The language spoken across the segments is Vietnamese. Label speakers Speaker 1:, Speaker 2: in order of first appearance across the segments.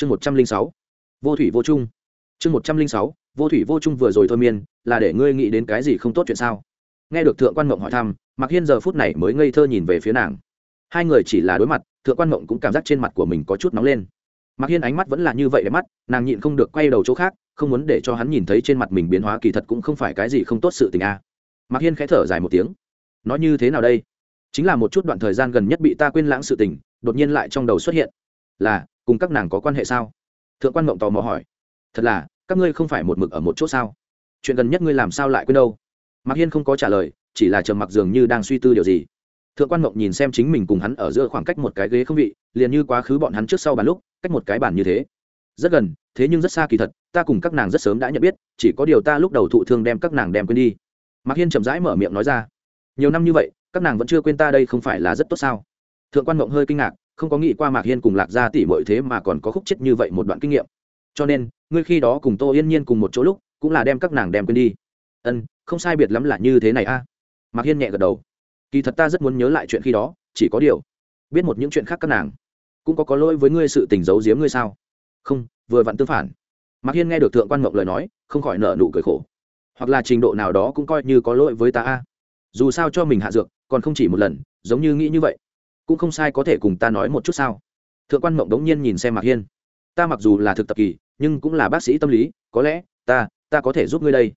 Speaker 1: chương một trăm linh sáu. Vô thủy vô trung chương một trăm linh sáu, vô thủy vô trung vừa rồi thôi miên, là để ngươi nghĩ đến cái gì không tốt chuyện sao? Nghe được thượng quan mộng hỏi thăm, mạc hiên giờ phút này mới ngây thơ nhìn về phía nàng. Hai người chỉ là đối mặt, thượng quan mộng cũng cảm giác trên mặt của mình có chút nóng lên. Mạc hiên ánh mắt vẫn là như vậy để mắt, nàng nhịn không được quay đầu chỗ khác, không muốn để cho hắn nhìn thấy trên mặt mình biến hóa kỳ thật cũng không phải cái gì không tốt sự tình a. À. mạc hiên khẽ thở dài một tiếng. Nói như thế nào đây? Chính là một chút đoạn thời gian gần nhất bị ta quên lãng sự tình, đột nhiên lại trong đầu xuất hiện. Là cùng các nàng có quan hệ sao? Thượng quan mộng tò mò hỏi. Thật là, các ngươi không phải một mực ở một chỗ sao? Chuyện gần nhất ngươi làm sao lại quên đâu? Mạc hiên không có trả lời, chỉ là trầm mặc dường như đang suy tư điều gì. Thượng quan mộng nhìn xem chính mình cùng hắn ở giữa khoảng cách một cái ghế không vị, liền như quá khứ bọn hắn trước sau bàn lúc, cách một cái bàn như thế. Rất gần, thế nhưng rất xa kỳ thật, ta cùng các nàng rất sớm đã nhận biết, chỉ có điều ta lúc đầu thụ thương đem các nàng đem quên đi. Mạc hiên chậm rãi mở miệng nói ra. Nhiều năm như vậy, các nàng vẫn chưa quên ta đây không phải là rất tốt sao? Thượng quan mộng hơi kinh ngạc không có nghĩ qua mạc hiên cùng lạc gia tỷ mọi thế mà còn có khúc chết như vậy một đoạn kinh nghiệm. Cho nên, ngươi khi đó cùng tô yên nhiên cùng một chỗ lúc, cũng là đem các nàng đem quên đi. Ân, không sai biệt lắm là như thế này a. Mạc hiên nhẹ gật đầu. Kỳ thật ta rất muốn nhớ lại chuyện khi đó, chỉ có điều, biết một những chuyện khác các nàng. Cũng có có lỗi với ngươi sự tình giấu giếm ngươi sao? Không, vừa vặn tương phản. Mạc hiên nghe được thượng quan mộng lời nói, không khỏi nợ nụ cười khổ. Hoặc là trình độ nào đó cũng coi như có lỗi với ta a. Dù sao cho mình hạ dược, còn không chỉ một lần, giống như nghĩ như vậy cũng không sai có thể cùng ta nói một chút sao? Thượng quan mộng đống nhiên nhìn xem mạc hiên. Ta mặc dù là thực tập kỳ nhưng cũng là bác sĩ tâm lý có lẽ ta ta có thể giúp ngươi đây.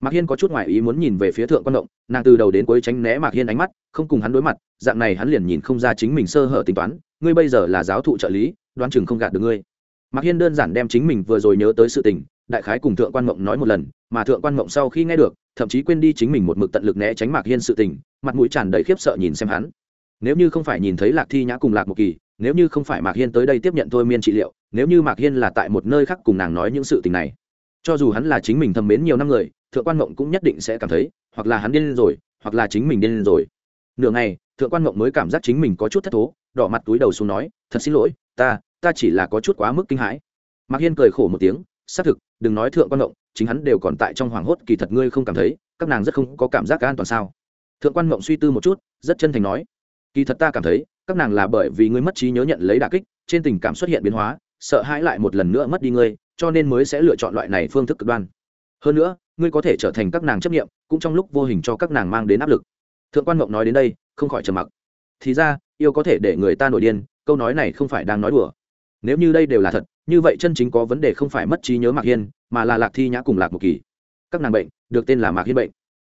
Speaker 1: Mạc hiên có chút ngoại ý muốn nhìn về phía thượng quan Mộng, nàng từ đầu đến cuối tránh né mạc hiên ánh mắt không cùng hắn đối mặt dạng này hắn liền nhìn không ra chính mình sơ hở tính toán ngươi bây giờ là giáo thụ trợ lý đoán chừng không gạt được ngươi. Mạc hiên đơn giản đem chính mình vừa rồi nhớ tới sự tình đại khái cùng thượng quan mộng nói một lần mà thượng quan mộng sau khi nghe được thậm chí quên đi chính mình một mực tận lực né tránh mạc hiên sự tình mặt mũi tràn đầy khiếp sợ nhìn xem hắn nếu như không phải nhìn thấy lạc thi nhã cùng lạc một kỳ, nếu như không phải mạc hiên tới đây tiếp nhận thôi miên trị liệu, nếu như mạc hiên là tại một nơi khác cùng nàng nói những sự tình này, cho dù hắn là chính mình thầm mến nhiều năm người, thượng quan mộng cũng nhất định sẽ cảm thấy, hoặc là hắn điên lên rồi, hoặc là chính mình điên lên rồi. Nửa ngày, thượng quan mộng mới cảm giác chính mình có chút thất thố, đỏ mặt túi đầu xuống nói, thật xin lỗi, ta ta chỉ là có chút quá mức kinh hãi. Mạc hiên cười khổ một tiếng, xác thực, đừng nói thượng quan mộng, chính hắn đều còn tại trong hoảng hốt, kỳ thật ngươi không cảm thấy, các nàng rất không có cảm giác an toàn sao? Thượng quan mộng suy tư một chút, rất chân thành nói kỳ thật ta cảm thấy, các nàng là bởi vì ngươi mất trí nhớ nhận lấy đà kích, trên tình cảm xuất hiện biến hóa, sợ hãi lại một lần nữa mất đi ngươi, cho nên mới sẽ lựa chọn loại này phương thức cực đoan. Hơn nữa, ngươi có thể trở thành các nàng chấp nghiệm cũng trong lúc vô hình cho các nàng mang đến áp lực. Thượng quan mộng nói đến đây, không khỏi trầm mặc. Thì ra, yêu có thể để người ta nổi điên, câu nói này không phải đang nói đùa. Nếu như đây đều là thật, như vậy chân chính có vấn đề không phải mất trí nhớ mạc hiên, mà là lạc thi nhã cùng lạc một kỳ. Các nàng bệnh, được tên là mạc hiên bệnh.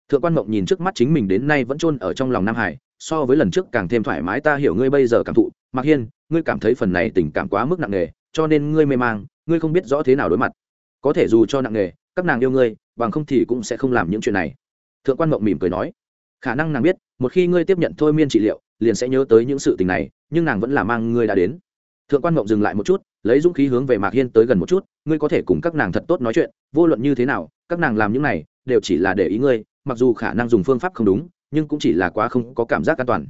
Speaker 1: Thượng quan mộng nhìn trước mắt chính mình đến nay vẫn chôn ở trong lòng nam hải so với lần trước càng thêm thoải mái, ta hiểu ngươi bây giờ cảm thụ. Mạc hiên, ngươi cảm thấy phần này tình cảm quá mức nặng nề, cho nên ngươi mê mang, ngươi không biết rõ thế nào đối mặt. Có thể dù cho nặng nề, các nàng yêu ngươi, bằng không thì cũng sẽ không làm những chuyện này. Thượng quan mộng mỉm cười nói. Khả năng nàng biết, một khi ngươi tiếp nhận thôi miên trị liệu, liền sẽ nhớ tới những sự tình này, nhưng nàng vẫn là mang ngươi đã đến. Thượng quan mộng dừng lại một chút, lấy dũng khí hướng về mạc hiên tới gần một chút. Ngươi có thể cùng các nàng thật tốt nói chuyện, vô luận như thế nào, các nàng làm những này, đều chỉ là để ý ngươi, mặc dù khả năng dùng phương pháp không đúng nhưng cũng chỉ là quá không có cảm giác an toàn.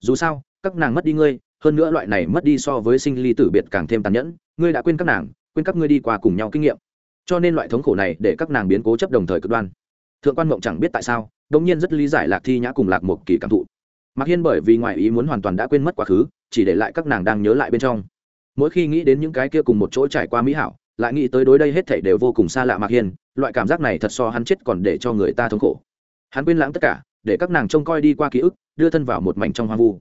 Speaker 1: Dù sao, các nàng mất đi ngươi, hơn nữa loại này mất đi so với sinh ly tử biệt càng thêm tàn nhẫn, ngươi đã quên các nàng, quên các ngươi đi qua cùng nhau kinh nghiệm. Cho nên loại thống khổ này để các nàng biến cố chấp đồng thời cực đoan. Thượng quan mộng chẳng biết tại sao đông nhiên rất lý giải lạc thi nhã cùng lạc một kỳ cảm thụ. Mặc hiên bởi vì ngoại ý muốn hoàn toàn đã quên mất quá khứ, chỉ để lại các nàng đang nhớ lại bên trong. Mỗi khi nghĩ đến những cái kia cùng một chỗ trải qua mỹ hảo, lại nghĩ tới đối đây hết thảy đều vô cùng xa lạ mạc hiên, loại cảm giác này thật so hắn chết còn để cho người ta thống khổ. Hắn quên lãng tất cả để các nàng trông coi đi qua ký ức, đưa thân vào một mảnh trong hoang vu.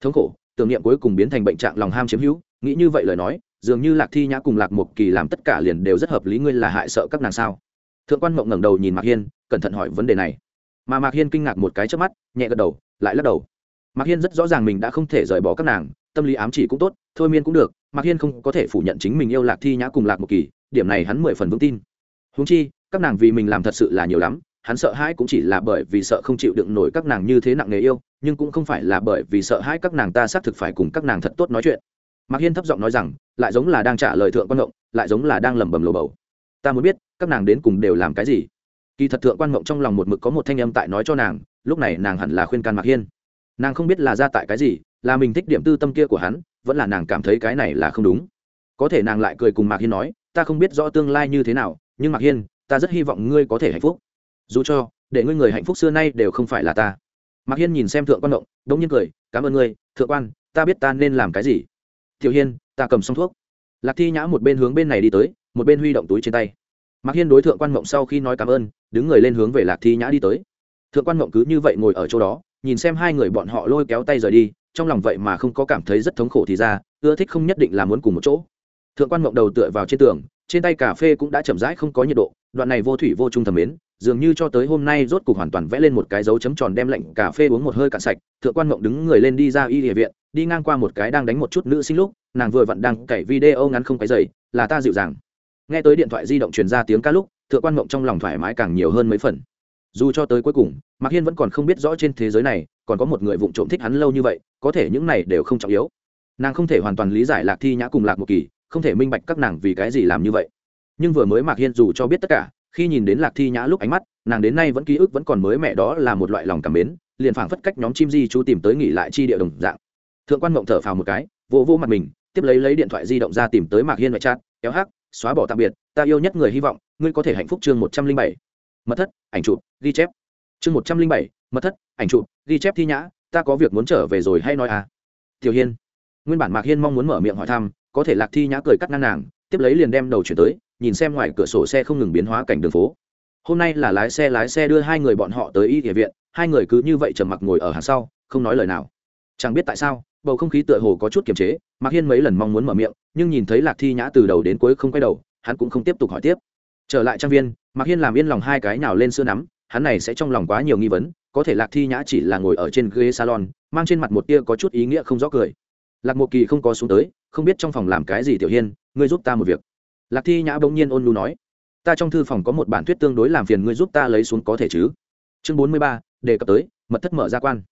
Speaker 1: Thống khổ, tưởng niệm cuối cùng biến thành bệnh trạng lòng ham chiếm hữu, nghĩ như vậy lời nói, dường như lạc thi nhã cùng lạc một kỳ làm tất cả liền đều rất hợp lý, ngươi là hại sợ các nàng sao? Thượng quan mộng ngẩng đầu nhìn mạc hiên, cẩn thận hỏi vấn đề này. Mà mạc hiên kinh ngạc một cái trước mắt, nhẹ gật đầu, lại lắc đầu. Mạc hiên rất rõ ràng mình đã không thể rời bỏ các nàng, tâm lý ám chỉ cũng tốt, thôi miên cũng được, mạc hiên không có thể phủ nhận chính mình yêu lạc thi nhã cùng lạc một kỳ, điểm này hắn mười phần vững tin. Húng chi, các nàng vì mình làm thật sự là nhiều lắm hắn sợ hãi cũng chỉ là bởi vì sợ không chịu đựng nổi các nàng như thế nặng nề yêu, nhưng cũng không phải là bởi vì sợ hãi các nàng ta xác thực phải cùng các nàng thật tốt nói chuyện. Mạc hiên thấp giọng nói rằng, lại giống là đang trả lời thượng quan ngộng, lại giống là đang lẩm bẩm lồ bầu. Ta muốn biết, các nàng đến cùng đều làm cái gì? Kỳ thật thượng quan ngộng trong lòng một mực có một thanh âm tại nói cho nàng, lúc này nàng hẳn là khuyên can mạc hiên. Nàng không biết là ra tại cái gì, là mình thích điểm tư tâm kia của hắn, vẫn là nàng cảm thấy cái này là không đúng. Có thể nàng lại cười cùng mạc hiên nói, ta không biết rõ tương lai như thế nào, nhưng mạc hiên, ta rất hy vọng ngươi có thể hạnh phúc dù cho, để ngươi người hạnh phúc xưa nay đều không phải là ta. Mạc hiên nhìn xem thượng quan động đông nhiên cười, cảm ơn ngươi, thượng quan, ta biết ta nên làm cái gì. Tiểu hiên, ta cầm xong thuốc. Lạc thi nhã một bên hướng bên này đi tới, một bên huy động túi trên tay. Mạc hiên đối thượng quan mộng sau khi nói cảm ơn, đứng người lên hướng về lạc thi nhã đi tới. Thượng quan mộng cứ như vậy ngồi ở chỗ đó, nhìn xem hai người bọn họ lôi kéo tay rời đi, trong lòng vậy mà không có cảm thấy rất thống khổ thì ra, ưa thích không nhất định là muốn cùng một chỗ. Thượng quan mộng đầu tựa vào trên tường trên tay cà phê cũng đã chậm rãi không có nhiệt độ, đoạn này vô thủy vô trung thầm mến, dường như cho tới hôm nay rốt cục hoàn toàn vẽ lên một cái dấu chấm tròn đem lạnh cà phê uống một hơi cạn sạch, thượng quan mộng đứng người lên đi ra y địa viện, đi ngang qua một cái đang đánh một chút nữ sinh lúc, nàng vừa vặn đang cày video ngắn không cái dày là ta dịu dàng. Nghe tới điện thoại di động truyền ra tiếng ca lúc, thượng quan mộng trong lòng thoải mái càng nhiều hơn mấy phần. Dù cho tới cuối cùng, mạc hiên vẫn còn không biết rõ trên thế giới này, còn có một người vụng trộm thích hắn lâu như vậy, có thể những này đều không trọng yếu. Nàng không thể hoàn toàn lý giải lạc thi nhã cùng lạc một kỳ không thể minh bạch các nàng vì cái gì làm như vậy. Nhưng vừa mới mạc hiên dù cho biết tất cả, khi nhìn đến lạc thi nhã lúc ánh mắt, nàng đến nay vẫn ký ức vẫn còn mới mẹ đó là một loại lòng cảm mến, liền phảng phất cách nhóm chim di chú tìm tới nghỉ lại chi địa đồng dạng. Thượng quan mộng thở phào một cái, vỗ vỗ mặt mình, tiếp lấy lấy điện thoại di động ra tìm tới mạc hiên ngoại chat, kéo hát xóa bỏ tạm biệt, ta yêu nhất người hy vọng, ngươi có thể hạnh phúc chương một trăm linh bảy. Mật thất, ảnh chụp, ghi chép. Chương một trăm linh bảy, mật thất, ảnh chụp, ghi chép thi nhã, ta có việc muốn trở về rồi hay nói à? Tiểu hiên. Nguyên bản mạc hiên mong muốn mở miệng hỏi thăm có thể lạc thi nhã cười cắt ngang nàng, tiếp lấy liền đem đầu chuyển tới, nhìn xem ngoài cửa sổ xe không ngừng biến hóa cảnh đường phố. Hôm nay là lái xe lái xe đưa hai người bọn họ tới y địa viện, hai người cứ như vậy trầm mặc ngồi ở hàng sau, không nói lời nào. Chẳng biết tại sao, bầu không khí tựa hồ có chút kiềm chế, mạc hiên mấy lần mong muốn mở miệng, nhưng nhìn thấy lạc thi nhã từ đầu đến cuối không quay đầu, hắn cũng không tiếp tục hỏi tiếp. Trở lại trang viên, mạc hiên làm yên lòng hai cái nào lên sữa nắm, hắn này sẽ trong lòng quá nhiều nghi vấn, có thể lạc thi nhã chỉ là ngồi ở trên ghế salon, mang trên mặt một tia có chút ý nghĩa không rõ cười lạc Mộ kỳ không có xuống tới, không biết trong phòng làm cái gì tiểu hiên, ngươi giúp ta một việc. Lạc thi nhã bỗng nhiên ôn lu nói, ta trong thư phòng có một bản thuyết tương đối làm phiền ngươi giúp ta lấy xuống có thể chứ? Chương bốn mươi ba, đề cập tới, mật thất mở ra quan.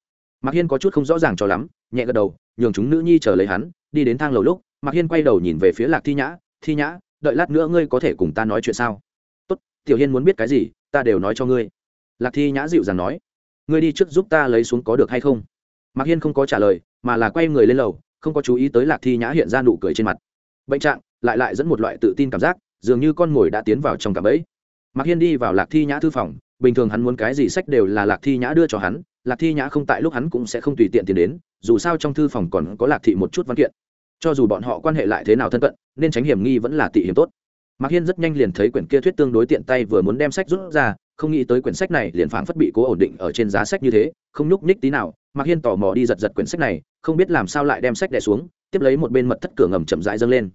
Speaker 1: Mạc hiên có chút không rõ ràng cho lắm, nhẹ gật đầu, nhường chúng nữ nhi chờ lấy hắn, đi đến thang lầu lúc, mạc hiên quay đầu nhìn về phía lạc thi nhã thi nhã, đợi lát nữa ngươi có thể cùng ta nói chuyện sao? Tốt, tiểu hiên muốn biết cái gì, ta đều nói cho ngươi. Lạc thi nhã dịu dàng nói, ngươi đi trước giúp ta lấy xuống có được hay không? Mạc hiên không có trả lời, mà là quay người lên lầu không có chú ý tới lạc thi nhã hiện ra nụ cười trên mặt. Bệnh trạng, lại lại dẫn một loại tự tin cảm giác, dường như con mồi đã tiến vào trong cạm ấy mạc hiên đi vào lạc thi nhã thư phòng, bình thường hắn muốn cái gì sách đều là lạc thi nhã đưa cho hắn, lạc thi nhã không tại lúc hắn cũng sẽ không tùy tiện tiền đến, dù sao trong thư phòng còn có lạc thị một chút văn kiện. Cho dù bọn họ quan hệ lại thế nào thân cận, nên tránh hiểm nghi vẫn là tị hiểm tốt. Mạc hiên rất nhanh liền thấy quyển kia thuyết tương đối tiện tay vừa muốn đem sách rút ra, không nghĩ tới quyển sách này liền phảng phất bị cố ổn định ở trên giá sách như thế, không nhúc nhích tí nào mạc hiên tò mò đi giật giật quyển sách này, không biết làm sao lại đem sách đẻ xuống, tiếp lấy một bên mật thất cửa ngầm chậm rãi dâng lên.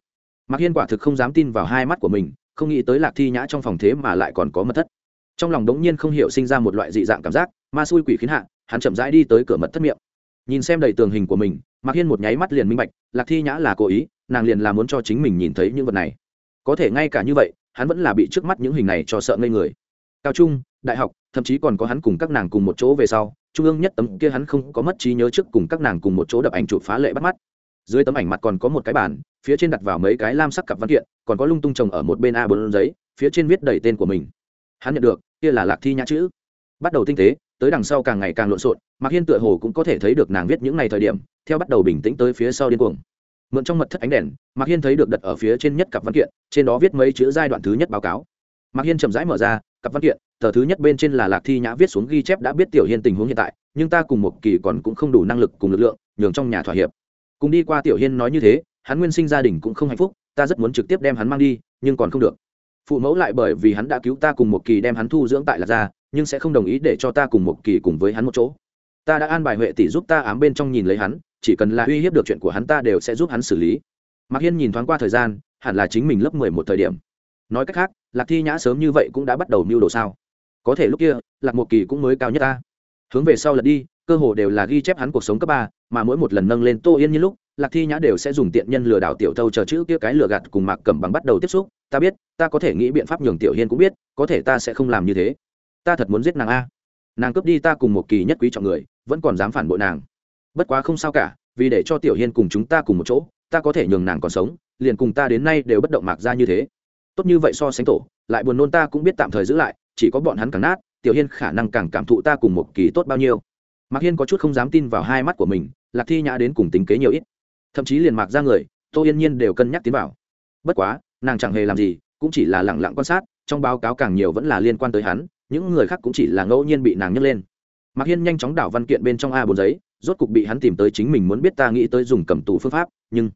Speaker 1: Mạc hiên quả thực không dám tin vào hai mắt của mình, không nghĩ tới lạc thi nhã trong phòng thế mà lại còn có mật thất. Trong lòng đống nhiên không hiểu sinh ra một loại dị dạng cảm giác, ma xui quỷ khiến hạ, hắn chậm rãi đi tới cửa mật thất miệng. Nhìn xem đầy tường hình của mình, mạc hiên một nháy mắt liền minh bạch, lạc thi nhã là cố ý, nàng liền là muốn cho chính mình nhìn thấy những vật này. Có thể ngay cả như vậy, hắn vẫn là bị trước mắt những hình này cho sợ ngây người. Cao trung đại học, thậm chí còn có hắn cùng các nàng cùng một chỗ về sau, trung ương nhất tấm kia hắn không có mất trí nhớ trước cùng các nàng cùng một chỗ đập ảnh chụp phá lệ bắt mắt. Dưới tấm ảnh mặt còn có một cái bàn, phía trên đặt vào mấy cái lam sắc cặp văn kiện, còn có lung tung trồng ở một bên a bốn giấy, phía trên viết đầy tên của mình. Hắn nhận được, kia là lạc thi nhã chữ. Bắt đầu tinh tế, tới đằng sau càng ngày càng lộn xộn, mạc hiên tựa hồ cũng có thể thấy được nàng viết những ngày thời điểm, theo bắt đầu bình tĩnh tới phía sau điên cuồng. Mượn trong mật thất ánh đèn, mạc hiên thấy được đặt ở phía trên nhất cặp văn kiện, trên đó viết mấy chữ giai đoạn thứ nhất báo cáo. Mạc hiên chậm rãi mở ra cặp văn kiện, tờ thứ nhất bên trên là lạc thi nhã viết xuống ghi chép đã biết tiểu hiên tình huống hiện tại, nhưng ta cùng một kỳ còn cũng không đủ năng lực cùng lực lượng, nhường trong nhà thỏa hiệp. Cùng đi qua tiểu hiên nói như thế, hắn nguyên sinh gia đình cũng không hạnh phúc, ta rất muốn trực tiếp đem hắn mang đi, nhưng còn không được. Phụ mẫu lại bởi vì hắn đã cứu ta cùng một kỳ đem hắn thu dưỡng tại lạc gia, nhưng sẽ không đồng ý để cho ta cùng một kỳ cùng với hắn một chỗ. Ta đã an bài huệ tỷ giúp ta ám bên trong nhìn lấy hắn, chỉ cần là uy hiếp được chuyện của hắn ta đều sẽ giúp hắn xử lý. Mạc hiên nhìn thoáng qua thời gian, hẳn là chính mình lớp mười một thời điểm nói cách khác, lạc thi nhã sớm như vậy cũng đã bắt đầu mưu đồ sao? Có thể lúc kia, lạc một kỳ cũng mới cao nhất ta. Hướng về sau lật đi, cơ hồ đều là ghi chép hắn cuộc sống cấp ba, mà mỗi một lần nâng lên tô yên như lúc, lạc thi nhã đều sẽ dùng tiện nhân lừa đảo tiểu thâu chờ chữ kia cái lừa gạt cùng mạc cầm bằng bắt đầu tiếp xúc. Ta biết, ta có thể nghĩ biện pháp nhường tiểu hiên cũng biết, có thể ta sẽ không làm như thế. Ta thật muốn giết nàng a. Nàng cướp đi ta cùng một kỳ nhất quý trọng người, vẫn còn dám phản bội nàng. Bất quá không sao cả, vì để cho tiểu hiên cùng chúng ta cùng một chỗ, ta có thể nhường nàng còn sống, liền cùng ta đến nay đều bất động mạc ra như thế tốt như vậy so sánh tổ, lại buồn nôn ta cũng biết tạm thời giữ lại, chỉ có bọn hắn càng nát, tiểu hiên khả năng càng cảm thụ ta cùng một kỳ tốt bao nhiêu. Mạc hiên có chút không dám tin vào hai mắt của mình, lạc thi nhã đến cùng tính kế nhiều ít. Thậm chí liền mạc ra người, tô yên nhiên đều cân nhắc tiến vào. Bất quá, nàng chẳng hề làm gì, cũng chỉ là lẳng lặng quan sát, trong báo cáo càng nhiều vẫn là liên quan tới hắn, những người khác cũng chỉ là ngẫu nhiên bị nàng nhấc lên. Mạc hiên nhanh chóng đảo văn kiện bên trong a bốn giấy, rốt cục bị hắn tìm tới chính mình muốn biết ta nghĩ tới dùng cầm tù phương pháp, nhưng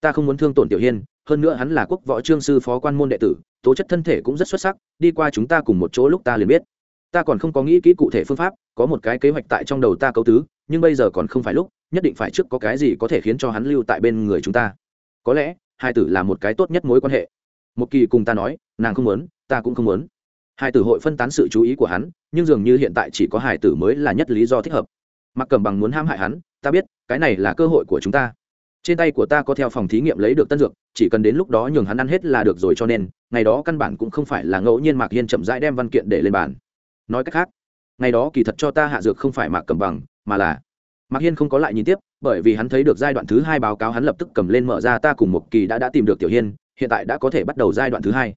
Speaker 1: ta không muốn thương tổn tiểu hiên hơn nữa hắn là quốc võ trương sư phó quan môn đệ tử, tố chất thân thể cũng rất xuất sắc, đi qua chúng ta cùng một chỗ lúc ta liền biết. Ta còn không có nghĩ kỹ cụ thể phương pháp, có một cái kế hoạch tại trong đầu ta cấu tứ, nhưng bây giờ còn không phải lúc, nhất định phải trước có cái gì có thể khiến cho hắn lưu tại bên người chúng ta. Có lẽ, hai tử là một cái tốt nhất mối quan hệ. Một kỳ cùng ta nói, nàng không muốn, ta cũng không muốn. Hai tử hội phân tán sự chú ý của hắn, nhưng dường như hiện tại chỉ có hải tử mới là nhất lý do thích hợp. Mặc cầm bằng muốn ham hại hắn, ta biết, cái này là cơ hội của chúng ta trên tay của ta có theo phòng thí nghiệm lấy được tân dược, chỉ cần đến lúc đó nhường hắn ăn hết là được rồi cho nên, ngày đó căn bản cũng không phải là ngẫu nhiên mạc hiên chậm rãi đem văn kiện để lên bàn. Nói cách khác, ngày đó kỳ thật cho ta hạ dược không phải mạc cầm bằng, mà là mạc hiên không có lại nhìn tiếp, bởi vì hắn thấy được giai đoạn thứ hai báo cáo hắn lập tức cầm lên mở ra ta cùng một kỳ đã đã tìm được tiểu hiên, hiện tại đã có thể bắt đầu giai đoạn thứ hai.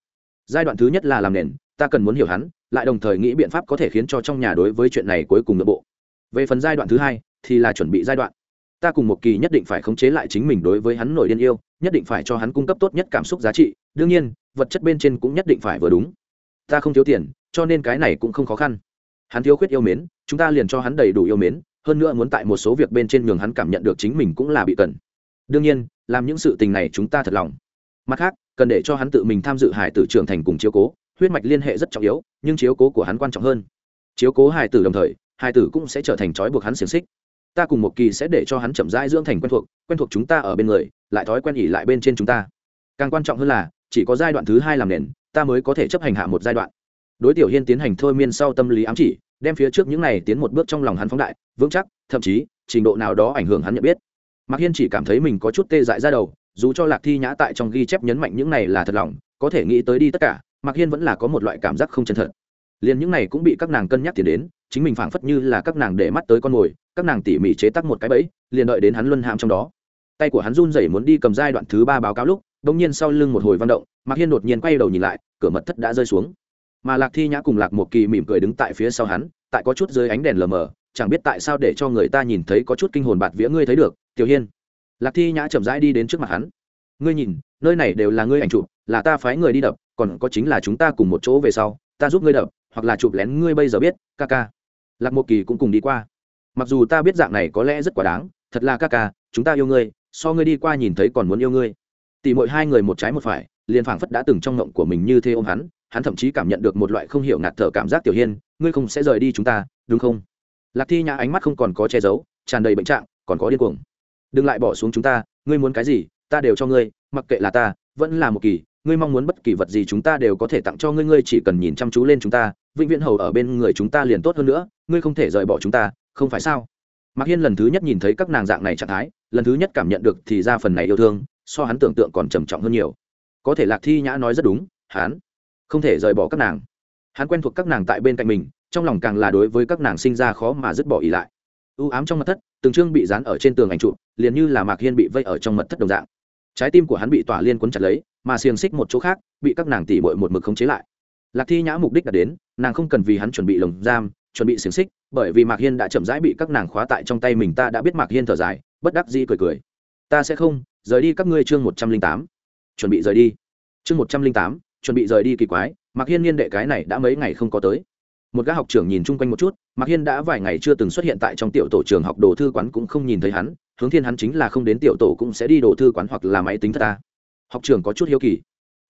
Speaker 1: Giai đoạn thứ nhất là làm nền, ta cần muốn hiểu hắn, lại đồng thời nghĩ biện pháp có thể khiến cho trong nhà đối với chuyện này cuối cùng nội bộ. Về phần giai đoạn thứ hai thì là chuẩn bị giai đoạn ta cùng một kỳ nhất định phải khống chế lại chính mình đối với hắn nổi điên yêu, nhất định phải cho hắn cung cấp tốt nhất cảm xúc giá trị, đương nhiên, vật chất bên trên cũng nhất định phải vừa đúng. Ta không thiếu tiền, cho nên cái này cũng không khó khăn. Hắn thiếu khuyết yêu mến, chúng ta liền cho hắn đầy đủ yêu mến, hơn nữa muốn tại một số việc bên trên nhường hắn cảm nhận được chính mình cũng là bị cần. Đương nhiên, làm những sự tình này chúng ta thật lòng. Mặt khác, cần để cho hắn tự mình tham dự hải tử trưởng thành cùng chiếu cố, huyết mạch liên hệ rất trọng yếu, nhưng chiếu cố của hắn quan trọng hơn. Chiếu cố hải tử đồng thời, hải tử cũng sẽ trở thành trói buộc hắn xiềng xích ta cùng một kỳ sẽ để cho hắn chậm rãi dưỡng thành quen thuộc quen thuộc chúng ta ở bên người, lại thói quen ỉ lại bên trên chúng ta. Càng quan trọng hơn là, chỉ có giai đoạn thứ hai làm nền, ta mới có thể chấp hành hạ một giai đoạn. Đối tiểu hiên tiến hành thôi miên sau tâm lý ám chỉ, đem phía trước những này tiến một bước trong lòng hắn phóng đại, vững chắc, thậm chí, trình độ nào đó ảnh hưởng hắn nhận biết. Mạc hiên chỉ cảm thấy mình có chút tê dại ra đầu, dù cho lạc thi nhã tại trong ghi chép nhấn mạnh những này là thật lòng, có thể nghĩ tới đi tất cả, mạc hiên vẫn là có một loại cảm giác không chân thật. Liền những này cũng bị các nàng cân nhắc tiền đến chính mình phảng phất như là các nàng để mắt tới con mồi, các nàng tỉ mỉ chế tắc một cái bẫy, liền đợi đến hắn luân hãm trong đó. Tay của hắn run rẩy muốn đi cầm giai đoạn thứ ba báo cáo lúc, đột nhiên sau lưng một hồi văn động, mạc hiên đột nhiên quay đầu nhìn lại, cửa mật thất đã rơi xuống. Mà lạc thi nhã cùng lạc một kỳ mỉm cười đứng tại phía sau hắn, tại có chút dưới ánh đèn lờ mờ, chẳng biết tại sao để cho người ta nhìn thấy có chút kinh hồn bạt vía ngươi thấy được, tiểu hiên. Lạc thi nhã chậm rãi đi đến trước mặt hắn. Ngươi nhìn, nơi này đều là ngươi ảnh chụp, là ta phái người đi đập, còn có chính là chúng ta cùng một chỗ về sau, ta giúp ngươi đập, hoặc là chụp lén ngươi bây giờ biết, ca ca lạc một kỳ cũng cùng đi qua. Mặc dù ta biết dạng này có lẽ rất quá đáng, thật là ca ca, chúng ta yêu ngươi, so ngươi đi qua nhìn thấy còn muốn yêu ngươi. Tỉ mỗi hai người một trái một phải, liền phảng phất đã từng trong ngộng của mình như thế ôm hắn hắn thậm chí cảm nhận được một loại không hiểu ngạt thở cảm giác tiểu hiên, ngươi không sẽ rời đi chúng ta, đúng không? Lạc thi nhã ánh mắt không còn có che giấu, tràn đầy bệnh trạng, còn có điên cuồng. Đừng lại bỏ xuống chúng ta, ngươi muốn cái gì, ta đều cho ngươi, mặc kệ là ta, vẫn là một kỳ, ngươi mong muốn bất kỳ vật gì chúng ta đều có thể tặng cho ngươi ngươi chỉ cần nhìn chăm chú lên chúng ta vĩnh viễn hầu ở bên người chúng ta liền tốt hơn nữa, ngươi không thể rời bỏ chúng ta, không phải sao? Mạc hiên lần thứ nhất nhìn thấy các nàng dạng này trạng thái, lần thứ nhất cảm nhận được thì ra phần này yêu thương, so hắn tưởng tượng còn trầm trọng hơn nhiều. Có thể lạc thi nhã nói rất đúng, hắn không thể rời bỏ các nàng. Hắn quen thuộc các nàng tại bên cạnh mình, trong lòng càng là đối với các nàng sinh ra khó mà dứt bỏ ý lại. U ám trong mật thất, từng chương bị dán ở trên tường ảnh trụ, liền như là mạc hiên bị vây ở trong mật thất đồng dạng. Trái tim của hắn bị tỏa liên quấn chặt lấy, mà xiềng xích một chỗ khác, bị các nàng tỉ bội một mực khống chế lại lạc thi nhã mục đích đã đến, nàng không cần vì hắn chuẩn bị lồng giam, chuẩn bị xiềng xích, bởi vì mạc hiên đã chậm rãi bị các nàng khóa tại trong tay mình, ta đã biết mạc hiên thở dài, bất đắc dĩ cười cười. Ta sẽ không, rời đi các ngươi chương một trăm linh tám. Chuẩn bị rời đi. Chương một trăm linh tám, chuẩn bị rời đi kỳ quái, mạc hiên niên đệ cái này đã mấy ngày không có tới. Một gã học trưởng nhìn chung quanh một chút, mạc hiên đã vài ngày chưa từng xuất hiện tại trong tiểu tổ trường học đồ thư quán cũng không nhìn thấy hắn, hướng thiên hắn chính là không đến tiểu tổ cũng sẽ đi đồ thư quán hoặc là máy tính thật ta. Học trưởng có chút hiếu kỳ.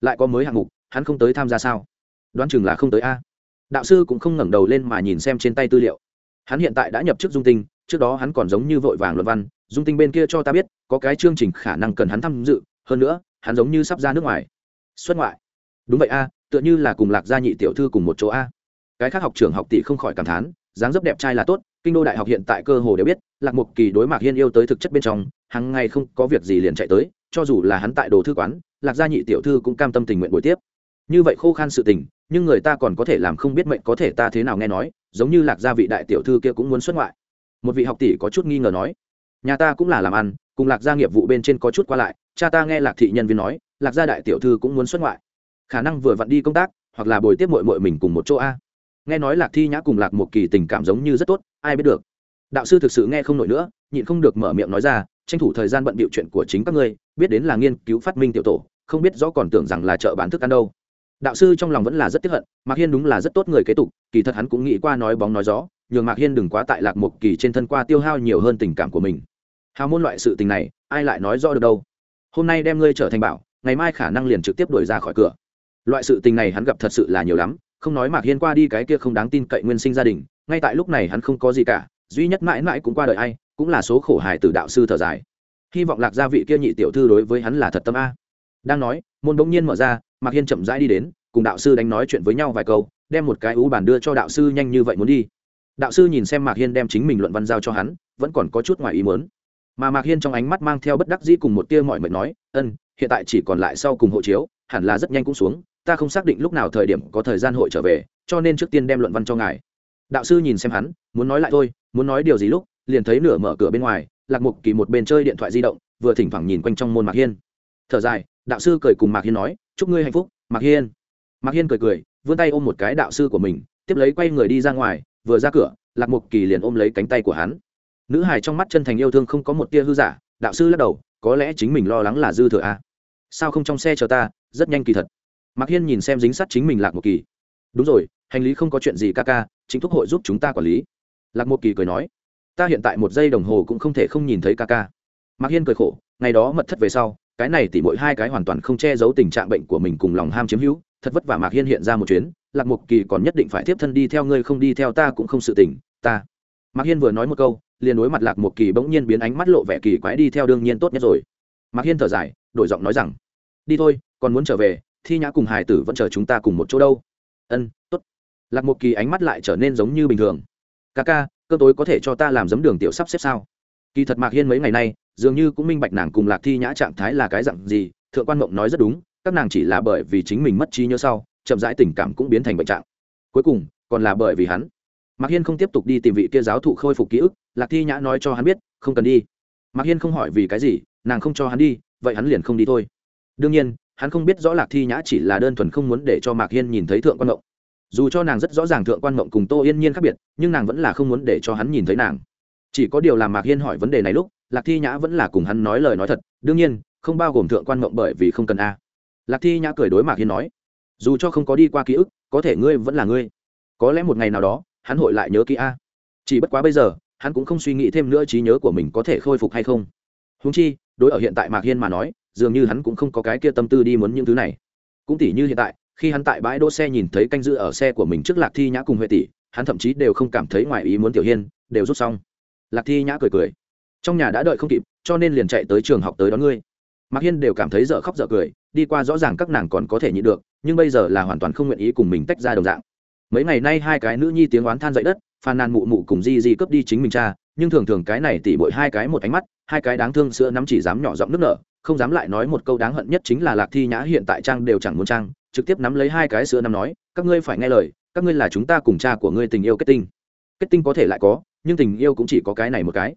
Speaker 1: Lại có mới hạng mục, hắn không tới tham gia sao? Đoán chừng là không tới a. Đạo sư cũng không ngẩng đầu lên mà nhìn xem trên tay tư liệu. Hắn hiện tại đã nhập chức dung tinh, trước đó hắn còn giống như vội vàng luận văn, dung tinh bên kia cho ta biết, có cái chương trình khả năng cần hắn tham dự, hơn nữa, hắn giống như sắp ra nước ngoài. Xuất ngoại. Đúng vậy a, tựa như là cùng lạc gia nhị tiểu thư cùng một chỗ a. Cái khác học trường học tỷ không khỏi cảm thán, dáng dấp đẹp trai là tốt, kinh đô đại học hiện tại cơ hồ đều biết, lạc mục kỳ đối mạc hiên yêu tới thực chất bên trong, hàng ngày không có việc gì liền chạy tới, cho dù là hắn tại đồ thư quán, lạc gia nhị tiểu thư cũng cam tâm tình nguyện buổi tiếp. Như vậy khô khan sự tình nhưng người ta còn có thể làm không biết mệnh, có thể ta thế nào nghe nói, giống như lạc gia vị đại tiểu thư kia cũng muốn xuất ngoại. Một vị học tỷ có chút nghi ngờ nói, nhà ta cũng là làm ăn, cùng lạc gia nghiệp vụ bên trên có chút qua lại, cha ta nghe lạc thị nhân viên nói, lạc gia đại tiểu thư cũng muốn xuất ngoại. Khả năng vừa vặn đi công tác, hoặc là bồi tiếp mội mội mình cùng một chỗ a. Nghe nói lạc thi nhã cùng lạc một kỳ tình cảm giống như rất tốt, ai biết được. Đạo sư thực sự nghe không nổi nữa, nhịn không được mở miệng nói ra, tranh thủ thời gian bận bịu chuyện của chính các ngươi, biết đến là nghiên cứu phát minh tiểu tổ, không biết rõ còn tưởng rằng là chợ bán thức ăn đâu đạo sư trong lòng vẫn là rất tiếp hận, mạc hiên đúng là rất tốt người kế tục, kỳ thật hắn cũng nghĩ qua nói bóng nói gió, nhường mạc hiên đừng quá tại lạc một kỳ trên thân qua tiêu hao nhiều hơn tình cảm của mình. Hào môn loại sự tình này, ai lại nói rõ được đâu? Hôm nay đem ngươi trở thành bảo, ngày mai khả năng liền trực tiếp đuổi ra khỏi cửa. Loại sự tình này hắn gặp thật sự là nhiều lắm, không nói mạc hiên qua đi cái kia không đáng tin cậy nguyên sinh gia đình, ngay tại lúc này hắn không có gì cả, duy nhất mãi mãi cũng qua đời ai, cũng là số khổ hài từ đạo sư thở dài. Hy vọng lạc gia vị kia nhị tiểu thư đối với hắn là thật tâm a. Đang nói, môn bỗng nhiên mở ra mạc hiên chậm rãi đi đến, cùng đạo sư đánh nói chuyện với nhau vài câu, đem một cái ú bản đưa cho đạo sư nhanh như vậy muốn đi. Đạo sư nhìn xem mạc hiên đem chính mình luận văn giao cho hắn, vẫn còn có chút ngoài ý muốn. Mà mạc hiên trong ánh mắt mang theo bất đắc dĩ cùng một tia mọi mệt nói, ân, hiện tại chỉ còn lại sau cùng hộ chiếu, hẳn là rất nhanh cũng xuống, ta không xác định lúc nào thời điểm có thời gian hội trở về, cho nên trước tiên đem luận văn cho ngài. Đạo sư nhìn xem hắn, muốn nói lại thôi, muốn nói điều gì lúc, liền thấy nửa mở cửa bên ngoài, lạc mục kỳ một bên chơi điện thoại di động, vừa thỉnh thoảng nhìn quanh trong môn mạc hiên. Thở dài, đạo sư cười cùng mạc hiên nói chúc ngươi hạnh phúc, mạc hiên. Mạc hiên cười cười, vươn tay ôm một cái đạo sư của mình, tiếp lấy quay người đi ra ngoài, vừa ra cửa, lạc mục kỳ liền ôm lấy cánh tay của hắn. Nữ hài trong mắt chân thành yêu thương không có một tia hư giả, đạo sư lắc đầu, có lẽ chính mình lo lắng là dư thừa a. À? sao không trong xe chờ ta, rất nhanh kỳ thật. Mạc hiên nhìn xem dính sắt chính mình lạc một kỳ. Đúng rồi, hành lý không có chuyện gì ca ca, chính thúc hội giúp chúng ta quản lý. Lạc một kỳ cười nói, ta hiện tại một giây đồng hồ cũng không thể không nhìn thấy ca ca. Mạc hiên cười khổ, ngày đó mật thất về sau cái này tỉ mỗi hai cái hoàn toàn không che giấu tình trạng bệnh của mình cùng lòng ham chiếm hữu, thật vất vả mạc hiên hiện ra một chuyến, lạc Mục kỳ còn nhất định phải tiếp thân đi theo ngươi không đi theo ta cũng không sự tỉnh ta. Mạc hiên vừa nói một câu, liền đối mặt lạc Mục kỳ bỗng nhiên biến ánh mắt lộ vẻ kỳ quái đi theo đương nhiên tốt nhất rồi. Mạc hiên thở dài, đổi giọng nói rằng, đi thôi, còn muốn trở về, thi nhã cùng hải tử vẫn chờ chúng ta cùng một chỗ đâu. Ân t ố t lạc Mục kỳ ánh mắt lại trở nên giống như bình thường. Ca ca cơ tối có thể cho ta làm giấm đường tiểu sắp xếp sao? Kỳ thật mạc hiên mấy ngày nay, dường như cũng minh bạch nàng cùng lạc thi nhã trạng thái là cái dặn gì, thượng quan mộng nói rất đúng, các nàng chỉ là bởi vì chính mình mất trí nhớ sau, chậm rãi tình cảm cũng biến thành bệnh trạng. Cuối cùng, còn là bởi vì hắn. Mạc hiên không tiếp tục đi tìm vị kia giáo thụ khôi phục ký ức, lạc thi nhã nói cho hắn biết, không cần đi. Mạc hiên không hỏi vì cái gì, nàng không cho hắn đi, vậy hắn liền không đi thôi. Đương nhiên, hắn không biết rõ lạc thi nhã chỉ là đơn thuần không muốn để cho mạc hiên nhìn thấy thượng quan mộng. Dù cho nàng rất rõ ràng thượng quan mộng cùng tô yên nhiên khác biệt, nhưng nàng vẫn là không muốn để cho hắn nhìn thấy nàng chỉ có điều làm mạc hiên hỏi vấn đề này lúc, lạc thi nhã vẫn là cùng hắn nói lời nói thật, đương nhiên, không bao gồm thượng quan mộng bởi vì không cần a. Lạc thi nhã cười đối mạc hiên nói, dù cho không có đi qua ký ức, có thể ngươi vẫn là ngươi. Có lẽ một ngày nào đó, hắn hội lại nhớ ký a. Chỉ bất quá bây giờ, hắn cũng không suy nghĩ thêm nữa trí nhớ của mình có thể khôi phục hay không. Húng chi, đối ở hiện tại mạc hiên mà nói, dường như hắn cũng không có cái kia tâm tư đi muốn những thứ này. Cũng tỉ như hiện tại, khi hắn tại bãi đỗ xe nhìn thấy canh giữ ở xe của mình trước lạc thi nhã cùng huệ tỷ, hắn thậm chí đều không cảm thấy ngoài ý muốn tiểu hiên, đều rút xong lạc thi nhã cười cười. Trong nhà đã đợi không kịp, cho nên liền chạy tới trường học tới đón ngươi. Mạc hiên đều cảm thấy dở khóc dở cười, đi qua rõ ràng các nàng còn có thể nhịn được, nhưng bây giờ là hoàn toàn không nguyện ý cùng mình tách ra đồng dạng. Mấy ngày nay hai cái nữ nhi tiếng oán than dậy đất phàn nàn mụ mụ cùng di di cướp đi chính mình cha, nhưng thường thường cái này tỉ bội hai cái một ánh mắt, hai cái đáng thương sữa nắm chỉ dám nhỏ giọng nước nở, không dám lại nói một câu đáng hận nhất chính là lạc thi nhã hiện tại trang đều chẳng muốn trang, trực tiếp nắm lấy hai cái sữa nắm nói, các ngươi phải nghe lời, các ngươi là chúng ta cùng cha của ngươi tình yêu kết tinh. Kết tinh có thể lại có nhưng tình yêu cũng chỉ có cái này một cái.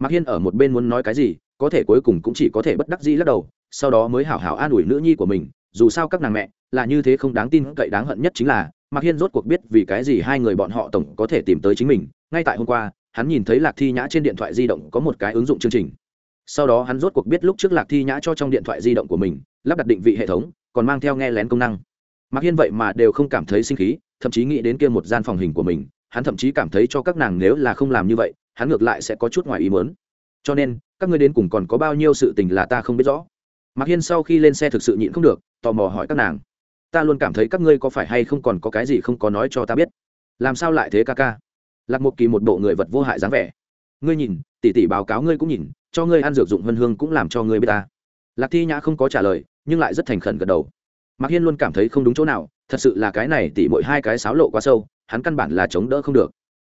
Speaker 1: Mạc hiên ở một bên muốn nói cái gì, có thể cuối cùng cũng chỉ có thể bất đắc dĩ lắc đầu, sau đó mới hảo hảo an ủi nữ nhi của mình, dù sao các nàng mẹ là như thế không đáng tin, cậy đáng hận nhất chính là, mạc hiên rốt cuộc biết vì cái gì hai người bọn họ tổng có thể tìm tới chính mình. Ngay tại hôm qua, hắn nhìn thấy lạc thi nhã trên điện thoại di động có một cái ứng dụng chương trình. Sau đó hắn rốt cuộc biết lúc trước lạc thi nhã cho trong điện thoại di động của mình, lắp đặt định vị hệ thống, còn mang theo nghe lén công năng. Mạc hiên vậy mà đều không cảm thấy sinh khí, thậm chí nghĩ đến kia một gian phòng hình của mình hắn thậm chí cảm thấy cho các nàng nếu là không làm như vậy, hắn ngược lại sẽ có chút ngoài ý mớn cho nên, các ngươi đến cùng còn có bao nhiêu sự tình là ta không biết rõ. Mạc hiên sau khi lên xe thực sự nhịn không được, tò mò hỏi các nàng. Ta luôn cảm thấy các ngươi có phải hay không còn có cái gì không có nói cho ta biết? Làm sao lại thế ca ca? Lạc một kỳ một bộ người vật vô hại dáng vẻ. Ngươi nhìn tỉ tỉ báo cáo ngươi cũng nhìn, cho ngươi ăn dược dụng vân hương cũng làm cho ngươi biết ta. Lạc thi nhã không có trả lời, nhưng lại rất thành khẩn gật đầu. Mạc hiên luôn cảm thấy không đúng chỗ nào, thật sự là cái này tỉ mỗi hai cái sáo lộ quá sâu hắn căn bản là chống đỡ không được.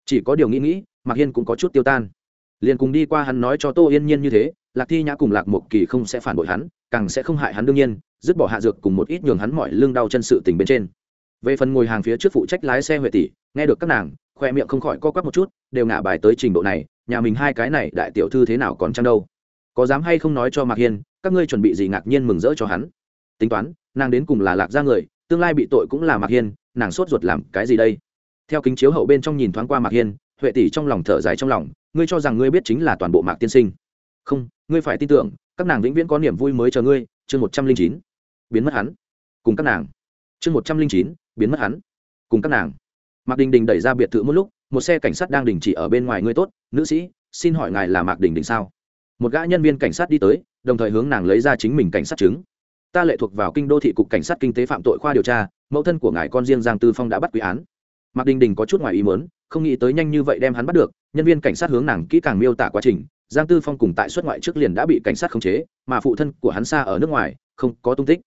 Speaker 1: Chỉ có điều nghĩ nghĩ, mạc hiên cũng có chút tiêu tan. Liền cùng đi qua hắn nói cho tô yên nhiên như thế, lạc thi nhã cùng lạc một kỳ không sẽ phản bội hắn, càng sẽ không hại hắn đương nhiên, dứt bỏ hạ dược cùng một ít nhường hắn mọi lương đau chân sự tình bên trên. Về phần ngồi hàng phía trước phụ trách lái xe huệ tỷ, nghe được các nàng, khoe miệng không khỏi co quắp một chút, đều ngả bài tới trình độ này, nhà mình hai cái này đại tiểu thư thế nào còn chăng đâu. Có dám hay không nói cho mạc hiên, các ngươi chuẩn bị gì ngạc nhiên mừng rỡ cho hắn. Tính toán, nàng đến cùng là lạc ra người, tương lai bị tội cũng là mạc hiên, nàng sốt ruột làm cái gì đây? Theo kính chiếu hậu bên trong nhìn thoáng qua mạc hiên, huệ tỷ trong lòng thở dài trong lòng, ngươi cho rằng ngươi biết chính là toàn bộ mạc tiên sinh. Không, ngươi phải tin tưởng, các nàng vĩnh viễn có niềm vui mới chờ ngươi, chương một trăm linh chín. Biến mất hắn. Cùng các nàng. Chương một trăm linh chín, biến mất hắn. Cùng các nàng. Mạc đình đình đẩy ra biệt thự một lúc, một xe cảnh sát đang đình chỉ ở bên ngoài ngươi tốt, nữ sĩ, xin hỏi ngài là mạc đình đình sao? Một gã nhân viên cảnh sát đi tới, đồng thời hướng nàng lấy ra chính mình cảnh sát chứng. Ta lệ thuộc vào kinh đô thị cục cảnh sát kinh tế phạm tội khoa điều tra, mẫu thân của ngài con riêng giang tư phong đã bắt quý án mạc đình đình có chút ngoài ý muốn, không nghĩ tới nhanh như vậy đem hắn bắt được, nhân viên cảnh sát hướng nàng kỹ càng miêu tả quá trình, giang tư phong cùng tại xuất ngoại trước liền đã bị cảnh sát khống chế, mà phụ thân của hắn xa ở nước ngoài, không có tung tích.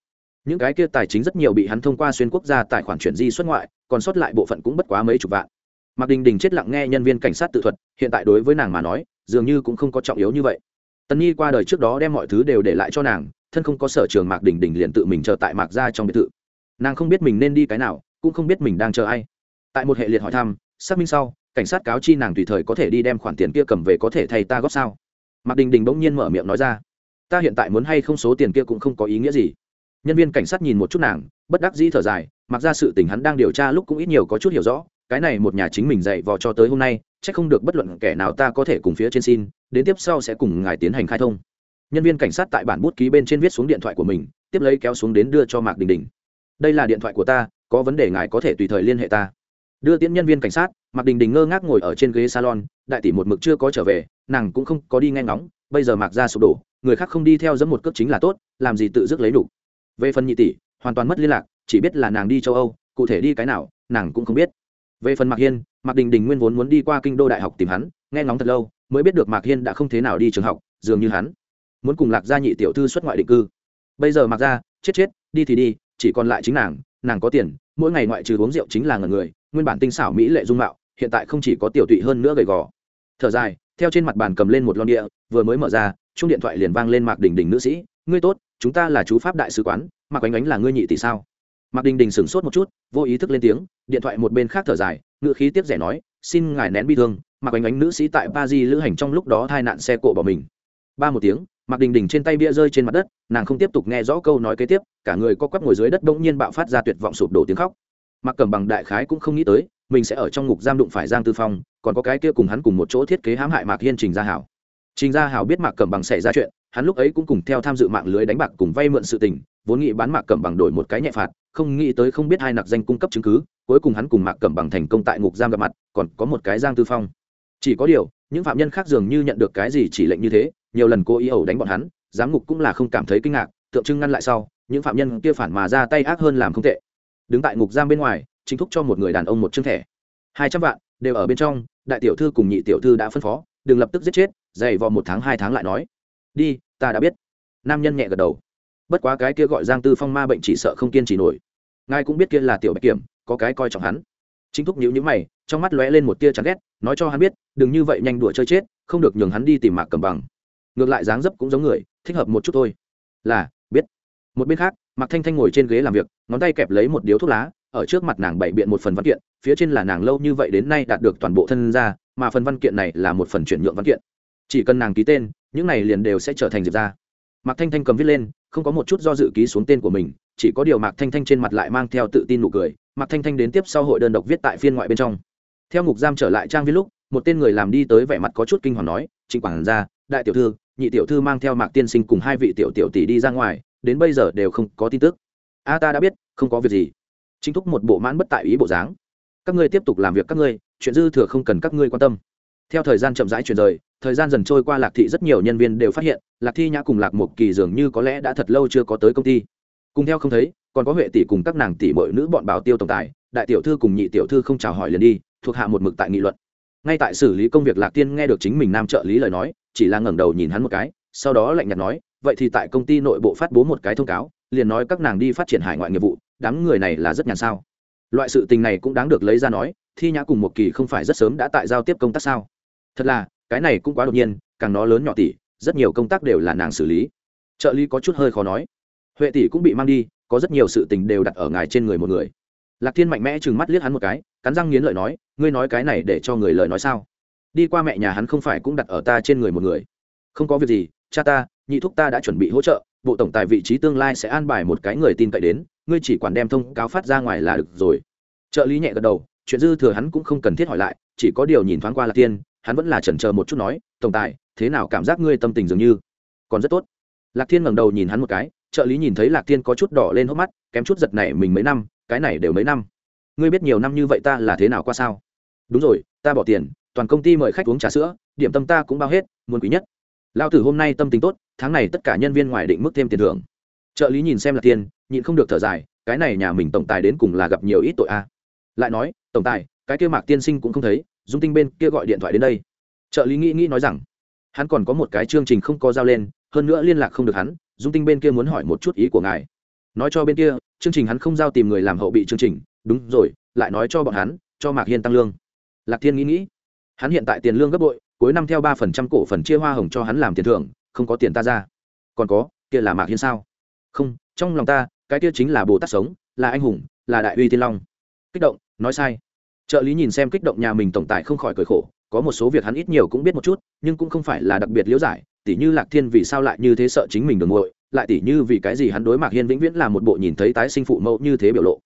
Speaker 1: Những cái kia tài chính rất nhiều bị hắn thông qua xuyên quốc gia tài khoản chuyển di xuất ngoại, còn sót lại bộ phận cũng bất quá mấy chục vạn. Mạc đình đình chết lặng nghe nhân viên cảnh sát tự thuật, hiện tại đối với nàng mà nói, dường như cũng không có trọng yếu như vậy. Tần nhi qua đời trước đó đem mọi thứ đều để lại cho nàng, thân không có sở trường mạc đình đình liền tự mình chờ tại mạc ra trong biệt thự. Nàng không biết mình nên đi cái nào, cũng không biết mình đang chờ ai tại một hệ liệt hỏi thăm, xác minh sau, cảnh sát cáo chi nàng tùy thời có thể đi đem khoản tiền kia cầm về có thể thay ta góp sao? Mạc đình đình bỗng nhiên mở miệng nói ra. Ta hiện tại muốn hay không số tiền kia cũng không có ý nghĩa gì. Nhân viên cảnh sát nhìn một chút nàng, bất đắc dĩ thở dài, mặc ra sự tình hắn đang điều tra lúc cũng ít nhiều có chút hiểu rõ, cái này một nhà chính mình dạy vò cho tới hôm nay c h ắ c không được bất luận kẻ nào ta có thể cùng phía trên xin, đến tiếp sau sẽ cùng ngài tiến hành khai thông. Nhân viên cảnh sát tại bản bút ký bên trên viết xuống điện thoại của mình, tiếp lấy kéo xuống đến đưa cho mạc đình đình. Đây là điện thoại của ta, có vấn đề ngài có thể tùy thời liên hệ ta đưa tiễn nhân viên cảnh sát, mạc đình đình ngơ ngác ngồi ở trên ghế salon, đại tỷ một mực chưa có trở về, nàng cũng không có đi nghe ngóng, bây giờ mạc ra sụp đổ, người khác không đi theo dẫn một cước chính là tốt, làm gì tự dứt lấy đủ. Về phần nhị tỷ, hoàn toàn mất liên lạc, chỉ biết là nàng đi châu âu, cụ thể đi cái nào, nàng cũng không biết. Về phần mạc hiên, mạc đình đình nguyên vốn muốn đi qua kinh đô đại học tìm hắn, nghe ngóng thật lâu, mới biết được mạc hiên đã không thế nào đi trường học, dường như hắn muốn cùng lạc gia nhị tiểu thư xuất ngoại định cư. Bây giờ mặc ra chết chết, đi thì đi, chỉ còn lại chính nàng nàng có tiền mỗi ngày ngoại trừ uống rượu chính là ngần người, nguyên bản tinh xảo mỹ lệ dung mạo, hiện tại không chỉ có tiểu tụy hơn nữa gầy gò. Thở dài, theo trên mặt bàn cầm lên một lon địa, vừa mới mở ra chung điện thoại liền vang lên mạc đình đình nữ sĩ, ngươi tốt, chúng ta là chú pháp đại sứ quán, mạc ánh ánh là ngươi nhị tỷ sao? Mạc đình đình sửng sốt một chút, vô ý thức lên tiếng, điện thoại một bên khác thở dài ngự khí tiếp rẻ nói, xin ngài nén bi thương, mạc ánh ánh nữ sĩ tại ba di lữ hành trong lúc đó tai nạn xe cộ bỏ mình. Ba một tiếng mạc đình đình trên tay bia rơi trên mặt đất, nàng không tiếp tục nghe rõ câu nói kế tiếp, cả người co quắp ngồi dưới đất bỗng nhiên bạo phát ra tuyệt vọng sụp đổ tiếng khóc. Mạc cầm bằng đại khái cũng không nghĩ tới, mình sẽ ở trong ngục giam đụng phải giang tư phong, còn có cái kia cùng hắn cùng một chỗ thiết kế hãm hại mạc hiên trình gia hảo. Trình gia hảo biết mạc cầm bằng xảy ra chuyện, hắn lúc ấy cũng cùng theo tham dự mạng lưới đánh bạc cùng vay mượn sự tình, vốn nghĩ bán mạc cẩm bằng đổi một cái nhẹ phạt, không nghĩ tới không biết hai nặc danh cung cấp chứng cứ, cuối cùng hắn cùng mạc cẩm bằng thành công tại ngục giam gặp mặt, còn có một cái giang tư phong. Chỉ có điều, những phạm nhân khác dường như nhận được cái gì chỉ lệnh như thế nhiều lần cố ý ẩu đánh bọn hắn, giám ngục cũng là không cảm thấy kinh ngạc, tượng trưng ngăn lại sau, những phạm nhân kia phản mà ra tay ác hơn làm không tệ. Đứng tại ngục giam bên ngoài, chính thúc cho một người đàn ông một chương thẻ. Hai trăm vạn, đều ở bên trong, đại tiểu thư cùng nhị tiểu thư đã phân phó, đừng lập tức giết chết, dày vò một tháng hai tháng lại nói. Đi, ta đã biết. Nam nhân nhẹ gật đầu. Bất quá cái kia gọi giang tư phong ma bệnh chỉ sợ không kiên trì nổi. Ngài cũng biết kia là tiểu bạch kiểm, có cái coi trọng hắn. Chính thúc nhíu nhíu mày, trong mắt lóe lên một tia chán ghét, nói cho hắn biết, đừng như vậy nhanh đùa chơi chết, không được nhường hắn đi tìm mạc cầm bằng ngược lại dáng dấp cũng giống người, thích hợp một chút thôi. Là, biết. Một bên khác, mạc thanh thanh ngồi trên ghế làm việc, ngón tay kẹp lấy một điếu thuốc lá, ở trước mặt nàng bày biện một phần văn kiện, phía trên là nàng lâu như vậy đến nay đạt được toàn bộ thân ra mà phần văn kiện này là một phần chuyển nhượng văn kiện. Chỉ cần nàng ký tên, những này liền đều sẽ trở thành diệp ra mạc thanh thanh cầm viết lên, không có một chút do dự ký xuống tên của mình, chỉ có điều mạc thanh thanh trên mặt lại mang theo tự tin nụ cười. Mạc thanh thanh đến tiếp sau hội đơn độc viết tại phiên ngoại bên trong. Theo ngục giam trở lại trang viết lúc, một tên người làm đi tới vẻ mặt có chút kinh hoàng nói, trịnh quản gia, đại tiểu thư nhị tiểu thư mang theo mạc tiên sinh cùng hai vị tiểu tiểu tỷ đi ra ngoài, đến bây giờ đều không có tin tức. A ta đã biết, không có việc gì. Chính thúc một bộ mãn bất tại ý bộ dáng. Các ngươi tiếp tục làm việc các ngươi, chuyện dư thừa không cần các ngươi quan tâm. Theo thời gian chậm rãi chuyển rời, thời gian dần trôi qua lạc thị rất nhiều nhân viên đều phát hiện, lạc thi nhã cùng lạc một kỳ dường như có lẽ đã thật lâu chưa có tới công ty. Cùng theo không thấy, còn có huệ tỷ cùng các nàng tỷ mọi nữ bọn bảo tiêu tổng tài, đại tiểu thư cùng nhị tiểu thư không chào hỏi liền đi, thuộc hạ một mực tại nghị luận. Ngay tại xử lý công việc, lạc tiên nghe được chính mình nam trợ lý lời nói chỉ là ngẩng đầu nhìn hắn một cái, sau đó lạnh nhạt nói, vậy thì tại công ty nội bộ phát bố một cái thông cáo, liền nói các nàng đi phát triển hải ngoại nghiệp vụ, đám người này là rất nhàn sao. Loại sự tình này cũng đáng được lấy ra nói, thi nhã cùng một kỳ không phải rất sớm đã tại giao tiếp công tác sao? Thật là, cái này cũng quá đột nhiên, càng nó lớn nhỏ tỷ rất nhiều công tác đều là nàng xử lý. Trợ lý có chút hơi khó nói. Huệ tỷ cũng bị mang đi, có rất nhiều sự tình đều đặt ở ngài trên người một người. Lạc thiên mạnh mẽ chừng mắt liếc hắn một cái, cắn răng nghiến lợi nói, ngươi nói cái này để cho người lời nói sao? Đi qua mẹ nhà hắn không phải cũng đặt ở ta trên người một người. Không có việc gì, cha ta, nhị thúc ta đã chuẩn bị hỗ trợ, bộ tổng tài vị trí tương lai sẽ an bài một cái người tin cậy đến, ngươi chỉ quản đem thông cáo phát ra ngoài là được rồi. Trợ lý nhẹ gật đầu, chuyện dư thừa hắn cũng không cần thiết hỏi lại, chỉ có điều nhìn thoáng qua lạc tiên, hắn vẫn là chần chờ một chút nói, tổng tài, thế nào cảm giác ngươi tâm tình dường như? Còn rất tốt. Lạc thiên ngẩng đầu nhìn hắn một cái, trợ lý nhìn thấy lạc thiên có chút đỏ lên hốc mắt, kém chút giật này mình mấy năm, cái này đều mấy năm. Ngươi biết nhiều năm như vậy ta là thế nào qua sao? Đúng rồi, ta bỏ tiền toàn công ty mời khách uống trà sữa điểm tâm ta cũng bao hết muốn quý nhất. Lao tử hôm nay tâm tình tốt tháng này tất cả nhân viên ngoài định mức thêm tiền thưởng. Trợ lý nhìn xem là tiền, nhịn không được thở dài cái này nhà mình tổng tài đến cùng là gặp nhiều ít tội a. Lại nói tổng tài cái kia mạc tiên sinh cũng không thấy dung tinh bên kia gọi điện thoại đến đây. Trợ lý nghĩ nghĩ nói rằng hắn còn có một cái chương trình không có giao lên hơn nữa liên lạc không được hắn dung tinh bên kia muốn hỏi một chút ý của ngài. Nói cho bên kia chương trình hắn không giao tìm người làm hậu bị chương trình đúng rồi lại nói cho bọn hắn cho mạc hiên tăng lương. Lạc thiên nghĩ nghĩ hắn hiện tại tiền lương gấp bội, cuối năm theo ba phần trăm cổ phần chia hoa hồng cho hắn làm tiền thưởng, không có tiền ta ra. Còn có, kia là mạc hiên sao? Không, trong lòng ta, cái kia chính là bồ tát sống, là anh hùng, là đại uy tiên long. Kích động, nói sai. Trợ lý nhìn xem kích động nhà mình tổng tài không khỏi cười khổ, có một số việc hắn ít nhiều cũng biết một chút, nhưng cũng không phải là đặc biệt liễu giải, tỉ như lạc thiên vì sao lại như thế sợ chính mình đường ngội lại tỉ như vì cái gì hắn đối mạc hiên vĩnh viễn là một bộ nhìn thấy tái sinh phụ mẫu như thế biểu lộ.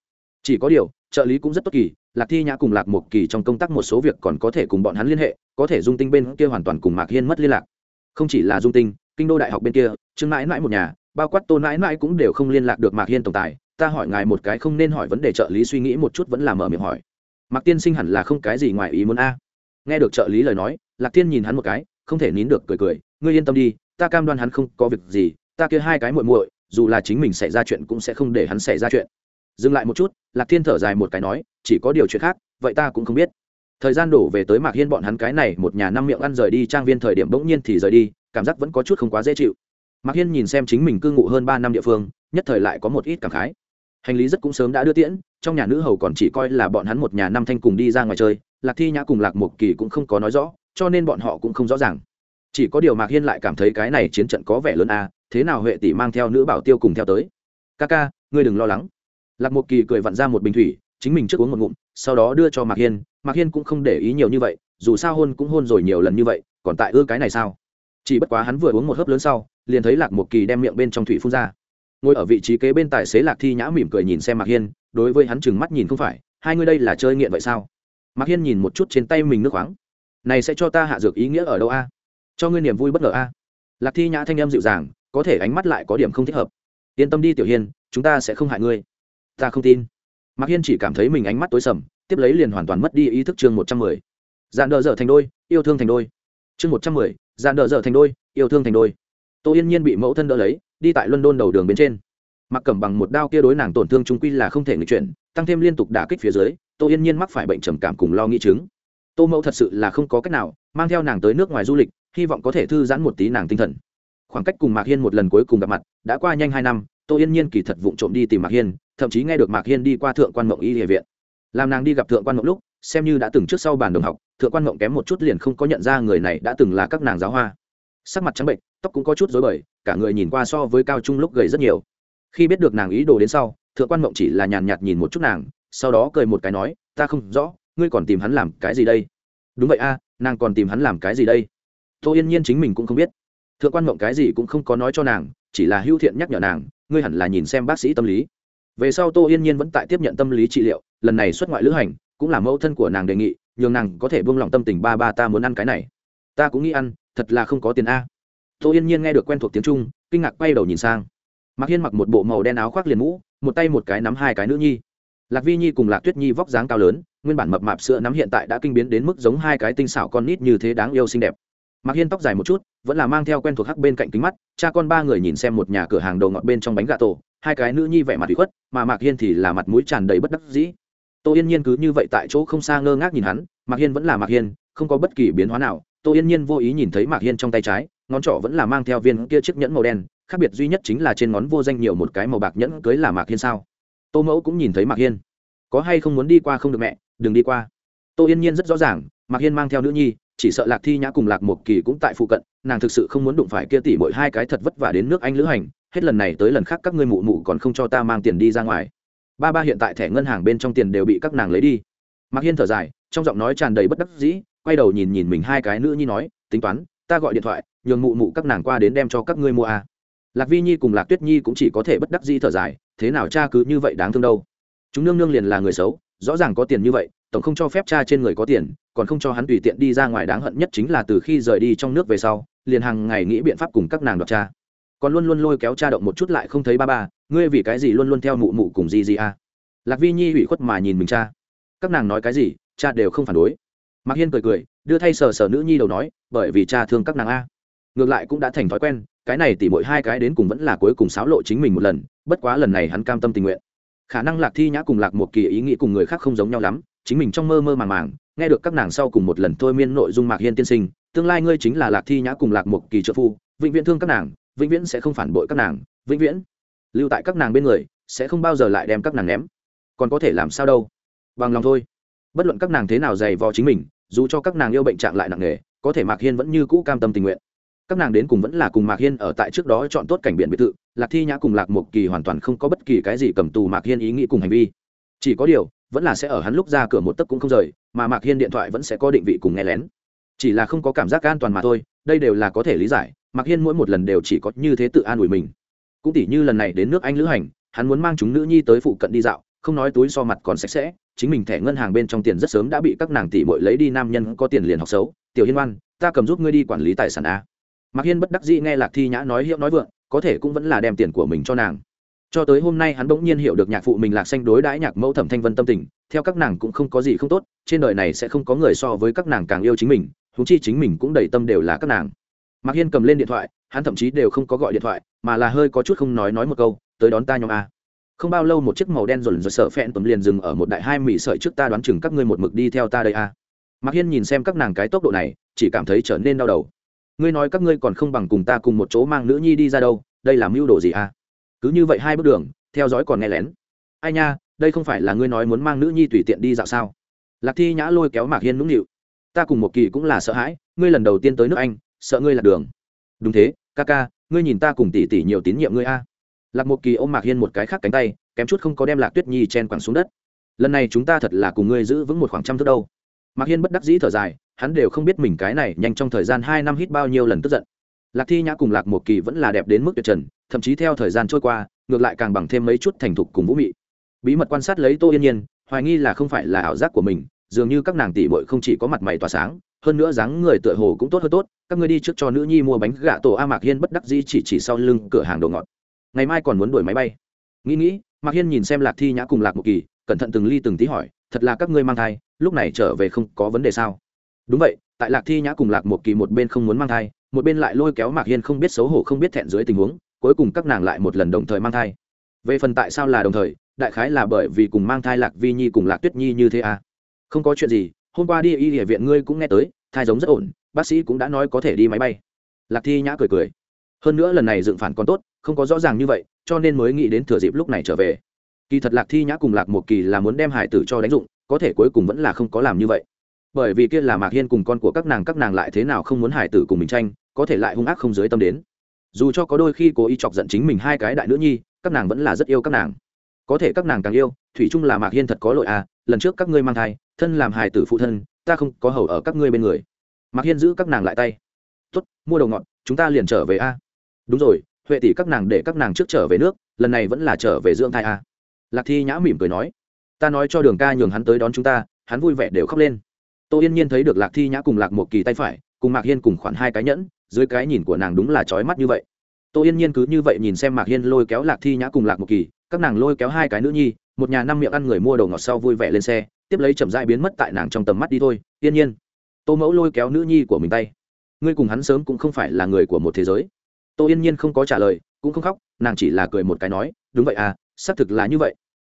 Speaker 1: Chỉ có điều, trợ lý cũng rất tốt kỳ lạc thi nhã cùng lạc một kỳ trong công tác một số việc còn có thể cùng bọn hắn liên hệ, có thể dung tinh bên kia hoàn toàn cùng mạc hiên mất liên lạc. Không chỉ là dung tinh, kinh đô đại học bên kia, trương mãi mãi một nhà, bao quát tôn mãi mãi cũng đều không liên lạc được mạc hiên tổng tài. Ta hỏi ngài một cái không nên hỏi vấn đề trợ lý suy nghĩ một chút vẫn là mở miệng hỏi. Mạc tiên sinh hẳn là không cái gì ngoài ý muốn a. Nghe được trợ lý lời nói, lạc tiên nhìn hắn một cái, không thể nín được cười cười. Ngươi yên tâm đi, ta cam đoan hắn không có việc gì, ta kia hai cái muội muội, dù là chính mình xảy ra chuyện cũng sẽ không để hắn xảy ra chuyện dừng lại một chút, lạc thiên thở dài một cái nói, chỉ có điều chuyện khác, vậy ta cũng không biết. Thời gian đổ về tới mạc hiên bọn hắn cái này một nhà năm miệng ăn rời đi, trang viên thời điểm bỗng nhiên thì rời đi, cảm giác vẫn có chút không quá dễ chịu. Mạc hiên nhìn xem chính mình cư ngụ hơn ba năm địa phương, nhất thời lại có một ít cảm khái. Hành lý rất cũng sớm đã đưa tiễn, trong nhà nữ hầu còn chỉ coi là bọn hắn một nhà năm thanh cùng đi ra ngoài chơi, lạc thi nhã cùng lạc một kỳ cũng không có nói rõ, cho nên bọn họ cũng không rõ ràng. Chỉ có điều mạc hiên lại cảm thấy cái này chiến trận có vẻ lớn a, thế nào huệ tỷ mang theo nữ bảo tiêu cùng theo tới? Ca ca, ngươi đừng lo lắng lạc một kỳ cười vặn ra một bình thủy, chính mình trước uống một ngụm, sau đó đưa cho mạc hiên. Mạc hiên cũng không để ý nhiều như vậy, dù sao hôn cũng hôn rồi nhiều lần như vậy, còn tại ưa cái này sao? Chỉ bất quá hắn vừa uống một hớp lớn sau, liền thấy lạc một kỳ đem miệng bên trong thủy phun ra. Ngồi ở vị trí kế bên tài xế lạc thi nhã mỉm cười nhìn xem mạc hiên, đối với hắn chừng mắt nhìn không phải, hai ngươi đây là chơi nghiện vậy sao? Mạc hiên nhìn một chút trên tay mình nước khoáng. Này sẽ cho ta hạ dược ý nghĩa ở đâu a? Cho ngươi niềm vui bất ngờ a. Lạc thi nhã thanh em dịu dàng, có thể ánh mắt lại có điểm không thích hợp. Yên tâm đi, tiểu hiên, chúng ta sẽ không hại ngươi ta không tin. Mạc hiên chỉ cảm thấy mình ánh mắt tối sầm, tiếp lấy liền hoàn toàn mất đi ý thức chương một trăm mười. Dạn đỡ dở thành đôi, yêu thương thành đôi. Chương một trăm mười dạn đỡ dở thành đôi, yêu thương thành đôi. Tô yên nhiên bị mẫu thân đỡ lấy, đi tại london đầu đường bên trên. Mặc cẩm bằng một đao kia đối nàng tổn thương trung quy là không thể người chuyển, tăng thêm liên tục đả kích phía dưới, tô yên nhiên mắc phải bệnh trầm cảm cùng lo nghĩ chứng. Tô mẫu thật sự là không có cách nào, mang theo nàng tới nước ngoài du lịch, hy vọng có thể thư giãn một tí nàng tinh thần. Khoảng cách cùng mạc hiên một lần cuối cùng gặp mặt, đã qua nhanh hai năm, tô yên nhiên kỳ thật vụng trộm đi tìm mạc hiên thậm chí nghe được mạc hiên đi qua thượng quan mộng y địa viện. Làm nàng đi gặp thượng quan mộng lúc, xem như đã từng trước sau bàn đồng học, thượng quan mộng kém một chút liền không có nhận ra người này đã từng là các nàng giáo hoa. Sắc mặt trắng bệnh, tóc cũng có chút dối bời, cả người nhìn qua so với cao trung lúc gầy rất nhiều. Khi biết được nàng ý đồ đến sau, thượng quan mộng chỉ là nhàn nhạt nhìn một chút nàng, sau đó cười một cái nói, ta không rõ, ngươi còn tìm hắn làm cái gì đây? Đúng vậy a, nàng còn tìm hắn làm cái gì đây? Tô yên nhiên chính mình cũng không biết. Thượng quan mộng cái gì cũng không có nói cho nàng, chỉ là hữu thiện nhắc nhở nàng, ngươi hẳn là nhìn xem bác sĩ tâm lý về sau tô yên nhiên vẫn tại tiếp nhận tâm lý trị liệu, lần này xuất ngoại lữ hành, cũng là mẫu thân của nàng đề nghị, nhường nàng có thể buông lỏng tâm tình, ba ba, ta muốn ăn cái này. Ta cũng nghĩ ăn, thật là không có tiền a. Tô yên nhiên nghe được quen thuộc tiếng trung, kinh ngạc quay đầu nhìn sang. Mạc hiên mặc một bộ màu đen áo khoác liền mũ, một tay một cái nắm hai cái nữ nhi. Lạc vi nhi cùng lạc tuyết nhi vóc dáng cao lớn, nguyên bản mập mạp sữa nắm hiện tại đã kinh biến đến mức giống hai cái tinh xảo con nít như thế đáng yêu xinh đẹp. Mạc hiên tóc dài một chút, vẫn là mang theo quen thuộc hắc bên cạnh kính mắt, cha con ba người nhìn xem một nhà cửa hàng đầu ngọt bên trong bánh gà tổ hai cái nữ nhi vẻ mặt bị khuất, mà mạc hiên thì là mặt mũi tràn đầy bất đắc dĩ. Tô yên nhiên cứ như vậy tại chỗ không xa ngơ ngác nhìn hắn, mạc hiên vẫn là mạc hiên, không có bất kỳ biến hóa nào. Tô yên nhiên vô ý nhìn thấy mạc hiên trong tay trái, ngón trỏ vẫn là mang theo viên kia chiếc nhẫn màu đen, khác biệt duy nhất chính là trên ngón vô danh nhiều một cái màu bạc nhẫn cưới là mạc hiên sao? Tô mẫu cũng nhìn thấy mạc hiên. Có hay không muốn đi qua không được mẹ, đừng đi qua. Tô yên nhiên rất rõ ràng, mạc hiên mang theo nữ nhi, chỉ sợ lạc thi nhã cùng lạc một kỳ cũng tại phụ cận, nàng thực sự không muốn đụng phải kia tỉ mỗi hai cái thật vất vả đến nước anh lữ hành hết lần này tới lần khác các ngươi mụ mụ còn không cho ta mang tiền đi ra ngoài. Ba ba hiện tại thẻ ngân hàng bên trong tiền đều bị các nàng lấy đi. Mạc hiên thở dài, trong giọng nói tràn đầy bất đắc dĩ, quay đầu nhìn nhìn mình hai cái nữ nhi nói, tính toán, ta gọi điện thoại, nhường mụ mụ các nàng qua đến đem cho các ngươi mua à. lạc vi nhi cùng lạc tuyết nhi cũng chỉ có thể bất đắc dĩ thở dài, thế nào cha cứ như vậy đáng thương đâu? Chúng nương nương liền là người xấu, rõ ràng có tiền như vậy, tổng không cho phép cha trên người có tiền, còn không cho hắn tùy tiện đi ra ngoài đáng hận nhất chính là từ khi rời đi trong nước về sau, liền hàng ngày nghĩ biện pháp cùng các nàng đoạt cha còn luôn luôn lôi kéo cha động một chút lại không thấy ba ba, ngươi vì cái gì luôn luôn theo mụ mụ cùng gì gì à lạc vi nhi ủy khuất mà nhìn mình cha. Các nàng nói cái gì, cha đều không phản đối. Mạc hiên cười cười, đưa thay sờ sờ nữ nhi đầu nói, bởi vì cha thương các nàng a. Ngược lại cũng đã thành thói quen, cái này tỉ mỗi hai cái đến cùng vẫn là cuối cùng xáo lộ chính mình một lần, bất quá lần này hắn cam tâm tình nguyện. Khả năng lạc thi nhã cùng lạc một kỳ ý nghĩ cùng người khác không giống nhau lắm, chính mình trong mơ mơ màng màng, nghe được các nàng sau cùng một lần thôi miên nội dung mạc hiên tiên sinh, tương lai ngươi chính là lạc thi nhã cùng lạc một kỳ trợ phu, vĩnh viễn thương các nàng vĩnh viễn sẽ không phản bội các nàng, vĩnh viễn. Lưu tại các nàng bên người, sẽ không bao giờ lại đem các nàng ném. Còn có thể làm sao đâu? Bằng lòng thôi. Bất luận các nàng thế nào dày vò chính mình, dù cho các nàng yêu bệnh trạng lại nặng nề, có thể mạc hiên vẫn như cũ cam tâm tình nguyện. Các nàng đến cùng vẫn là cùng mạc hiên ở tại trước đó chọn tốt cảnh biển biệt thự, lạc thi nhã cùng lạc một kỳ hoàn toàn không có bất kỳ cái gì cầm tù mạc hiên ý nghĩ cùng hành vi. Chỉ có điều, vẫn là sẽ ở hắn lúc ra cửa một tấc cũng không rời, mà mạc hiên điện thoại vẫn sẽ có định vị cùng nghe lén. Chỉ là không có cảm giác an toàn mà thôi, đây đều là có thể lý giải mạc hiên mỗi một lần đều chỉ có như thế tự an ủi mình. Cũng tỉ như lần này đến nước anh lữ hành, hắn muốn mang chúng nữ nhi tới phụ cận đi dạo, không nói túi so mặt còn sạch sẽ, chính mình thẻ ngân hàng bên trong tiền rất sớm đã bị các nàng tỷ bội lấy đi, nam nhân có tiền liền học xấu. Tiểu hiên oan, ta cầm giúp ngươi đi quản lý tài sản a. Mạc hiên bất đắc dĩ nghe lạc thi nhã nói hiệu nói vượng, có thể cũng vẫn là đem tiền của mình cho nàng. Cho tới hôm nay hắn bỗng nhiên hiểu được nhạc phụ mình lạc xanh đối đãi nhạc mẫu thẩm thanh vân tâm tình, theo các nàng cũng không có gì không tốt, trên đời này sẽ không có người so với các nàng càng yêu chính mình thú chi chính mình cũng đầy tâm đều là các nàng mạc hiên cầm lên điện thoại, hắn thậm chí đều không có gọi điện thoại, mà là hơi có chút không nói nói một câu, tới đón ta nhóm a. Không bao lâu một chiếc màu đen rồn rồn sợ phẹn tấm liền dừng ở một đại hai mỹ sợi trước ta đoán chừng các ngươi một mực đi theo ta đây a. Mạc hiên nhìn xem các nàng cái tốc độ này, chỉ cảm thấy trở nên đau đầu. Ngươi nói các ngươi còn không bằng cùng ta cùng một chỗ mang nữ nhi đi ra đâu, đây là mưu đồ gì a? Cứ như vậy hai bước đường, theo dõi còn nghe lén. Ai nha, đây không phải là ngươi nói muốn mang nữ nhi tùy tiện đi dạo sao? Lạc thi nhã lôi kéo mạc hiên nũng nịu. Ta cùng một kỳ cũng là sợ hãi, ngươi lần đầu tiên tới nước anh sợ ngươi lạc đường. Đúng thế, ca ca, ngươi nhìn ta cùng tỷ tỷ nhiều tín nhiệm ngươi a. Lạc một kỳ ôm mạc hiên một cái khác cánh tay, kém chút không có đem lạc tuyết nhi chen quẳng xuống đất. Lần này chúng ta thật là cùng ngươi giữ vững một khoảng trăm thước đâu. Mạc hiên bất đắc dĩ thở dài, hắn đều không biết mình cái này nhanh trong thời gian hai năm hít bao nhiêu lần tức giận. Lạc thi nhã cùng lạc một kỳ vẫn là đẹp đến mức tuyệt trần, thậm chí theo thời gian trôi qua, ngược lại càng bằng thêm mấy chút thành thục cùng vũ mị. Bí mật quan sát lấy tô yên nhiên, hoài nghi là không phải là ảo giác của mình, dường như các nàng tỷ bội không chỉ có mặt mày tỏa sáng, hơn nữa dáng người tựa hồ cũng tốt hơn tốt các ngươi đi trước cho nữ nhi mua bánh gà tổ a mạc hiên bất đắc dĩ chỉ chỉ sau lưng cửa hàng đồ ngọt. Ngày mai còn muốn đuổi máy bay. Nghĩ nghĩ, mạc hiên nhìn xem lạc thi nhã cùng lạc một kỳ, cẩn thận từng ly từng tí hỏi, thật là các ngươi mang thai, lúc này trở về không có vấn đề sao? Đúng vậy, tại lạc thi nhã cùng lạc một kỳ một bên không muốn mang thai, một bên lại lôi kéo mạc hiên không biết xấu hổ không biết thẹn dưới tình huống, cuối cùng các nàng lại một lần đồng thời mang thai. Về phần tại sao là đồng thời, đại khái là bởi vì cùng mang thai lạc vi nhi cùng lạc tuyết nhi như thế à? Không có chuyện gì, hôm qua đi y địa viện ngươi cũng nghe tới thai giống rất ổn, bác sĩ cũng đã nói có thể đi máy bay. Lạc thi nhã cười cười. Hơn nữa lần này dựng phản còn tốt, không có rõ ràng như vậy, cho nên mới nghĩ đến thừa dịp lúc này trở về. Kỳ thật lạc thi nhã cùng lạc một kỳ là muốn đem hải tử cho đánh dụng, có thể cuối cùng vẫn là không có làm như vậy. Bởi vì kia là mạc hiên cùng con của các nàng các nàng lại thế nào không muốn hải tử cùng mình tranh, có thể lại hung ác không dưới tâm đến. Dù cho có đôi khi cố ý chọc giận chính mình hai cái đại nữ nhi, các nàng vẫn là rất yêu các nàng. Có thể các nàng càng yêu, thủy chung là mạc hiên thật có lỗi à lần trước các ngươi mang thai, thân làm hài tử phụ thân ta không có hầu ở các ngươi bên người. Mạc hiên giữ các nàng lại tay. Tuất mua đầu ngọt, chúng ta liền trở về a. Đúng rồi, huệ tỷ các nàng để các nàng trước trở về nước, lần này vẫn là trở về dưỡng thai a. Lạc thi nhã mỉm cười nói. Ta nói cho đường ca nhường hắn tới đón chúng ta, hắn vui vẻ đều khóc lên. Tô yên nhiên thấy được lạc thi nhã cùng lạc một kỳ tay phải, cùng mạc hiên cùng khoản hai cái nhẫn, dưới cái nhìn của nàng đúng là trói mắt như vậy. Tô yên nhiên cứ như vậy nhìn xem mạc hiên lôi kéo lạc thi nhã cùng lạc một kỳ, các nàng lôi kéo hai cái nữ nhi, một nhà năm miệng ăn người mua đầu ngọt sau vui vẻ lên xe tiếp lấy chậm rãi biến mất tại nàng trong tầm mắt đi thôi, yên nhiên. Tô mẫu lôi kéo nữ nhi của mình tay. Ngươi cùng hắn sớm cũng không phải là người của một thế giới. Tô yên nhiên không có trả lời, cũng không khóc, nàng chỉ là cười một cái nói, đúng vậy à xác thực là như vậy.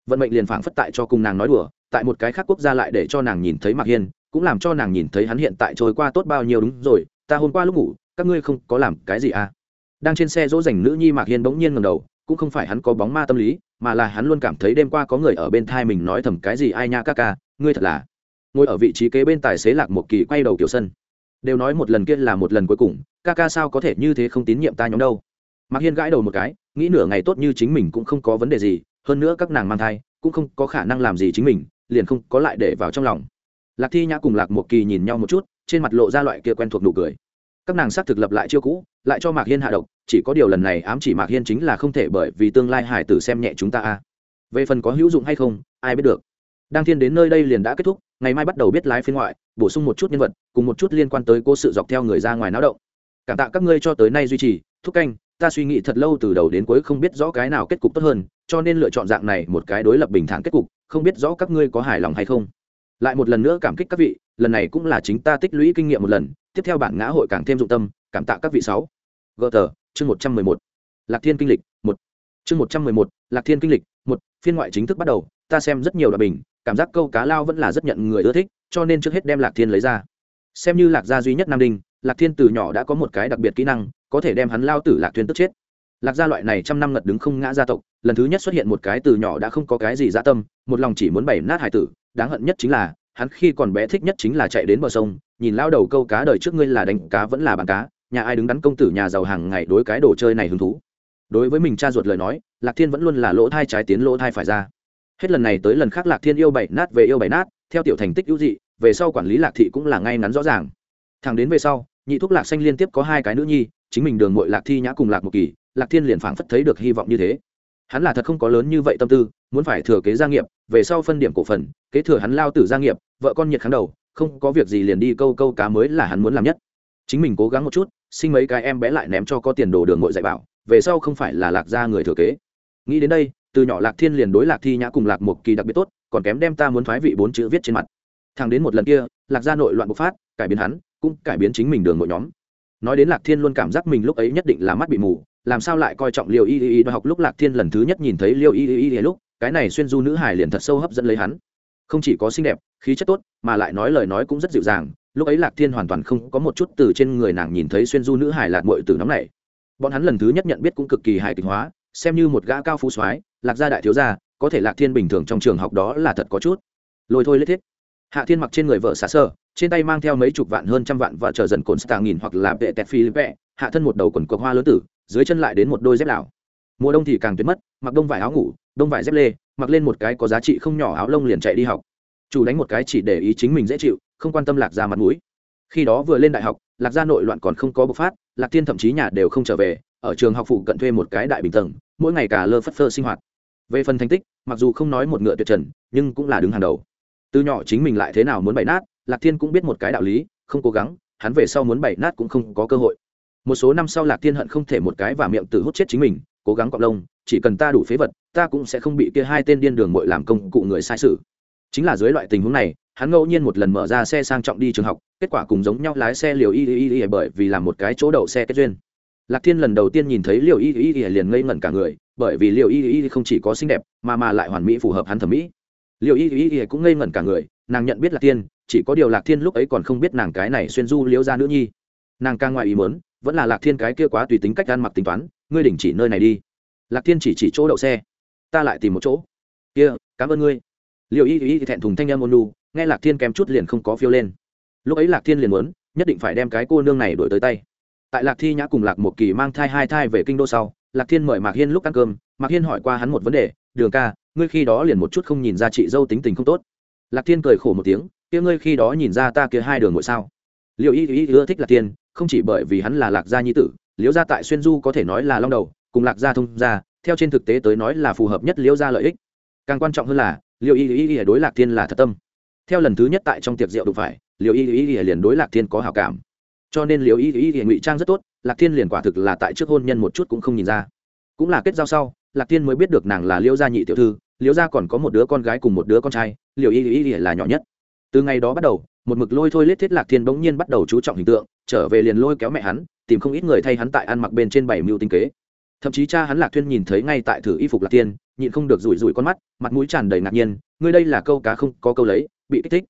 Speaker 1: Vận mệnh liền phảng phất tại cho cùng nàng nói đùa, tại một cái khác quốc gia lại để cho nàng nhìn thấy mạc hiên, cũng làm cho nàng nhìn thấy hắn hiện tại trôi qua tốt bao nhiêu đúng rồi, ta hôm qua lúc ngủ, các ngươi không có làm cái gì à? Đang trên xe dỗ dành nữ nhi mạc hiên bỗng nhiên ngầm đầu, cũng không phải hắn có bóng ma tâm lý mà là hắn luôn cảm thấy đêm qua có người ở bên thai mình nói thầm cái gì, ai nha ca ca, ngươi thật là ngồi ở vị trí kế bên tài xế lạc một kỳ quay đầu kiểu sân. Đều nói một lần kia là một lần cuối cùng, ca ca sao có thể như thế không tín nhiệm ta nhóm đâu. Mạc hiên gãi đầu một cái, nghĩ nửa ngày tốt như chính mình cũng không có vấn đề gì, hơn nữa các nàng mang thai, cũng không có khả năng làm gì chính mình, liền không có lại để vào trong lòng. Lạc thi nhã cùng lạc một kỳ nhìn nhau một chút, trên mặt lộ ra loại kia quen thuộc nụ cười các nàng xác thực lập lại chiêu cũ, lại cho mạc hiên hạ độc, chỉ có điều lần này ám chỉ mạc hiên chính là không thể bởi vì tương lai hải tử xem nhẹ chúng ta a. Về phần có hữu dụng hay không, ai biết được. Đang thiên đến nơi đây liền đã kết thúc, ngày mai bắt đầu biết lái phiên ngoại, bổ sung một chút nhân vật, cùng một chút liên quan tới cô sự dọc theo người ra ngoài náo động. Cảm tạ các ngươi cho tới nay duy trì, thúc canh, ta suy nghĩ thật lâu từ đầu đến cuối không biết rõ cái nào kết cục tốt hơn, cho nên lựa chọn dạng này một cái đối lập bình thản kết cục, không biết rõ các ngươi có hài lòng hay không. Lại một lần nữa cảm kích các vị, lần này cũng là chính ta tích lũy kinh nghiệm một lần tiếp theo bản ngã hội càng thêm dụng tâm, cảm tạ các vị sáu. Gờ tờ chương một trăm mười một. Lạc thiên kinh lịch, một. Chương một trăm mười một, lạc thiên kinh lịch, một. Phiên ngoại chính thức bắt đầu, ta xem rất nhiều đoạn bình, cảm giác câu cá lao vẫn là rất nhận người ưa thích, cho nên trước hết đem lạc thiên lấy ra. Xem như lạc gia duy nhất nam đinh, lạc thiên từ nhỏ đã có một cái đặc biệt kỹ năng, có thể đem hắn lao tử lạc thiên tức chết. Lạc gia loại này trăm năm ngật đứng không ngã gia tộc, lần thứ nhất xuất hiện một cái từ nhỏ đã không có cái gì gia tâm, một lòng chỉ muốn bày nát hải tử, đáng hận nhất chính là hắn khi còn bé thích nhất chính là chạy đến bờ sông, nhìn lao đầu câu cá đời trước ngươi là đánh cá vẫn là bàn cá, nhà ai đứng đắn công tử nhà giàu hàng ngày đối cái đồ chơi này hứng thú. Đối với mình cha ruột lời nói, lạc thiên vẫn luôn là lỗ thai trái tiến lỗ thai phải ra. Hết lần này tới lần khác lạc thiên yêu bảy nát về yêu bảy nát, theo tiểu thành tích ưu dị, về sau quản lý lạc thị cũng là ngay ngắn rõ ràng. Thằng đến về sau, nhị thuốc lạc xanh liên tiếp có hai cái nữ nhi, chính mình đường mội lạc thi nhã cùng lạc một kỳ, lạc thiên liền phảng phất thấy được hy vọng như thế hắn là thật không có lớn như vậy tâm tư, muốn phải thừa kế gia nghiệp, về sau phân điểm cổ phần, kế thừa hắn lao tử gia nghiệp, vợ con nhiệt kháng đầu, không có việc gì liền đi câu câu cá mới là hắn muốn làm nhất. Chính mình cố gắng một chút, sinh mấy cái em bé lại ném cho có tiền đồ đường mội dạy bảo, về sau không phải là lạc gia người thừa kế. Nghĩ đến đây, từ nhỏ lạc thiên liền đối lạc thi nhã cùng lạc một kỳ đặc biệt tốt, còn kém đem ta muốn thoái vị bốn chữ viết trên mặt. Thằng đến một lần kia, lạc gia nội loạn bộc phát, cải biến hắn, cũng cải biến chính mình đường nội nhóm. Nói đến lạc thiên luôn cảm giác mình lúc ấy nhất định là mắt bị mù làm sao lại coi trọng liều y y y? Học lúc lạc thiên lần thứ nhất nhìn thấy liều y y y lúc, cái này xuyên du nữ hải liền thật sâu hấp dẫn lấy hắn. Không chỉ có xinh đẹp, khí chất tốt, mà lại nói lời nói cũng rất dịu dàng. Lúc ấy lạc thiên hoàn toàn không có một chút từ trên người nàng nhìn thấy xuyên du nữ hải lạc mội từ nóng này bọn hắn lần thứ nhất nhận biết cũng cực kỳ hài kịch hóa, xem như một gã cao phú soái, lạc gia đại thiếu gia, có thể lạc thiên bình thường trong trường học đó là thật có chút. Lôi thôi lết thiết. Hạ thiên mặc trên người vợ xả sơ, trên tay mang theo mấy chục vạn hơn trăm vạn và chờ dần cồn stạng nghìn hoặc là vệ tẹt phi vẹ hạ thân một đầu quần cộc hoa lớn tử dưới chân lại đến một đôi dép lào mùa đông thì càng tuyệt mất, mặc đông vải áo ngủ, đông vải dép lê, mặc lên một cái có giá trị không nhỏ áo lông liền chạy đi học. Chủ đánh một cái chỉ để ý chính mình dễ chịu, không quan tâm lạc ra mặt mũi. Khi đó vừa lên đại học, lạc gia nội loạn còn không có bộc phát, lạc thiên thậm chí nhà đều không trở về, ở trường học phụ cận thuê một cái đại bình tầng, mỗi ngày cả lơ phất phơ sinh hoạt. Về phần thành tích, mặc dù không nói một ngựa tuyệt trần, nhưng cũng là đứng hàng đầu. Từ nhỏ chính mình lại thế nào muốn bày nát, lạc thiên cũng biết một cái đạo lý, không cố gắng, hắn về sau muốn bày nát cũng không có cơ hội một số năm sau lạc thiên hận không thể một cái và miệng tự hút chết chính mình cố gắng cọc lông chỉ cần ta đủ phế vật ta cũng sẽ không bị kia hai tên điên đường mội làm công cụ người sai sự chính là dưới loại tình huống này hắn ngẫu nhiên một lần mở ra xe sang trọng đi trường học kết quả cùng giống nhau lái xe liều y y y bởi vì làm một cái chỗ đậu xe kết duyên lạc thiên lần đầu tiên nhìn thấy liều y y y liền ngây ngẩn cả người bởi vì liều y y không chỉ có xinh đẹp mà mà lại hoàn mỹ phù hợp hắn thẩm mỹ liều y y y cũng ngây ngẩn cả người nàng nhận biết lạc thiên chỉ có điều lạc thiên lúc ấy còn không biết nàng cái này xuyên du liễu ra nữ nhi nàng càng ngoài ý mớn vẫn là lạc thiên cái kia quá tùy tính cách ăn mặc tính toán, ngươi đỉnh chỉ nơi này đi. Lạc thiên chỉ chỉ chỗ đậu xe. Ta lại tìm một chỗ. Kia, cảm ơn ngươi. Liệu y y thẹn thùng thanh em ôn lu nghe lạc thiên kém chút liền không có phiêu lên. Lúc ấy lạc thiên liền muốn, nhất định phải đem cái cô nương này đổi tới tay. Tại lạc thi nhã cùng lạc một kỳ mang thai hai thai về kinh đô sau, lạc thiên mời mạc hiên lúc ăn cơm. Mạc hiên hỏi qua hắn một vấn đề, đường ca, ngươi khi đó liền một chút không nhìn ra chị dâu tính tình không tốt? Lạc thiên cười khổ một tiếng, kia ngươi khi đó nhìn ra ta kia hai đường ngồi sao? Liệu y y ưa thích lạc thiên không chỉ bởi vì hắn là lạc gia nhi tử liễu gia tại xuyên du có thể nói là long đầu cùng lạc gia thông gia theo trên thực tế tới nói là phù hợp nhất liễu gia lợi ích càng quan trọng hơn là liệu y y y đối lạc thiên là thật tâm theo lần thứ nhất tại trong tiệc rượu đụng phải liệu y y y liền đối lạc thiên có hảo cảm cho nên liệu y y y ngụy trang rất tốt lạc thiên liền quả thực là tại trước hôn nhân một chút cũng không nhìn ra cũng là kết giao sau lạc thiên mới biết được nàng là liễu gia nhị tiểu thư liễu gia còn có một đứa con gái cùng một đứa con trai liệu y y y là nhỏ nhất từ ngày đó bắt đầu một mực lôi thôi lết thiết lạc thiên bỗng nhiên bắt đầu chú trọng hình tượng trở về liền lôi kéo mẹ hắn, tìm không ít người thay hắn tại ăn mặc bên trên bảy mưu tinh kế. Thậm chí cha hắn lạc thiên nhìn thấy ngay tại thử y phục lạc thiên nhịn không được rủi rủi con mắt, mặt mũi tràn đầy ngạc nhiên, ngươi đây là câu cá không có câu lấy, bị kích thích.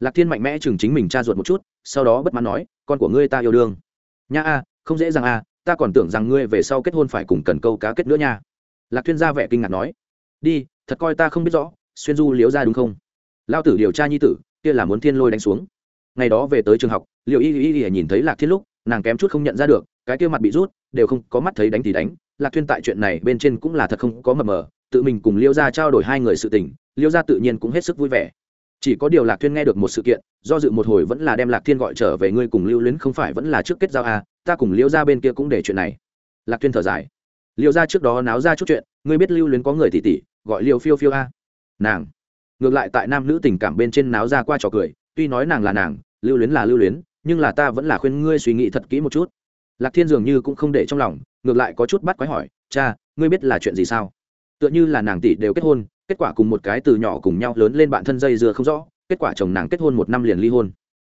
Speaker 1: Lạc thiên mạnh mẽ chừng chính mình cha ruột một chút, sau đó bất mãn nói, con của ngươi ta yêu đương. Nha a, không dễ dàng a, ta còn tưởng rằng ngươi về sau kết hôn phải cùng cần câu cá kết nữa nha. Lạc thiên ra vẻ kinh ngạc nói, đi, thật coi ta không biết rõ, xuyên du liếu ra đúng không? Lao tử điều tra nhi tử, kia là muốn thiên lôi đánh xuống ngày đó về tới trường học liệu y y y nhìn thấy lạc thiên lúc nàng kém chút không nhận ra được cái kia mặt bị rút đều không có mắt thấy đánh thì đánh. Lạc thiên tại chuyện này bên trên cũng là thật không có mờ mờ tự mình cùng liêu gia trao đổi hai người sự tình liêu gia tự nhiên cũng hết sức vui vẻ. Chỉ có điều lạc thiên nghe được một sự kiện do dự một hồi vẫn là đem lạc thiên gọi trở về ngươi cùng lưu luyến không phải vẫn là trước kết giao à, ta cùng liêu gia bên kia cũng để chuyện này. Lạc thiên thở dài. Liêu gia trước đó náo ra chút chuyện ngươi biết lưu luyến có người tỉ tỷ gọi liêu phiêu phiêu a. À. nàng. Ngược lại tại nam nữ tình cảm bên trên náo ra qua trò cười tuy nói nàng là nàng, lưu luyến là lưu luyến, nhưng là ta vẫn là khuyên ngươi suy nghĩ thật kỹ một chút. Lạc thiên dường như cũng không để trong lòng, ngược lại có chút bắt quái hỏi, cha, ngươi biết là chuyện gì sao? Tựa như là nàng tỷ đều kết hôn, kết quả cùng một cái từ nhỏ cùng nhau lớn lên bạn thân dây dưa không rõ, kết quả chồng nàng kết hôn một năm liền ly hôn.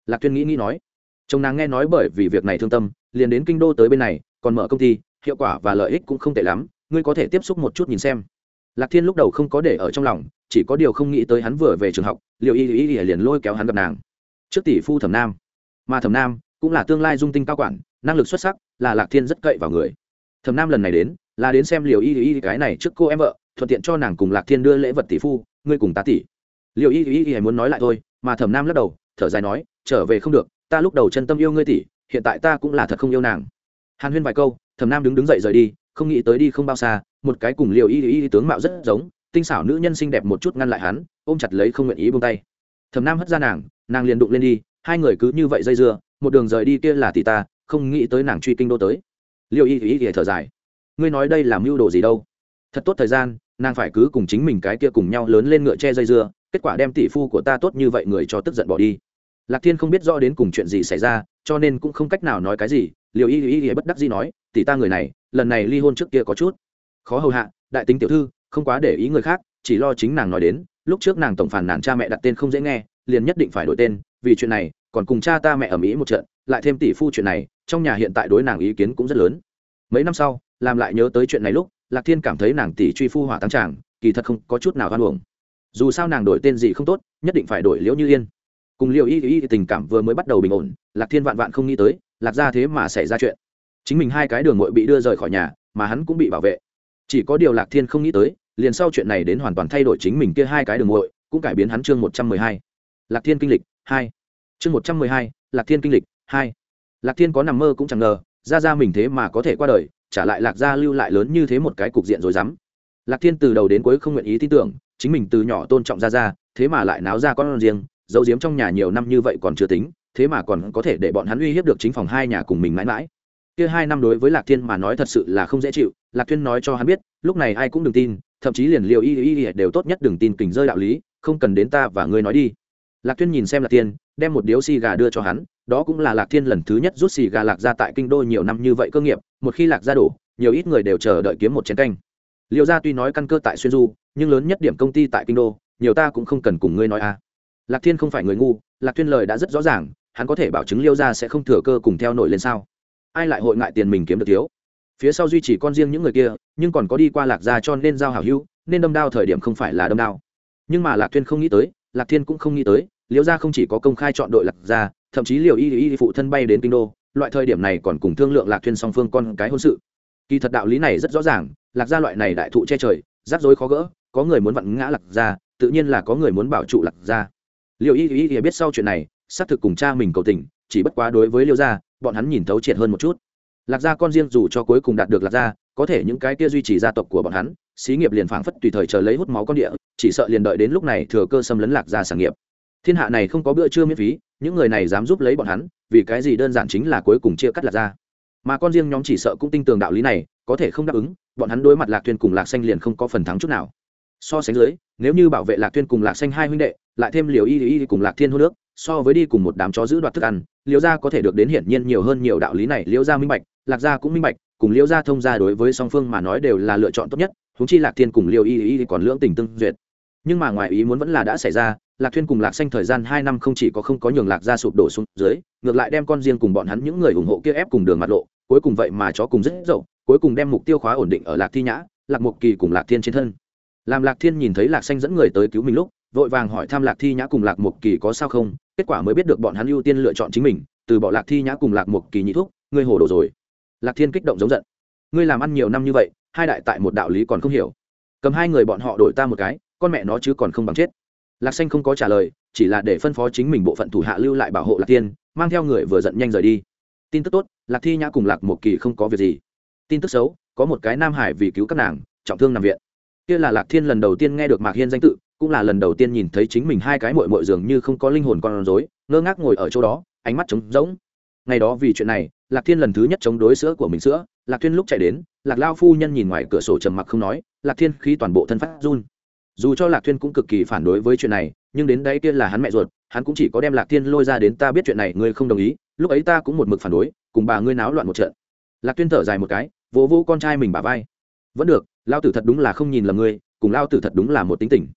Speaker 1: Lạc Thiên nghĩ nghĩ nói, chồng nàng nghe nói bởi vì việc này thương tâm, liền đến kinh đô tới bên này, còn mở công ty, hiệu quả và lợi ích cũng không tệ lắm, ngươi có thể tiếp xúc một chút nhìn xem lạc thiên lúc đầu không có để ở trong lòng, chỉ có điều không nghĩ tới hắn vừa về trường học liệu y y y liền lôi kéo hắn gặp nàng. Trước tỷ phu thẩm nam. Mà thẩm nam cũng là tương lai dung tinh cao quản, năng lực xuất sắc, là lạc thiên rất cậy vào người. Thẩm nam lần này đến, là đến xem liệu y y cái này trước cô em vợ, thuận tiện cho nàng cùng lạc thiên đưa lễ vật tỷ phu, ngươi cùng tá tỷ. Liệu y y y muốn nói lại thôi, mà thẩm nam lắc đầu, thở dài nói, trở về không được, ta lúc đầu chân tâm yêu ngươi tỷ, hiện tại ta cũng là thật không yêu nàng. Hàn huyên vài câu, thẩm nam đứng đứng dậy rời đi không nghĩ tới đi không bao xa, một cái cùng liều y y tướng mạo rất giống, tinh xảo nữ nhân xinh đẹp một chút ngăn lại hắn, ôm chặt lấy không nguyện ý buông tay. Thẩm nam hất ra nàng nàng liền đụng lên đi, hai người cứ như vậy dây dưa, một đường rời đi kia là tỷ ta, không nghĩ tới nàng truy kinh đô tới. Liều y y y thở dài. Ngươi nói đây làm mưu đồ gì đâu? Thật tốt thời gian, nàng phải cứ cùng chính mình cái kia cùng nhau lớn lên ngựa che dây dưa, kết quả đem tỷ phu của ta tốt như vậy người cho tức giận bỏ đi. Lạc thiên không biết rõ đến cùng chuyện gì xảy ra, cho nên cũng không cách nào nói cái gì liều y y y bất đắc gì nói tỷ ta người này, lần này ly hôn trước kia có chút khó hầu hạ, đại tính tiểu thư, không quá để ý người khác, chỉ lo chính nàng nói đến, lúc trước nàng tổng phản nàng cha mẹ đặt tên không dễ nghe, liền nhất định phải đổi tên, vì chuyện này, còn cùng cha ta mẹ ở mỹ một trận, lại thêm tỷ phu chuyện này, trong nhà hiện tại đối nàng ý kiến cũng rất lớn. Mấy năm sau, làm lại nhớ tới chuyện này lúc, lạc thiên cảm thấy nàng tỷ truy phu hỏa tăng tràng, kỳ thật không có chút nào hoan hưởng dù sao nàng đổi tên gì không tốt, nhất định phải đổi liễu như yên. Cùng liễu y y tình cảm vừa mới bắt đầu bình ổn, lạc thiên vạn vạn không nghĩ tới, lạc ra thế mà xảy ra chuyện chính mình hai cái đường mội bị đưa rời khỏi nhà, mà hắn cũng bị bảo vệ. Chỉ có điều lạc thiên không nghĩ tới, liền sau chuyện này đến hoàn toàn thay đổi chính mình kia hai cái đường mội cũng cải biến hắn chương một trăm mười hai. Lạc thiên kinh lịch, hai. Chương một trăm mười hai, lạc thiên kinh lịch, hai. Lạc thiên có nằm mơ cũng chẳng ngờ, ra ra mình thế mà có thể qua đời, trả lại lạc gia lưu lại lớn như thế một cái cục diện rồi dám lạc thiên từ đầu đến cuối không nguyện ý tin tưởng, chính mình từ nhỏ tôn trọng ra ra, thế mà lại náo ra con riêng, giấu giếm trong nhà nhiều năm như vậy còn chưa tính, thế mà còn có thể để bọn hắn uy hiếp được chính phòng hai nhà cùng mình mãi mãi kia hai năm đối với lạc thiên mà nói thật sự là không dễ chịu, lạc thiên nói cho hắn biết, lúc này ai cũng đừng tin, thậm chí liền liều y y y đều tốt nhất đừng tin kình rơi đạo lý, không cần đến ta và ngươi nói đi. Lạc thiên nhìn xem lạc thiên, đem một điếu xì gà đưa cho hắn, đó cũng là lạc thiên lần thứ nhất rút xì gà lạc ra tại kinh đô nhiều năm như vậy cơ nghiệp, một khi lạc ra đổ, nhiều ít người đều chờ đợi kiếm một chén canh. Liệu ra tuy nói căn cơ tại xuyên du, nhưng lớn nhất điểm công ty tại kinh đô, nhiều ta cũng không cần cùng ngươi nói a à. lạc thiên không phải người ngu, lạc thiên lời đã rất rõ ràng, hắn có thể bảo chứng liêu ra sẽ không thừa cơ cùng theo nổi lên sao ai lại hội ngại tiền mình kiếm được thiếu? Phía sau duy trì con riêng những người kia, nhưng còn có đi qua lạc gia cho nên giao hảo hữu, nên đâm đao thời điểm không phải là đâm đao. Nhưng mà lạc thiên không nghĩ tới, lạc thiên cũng không nghĩ tới, liễu gia không chỉ có công khai chọn đội lạc gia, thậm chí liều y y phụ thân bay đến kinh đô, loại thời điểm này còn cùng thương lượng lạc thiên song phương con cái hôn sự. Kỳ thật đạo lý này rất rõ ràng, lạc gia loại này đại thụ che trời, rắc rối khó gỡ, có người muốn vặn ngã lạc gia, tự nhiên là có người muốn bảo trụ lạc gia. Liều y y y biết sau chuyện này, xác thực cùng cha mình cầu tình, chỉ bất quá đối với liêu gia bọn hắn nhìn thấu triệt hơn một chút. Lạc gia con riêng dù cho cuối cùng đạt được lạc gia, có thể những cái kia duy trì gia tộc của bọn hắn, xí nghiệp liền phảng phất tùy thời chờ lấy hút máu con địa, chỉ sợ liền đợi đến lúc này thừa cơ xâm lấn lạc gia sản nghiệp. Thiên hạ này không có bữa trưa miễn phí, những người này dám giúp lấy bọn hắn, vì cái gì đơn giản chính là cuối cùng chia cắt lạc gia. Mà con riêng nhóm chỉ sợ cũng tin tường đạo lý này, có thể không đáp ứng, bọn hắn đối mặt lạc Thuyên cùng lạc xanh liền không có phần thắng chút nào. So sánh dưới, nếu như bảo vệ lạc Thuyên cùng lạc xanh hai huynh đệ, lại thêm liều y y cùng lạc thiên hô nước so với đi cùng một đám chó giữ đoạt thức ăn, liễu gia có thể được đến hiển nhiên nhiều hơn nhiều đạo lý này. Liễu gia minh bạch, lạc gia cũng minh bạch, cùng liễu gia thông gia đối với song phương mà nói đều là lựa chọn tốt nhất húng chi lạc thiên cùng liêu y y còn lưỡng tình tương duyệt. Nhưng mà ngoài ý muốn vẫn là đã xảy ra, lạc thuyên cùng lạc xanh thời gian hai năm không chỉ có không có nhường lạc gia sụp đổ xuống dưới, ngược lại đem con riêng cùng bọn hắn những người ủng hộ kia ép cùng đường mặt lộ, cuối cùng vậy mà chó cùng rất dậu, cuối cùng đem mục tiêu khóa ổn định ở lạc thi nhã, lạc mục kỳ cùng lạc thiên trên thân. Làm lạc thiên nhìn thấy lạc xanh dẫn người tới cứu mình lúc, vội vàng hỏi thăm lạc thi nhã cùng lạc mục kỳ có sao không kết quả mới biết được bọn hắn ưu tiên lựa chọn chính mình, từ bỏ lạc thi nhã cùng lạc một kỳ nhị thuốc ngươi hồ đồ rồi. Lạc thiên kích động giống giận. Ngươi làm ăn nhiều năm như vậy, hai đại tại một đạo lý còn không hiểu. Cầm hai người bọn họ đổi ta một cái, con mẹ nó chứ còn không bằng chết. Lạc xanh không có trả lời, chỉ là để phân phó chính mình bộ phận thủ hạ lưu lại bảo hộ lạc tiên mang theo người vừa giận nhanh rời đi. Tin tức tốt, lạc thi nhã cùng lạc một kỳ không có việc gì. Tin tức xấu, có một cái nam hải vì cứu các nàng, trọng thương nằm viện. Kia là lạc thiên lần đầu tiên nghe được mạc hiên danh tự cũng là lần đầu tiên nhìn thấy chính mình hai cái mội mội dường như không có linh hồn con rối, ngơ ngác ngồi ở chỗ đó, ánh mắt trống rỗng. Ngày đó vì chuyện này, lạc thiên lần thứ nhất chống đối sữa của mình sữa. Lạc thiên lúc chạy đến, lạc lao phu nhân nhìn ngoài cửa sổ trầm mặc không nói, lạc thiên khi toàn bộ thân phát run. Dù cho lạc thiên cũng cực kỳ phản đối với chuyện này, nhưng đến đấy kia là hắn mẹ ruột, hắn cũng chỉ có đem lạc thiên lôi ra đến ta biết chuyện này, ngươi không đồng ý, lúc ấy ta cũng một mực phản đối, cùng bà ngươi náo loạn một trận. Lạc thiên thở dài một cái, vỗ vỗ con trai mình bà vai. Vẫn được, lao tử thật đúng là không nhìn lầm ngươi, cùng lao tử thật đúng là một tính tình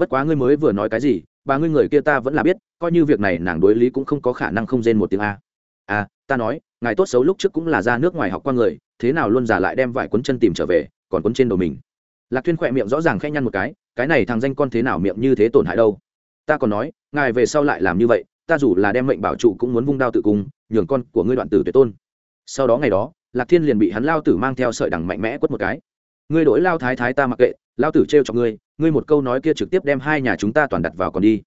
Speaker 1: bất quá ngươi mới vừa nói cái gì, bà ngươi người kia ta vẫn là biết, coi như việc này nàng đối lý cũng không có khả năng không rên một tiếng a. À ta nói, ngài tốt xấu lúc trước cũng là ra nước ngoài học qua người, thế nào luôn giả lại đem vải cuốn chân tìm trở về, còn cuốn trên đầu mình. Lạc thuyên khỏe miệng rõ ràng khẽ nhăn một cái cái này thằng danh con thế nào miệng như thế tổn hại đâu. Ta còn nói, ngài về sau lại làm như vậy, ta dù là đem mệnh bảo trụ cũng muốn vung đao tự cung, nhường con của ngươi đoạn tử tuyệt tôn. Sau đó ngày đó, lạc thiên liền bị hắn lao tử mang theo sợi đằng mạnh mẽ quất một cái ngươi đổi lao thái thái ta mặc kệ, lao tử trêu cho ngươi ngươi một câu nói kia trực tiếp đem hai nhà chúng ta toàn đặt vào còn đi.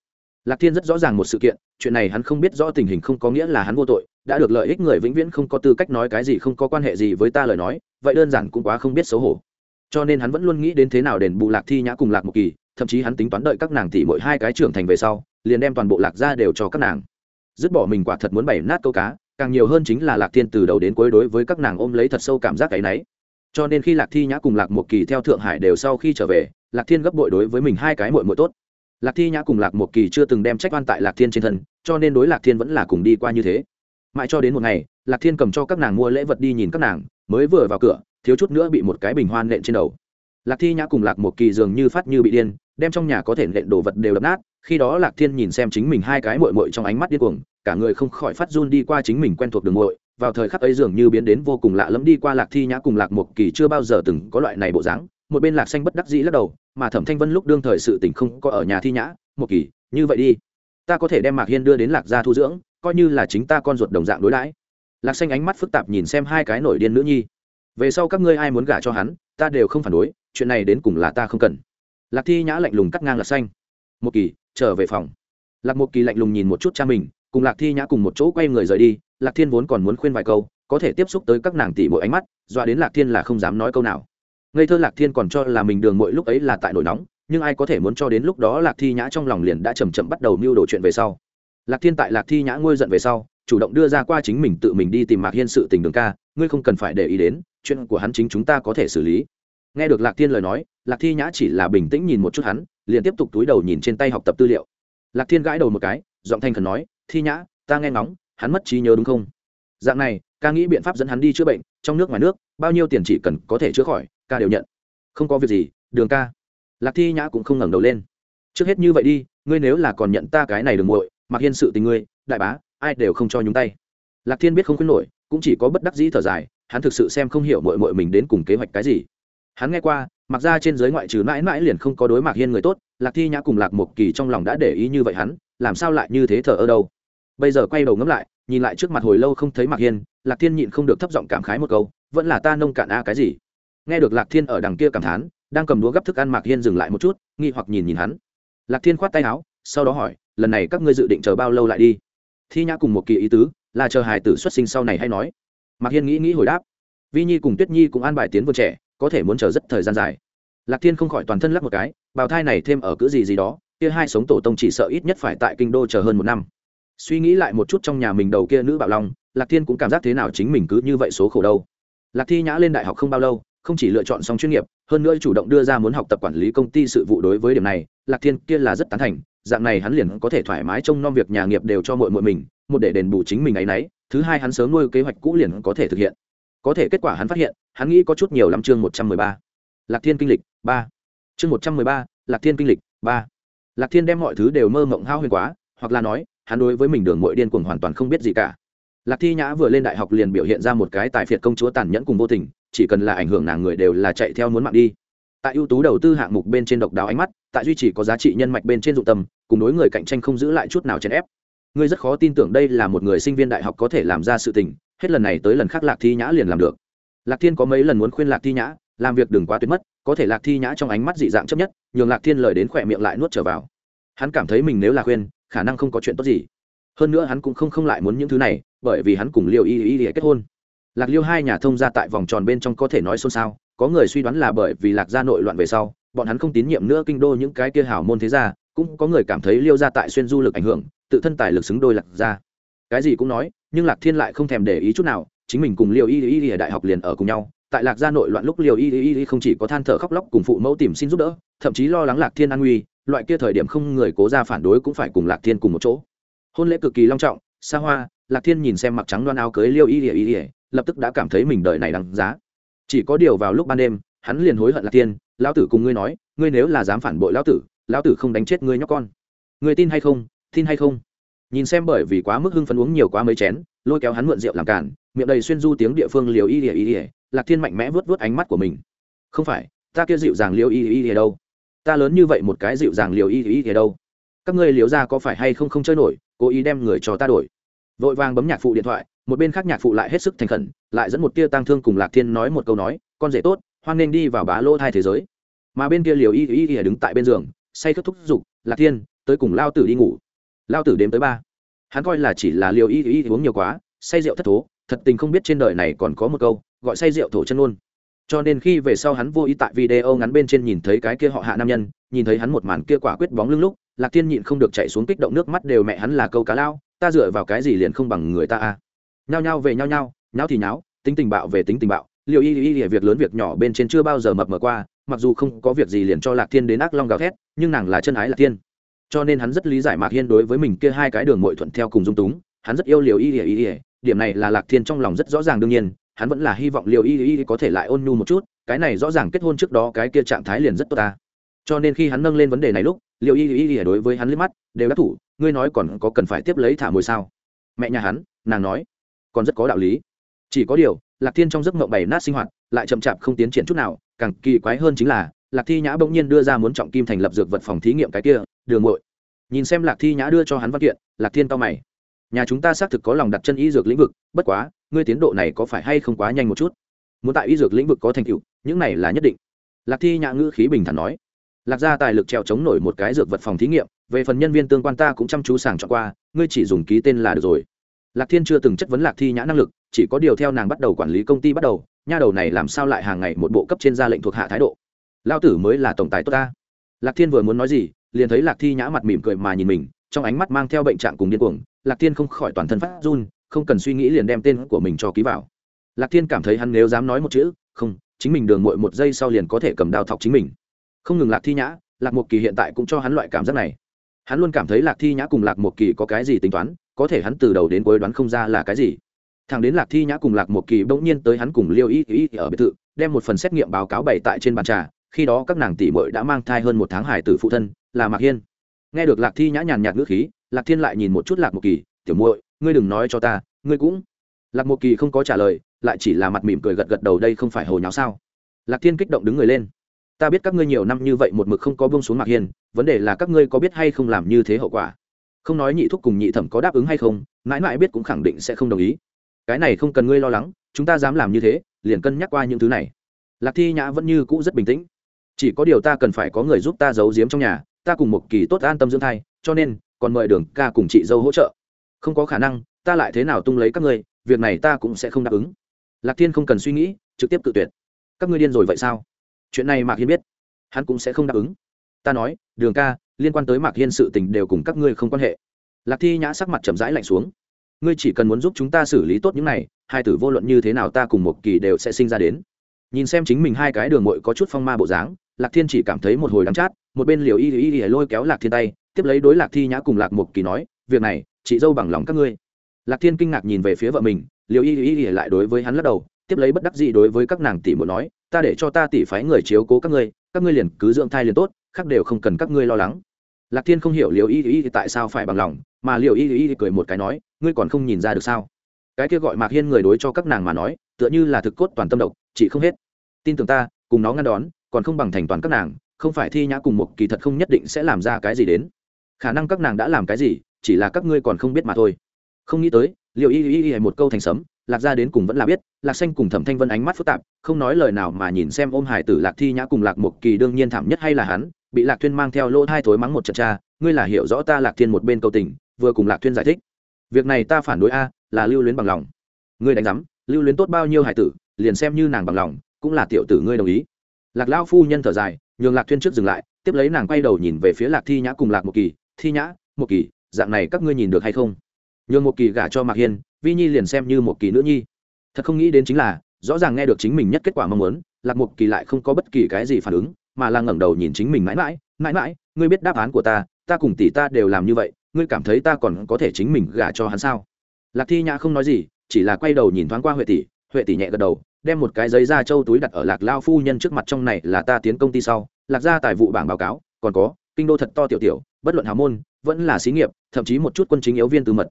Speaker 1: Lạc thiên rất rõ ràng một sự kiện, chuyện này hắn không biết rõ tình hình không có nghĩa là hắn vô tội, đã được lợi ích người vĩnh viễn không có tư cách nói cái gì không có quan hệ gì với ta lời nói, vậy đơn giản cũng quá không biết xấu hổ. Cho nên hắn vẫn luôn nghĩ đến thế nào đền bù lạc thi nhã cùng lạc một kỳ, thậm chí hắn tính toán đợi các nàng tỷ mỗi hai cái trưởng thành về sau, liền đem toàn bộ lạc ra đều cho các nàng. Dứt bỏ mình quả thật muốn bày nát câu cá, càng nhiều hơn chính là lạc thiên từ đầu đến cuối đối với các nàng ôm lấy thật sâu cảm giác cái náy cho nên khi lạc thi nhã cùng lạc một kỳ theo thượng hải đều sau khi trở về, lạc thiên gấp bội đối với mình hai cái mội mội tốt. Lạc thi nhã cùng lạc một kỳ chưa từng đem trách oan tại lạc thiên trên thân, cho nên đối lạc thiên vẫn là cùng đi qua như thế. Mãi cho đến một ngày, lạc thiên cầm cho các nàng mua lễ vật đi nhìn các nàng, mới vừa vào cửa, thiếu chút nữa bị một cái bình hoan nện trên đầu. Lạc thi nhã cùng lạc một kỳ dường như phát như bị điên, đem trong nhà có thể nện đồ vật đều đập nát, khi đó lạc thiên nhìn xem chính mình hai cái mội mội trong ánh mắt điên cuồng, cả người không khỏi phát run đi qua chính mình quen thuộc đường mội vào thời khắc ấy dường như biến đến vô cùng lạ lẫm đi qua lạc thi nhã cùng lạc một kỳ chưa bao giờ từng có loại này bộ dáng. Một bên lạc xanh bất đắc dĩ lắc đầu, mà thẩm thanh vân lúc đương thời sự tình không có ở nhà thi nhã một kỳ, như vậy đi. Ta có thể đem mạc hiên đưa đến lạc gia thu dưỡng, coi như là chính ta con ruột đồng dạng đối đãi. Lạc xanh ánh mắt phức tạp nhìn xem hai cái nổi điên nữ nhi. Về sau các ngươi ai muốn gả cho hắn, ta đều không phản đối, chuyện này đến cùng là ta không cần. Lạc thi nhã lạnh lùng cắt ngang lạc xanh. Một kỳ, trở về phòng. Lạc một kỳ lạnh lùng nhìn một chút cha mình, cùng lạc thi nhã cùng một chỗ quay người rời đi lạc thiên vốn còn muốn khuyên vài câu, có thể tiếp xúc tới các nàng tỷ mỗi ánh mắt, dọa đến lạc thiên là không dám nói câu nào. Ngây thơ lạc thiên còn cho là mình đường mỗi lúc ấy là tại nổi nóng, nhưng ai có thể muốn cho đến lúc đó lạc thi nhã trong lòng liền đã chầm chậm bắt đầu mưu đồ chuyện về sau. Lạc thiên tại lạc thi nhã ngôi giận về sau, chủ động đưa ra qua chính mình tự mình đi tìm mạc hiên sự tình đường ca, ngươi không cần phải để ý đến, chuyện của hắn chính chúng ta có thể xử lý. Nghe được lạc thiên lời nói, lạc thi nhã chỉ là bình tĩnh nhìn một chút hắn, liền tiếp tục túi đầu nhìn trên tay học tập tư liệu. Lạc thiên gãi đầu một cái, giọng thanh khẩn nói, thi nhã, ta nghe ngóng hắn mất trí nhớ đúng không? Dạng này, ca nghĩ biện pháp dẫn hắn đi chữa bệnh, trong nước ngoài nước, bao nhiêu tiền chỉ cần có thể chữa khỏi, ca đều nhận. Không có việc gì, đường ca. Lạc thi nhã cũng không ngẩng đầu lên. Trước hết như vậy đi, ngươi nếu là còn nhận ta cái này đường muội, mặc hiên sự tình ngươi, đại bá, ai đều không cho nhúng tay. Lạc thiên biết không khuyến nổi, cũng chỉ có bất đắc dĩ thở dài, hắn thực sự xem không hiểu mội mội mình đến cùng kế hoạch cái gì. Hắn nghe qua, mặc ra trên giới ngoại trừ mãi mãi liền không có đối mạc hiên người tốt, lạc thi nhã cùng lạc một kỳ trong lòng đã để ý như vậy hắn, làm sao lại như thế thờ ơ đâu? Bây giờ quay đầu ngẫm lại, nhìn lại trước mặt hồi lâu không thấy mạc hiên, lạc thiên nhịn không được thấp giọng cảm khái một câu, vẫn là ta nông cạn a, cái gì? Nghe được lạc thiên ở đằng kia cảm thán, đang cầm đũa gấp thức ăn mạc hiên dừng lại một chút, nghi hoặc nhìn nhìn hắn. Lạc thiên khoát tay áo, sau đó hỏi, lần này các ngươi dự định chờ bao lâu lại đi? Thi nhã cùng một kỳ ý tứ, là chờ hài tử xuất sinh sau này hay nói? Mạc hiên nghĩ nghĩ hồi đáp, vi nhi cùng tuyết nhi cũng an bài tiến vườn trẻ, có thể muốn chờ rất thời gian dài. Lạc thiên không khỏi toàn thân lắc một cái, bào thai này thêm ở cữ gì gì đó, kia hai sống tổ tông chỉ sợ ít nhất phải tại kinh đô chờ hơn một năm suy nghĩ lại một chút trong nhà mình đầu kia nữ bạo long, lạc thiên cũng cảm giác thế nào chính mình cứ như vậy số khổ đâu. Lạc thi nhã lên đại học không bao lâu, không chỉ lựa chọn xong chuyên nghiệp, hơn nữa chủ động đưa ra muốn học tập quản lý công ty sự vụ đối với điểm này, lạc thiên kia là rất tán thành, dạng này hắn liền có thể thoải mái trông nom việc nhà nghiệp đều cho mội mội mình, một để đền bù chính mình ấy nấy, thứ hai hắn sớm nuôi kế hoạch cũ liền có thể thực hiện. Có thể kết quả hắn phát hiện, hắn nghĩ có chút nhiều lắm chương một trăm mười ba. Lạc thiên kinh lịch, ba. Chương một trăm mười ba, lạc thiên kinh lịch, ba. Lạc thiên đem mọi thứ đều mơ mộng hao huyền quá, hoặc là nói hắn đối với mình đường mội điên cuồng hoàn toàn không biết gì cả. Lạc thi nhã vừa lên đại học liền biểu hiện ra một cái tài phiệt công chúa tàn nhẫn cùng vô tình, chỉ cần là ảnh hưởng nàng người đều là chạy theo muốn mạng đi. Tại ưu tú đầu tư hạng mục bên trên độc đáo ánh mắt, tại duy trì có giá trị nhân mạch bên trên dụng tâm, cùng đối người cạnh tranh không giữ lại chút nào chèn ép. Ngươi rất khó tin tưởng đây là một người sinh viên đại học có thể làm ra sự tình, hết lần này tới lần khác lạc thi nhã liền làm được. Lạc thiên có mấy lần muốn khuyên lạc thi nhã, làm việc đừng quá tuyệt mất, có thể lạc thi nhã trong ánh mắt dị dạng chấp nhất, nhường lạc thiên lời đến khỏe miệng lại nuốt trở vào. Hắn cảm thấy mình nếu là khuyên khả năng không có chuyện tốt gì. Hơn nữa hắn cũng không không lại muốn những thứ này, bởi vì hắn cùng liêu y y y kết hôn. Lạc liêu hai nhà thông ra tại vòng tròn bên trong có thể nói xôn xao, có người suy đoán là bởi vì lạc gia nội loạn về sau, bọn hắn không tín nhiệm nữa kinh đô những cái kia hảo môn thế gia, cũng có người cảm thấy liêu gia tại xuyên du lực ảnh hưởng, tự thân tài lực xứng đôi lạc gia. Cái gì cũng nói, nhưng lạc thiên lại không thèm để ý chút nào, chính mình cùng liêu y y y ở đại học liền ở cùng nhau, tại lạc gia nội loạn lúc liêu y y y không chỉ có than thở khóc lóc cùng phụ mẫu tìm xin giúp đỡ, thậm chí lo lắng lạc thiên an nguy loại kia thời điểm không người cố ra phản đối cũng phải cùng lạc thiên cùng một chỗ. Hôn lễ cực kỳ long trọng, xa hoa, lạc thiên nhìn xem mặc trắng đoan áo cưới liêu y y ỉa lập tức đã cảm thấy mình đời này đằng giá. Chỉ có điều vào lúc ban đêm, hắn liền hối hận lạc thiên, lão tử cùng ngươi nói, ngươi nếu là dám phản bội lão tử lão tử không đánh chết ngươi nhóc con. Ngươi tin hay không? Tin hay không? Nhìn xem bởi vì quá mức hưng phấn uống nhiều quá mấy chén, lôi kéo hắn mượn rượu làm cản miệng đầy xuyên du tiếng địa phương liều y ỉa y ỉa lạc thiên mạnh mẽ vớt vớt ánh mắt của mình. Không phải, ta kia dịu dàng liều y ỉa đâu ta lớn như vậy một cái dịu dàng liều y y ỉa đâu? Các ngươi liều ra có phải hay không không chơi nổi, cố ý đem người cho ta đổi. Vội vàng bấm nhạc phụ điện thoại, một bên khác nhạc phụ lại hết sức thành khẩn, lại dẫn một tia tang thương cùng lạc thiên nói một câu nói, con rể tốt, hoan nên đi vào bá lô thai thế giới. Mà bên kia liều y y y đứng tại bên giường, say thức thúc giục, lạc thiên, tới cùng lao tử đi ngủ. Lao tử đếm tới ba. Hắn coi là chỉ là liều y y uống nhiều quá, say rượu thất thố, thật tình không biết trên đời này còn có một câu, gọi say rượu thổ chân luôn cho nên khi về sau hắn vô ý tại video ngắn bên trên nhìn thấy cái kia họ hạ nam nhân, nhìn thấy hắn một màn kia quả quyết bóng lưng lúc, lạc thiên nhịn không được chạy xuống kích động nước mắt đều mẹ hắn là câu cá lao, ta dựa vào cái gì liền không bằng người ta a nhao nhao về nhao nhao nhao thì nháo, tính tình bạo về tính tình bạo liệu y y y việc lớn việc nhỏ bên trên chưa bao giờ mập mờ qua, mặc dù không có việc gì liền cho lạc thiên đến ác long gào thét, nhưng nàng là chân ái lạc thiên. Cho nên hắn rất lý giải mạc hiên đối với mình kia hai cái đường mội thuận theo cùng dung túng, hắn rất yêu liều y y y, điểm này là lạc thiên trong lòng rất rõ ràng đương nhiên hắn vẫn là hy vọng liều y y có thể lại ôn nhu một chút, cái này rõ ràng kết hôn trước đó cái kia trạng thái liền rất tốt ta. Cho nên khi hắn nâng lên vấn đề này lúc liều y y y đối với hắn liếc mắt, đều đắc thủ, ngươi nói còn có cần phải tiếp lấy thả mồi sao? Mẹ nhà hắn, nàng nói, còn rất có đạo lý. Chỉ có điều, lạc thiên trong giấc mộng bày nát sinh hoạt, lại chậm chạp không tiến triển chút nào, càng kỳ quái hơn chính là, lạc thi nhã bỗng nhiên đưa ra muốn trọng kim thành lập dược vật phòng thí nghiệm cái kia, đường ngội nhìn xem lạc thi nhã đưa cho hắn văn kiện, lạc thiên to mày nhà chúng ta xác thực có lòng đặt chân y dược lĩnh vực, bất quá, ngươi tiến độ này có phải hay không quá nhanh một chút? Muốn tại y dược lĩnh vực có thành tựu, những này là nhất định. Lạc thi nhã ngữ khí bình thản nói. Lạc gia tài lực trèo chống nổi một cái dược vật phòng thí nghiệm, về phần nhân viên tương quan ta cũng chăm chú sàng chọn qua, ngươi chỉ dùng ký tên là được rồi. Lạc thiên chưa từng chất vấn lạc thi nhã năng lực, chỉ có điều theo nàng bắt đầu quản lý công ty bắt đầu, nha đầu này làm sao lại hàng ngày một bộ cấp trên ra lệnh thuộc hạ thái độ. Lao tử mới là tổng tài tốt ta. Lạc thiên vừa muốn nói gì, liền thấy lạc thi nhã mặt mỉm cười mà nhìn mình trong ánh mắt mang theo bệnh trạng cùng điên cuồng, lạc thiên không khỏi toàn thân phát run, không cần suy nghĩ liền đem tên của mình cho ký vào. Lạc thiên cảm thấy hắn nếu dám nói một chữ, không, chính mình đường mội một giây sau liền có thể cầm đao thọc chính mình. Không ngừng lạc thi nhã, lạc một kỳ hiện tại cũng cho hắn loại cảm giác này. Hắn luôn cảm thấy lạc thi nhã cùng lạc một kỳ có cái gì tính toán, có thể hắn từ đầu đến cuối đoán không ra là cái gì. Thằng đến lạc thi nhã cùng lạc một kỳ bỗng nhiên tới hắn cùng liêu y ý ở biệt thự, đem một phần xét nghiệm báo cáo bày tại trên bàn trà, khi đó các nàng tỷ mội đã mang thai hơn một tháng hải tử phụ thân, là mạc hiên nghe được lạc thi nhã nhàn nhạt ngữ khí lạc thiên lại nhìn một chút lạc một kỳ tiểu muội ngươi đừng nói cho ta ngươi cũng lạc một kỳ không có trả lời lại chỉ là mặt mỉm cười gật gật đầu đây không phải hồ nháo sao? Lạc thiên kích động đứng người lên. Ta biết các ngươi nhiều năm như vậy một mực không có bông xuống mạc hiền, vấn đề là các ngươi có biết hay không làm như thế hậu quả? Không nói nhị thúc cùng nhị thẩm có đáp ứng hay không mãi mãi biết cũng khẳng định sẽ không đồng ý. Cái này không cần ngươi lo lắng chúng ta dám làm như thế liền cân nhắc qua những thứ này. Lạc thi nhã vẫn như cũ rất bình tĩnh. Chỉ có điều ta cần phải có người giúp ta giấu giếm trong nhà ta cùng một kỳ tốt an tâm dưỡng thai, cho nên, còn mời đường ca cùng chị dâu hỗ trợ. Không có khả năng, ta lại thế nào tung lấy các ngươi, việc này ta cũng sẽ không đáp ứng. Lạc thiên không cần suy nghĩ, trực tiếp tự tuyệt. Các ngươi điên rồi vậy sao? Chuyện này mạc hiên biết, hắn cũng sẽ không đáp ứng. Ta nói, đường ca, liên quan tới mạc hiên sự tình đều cùng các ngươi không quan hệ. Lạc thi nhã sắc mặt chậm rãi lạnh xuống. Ngươi chỉ cần muốn giúp chúng ta xử lý tốt những này, hai tử vô luận như thế nào ta cùng một kỳ đều sẽ sinh ra đến. Nhìn xem chính mình hai cái đường mội có chút phong ma bộ dáng, lạc thiên chỉ cảm thấy một hồi đắm chát một bên liều y y y lôi kéo lạc thiên tay, tiếp lấy đối lạc thi nhã cùng lạc một kỳ nói, việc này, chị dâu bằng lòng các ngươi. Lạc thiên kinh ngạc nhìn về phía vợ mình, liều y y y lại đối với hắn lắc đầu, tiếp lấy bất đắc dĩ đối với các nàng tỷ muốn nói, ta để cho ta tỷ phái người chiếu cố các ngươi các ngươi liền cứ dưỡng thai liền tốt, khác đều không cần các ngươi lo lắng. Lạc thiên không hiểu liều y y tại sao phải bằng lòng, mà liều y y cười một cái nói, ngươi còn không nhìn ra được sao? Cái kia gọi mạc hiên người đối cho các nàng mà nói, tựa như là thực cốt toàn tâm độc, chị không hết. Tin tưởng ta, cùng nó ngăn đón, còn không bằng thành toàn các nàng không phải thi nhã cùng một kỳ thật không nhất định sẽ làm ra cái gì đến. Khả năng các nàng đã làm cái gì, chỉ là các ngươi còn không biết mà thôi. Không nghĩ tới liệu y y y một câu thành sấm, lạc ra đến cùng vẫn là biết, lạc xanh cùng thẩm thanh vân ánh mắt phức tạp, không nói lời nào mà nhìn xem ôm hải tử lạc thi nhã cùng lạc một kỳ đương nhiên thảm nhất hay là hắn, bị lạc thuyên mang theo lỗ hai thối mắng một trận cha ngươi là hiểu rõ ta lạc thiên một bên cầu tình, vừa cùng lạc thuyên giải thích. Việc này ta phản đối a, là lưu luyến bằng lòng. Ngươi đánh giám, lưu luyến tốt bao nhiêu hải tử, liền xem như nàng bằng lòng, cũng là tiểu tử ngươi đồng ý. Lạc lao phu nhân thở dài nhường lạc thuyên trước dừng lại, tiếp lấy nàng quay đầu nhìn về phía lạc thi nhã cùng lạc một kỳ. Thi nhã một kỳ, dạng này các ngươi nhìn được hay không? Nhường một kỳ gả cho mạc hiên, vi nhi liền xem như một kỳ nữ nhi. Thật không nghĩ đến chính là, rõ ràng nghe được chính mình nhất kết quả mong muốn, lạc một kỳ lại không có bất kỳ cái gì phản ứng, mà là ngẩng đầu nhìn chính mình mãi mãi mãi mãi, ngươi biết đáp án của ta ta cùng tỷ ta đều làm như vậy, ngươi cảm thấy ta còn có thể chính mình gả cho hắn sao? Lạc thi nhã không nói gì, chỉ là quay đầu nhìn thoáng qua huệ tỷ. Huệ tỷ nhẹ gật đầu đem một cái giấy da trâu túi đặt ở lạc lao phu nhân trước mặt trong này là ta tiến công ty sau, lạc ra tài vụ bảng báo cáo, còn có, kinh đô thật to tiểu tiểu, bất luận hào môn, vẫn là xí nghiệp, thậm chí một chút quân chính yếu viên từ mật.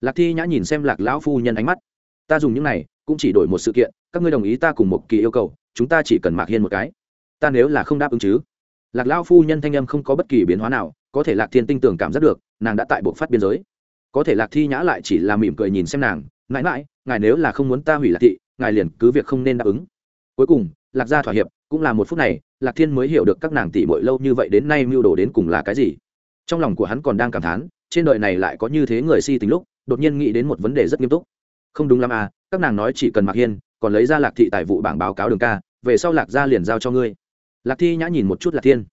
Speaker 1: Lạc thi nhã nhìn xem lạc lão phu nhân ánh mắt. Ta dùng những này, cũng chỉ đổi một sự kiện, các ngươi đồng ý ta cùng một kỳ yêu cầu, chúng ta chỉ cần mạc hiên một cái. Ta nếu là không đáp ứng chứ? Lạc lão phu nhân thanh âm không có bất kỳ biến hóa nào, có thể lạc thiên tinh tưởng cảm giác được, nàng đã tại buộc phát biên giới. Có thể lạc thi nhã lại chỉ là mỉm cười nhìn xem nàng, mãi mãi, ngài nếu là không muốn ta hủy lạc thị ngài liền cứ việc không nên đáp ứng. Cuối cùng, lạc gia thỏa hiệp, cũng là một phút này, lạc thiên mới hiểu được các nàng tỷ mội lâu như vậy đến nay mưu đồ đến cùng là cái gì. Trong lòng của hắn còn đang cảm thán, trên đời này lại có như thế người si tính lúc, đột nhiên nghĩ đến một vấn đề rất nghiêm túc. Không đúng lắm à các nàng nói chỉ cần mặc hiên, còn lấy ra lạc thị tài vụ bảng báo cáo đường ca, về sau lạc gia liền giao cho ngươi. Lạc thi nhã nhìn một chút lạc thiên.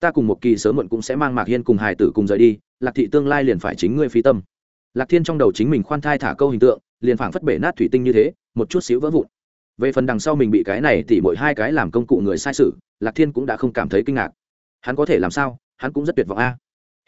Speaker 1: Ta cùng một kỳ sớm muộn cũng sẽ mang mạc hiên cùng hải tử cùng rời đi, lạc thị tương lai liền phải chính ngươi phi tâm. Lạc thiên trong đầu chính mình khoan thai thả câu hình tượng, liền phảng phất bể nát thủy tinh như thế một chút xíu vỡ vụn. Về phần đằng sau mình bị cái này tỉ mỗi hai cái làm công cụ người sai sự, lạc thiên cũng đã không cảm thấy kinh ngạc. Hắn có thể làm sao? Hắn cũng rất tuyệt vọng a.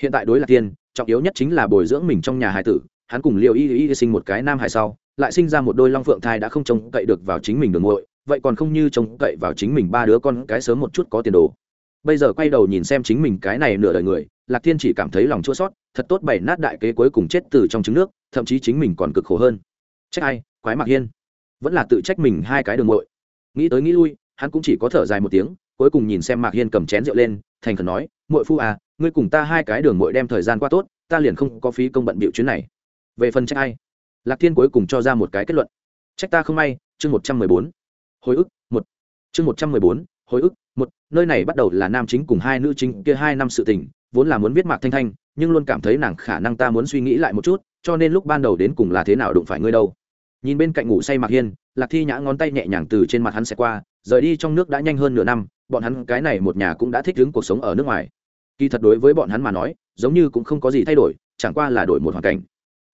Speaker 1: Hiện tại đối lạc thiên, trọng yếu nhất chính là bồi dưỡng mình trong nhà hải tử. Hắn cùng liệu y y sinh một cái nam hải sau, lại sinh ra một đôi long phượng thai đã không trông cậy được vào chính mình đường ngội vậy còn không như trông cậy vào chính mình ba đứa con cái sớm một chút có tiền đồ. Bây giờ quay đầu nhìn xem chính mình cái này nửa đời người, lạc thiên chỉ cảm thấy lòng chua sót thật tốt bày nát đại kế cuối cùng chết từ trong trứng nước, thậm chí chính mình còn cực khổ hơn. Trách ai? Quái mạc hiên vẫn là tự trách mình hai cái đường muội nghĩ tới nghĩ lui, hắn cũng chỉ có thở dài một tiếng, cuối cùng nhìn xem mạc hiên cầm chén rượu lên, thành khẩn nói, muội phu à ngươi cùng ta hai cái đường muội đem thời gian qua tốt, ta liền không có phí công bận bịu chuyến này. Về phần trách ai? Lạc thiên cuối cùng cho ra một cái kết luận. Trách ta không may, chương một trăm mười bốn. Hồi ức, một. Chương một trăm mười bốn, hồi ức, một. Nơi này bắt đầu là nam chính cùng hai nữ chính kia hai năm sự tình, vốn là muốn viết mạc thanh thanh, nhưng luôn cảm thấy nàng khả năng ta muốn suy nghĩ lại một chút, cho nên lúc ban đầu đến cùng là thế nào đụng phải ngươi đâu nhìn bên cạnh ngủ say mạc hiên, lạc thi nhã ngón tay nhẹ nhàng từ trên mặt hắn xẹt qua, rời đi trong nước đã nhanh hơn nửa năm, bọn hắn, cái này một nhà cũng đã thích ứng cuộc sống ở nước ngoài. Kỳ thật đối với bọn hắn mà nói, giống như cũng không có gì thay đổi, chẳng qua là đổi một hoàn cảnh.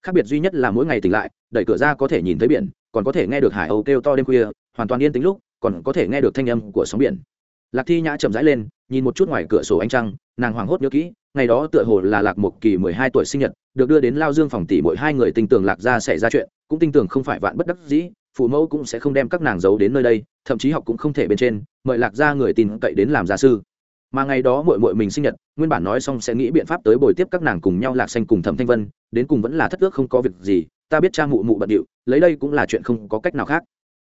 Speaker 1: Khác biệt duy nhất là mỗi ngày tỉnh lại, đẩy cửa ra có thể nhìn thấy biển, còn có thể nghe được hải âu kêu to đêm khuya, hoàn toàn yên tĩnh lúc, còn có thể nghe được thanh âm của sóng biển. Lạc thi nhã chậm rãi lên nhìn một chút ngoài cửa sổ ánh trăng, nàng hoảng hốt nhớ kỹ, ngày đó tựa hồ là lạc một kỳ mười hai tuổi sinh nhật, được đưa đến lao dương phòng tỷ mỗi hai người tinh tường lạc ra xảy ra chuyện, cũng tinh tường không phải vạn bất đắc dĩ, phụ mẫu cũng sẽ không đem các nàng giấu đến nơi đây, thậm chí học cũng không thể bên trên, mời lạc ra người tin cậy đến làm gia sư. Mà ngày đó mội mội mình sinh nhật, nguyên bản nói xong sẽ nghĩ biện pháp tới bồi tiếp các nàng cùng nhau lạc xanh cùng thẩm thanh vân, đến cùng vẫn là thất ước không có việc gì, ta biết cha mụ mụ bận điệu, lấy đây cũng là chuyện không có cách nào khác.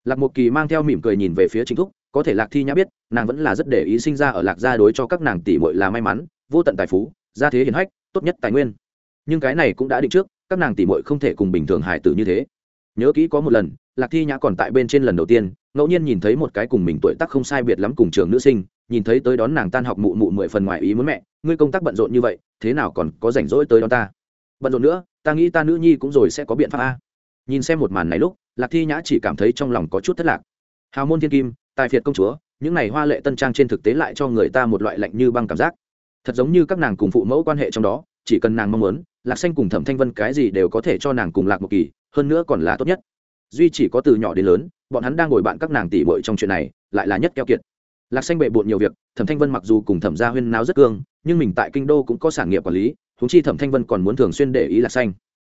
Speaker 1: Lạc một kỳ mang theo mỉm cười nhìn về phía chính thúc có thể lạc thi nhã biết, nàng vẫn là rất để ý sinh ra ở lạc gia đối cho các nàng tỷ muội là may mắn, vô tận tài phú, gia thế hiền hách, tốt nhất tài nguyên. Nhưng cái này cũng đã định trước, các nàng tỷ muội không thể cùng bình thường hải tử như thế. Nhớ kỹ có một lần, lạc thi nhã còn tại bên trên lần đầu tiên, ngẫu nhiên nhìn thấy một cái cùng mình tuổi tác không sai biệt lắm cùng trường nữ sinh, nhìn thấy tới đón nàng tan học mụ mụ mười phần ngoài ý muốn mẹ, ngươi công tác bận rộn như vậy, thế nào còn có rảnh rỗi tới đón ta? Bận rộn nữa, ta nghĩ ta nữ nhi cũng rồi sẽ có biện pháp a. Nhìn xem một màn này lúc, lạc thi nhã chỉ cảm thấy trong lòng có chút thất lạc. Hào môn thiên kim tài phiệt công chúa, những này hoa lệ tân trang trên thực tế lại cho người ta một loại lạnh như băng cảm giác. Thật giống như các nàng cùng phụ mẫu quan hệ trong đó, chỉ cần nàng mong muốn, lạc xanh cùng thẩm thanh vân cái gì đều có thể cho nàng cùng lạc một kỳ, hơn nữa còn là tốt nhất. Duy chỉ có từ nhỏ đến lớn, bọn hắn đang ngồi bạn các nàng tỉ bội trong chuyện này, lại là nhất keo kiệt. Lạc xanh bệ bộn nhiều việc, thẩm thanh vân mặc dù cùng thẩm gia huyên náo rất cương, nhưng mình tại kinh đô cũng có sản nghiệp quản lý thú chi thẩm thanh vân còn muốn thường xuyên để ý lạc xanh.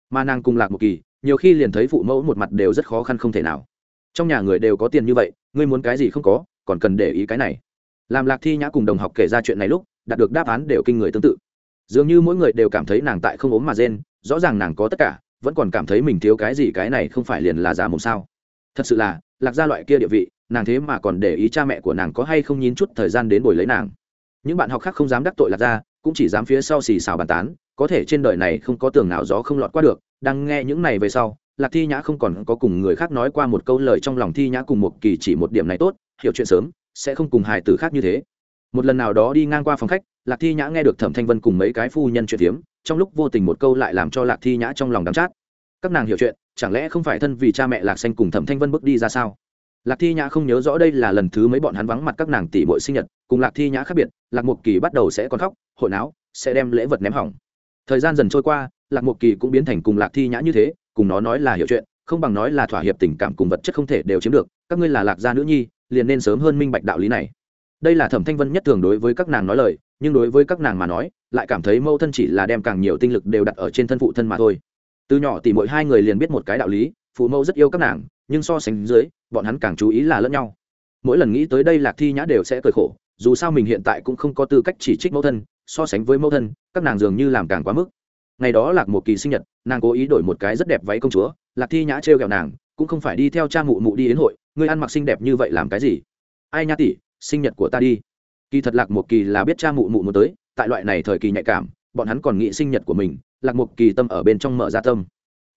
Speaker 1: Mà nàng cùng lạc một kỳ, nhiều khi liền thấy phụ mẫu một mặt đều rất khó khăn không thể nào. Trong nhà người đều có tiền như vậy ngươi muốn cái gì không có, còn cần để ý cái này. Làm lạc thi nhã cùng đồng học kể ra chuyện này lúc, đạt được đáp án đều kinh người tương tự. Dường như mỗi người đều cảm thấy nàng tại không ốm mà rên, rõ ràng nàng có tất cả, vẫn còn cảm thấy mình thiếu cái gì cái này không phải liền là già mồm sao. Thật sự là, lạc gia loại kia địa vị, nàng thế mà còn để ý cha mẹ của nàng có hay không nhín chút thời gian đến bồi lấy nàng. Những bạn học khác không dám đắc tội lạc gia, cũng chỉ dám phía sau xì xào bàn tán, có thể trên đời này không có tường nào gió không lọt qua được, đang nghe những này về sau lạc thi nhã không còn có cùng người khác nói qua một câu lời trong lòng thi nhã cùng một kỳ chỉ một điểm này tốt, hiểu chuyện sớm, sẽ không cùng hài tử khác như thế. Một lần nào đó đi ngang qua phòng khách, lạc thi nhã nghe được thẩm thanh vân cùng mấy cái phu nhân chuyện tiếm trong lúc vô tình một câu lại làm cho lạc thi nhã trong lòng đắm chát. Các nàng hiểu chuyện, chẳng lẽ không phải thân vì cha mẹ lạc xanh cùng thẩm thanh vân bước đi ra sao? Lạc thi nhã không nhớ rõ đây là lần thứ mấy bọn hắn vắng mặt các nàng tỷ bội sinh nhật, cùng lạc thi nhã khác biệt, lạc một kỳ bắt đầu sẽ còn khóc, hội não sẽ đem lễ vật ném hỏng. Thời gian dần trôi qua, lạc một kỳ cũng biến thành cùng lạc thi nhã như thế cùng nó nói là hiểu chuyện, không bằng nói là thỏa hiệp tình cảm cùng vật chất không thể đều chiếm được, các ngươi là lạc gia nữ nhi, liền nên sớm hơn minh bạch đạo lý này. Đây là thẩm thanh vân nhất thường đối với các nàng nói lời, nhưng đối với các nàng mà nói, lại cảm thấy mâu thân chỉ là đem càng nhiều tinh lực đều đặt ở trên thân phụ thân mà thôi. Từ nhỏ thì mỗi hai người liền biết một cái đạo lý, phụ mẫu rất yêu các nàng, nhưng so sánh dưới, bọn hắn càng chú ý là lẫn nhau. Mỗi lần nghĩ tới đây lạc thi nhã đều sẽ cười khổ, dù sao mình hiện tại cũng không có tư cách chỉ trích mẫu thân, so sánh với mẫu thân, các nàng dường như làm càng quá mức ngày đó lạc một kỳ sinh nhật, nàng cố ý đổi một cái rất đẹp váy công chúa, lạc thi nhã trêu ghẹo nàng, cũng không phải đi theo cha mụ mụ đi đến hội, ngươi ăn mặc xinh đẹp như vậy làm cái gì? Ai nha tỷ, sinh nhật của ta đi. Kỳ thật lạc một kỳ là biết cha mụ mụ muốn tới, tại loại này thời kỳ nhạy cảm, bọn hắn còn nghĩ sinh nhật của mình, lạc một kỳ tâm ở bên trong mở ra tâm.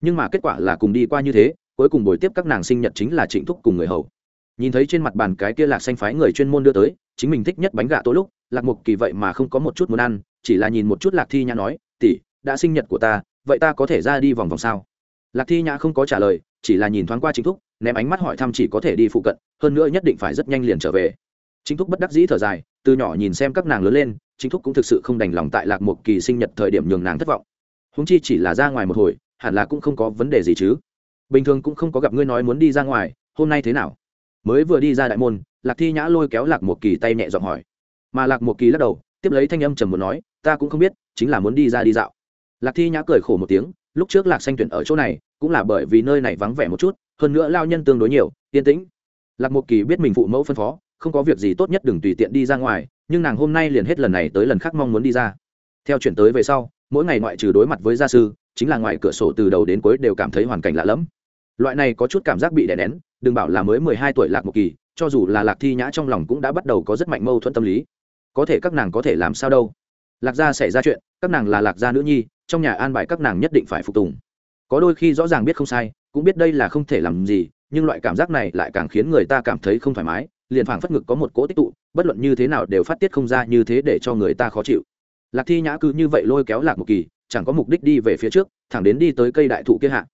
Speaker 1: Nhưng mà kết quả là cùng đi qua như thế, cuối cùng buổi tiếp các nàng sinh nhật chính là trịnh thúc cùng người hầu. Nhìn thấy trên mặt bàn cái kia lạc xanh phái người chuyên môn đưa tới, chính mình thích nhất bánh gà tối lúc, lạc một kỳ vậy mà không có một chút muốn ăn, chỉ là nhìn một chút lạc thi nhã nói, tỷ đã sinh nhật của ta, vậy ta có thể ra đi vòng vòng sao? Lạc thi nhã không có trả lời, chỉ là nhìn thoáng qua chính thúc, ném ánh mắt hỏi thăm chỉ có thể đi phụ cận, hơn nữa nhất định phải rất nhanh liền trở về. Chính thúc bất đắc dĩ thở dài, từ nhỏ nhìn xem các nàng lớn lên, chính thúc cũng thực sự không đành lòng tại lạc một kỳ sinh nhật thời điểm nhường nàng thất vọng. Húng chi chỉ là ra ngoài một hồi, hẳn là cũng không có vấn đề gì chứ. Bình thường cũng không có gặp ngươi nói muốn đi ra ngoài, hôm nay thế nào? Mới vừa đi ra đại môn, lạc thi nhã lôi kéo lạc một kỳ tay nhẹ giọng hỏi. Mà lạc một kỳ lắc đầu, tiếp lấy thanh âm trầm muốn nói, ta cũng không biết, chính là muốn đi ra đi dạo lạc thi nhã cười khổ một tiếng, lúc trước lạc xanh tuyển ở chỗ này, cũng là bởi vì nơi này vắng vẻ một chút, hơn nữa lao nhân tương đối nhiều, yên tĩnh. Lạc một kỳ biết mình phụ mẫu phân phó, không có việc gì tốt nhất đừng tùy tiện đi ra ngoài, nhưng nàng hôm nay liền hết lần này tới lần khác mong muốn đi ra. Theo chuyển tới về sau, mỗi ngày ngoại trừ đối mặt với gia sư, chính là ngoài cửa sổ từ đầu đến cuối đều cảm thấy hoàn cảnh lạ lẫm. Loại này có chút cảm giác bị đè nén, đừng bảo là mới mười hai tuổi lạc một kỳ, cho dù là lạc thi nhã trong lòng cũng đã bắt đầu có rất mạnh mâu thuẫn tâm lý. Có thể các nàng có thể làm sao đâu? Lạc gia xảy ra chuyện, các nàng là lạc gia nữ nhi, trong nhà an bài các nàng nhất định phải phục tùng. Có đôi khi rõ ràng biết không sai, cũng biết đây là không thể làm gì, nhưng loại cảm giác này lại càng khiến người ta cảm thấy không thoải mái, liền phảng phất ngực có một cỗ tích tụ, bất luận như thế nào đều phát tiết không ra như thế để cho người ta khó chịu. Lạc thi nhã cứ như vậy lôi kéo lạc một kỳ, chẳng có mục đích đi về phía trước, thẳng đến đi tới cây đại thụ kia hạ.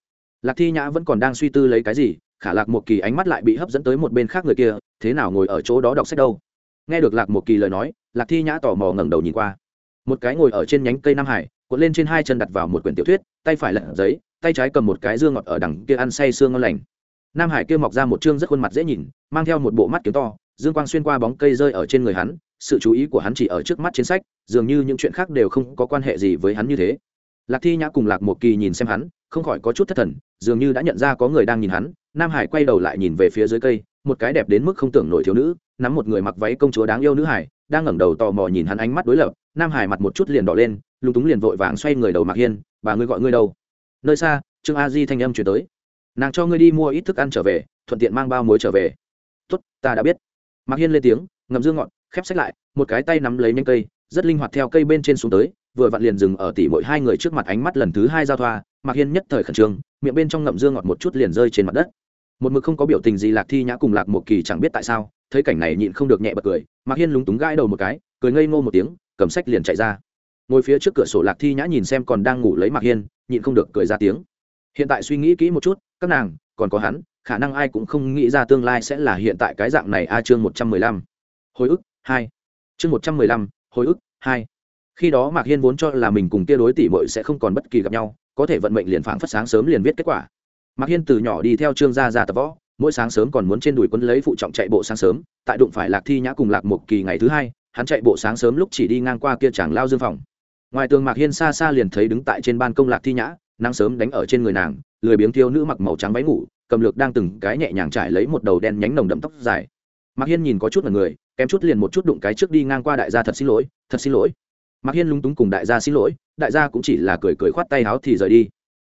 Speaker 1: Lạc thi nhã vẫn còn đang suy tư lấy cái gì, khả lạc một kỳ ánh mắt lại bị hấp dẫn tới một bên khác người kia, thế nào ngồi ở chỗ đó đọc sách đâu? Nghe được lạc một kỳ lời nói, lạc thi nhã tò mò ngẩng đầu nhìn qua một cái ngồi ở trên nhánh cây nam hải, cuộn lên trên hai chân đặt vào một quyển tiểu thuyết, tay phải lật giấy, tay trái cầm một cái dương ngọt ở đằng kia ăn say sương ngon lành. Nam hải kia mọc ra một chương rất khuôn mặt dễ nhìn, mang theo một bộ mắt kiếm to, dương quang xuyên qua bóng cây rơi ở trên người hắn, sự chú ý của hắn chỉ ở trước mắt trên sách, dường như những chuyện khác đều không có quan hệ gì với hắn như thế. Lạc thi nhã cùng lạc một kỳ nhìn xem hắn, không khỏi có chút thất thần, dường như đã nhận ra có người đang nhìn hắn, nam hải quay đầu lại nhìn về phía dưới cây, một cái đẹp đến mức không tưởng nổi thiếu nữ, nắm một người mặc váy công chúa đáng yêu nữ hải, đang ngẩng đầu tò mò nhìn hắn ánh mắt đối lập nam hải mặt một chút liền đỏ lên, lúng túng liền vội vàng xoay người đầu mạc hiên, bà ngươi gọi ngươi đâu? Nơi xa, trương a di thanh âm chuyển tới. Nàng cho ngươi đi mua ít thức ăn trở về, thuận tiện mang bao muối trở về. Tốt, ta đã biết. Mạc hiên lên tiếng, ngậm dương ngọn, khép sách lại, một cái tay nắm lấy nhanh cây, rất linh hoạt theo cây bên trên xuống tới, vừa vặn liền dừng ở tỉ mỗi hai người trước mặt ánh mắt lần thứ hai giao thoa, mạc hiên nhất thời khẩn trương, miệng bên trong ngậm dương ngọt một chút liền rơi trên mặt đất. Một mực không có biểu tình gì lạc thi nhã cùng lạc một kỳ chẳng biết tại sao, thấy cảnh này nhịn không được nhẹ bật cười, mạc hiên lúng túng gãi đầu một cái, cười ngây ngô một tiếng cầm sách liền chạy ra. Ngồi phía trước cửa sổ lạc thi nhã nhìn xem còn đang ngủ lấy mạc hiên, nhịn không được cười ra tiếng. Hiện tại suy nghĩ kỹ một chút, các nàng, còn có hắn, khả năng ai cũng không nghĩ ra tương lai sẽ là hiện tại cái dạng này a chương một trăm mười lăm. Hồi ức, hai. Chương một trăm mười lăm, hồi ức, hai. Khi đó mạc hiên vốn cho là mình cùng kia đối tỷ mội sẽ không còn bất kỳ gặp nhau, có thể vận mệnh liền phảng phất sáng sớm liền viết kết quả. Mạc hiên từ nhỏ đi theo trương gia ra tập võ, mỗi sáng sớm còn muốn trên đùi quân lấy phụ trọng chạy bộ sáng sớm, tại đụng phải lạc thi nhã cùng lạc một kỳ ngày thứ hai hắn chạy bộ sáng sớm lúc chỉ đi ngang qua kia chàng lao dương phòng. Ngoài tường mạc hiên xa xa liền thấy đứng tại trên ban công lạc thi nhã, nắng sớm đánh ở trên người nàng, lười biếng thiêu nữ mặc màu trắng váy ngủ, cầm lược đang từng cái nhẹ nhàng trải lấy một đầu đen nhánh nồng đậm tóc dài. Mạc hiên nhìn có chút là người, kém chút liền một chút đụng cái trước đi ngang qua đại gia thật xin lỗi, thật xin lỗi. Mạc hiên lung túng cùng đại gia xin lỗi, đại gia cũng chỉ là cười cười khoát tay áo thì rời đi.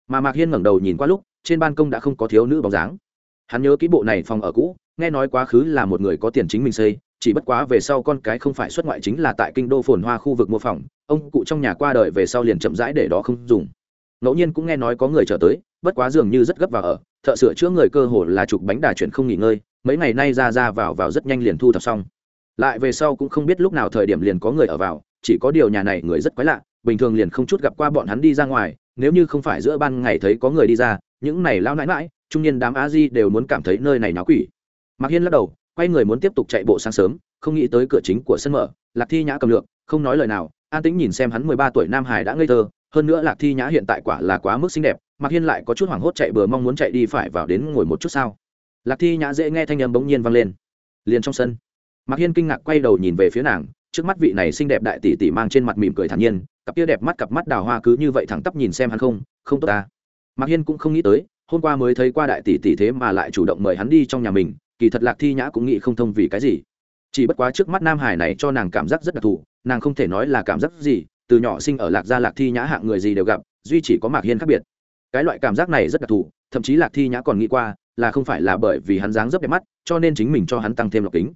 Speaker 1: Mà mạc hiên ngẩng đầu nhìn qua lúc, trên ban công đã không có thiếu nữ bóng dáng. Hắn nhớ kỹ bộ này phòng ở cũ, nghe nói quá khứ là một người có tiền chính mình xây chỉ bất quá về sau con cái không phải xuất ngoại chính là tại kinh đô phồn hoa khu vực mua phòng ông cụ trong nhà qua đời về sau liền chậm rãi để đó không dùng. Ngẫu nhiên cũng nghe nói có người trở tới, bất quá dường như rất gấp vào ở, thợ sửa chữa người cơ hồ là chụp bánh đà chuyển không nghỉ ngơi, mấy ngày nay ra ra vào vào rất nhanh liền thu thập xong. Lại về sau cũng không biết lúc nào thời điểm liền có người ở vào, chỉ có điều nhà này người rất quái lạ, bình thường liền không chút gặp qua bọn hắn đi ra ngoài, nếu như không phải giữa ban ngày thấy có người đi ra, những này lao nãi mãi trung niên đám a di đều muốn cảm thấy nơi này náo quỷ. Mạc hiên lắc đầu quay người muốn tiếp tục chạy bộ sáng sớm, không nghĩ tới cửa chính của sân mở, lạc thi nhã cầm lượng không nói lời nào, an tĩnh nhìn xem hắn mười ba tuổi nam hải đã ngây thơ, hơn nữa lạc thi nhã hiện tại quả là quá mức xinh đẹp, mạc hiên lại có chút hoảng hốt chạy bừa mong muốn chạy đi phải vào đến ngồi một chút sao. Lạc thi nhã dễ nghe thanh âm bỗng nhiên vang lên. Liền trong sân, mạc hiên kinh ngạc quay đầu nhìn về phía nàng, trước mắt vị này xinh đẹp đại tỷ tỷ mang trên mặt mỉm cười thản nhiên, cặp kia đẹp mắt cặp mắt đào hoa cứ như vậy thẳng tắp nhìn xem hắn không không tốt ta. Mạc hiên cũng không nghĩ tới, hôm qua mới thấy qua đại tỷ tỷ thế mà lại chủ động mời hắn đi trong nhà mình kỳ thật lạc thi nhã cũng nghĩ không thông vì cái gì. Chỉ bất quá trước mắt nam hải này cho nàng cảm giác rất đặc thù, nàng không thể nói là cảm giác gì, từ nhỏ sinh ở lạc gia lạc thi nhã hạng người gì đều gặp, duy chỉ có mạc hiên khác biệt. Cái loại cảm giác này rất đặc thù, thậm chí lạc thi nhã còn nghĩ qua là không phải là bởi vì hắn dáng rất đẹp mắt, cho nên chính mình cho hắn tăng thêm lọc kính.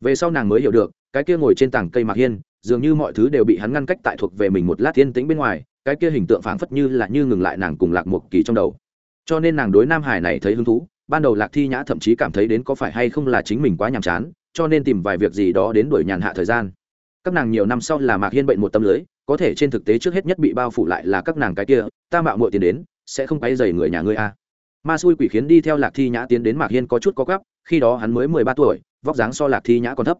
Speaker 1: Về sau nàng mới hiểu được, cái kia ngồi trên tảng cây mạc hiên, dường như mọi thứ đều bị hắn ngăn cách tại thuộc về mình một lát thiên tĩnh bên ngoài, cái kia hình tượng phảng phất như là như ngừng lại nàng cùng lạc một kỳ trong đầu. Cho nên nàng đối nam hải này thấy hứng thú ban đầu lạc thi nhã thậm chí cảm thấy đến có phải hay không là chính mình quá nhàm chán, cho nên tìm vài việc gì đó đến đuổi nhàn hạ thời gian. Các nàng nhiều năm sau là mạc hiên bệnh một tâm lưới, có thể trên thực tế trước hết nhất bị bao phủ lại là các nàng cái kia, ta mạo muội tiền đến, sẽ không quay dày người nhà ngươi a. Ma xui quỷ khiến đi theo lạc thi nhã tiến đến mạc hiên có chút có gắp khi đó hắn mới mười ba tuổi, vóc dáng so lạc thi nhã còn thấp.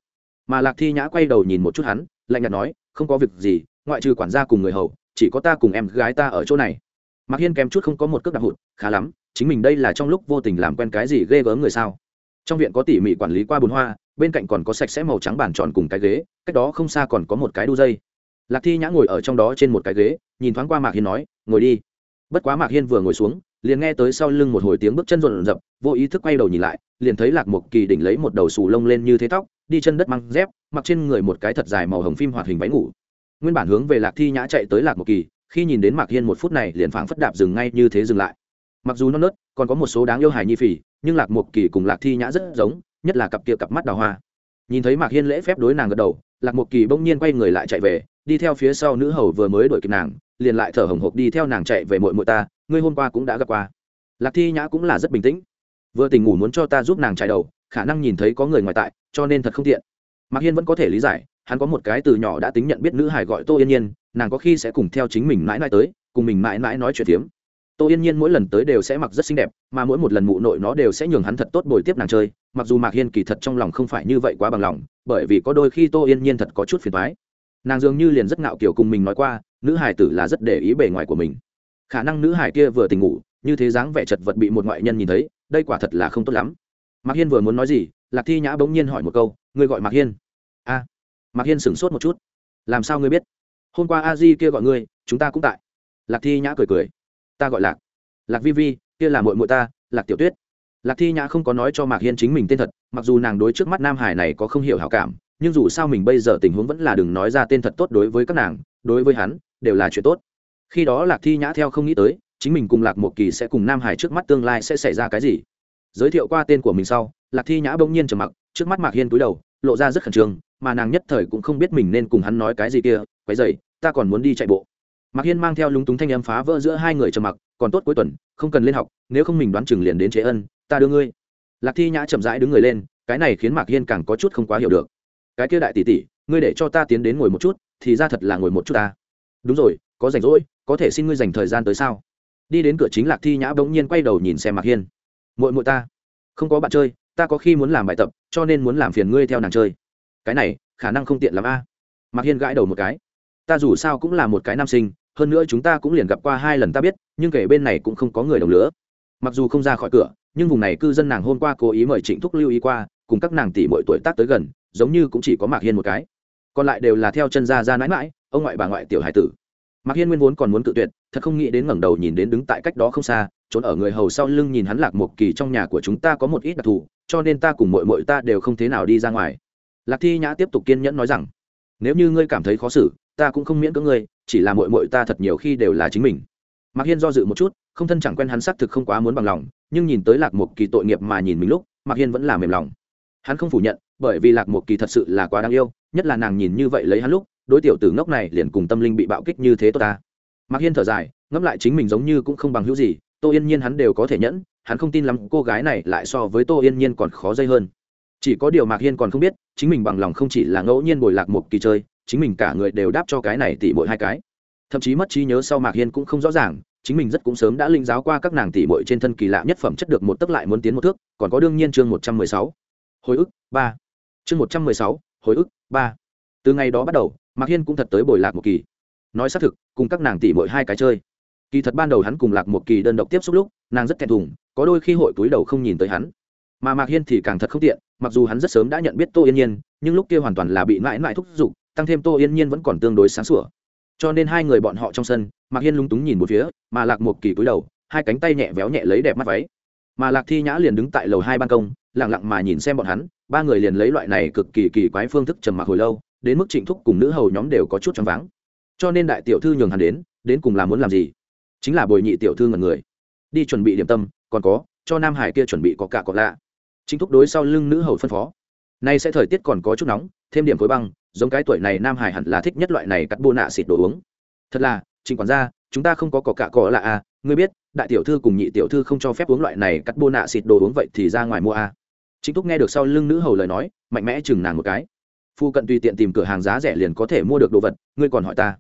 Speaker 1: Mà lạc thi nhã quay đầu nhìn một chút hắn, lạnh nhạt nói, không có việc gì, ngoại trừ quản gia cùng người hầu, chỉ có ta cùng em gái ta ở chỗ này mạc hiên kém chút không có một cước đạp hụt, khá lắm, chính mình đây là trong lúc vô tình làm quen cái gì ghê gớm người sao? Trong viện có tỉ mỉ quản lý qua bồn hoa, bên cạnh còn có sạch sẽ màu trắng bàn tròn cùng cái ghế, cách đó không xa còn có một cái đu dây. Lạc thi nhã ngồi ở trong đó trên một cái ghế, nhìn thoáng qua mạc hiên nói, ngồi đi. Bất quá mạc hiên vừa ngồi xuống, liền nghe tới sau lưng một hồi tiếng bước chân rộn rập, vô ý thức quay đầu nhìn lại, liền thấy lạc một kỳ đỉnh lấy một đầu xù lông lên như thế tóc, đi chân đất măng dép, mặc trên người một cái thật dài màu hồng phim hoạt hình váy ngủ. Nguyên bản hướng về lạc thi nhã chạy tới lạc một kỳ khi nhìn đến mạc hiên một phút này liền phảng phất đạp dừng ngay như thế dừng lại. Mặc dù non nớt, còn có một số đáng yêu hài nhi phì, nhưng lạc một kỳ cùng lạc thi nhã rất giống, nhất là cặp kia cặp mắt đào hoa. Nhìn thấy mạc hiên lễ phép đối nàng gật đầu, lạc một kỳ bỗng nhiên quay người lại chạy về, đi theo phía sau nữ hầu vừa mới đuổi kịp nàng, liền lại thở hồng hộc đi theo nàng chạy về mội mội ta, ngươi hôm qua cũng đã gặp qua. Lạc thi nhã cũng là rất bình tĩnh. Vừa tỉnh ngủ muốn cho ta giúp nàng chạy đầu, khả năng nhìn thấy có người ngoài tại, cho nên thật không tiện. Mạc hiên vẫn có thể lý giải, hắn có một cái từ nhỏ đã tính nhận biết nữ hải gọi tô yên nhiên nàng có khi sẽ cùng theo chính mình mãi mãi tới cùng mình mãi mãi nói chuyện tiếm tô yên nhiên mỗi lần tới đều sẽ mặc rất xinh đẹp mà mỗi một lần mụ nội nó đều sẽ nhường hắn thật tốt bồi tiếp nàng chơi mặc dù mạc hiên kỳ thật trong lòng không phải như vậy quá bằng lòng bởi vì có đôi khi tô yên nhiên thật có chút phiền thoái nàng dường như liền rất ngạo kiểu cùng mình nói qua nữ hải tử là rất để ý bề ngoài của mình. Khả năng nữ hải kia vừa tình ngủ như thế dáng vẻ chật vật bị một ngoại nhân nhìn thấy đây quả thật là không tốt lắm. Mạc hiên vừa muốn nói gì lạc thi nhã bỗng nhiên hỏi một câu ngươi gọi mạc hiên? A. À, mạc hiên sửng sốt một chút. Làm sao ngươi biết? Hôm qua a di kia gọi ngươi, chúng ta cũng tại. Lạc thi nhã cười cười. Ta gọi lạc. Lạc vi vi, kia là mội mội ta, lạc tiểu tuyết. Lạc thi nhã không có nói cho mạc hiên chính mình tên thật, mặc dù nàng đối trước mắt nam hải này có không hiểu hảo cảm, nhưng dù sao mình bây giờ tình huống vẫn là đừng nói ra tên thật tốt đối với các nàng, đối với hắn, đều là chuyện tốt. Khi đó lạc thi nhã theo không nghĩ tới, chính mình cùng lạc một kỳ sẽ cùng nam hải trước mắt tương lai sẽ xảy ra cái gì. Giới thiệu qua tên của mình sau, lạc thi nhã bỗng nhiên trầm mặc, trước mắt mạc hiên cúi đầu, lộ ra rất khẩn trương, mà nàng nhất thời cũng không biết mình nên cùng hắn nói cái gì kia quấy dày ta còn muốn đi chạy bộ. Mạc hiên mang theo lúng túng thanh em phá vỡ giữa hai người trầm mặc, còn tốt cuối tuần, không cần lên học, nếu không mình đoán chừng liền đến chế ân, ta đưa ngươi. Lạc thi nhã chậm rãi đứng người lên, cái này khiến mạc hiên càng có chút không quá hiểu được. Cái kia đại tỷ tỷ, ngươi để cho ta tiến đến ngồi một chút, thì ra thật là ngồi một chút ta. Đúng rồi, có rảnh rỗi, có thể xin ngươi dành thời gian tới sao? Đi đến cửa chính lạc thi nhã bỗng nhiên quay đầu nhìn xem mạc hiên. Mội mội ta, không có bạn chơi, ta có khi muốn làm bài tập, cho nên muốn làm phiền ngươi theo nàng chơi. Cái này, khả năng không tiện lắm a. À. mạc hiên gãi đầu một cái ta dù sao cũng là một cái nam sinh, hơn nữa chúng ta cũng liền gặp qua hai lần ta biết, nhưng kể bên này cũng không có người đồng lứa. Mặc dù không ra khỏi cửa, nhưng vùng này cư dân nàng hôm qua cố ý mời trịnh thúc lưu ý qua, cùng các nàng tỷ mỗi tuổi tác tới gần, giống như cũng chỉ có mạc hiên một cái. Còn lại đều là theo chân gia ra mãi mãi, ông ngoại bà ngoại tiểu hải tử. Mạc hiên nguyên vốn còn muốn cự tuyệt, thật không nghĩ đến ngẩng đầu nhìn đến đứng tại cách đó không xa, trốn ở người hầu sau lưng nhìn hắn lạc một kỳ trong nhà của chúng ta có một ít đặc thù, cho nên ta cùng mội mội ta đều không thế nào đi ra ngoài. Lạc thi nhã tiếp tục kiên nhẫn nói rằng, nếu như ngươi cảm thấy khó xử ta cũng không miễn cưỡng ngươi, chỉ là mội mội ta thật nhiều khi đều là chính mình. Mạc hiên do dự một chút, không thân chẳng quen hắn xác thực không quá muốn bằng lòng, nhưng nhìn tới lạc một kỳ tội nghiệp mà nhìn mình lúc, mạc hiên vẫn là mềm lòng. Hắn không phủ nhận, bởi vì lạc một kỳ thật sự là quá đáng yêu, nhất là nàng nhìn như vậy lấy hắn lúc, đối tiểu tử ngốc này liền cùng tâm linh bị bạo kích như thế tốt ta. Mạc hiên thở dài, ngẫm lại chính mình giống như cũng không bằng hữu gì, tô yên nhiên hắn đều có thể nhẫn, hắn không tin lắm, cô gái này lại so với tô yên nhiên còn khó dây hơn. Chỉ có điều mạc hiên còn không biết, chính mình bằng lòng không chỉ là ngẫu nhiên bồi lạc một kỳ chơi chính mình cả người đều đáp cho cái này tỷ mỗi hai cái. Thậm chí mất trí nhớ sau mạc hiên cũng không rõ ràng, chính mình rất cũng sớm đã linh giáo qua các nàng tỷ muội trên thân kỳ lạ nhất phẩm chất được một tấc lại muốn tiến một thước, còn có đương nhiên chương một trăm mười sáu. Hồi ức, ba. Chương một trăm mười sáu, hồi ức, ba. Từ ngày đó bắt đầu, mạc hiên cũng thật tới bồi lạc một kỳ. Nói xác thực, cùng các nàng tỷ muội hai cái chơi. Kỳ thật ban đầu hắn cùng lạc một kỳ đơn độc tiếp xúc lúc, nàng rất thẹn thùng, có đôi khi hội túi đầu không nhìn tới hắn. Mà mạc hiên thì càng thật không tiện, mặc dù hắn rất sớm đã nhận biết tô yên nhiên, nhưng lúc kia hoàn toàn là bị mãi mãi thúc giục tăng thêm tô yên nhiên vẫn còn tương đối sáng sủa. Cho nên hai người bọn họ trong sân, mạc hiên lúng túng nhìn một phía, mà lạc một kỳ cúi đầu, hai cánh tay nhẹ véo nhẹ lấy đẹp mắt váy. Mà lạc thi nhã liền đứng tại lầu hai ban công lẳng lặng mà nhìn xem bọn hắn, ba người liền lấy loại này cực kỳ kỳ quái phương thức trầm mặc hồi lâu, đến mức trịnh thúc cùng nữ hầu nhóm đều có chút choáng váng. Cho nên đại tiểu thư nhường hắn đến đến cùng là muốn làm gì? Chính là bồi nhị tiểu thư ngần người. Đi chuẩn bị điểm tâm, còn có, cho nam hải kia chuẩn bị có cả có lạ. Chính thúc đối sau lưng nữ hầu phân phó. Nay sẽ thời tiết còn có chút nóng, thêm điểm khối băng giống cái tuổi này nam hải hẳn là thích nhất loại này cắt bô nạ xịt đồ uống. Thật là, trình quản gia, chúng ta không có cỏ cạ cỏ là à ngươi biết, đại tiểu thư cùng nhị tiểu thư không cho phép uống loại này cắt bô nạ xịt đồ uống vậy thì ra ngoài mua à. Chính thúc nghe được sau lưng nữ hầu lời nói, mạnh mẽ chừng nàng một cái. Phu cận tùy tiện tìm cửa hàng giá rẻ liền có thể mua được đồ vật, ngươi còn hỏi ta.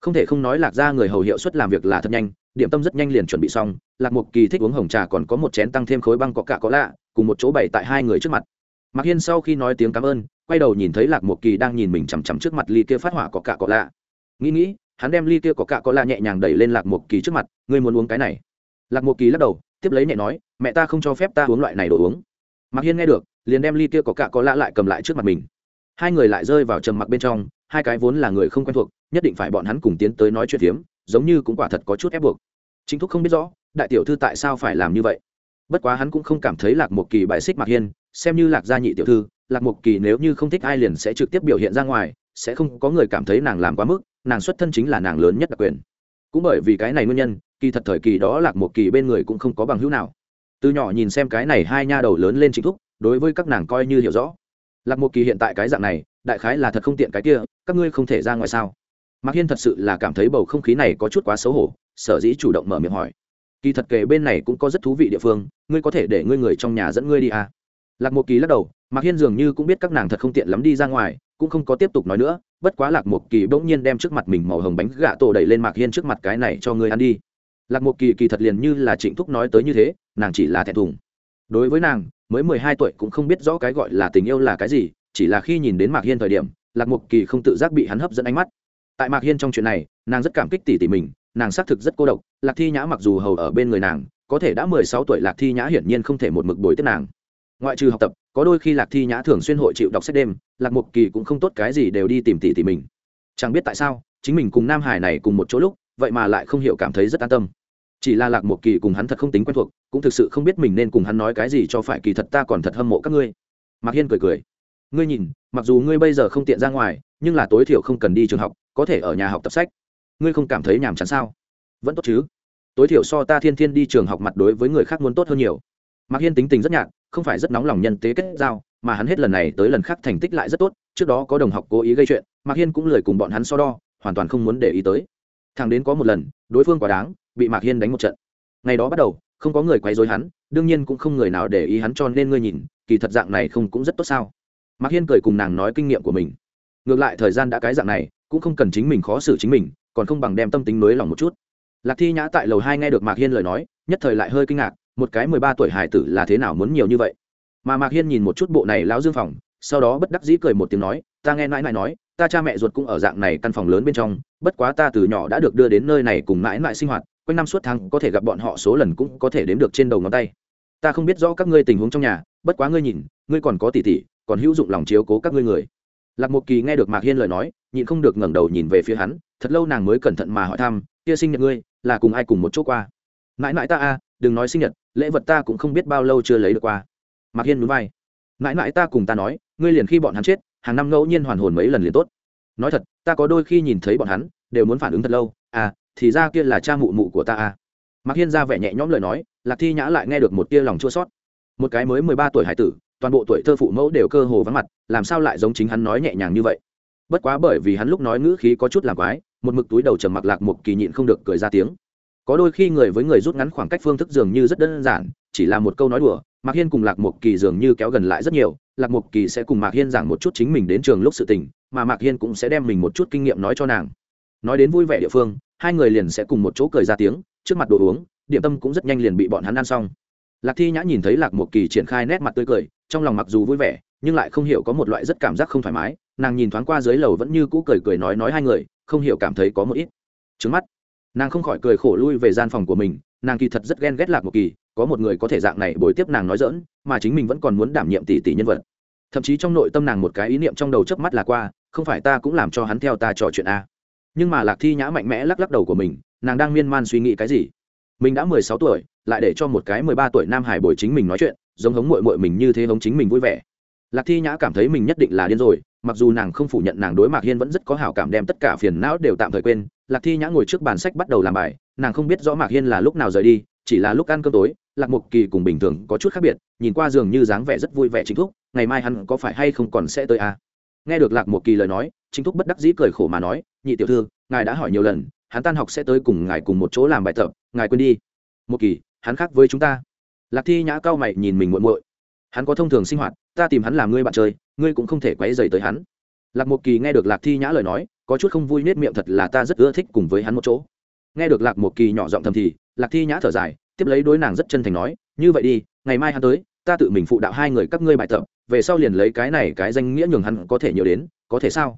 Speaker 1: Không thể không nói lạc ra người hầu hiệu suất làm việc là thật nhanh, điểm tâm rất nhanh liền chuẩn bị xong, lạc một kỳ thích uống hồng trà còn có một chén tăng thêm khối băng có cả có lạ, cùng một chỗ bày tại hai người trước mặt. Mạc hiên sau khi nói tiếng cảm ơn quay đầu nhìn thấy lạc mục kỳ đang nhìn mình chằm chằm trước mặt ly kia phát hỏa có cả có lạ. Nghĩ nghĩ, hắn đem ly kia có cả có lạ nhẹ nhàng đẩy lên lạc mục kỳ trước mặt, ngươi muốn uống cái này? Lạc mục kỳ lắc đầu, tiếp lấy nhẹ nói, mẹ ta không cho phép ta uống loại này đồ uống. Mạc hiên nghe được, liền đem ly kia có cả có lạ lại cầm lại trước mặt mình. Hai người lại rơi vào trầm mặc bên trong, hai cái vốn là người không quen thuộc, nhất định phải bọn hắn cùng tiến tới nói chuyện phiếm, giống như cũng quả thật có chút ép buộc. Chính thúc không biết rõ, đại tiểu thư tại sao phải làm như vậy. Bất quá hắn cũng không cảm thấy lạc một kỳ bại xích mạc hiên, xem như lạc gia nhị tiểu thư lạc Mục kỳ nếu như không thích ai liền sẽ trực tiếp biểu hiện ra ngoài, sẽ không có người cảm thấy nàng làm quá mức, nàng xuất thân chính là nàng lớn nhất đặc quyền. Cũng bởi vì cái này nguyên nhân, kỳ thật thời kỳ đó lạc Mục kỳ bên người cũng không có bằng hữu nào. Từ nhỏ nhìn xem cái này hai nha đầu lớn lên chính thúc, đối với các nàng coi như hiểu rõ. Lạc Mục kỳ hiện tại cái dạng này, đại khái là thật không tiện cái kia, các ngươi không thể ra ngoài sao? Mạc hiên thật sự là cảm thấy bầu không khí này có chút quá xấu hổ, sở dĩ chủ động mở miệng hỏi. Kỳ thật kể bên này cũng có rất thú vị địa phương, ngươi có thể để ngươi người trong nhà dẫn ngươi đi à. lạc Mục kỳ lắc đầu mạc hiên dường như cũng biết các nàng thật không tiện lắm đi ra ngoài, cũng không có tiếp tục nói nữa, bất quá lạc một kỳ bỗng nhiên đem trước mặt mình màu hồng bánh gà tổ đẩy lên mạc hiên trước mặt cái này cho ngươi ăn đi. Lạc một kỳ kỳ thật liền như là trịnh thúc nói tới như thế, nàng chỉ là thẹn thùng. Đối với nàng, mới mười hai tuổi cũng không biết rõ cái gọi là tình yêu là cái gì, chỉ là khi nhìn đến mạc hiên thời điểm, lạc một kỳ không tự giác bị hắn hấp dẫn ánh mắt. Tại mạc hiên trong chuyện này, nàng rất cảm kích tỷ tỷ mình, nàng xác thực rất cô độc, lạc thi nhã mặc dù hầu ở bên người nàng, có thể đã mười sáu tuổi lạc thi nhã hiển nhiên không thể một mực bồi tiếp nàng. Ngoại trừ học tập có đôi khi lạc thi nhã thường xuyên hội chịu đọc sách đêm, lạc một kỳ cũng không tốt cái gì đều đi tìm tỷ tỷ mình. Chẳng biết tại sao, chính mình cùng nam hải này cùng một chỗ lúc, vậy mà lại không hiểu cảm thấy rất an tâm. Chỉ là lạc một kỳ cùng hắn thật không tính quen thuộc, cũng thực sự không biết mình nên cùng hắn nói cái gì cho phải kỳ thật ta còn thật hâm mộ các ngươi. Mạc hiên cười cười. Ngươi nhìn, mặc dù ngươi bây giờ không tiện ra ngoài, nhưng là tối thiểu không cần đi trường học, có thể ở nhà học tập sách. Ngươi không cảm thấy nhàm chán sao? Vẫn tốt chứ. Tối thiểu so ta thiên thiên đi trường học mặt đối với người khác muốn tốt hơn nhiều. Mạc hiên tính tình rất nhạt không phải rất nóng lòng nhân tế kết giao, mà hắn hết lần này tới lần khác thành tích lại rất tốt, trước đó có đồng học cố ý gây chuyện, mạc hiên cũng lời cùng bọn hắn so đo, hoàn toàn không muốn để ý tới. Thằng đến có một lần, đối phương quá đáng, bị mạc hiên đánh một trận. Ngày đó bắt đầu, không có người quấy dối hắn, đương nhiên cũng không người nào để ý hắn cho nên ngươi nhìn, kỳ thật dạng này không cũng rất tốt sao? Mạc hiên cười cùng nàng nói kinh nghiệm của mình. Ngược lại thời gian đã cái dạng này, cũng không cần chính mình khó xử chính mình, còn không bằng đem tâm tính nới lòng một chút. Lạc thi nhã tại lầu hai nghe được mạc hiên lời nói, nhất thời lại hơi kinh ngạc một cái mười ba tuổi hải tử là thế nào muốn nhiều như vậy? Mà mạc hiên nhìn một chút bộ này lão dương phòng, sau đó bất đắc dĩ cười một tiếng nói, ta nghe mãi mãi nói, ta cha mẹ ruột cũng ở dạng này căn phòng lớn bên trong, bất quá ta từ nhỏ đã được đưa đến nơi này cùng mãi mãi sinh hoạt, quanh năm suốt tháng có thể gặp bọn họ số lần cũng có thể đếm được trên đầu ngón tay. Ta không biết rõ các ngươi tình huống trong nhà, bất quá ngươi nhìn, ngươi còn có tỷ tỷ, còn hữu dụng lòng chiếu cố các ngươi người. Lạc một kỳ nghe được mạc hiên lời nói, nhịn không được ngẩng đầu nhìn về phía hắn, thật lâu nàng mới cẩn thận mà hỏi thăm, kia sinh nhật ngươi, là cùng ai cùng một chỗ qua? Mãi mãi ta a đừng nói sinh nhật lễ vật ta cũng không biết bao lâu chưa lấy được qua. Mạc hiên núi vai. Mãi mãi ta cùng ta nói, ngươi liền khi bọn hắn chết, hàng năm ngẫu nhiên hoàn hồn mấy lần liền tốt. Nói thật, ta có đôi khi nhìn thấy bọn hắn, đều muốn phản ứng thật lâu. À thì ra kia là cha mụ mụ của ta à. Mạc hiên ra vẻ nhẹ nhõm lời nói, lạc thi nhã lại nghe được một tia lòng chua sót một cái mới mười ba tuổi hải tử, toàn bộ tuổi thơ phụ mẫu đều cơ hồ vắng mặt, làm sao lại giống chính hắn nói nhẹ nhàng như vậy? Bất quá bởi vì hắn lúc nói ngữ khí có chút làm quái, một mực túi đầu trầm mặc lạc một kỳ nhịn không được cười ra tiếng có đôi khi người với người rút ngắn khoảng cách phương thức dường như rất đơn giản, chỉ là một câu nói đùa, mạc hiên cùng lạc Mộc kỳ dường như kéo gần lại rất nhiều, lạc Mộc kỳ sẽ cùng mạc hiên giảng một chút chính mình đến trường lúc sự tình, mà mạc hiên cũng sẽ đem mình một chút kinh nghiệm nói cho nàng. Nói đến vui vẻ địa phương, hai người liền sẽ cùng một chỗ cười ra tiếng, trước mặt đồ uống, điểm tâm cũng rất nhanh liền bị bọn hắn ăn xong. Lạc thi nhã nhìn thấy lạc Mộc kỳ triển khai nét mặt tươi cười, trong lòng mặc dù vui vẻ, nhưng lại không hiểu có một loại rất cảm giác không thoải mái, nàng nhìn thoáng qua dưới lầu vẫn như cũ cười cười nói nói hai người, không hiểu cảm thấy có một ít. Trứng mắt nàng không khỏi cười khổ lui về gian phòng của mình, nàng kỳ thật rất ghen ghét lạc một kỳ, có một người có thể dạng này bồi tiếp nàng nói dỡn mà chính mình vẫn còn muốn đảm nhiệm tỷ tỷ nhân vật. Thậm chí trong nội tâm nàng một cái ý niệm trong đầu chớp mắt là qua, không phải ta cũng làm cho hắn theo ta trò chuyện a. Nhưng mà lạc thi nhã mạnh mẽ lắc lắc đầu của mình, nàng đang miên man suy nghĩ cái gì? Mình đã mười sáu tuổi, lại để cho một cái mười ba tuổi nam hải bồi chính mình nói chuyện, giống hống mội mội mình như thế hống chính mình vui vẻ. Lạc thi nhã cảm thấy mình nhất định là điên rồi mặc dù nàng không phủ nhận nàng đối mạc hiên vẫn rất có hảo cảm đem tất cả phiền não đều tạm thời quên, lạc thi nhã ngồi trước bàn sách bắt đầu làm bài, nàng không biết rõ mạc hiên là lúc nào rời đi, chỉ là lúc ăn cơm tối, lạc mục kỳ cùng bình thường có chút khác biệt, nhìn qua dường như dáng vẻ rất vui vẻ chính thúc, ngày mai hắn có phải hay không còn sẽ tới à? nghe được lạc mục kỳ lời nói, chính thúc bất đắc dĩ cười khổ mà nói, nhị tiểu thư, ngài đã hỏi nhiều lần, hắn tan học sẽ tới cùng ngài cùng một chỗ làm bài tập, ngài quên đi. Một kỳ, hắn khác với chúng ta. Lạc thi nhã cao mày nhìn mình muộn muội. Hắn có thông thường sinh hoạt, ta tìm hắn làm ngươi bạn chơi ngươi cũng không thể quấy dày tới hắn. Lạc một kỳ nghe được lạc thi nhã lời nói, có chút không vui nết miệng thật là ta rất ưa thích cùng với hắn một chỗ. Nghe được lạc một kỳ nhỏ giọng thầm thì, lạc thi nhã thở dài, tiếp lấy đối nàng rất chân thành nói, như vậy đi, ngày mai hắn tới, ta tự mình phụ đạo hai người các ngươi bài tập, về sau liền lấy cái này cái danh nghĩa nhường hắn có thể nhiều đến, có thể sao?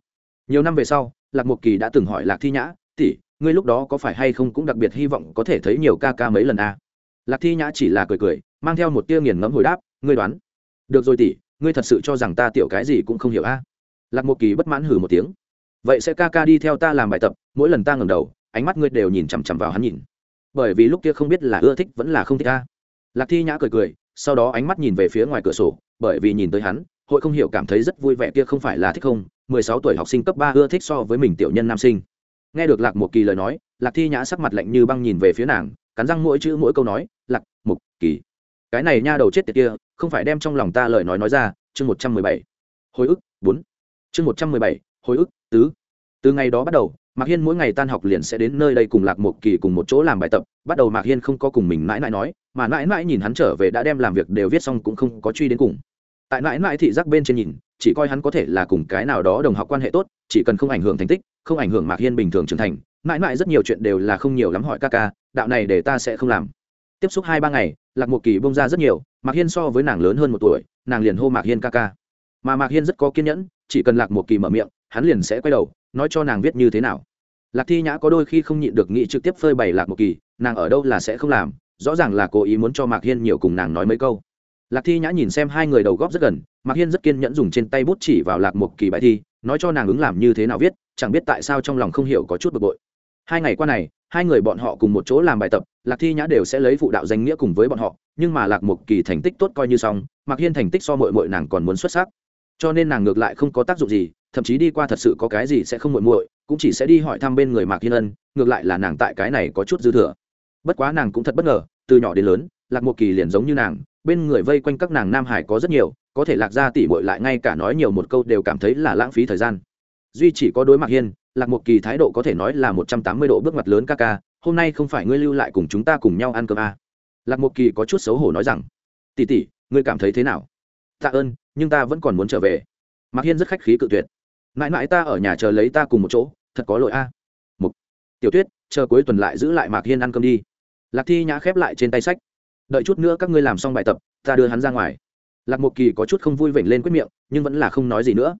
Speaker 1: Nhiều năm về sau, lạc một kỳ đã từng hỏi lạc thi nhã, tỷ, ngươi lúc đó có phải hay không cũng đặc biệt hy vọng có thể thấy nhiều ca ca mấy lần a à? lạc thi nhã chỉ là cười cười, mang theo một tia nghiền ngẫm hồi đáp, ngươi đoán. Được rồi tỷ ngươi thật sự cho rằng ta tiểu cái gì cũng không hiểu a? À? lạc một kỳ bất mãn hử một tiếng. Vậy sẽ ca ca đi theo ta làm bài tập, mỗi lần ta ngẩng đầu, ánh mắt ngươi đều nhìn chằm chằm vào hắn nhìn. Bởi vì lúc kia không biết là ưa thích vẫn là không thích ta lạc thi nhã cười cười, sau đó ánh mắt nhìn về phía ngoài cửa sổ, bởi vì nhìn tới hắn, hội không hiểu cảm thấy rất vui vẻ kia không phải là thích không, mười sáu tuổi học sinh cấp ba ưa thích so với mình tiểu nhân nam sinh. Nghe được lạc một kỳ lời nói, lạc thi nhã sắc mặt lạnh như băng nhìn về phía nàng, cắn răng mỗi chữ mỗi câu nói, lạc một kỳ cái này nha đầu chết tiệt kia, không phải đem trong lòng ta lời nói nói ra, chương một trăm mười bảy. Hồi ức, bốn. Chương một trăm mười bảy, hồi ức, tứ. Từ ngày đó bắt đầu, mạc hiên mỗi ngày tan học liền sẽ đến nơi đây cùng lạc một kỳ cùng một chỗ làm bài tập. Bắt đầu mạc hiên không có cùng mình mãi mãi nói, mà mãi mãi nhìn hắn trở về đã đem làm việc đều viết xong cũng không có truy đến cùng. Tại mãi mãi thị giác bên trên nhìn, chỉ coi hắn có thể là cùng cái nào đó đồng học quan hệ tốt, chỉ cần không ảnh hưởng thành tích, không ảnh hưởng mạc hiên bình thường trưởng thành, mãi mãi rất nhiều chuyện đều là không nhiều lắm hỏi ca ca, đạo này để ta sẽ không làm tiếp xúc hai ba ngày, lạc một kỳ bông ra rất nhiều, mạc hiên so với nàng lớn hơn một tuổi, nàng liền hô mạc hiên ca ca. Mà mạc hiên rất có kiên nhẫn, chỉ cần lạc một kỳ mở miệng, hắn liền sẽ quay đầu, nói cho nàng viết như thế nào. Lạc thi nhã có đôi khi không nhịn được nghĩ trực tiếp phơi bày lạc một kỳ, nàng ở đâu là sẽ không làm, rõ ràng là cố ý muốn cho mạc hiên nhiều cùng nàng nói mấy câu. Lạc thi nhã nhìn xem hai người đầu góp rất gần, mạc hiên rất kiên nhẫn dùng trên tay bút chỉ vào lạc một kỳ bài thi, nói cho nàng ứng làm như thế nào viết, chẳng biết tại sao trong lòng không hiểu có chút bực bội. Hai ngày qua này hai người bọn họ cùng một chỗ làm bài tập, lạc thi nhã đều sẽ lấy phụ đạo danh nghĩa cùng với bọn họ, nhưng mà lạc một kỳ thành tích tốt coi như xong, mạc hiên thành tích so mội mội nàng còn muốn xuất sắc. Cho nên nàng ngược lại không có tác dụng gì, thậm chí đi qua thật sự có cái gì sẽ không muội muội, cũng chỉ sẽ đi hỏi thăm bên người mạc hiên ân, ngược lại là nàng tại cái này có chút dư thừa. Bất quá nàng cũng thật bất ngờ, từ nhỏ đến lớn, lạc một kỳ liền giống như nàng, bên người vây quanh các nàng nam hải có rất nhiều, có thể lạc ra tỉ bội lại ngay cả nói nhiều một câu đều cảm thấy là lãng phí thời gian. Duy chỉ có đối mặt hiên lạc một kỳ thái độ có thể nói là một trăm tám mươi độ bước ngoặt lớn ca ca, hôm nay không phải ngươi lưu lại cùng chúng ta cùng nhau ăn cơm à. lạc một kỳ có chút xấu hổ nói rằng tỉ tỉ ngươi cảm thấy thế nào? Tạ ơn, nhưng ta vẫn còn muốn trở về. Mạc hiên rất khách khí cự tuyệt. Mãi mãi ta ở nhà chờ lấy ta cùng một chỗ, thật có lỗi a. Mục tiểu tuyết, chờ cuối tuần lại giữ lại mạc hiên ăn cơm đi. Lạc thi nhã khép lại trên tay sách. Đợi chút nữa các ngươi làm xong bài tập, ta đưa hắn ra ngoài. Lạc một kỳ có chút không vui vểnh lên quyết miệng, nhưng vẫn là không nói gì nữa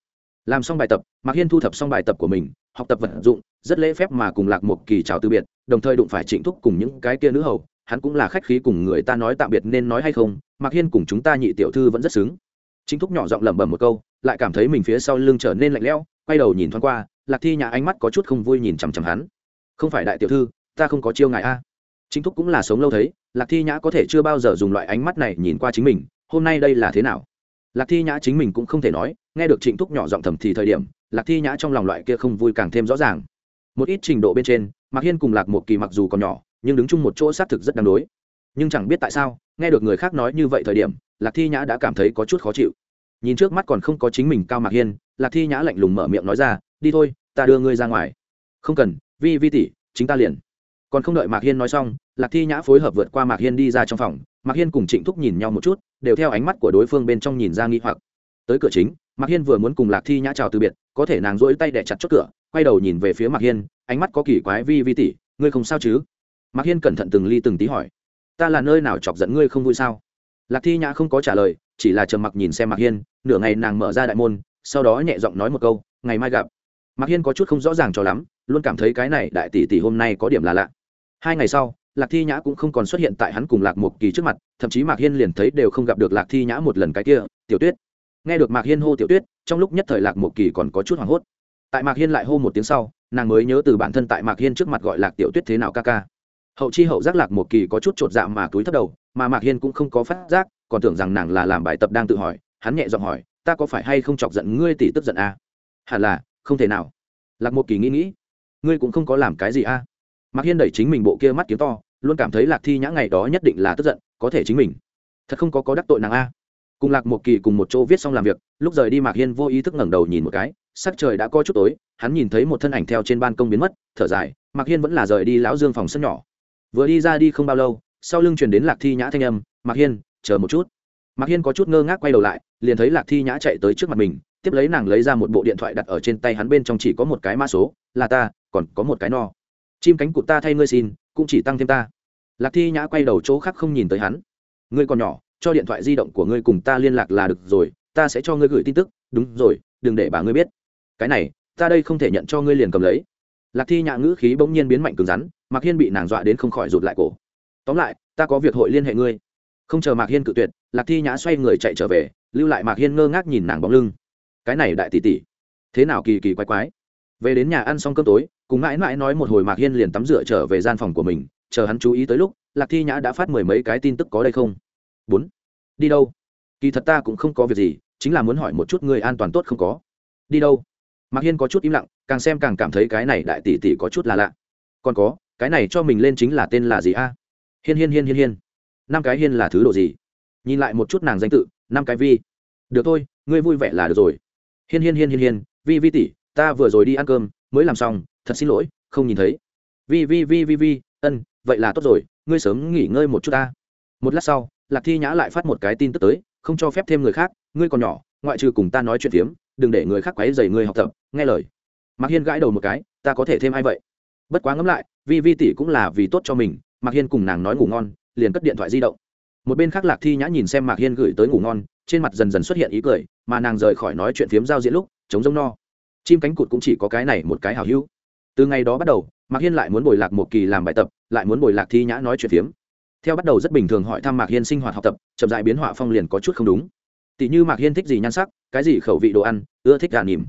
Speaker 1: làm xong bài tập, mạc hiên thu thập xong bài tập của mình, học tập vận dụng, rất lễ phép mà cùng lạc một kỳ chào từ biệt, đồng thời đụng phải trịnh thúc cùng những cái kia nữ hầu, hắn cũng là khách khí cùng người ta nói tạm biệt nên nói hay không, mạc hiên cùng chúng ta nhị tiểu thư vẫn rất xứng. Chính thúc nhỏ giọng lẩm bẩm một câu, lại cảm thấy mình phía sau lưng trở nên lạnh lẽo, quay đầu nhìn thoáng qua, lạc thi nhã ánh mắt có chút không vui nhìn chằm chằm hắn. Không phải đại tiểu thư, ta không có chiêu ngại a. Chính thúc cũng là sống lâu thấy, lạc thi nhã có thể chưa bao giờ dùng loại ánh mắt này nhìn qua chính mình, hôm nay đây là thế nào? Lạc thi nhã chính mình cũng không thể nói, nghe được trịnh thúc nhỏ giọng thầm thì thời điểm, lạc thi nhã trong lòng loại kia không vui càng thêm rõ ràng. Một ít trình độ bên trên, mạc hiên cùng lạc một kỳ mặc dù còn nhỏ, nhưng đứng chung một chỗ xác thực rất đáng đối. Nhưng chẳng biết tại sao, nghe được người khác nói như vậy thời điểm, lạc thi nhã đã cảm thấy có chút khó chịu. Nhìn trước mắt còn không có chính mình cao mạc hiên, lạc thi nhã lạnh lùng mở miệng nói ra, đi thôi, ta đưa ngươi ra ngoài. Không cần, vi vi tỷ, chính ta liền còn không đợi mạc hiên nói xong, lạc thi nhã phối hợp vượt qua mạc hiên đi ra trong phòng, mạc hiên cùng trịnh thúc nhìn nhau một chút, đều theo ánh mắt của đối phương bên trong nhìn ra nghi hoặc. Tới cửa chính, mạc hiên vừa muốn cùng lạc thi nhã chào từ biệt, có thể nàng rỗi tay đẻ chặt chốt cửa, quay đầu nhìn về phía mạc hiên, ánh mắt có kỳ quái vi vi tỷ ngươi không sao chứ? Mạc hiên cẩn thận từng ly từng tí hỏi. Ta là nơi nào chọc giận ngươi không vui sao? Lạc thi nhã không có trả lời, chỉ là trầm mặc nhìn xem mạc hiên, nửa ngày nàng mở ra đại môn, sau đó nhẹ giọng nói một câu, ngày mai gặp mạc hiên có chút không rõ ràng cho lắm, luôn cảm thấy cái này đại tỷ tỷ hôm nay có điểm là lạ. Hai ngày sau, lạc thi nhã cũng không còn xuất hiện tại hắn cùng lạc một kỳ trước mặt, thậm chí mạc hiên liền thấy đều không gặp được lạc thi nhã một lần cái kia, tiểu tuyết. Nghe được mạc hiên hô tiểu tuyết, trong lúc nhất thời lạc một kỳ còn có chút hoảng hốt. Tại mạc hiên lại hô một tiếng sau, nàng mới nhớ từ bản thân tại mạc hiên trước mặt gọi lạc tiểu tuyết thế nào ca ca. Hậu chi hậu giác lạc một kỳ có chút chột dạ mà túi thất đầu, mà mạc hiên cũng không có phát giác, còn tưởng rằng nàng là làm bài tập đang tự hỏi, hắn nhẹ giọng hỏi, ta có phải hay không chọc giận ngươi tỷ tức giận à? hẳn là không thể nào. Lạc một kỳ nghĩ nghĩ, ngươi cũng không có làm cái gì a. À? mạc hiên đẩy chính mình bộ kia mắt kiếm to, luôn cảm thấy lạc thi nhã ngày đó nhất định là tức giận, có thể chính mình. Thật không có có đắc tội nàng a. Cùng lạc một kỳ cùng một chỗ viết xong làm việc, lúc rời đi mạc hiên vô ý thức ngẩng đầu nhìn một cái, sắc trời đã có chút tối, hắn nhìn thấy một thân ảnh theo trên ban công biến mất, thở dài, mạc hiên vẫn là rời đi lão dương phòng sân nhỏ. Vừa đi ra đi không bao lâu, sau lưng chuyển đến lạc thi nhã thanh âm, mạc hiên, chờ một chút. Mạc hiên có chút ngơ ngác quay đầu lại, liền thấy lạc thi nhã chạy tới trước mặt mình tiếp lấy nàng lấy ra một bộ điện thoại đặt ở trên tay hắn bên trong chỉ có một cái mã số, là ta, còn có một cái no. Chim cánh cụt ta thay ngươi xin, cũng chỉ tăng thêm ta. Lạc thi nhã quay đầu chỗ khác không nhìn tới hắn. Ngươi còn nhỏ, cho điện thoại di động của ngươi cùng ta liên lạc là được rồi, ta sẽ cho ngươi gửi tin tức. Đúng rồi, đừng để bà ngươi biết. Cái này, ta đây không thể nhận cho ngươi liền cầm lấy. Lạc thi nhã ngữ khí bỗng nhiên biến mạnh cứng rắn, mạc hiên bị nàng dọa đến không khỏi rụt lại cổ. Tóm lại, ta có việc hội liên hệ ngươi. Không chờ mạc hiên cự tuyệt, lạc thi nhã xoay người chạy trở về, lưu lại mạc hiên ngơ ngác nhìn nàng bóng lưng cái này đại tỷ tỷ. Thế nào kỳ kỳ quái quái? Về đến nhà ăn xong cơm tối, cùng mãi mãi nói một hồi mạc hiên liền tắm rửa trở về gian phòng của mình, chờ hắn chú ý tới lúc, lạc thi nhã đã phát mười mấy cái tin tức có đây không? Bốn. Đi đâu? Kỳ thật ta cũng không có việc gì, chính là muốn hỏi một chút người an toàn tốt không có. Đi đâu? Mạc hiên có chút im lặng, càng xem càng cảm thấy cái này đại tỷ tỷ có chút là lạ. Còn có, cái này cho mình lên chính là tên là gì a? Hiên hiên hiên hiên hiên. Năm cái hiên là thứ đồ gì? Nhìn lại một chút nàng danh tự, năm cái vi. Được thôi, ngươi vui vẻ là được rồi hiên hiên hiên hiên hiên, vi vi tỷ, ta vừa rồi đi ăn cơm, mới làm xong, thật xin lỗi, không nhìn thấy. Vi vi vi vi vi, ân, vậy là tốt rồi, ngươi sớm nghỉ ngơi một chút ta. Một lát sau, lạc thi nhã lại phát một cái tin tức tới, không cho phép thêm người khác, ngươi còn nhỏ, ngoại trừ cùng ta nói chuyện phiếm, đừng để người khác quấy dày ngươi học tập, nghe lời. Mạc hiên gãi đầu một cái, ta có thể thêm ai vậy? Bất quá ngẫm lại, vi vi tỷ cũng là vì tốt cho mình, mạc hiên cùng nàng nói ngủ ngon, liền cất điện thoại di động. Một bên khác lạc thi nhã nhìn xem mạc hiên gửi tới ngủ ngon trên mặt dần dần xuất hiện ý cười, mà nàng rời khỏi nói chuyện phiếm giao diễn lúc chống giống no. Chim cánh cụt cũng chỉ có cái này một cái hào hữu. Từ ngày đó bắt đầu, mạc hiên lại muốn bồi lạc một kỳ làm bài tập, lại muốn bồi lạc thi nhã nói chuyện phiếm. Theo bắt đầu rất bình thường hỏi thăm mạc hiên sinh hoạt học tập, chậm dại biến họa phong liền có chút không đúng. Tỷ như mạc hiên thích gì nhan sắc, cái gì khẩu vị đồ ăn, ưa thích gà nỉm.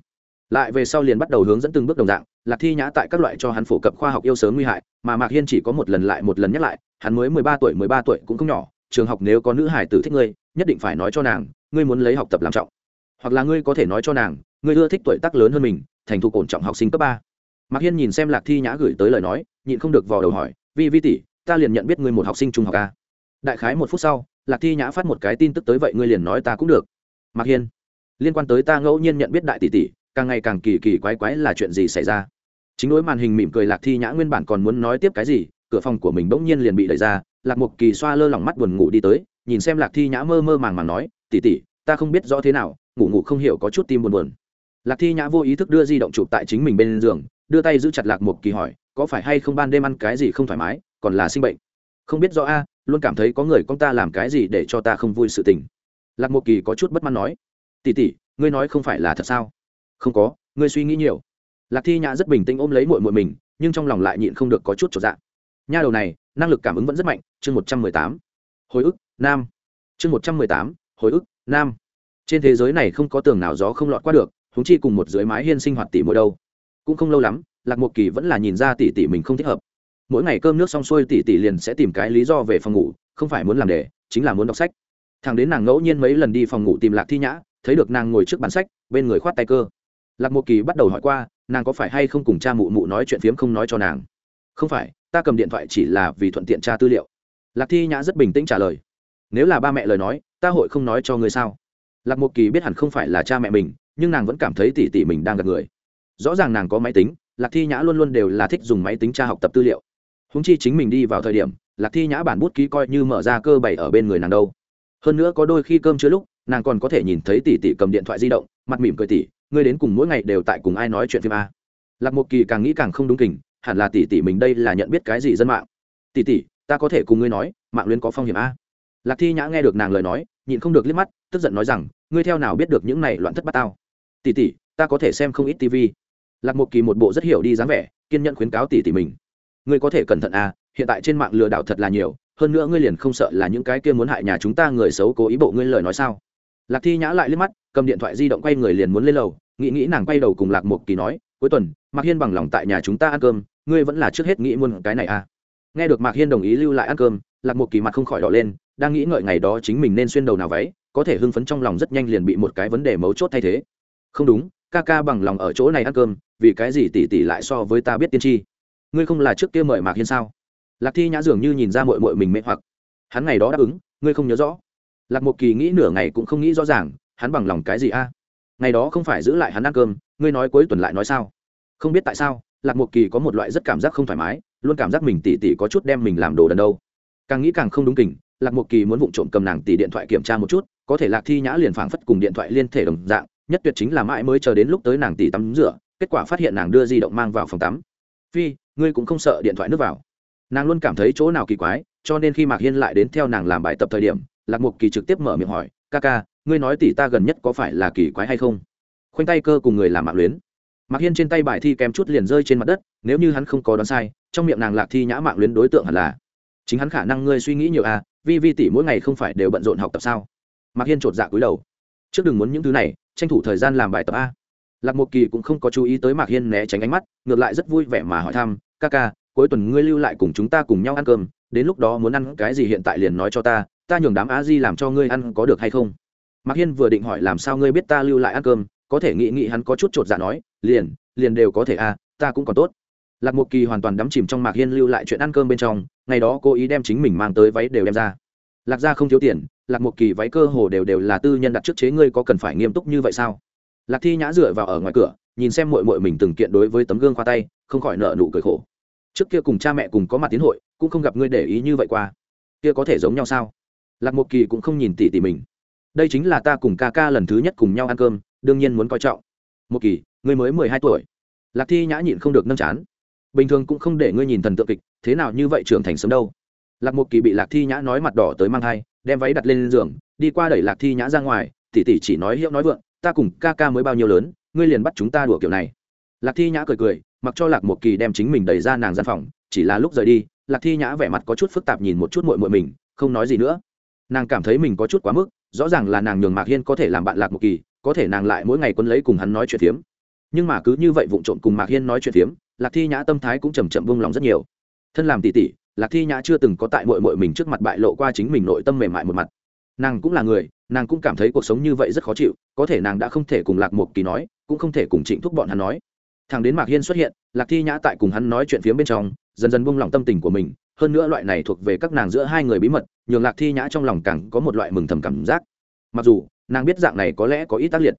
Speaker 1: Lại về sau liền bắt đầu hướng dẫn từng bước đồng dạng, lạc thi nhã tại các loại cho hắn phổ cập khoa học yêu sớm nguy hại, mà mạc hiên chỉ có một lần lại một lần nhắc lại, hắn mới mười ba tuổi, mười ba tuổi cũng không nhỏ, trường học nếu có nữ hải tử thích ngươi nhất định phải nói cho nàng, ngươi muốn lấy học tập làm trọng. Hoặc là ngươi có thể nói cho nàng, ngươi ưa thích tuổi tác lớn hơn mình, thành thục ổn trọng học sinh cấp ba. Mạc hiên nhìn xem lạc thi nhã gửi tới lời nói, nhịn không được vò đầu hỏi, vi vi tỷ, ta liền nhận biết ngươi một học sinh trung học a. Đại khái một phút sau, lạc thi nhã phát một cái tin tức tới vậy ngươi liền nói ta cũng được. Mạc hiên, liên quan tới ta ngẫu nhiên nhận biết đại tỷ tỷ, càng ngày càng kỳ kỳ quái quái là chuyện gì xảy ra? Chính đối màn hình mỉm cười lạc thi nhã nguyên bản còn muốn nói tiếp cái gì, cửa phòng của mình bỗng nhiên liền bị đẩy ra, lạc mục kỳ xoa lơ lỏng mắt buồn ngủ đi tới nhìn xem lạc thi nhã mơ mơ màng màng nói tỉ tỉ ta không biết rõ thế nào, ngủ ngủ không hiểu có chút tim buồn buồn. Lạc thi nhã vô ý thức đưa di động chụp tại chính mình bên giường, đưa tay giữ chặt lạc một kỳ hỏi, có phải hay không ban đêm ăn cái gì không thoải mái, còn là sinh bệnh? Không biết rõ a, luôn cảm thấy có người con ta làm cái gì để cho ta không vui sự tình. Lạc một kỳ có chút bất mãn nói tỉ tỉ ngươi nói không phải là thật sao? Không có, ngươi suy nghĩ nhiều. Lạc thi nhã rất bình tĩnh ôm lấy mội mội mình, nhưng trong lòng lại nhịn không được có chút trọn dạng nha đầu này, năng lực cảm ứng vẫn rất mạnh, chương một trăm mười tám. Hồi ức nam. Chương một trăm mười tám, hồi ức, nam. Trên thế giới này không có tường nào gió không lọt qua được húng chi cùng một dưới mái hiên sinh hoạt tỷ mỗi đâu. Cũng không lâu lắm, lạc một kỳ vẫn là nhìn ra tỷ tỷ mình không thích hợp. Mỗi ngày cơm nước xong xuôi tỷ tỷ liền sẽ tìm cái lý do về phòng ngủ, không phải muốn làm đề chính là muốn đọc sách. Thằng đến nàng ngẫu nhiên mấy lần đi phòng ngủ tìm lạc thi nhã, thấy được nàng ngồi trước bàn sách, bên người khoát tay cơ. Lạc một kỳ bắt đầu hỏi qua, nàng có phải hay không cùng cha mụ mụ nói chuyện phiếm không nói cho nàng? Không phải, ta cầm điện thoại chỉ là vì thuận tiện tra tư liệu. Lạc thi nhã rất bình tĩnh trả lời nếu là ba mẹ lời nói, ta hội không nói cho ngươi sao? Lạc mộc kỳ biết hẳn không phải là cha mẹ mình, nhưng nàng vẫn cảm thấy tỉ tỉ mình đang gặp người. Rõ ràng nàng có máy tính, lạc thi nhã luôn luôn đều là thích dùng máy tính tra học tập tư liệu. Húng chi chính mình đi vào thời điểm, lạc thi nhã bản bút ký coi như mở ra cơ bày ở bên người nàng đâu. Hơn nữa có đôi khi cơm chưa lúc, nàng còn có thể nhìn thấy tỷ tỷ cầm điện thoại di động, mặt mỉm cười tỷ, ngươi đến cùng mỗi ngày đều tại cùng ai nói chuyện phim a? Lạc một kỳ càng nghĩ càng không đúng kình, hẳn là tỷ tỷ mình đây là nhận biết cái gì dân mạng. Tỷ tỷ, ta có thể cùng ngươi nói, mạng luyến có phong hiểm a? Lạc thi nhã nghe được nàng lời nói, nhịn không được liếc mắt, tức giận nói rằng, ngươi theo nào biết được những này loạn thất bát tao? Tỷ tỷ, ta có thể xem không ít tv lạc một kỳ một bộ rất hiểu đi dáng vẻ, kiên nhẫn khuyến cáo tỷ tỷ mình. Ngươi có thể cẩn thận a hiện tại trên mạng lừa đảo thật là nhiều, hơn nữa ngươi liền không sợ là những cái kia muốn hại nhà chúng ta người xấu cố ý bộ ngươi lời nói sao? Lạc thi nhã lại liếc mắt, cầm điện thoại di động quay người liền muốn lên lầu, nghĩ nghĩ nàng quay đầu cùng lạc một kỳ nói, cuối tuần, mạc hiên bằng lòng tại nhà chúng ta ăn cơm, ngươi vẫn là trước hết nghĩ muôn cái này à. Nghe được mạc hiên đồng ý lưu lại ăn cơm, lạc một kỳ mặt không khỏi đỏ lên đang nghĩ ngợi ngày đó chính mình nên xuyên đầu nào váy, có thể hưng phấn trong lòng rất nhanh liền bị một cái vấn đề mấu chốt thay thế. Không đúng, ca ca bằng lòng ở chỗ này ăn cơm, vì cái gì tỷ tỷ lại so với ta biết tiên tri? Ngươi không là trước kia mời mạc hiên sao? Lạc thi nhã dường như nhìn ra mội mội mình mê hoặc. Hắn ngày đó đáp ứng, ngươi không nhớ rõ. Lạc một kỳ nghĩ nửa ngày cũng không nghĩ rõ ràng, hắn bằng lòng cái gì a? Ngày đó không phải giữ lại hắn ăn cơm, ngươi nói cuối tuần lại nói sao? Không biết tại sao, lạc một kỳ có một loại rất cảm giác không thoải mái, luôn cảm giác mình tỉ tỉ có chút đem mình làm đồ đần đâu. Càng nghĩ càng không đúng kỉnh lạc một kỳ muốn vụ trộm cầm nàng tỷ điện thoại kiểm tra một chút, có thể lạc thi nhã liền phảng phất cùng điện thoại liên thể đồng dạng, nhất tuyệt chính là mãi mới chờ đến lúc tới nàng tỷ tắm rửa, kết quả phát hiện nàng đưa di động mang vào phòng tắm. Phi, ngươi cũng không sợ điện thoại nước vào. Nàng luôn cảm thấy chỗ nào kỳ quái, cho nên khi mạc hiên lại đến theo nàng làm bài tập thời điểm, lạc mục kỳ trực tiếp mở miệng hỏi, ca ca, ngươi nói tỷ ta gần nhất có phải là kỳ quái hay không? Khoanh tay cơ cùng người làm mạng luyến. Mạc hiên trên tay bài thi kém chút liền rơi trên mặt đất, nếu như hắn không có đoán sai, trong miệng nàng lạc thi nhã mạng luyến đối tượng hẳn là, chính hắn khả năng ngươi suy nghĩ nhiều à vi vi tỷ mỗi ngày không phải đều bận rộn học tập sao? Mạc hiên chột dạ cúi đầu. Trước đừng muốn những thứ này, tranh thủ thời gian làm bài tập a. Lạc một kỳ cũng không có chú ý tới mạc hiên né tránh ánh mắt, ngược lại rất vui vẻ mà hỏi thăm, ca ca, cuối tuần ngươi lưu lại cùng chúng ta cùng nhau ăn cơm, đến lúc đó muốn ăn cái gì hiện tại liền nói cho ta ta nhường đám á di làm cho ngươi ăn có được hay không? Mạc hiên vừa định hỏi làm sao ngươi biết ta lưu lại ăn cơm, có thể nghĩ nghĩ hắn có chút chột dạ nói, liền liền đều có thể à ta cũng còn tốt lạc một kỳ hoàn toàn đắm chìm trong mạc hiên lưu lại chuyện ăn cơm bên trong, ngày đó cô ý đem chính mình mang tới váy đều đem ra. Lạc gia không thiếu tiền, lạc một kỳ váy cơ hồ đều đều là tư nhân đặt trước chế ngươi có cần phải nghiêm túc như vậy sao? Lạc thi nhã dựa vào ở ngoài cửa, nhìn xem mội mội mình từng kiện đối với tấm gương khoa tay, không khỏi nợ nụ cười khổ. Trước kia cùng cha mẹ cùng có mặt tiến hội, cũng không gặp ngươi để ý như vậy qua. Kia có thể giống nhau sao? Lạc một kỳ cũng không nhìn tỉ tỉ mình. Đây chính là ta cùng ca ca lần thứ nhất cùng nhau ăn cơm, đương nhiên muốn coi trọng. Một kỳ, ngươi mới mười hai tuổi. Lạc thi nhã nhịn không được nâng chán bình thường cũng không để ngươi nhìn thần tượng kịch, thế nào như vậy trưởng thành sớm đâu? Lạc một kỳ bị lạc thi nhã nói mặt đỏ tới mang thai, đem váy đặt lên giường, đi qua đẩy lạc thi nhã ra ngoài tỉ tỉ chỉ nói hiệu nói vượng, ta cùng ca ca mới bao nhiêu lớn, ngươi liền bắt chúng ta đùa kiểu này. Lạc thi nhã cười cười, mặc cho lạc một kỳ đem chính mình đẩy ra nàng gian phòng, chỉ là lúc rời đi, lạc thi nhã vẻ mặt có chút phức tạp nhìn một chút mội mội mình, không nói gì nữa. Nàng cảm thấy mình có chút quá mức, rõ ràng là nàng nhường mạc hiên có thể làm bạn lạc một kỳ, có thể nàng lại mỗi ngày quân lấy cùng hắn nói chuyện phiếm. Nhưng mà cứ như vậy vụng trộm cùng mạc hiên nói chuyện phiếm lạc thi nhã tâm thái cũng chầm chậm vung lòng rất nhiều. Thân làm tỉ tỉ lạc thi nhã chưa từng có tại mội mội mình trước mặt bại lộ qua chính mình nội tâm mềm mại một mặt. Nàng cũng là người, nàng cũng cảm thấy cuộc sống như vậy rất khó chịu, có thể nàng đã không thể cùng lạc một kỳ nói, cũng không thể cùng trịnh thúc bọn hắn nói. Thằng đến mạc hiên xuất hiện, lạc thi nhã tại cùng hắn nói chuyện phía bên trong, dần dần buông lỏng tâm tình của mình, hơn nữa loại này thuộc về các nàng giữa hai người bí mật, nhường lạc thi nhã trong lòng càng có một loại mừng thầm cảm giác. Mặc dù, nàng biết dạng này có lẽ có ít tác liệt.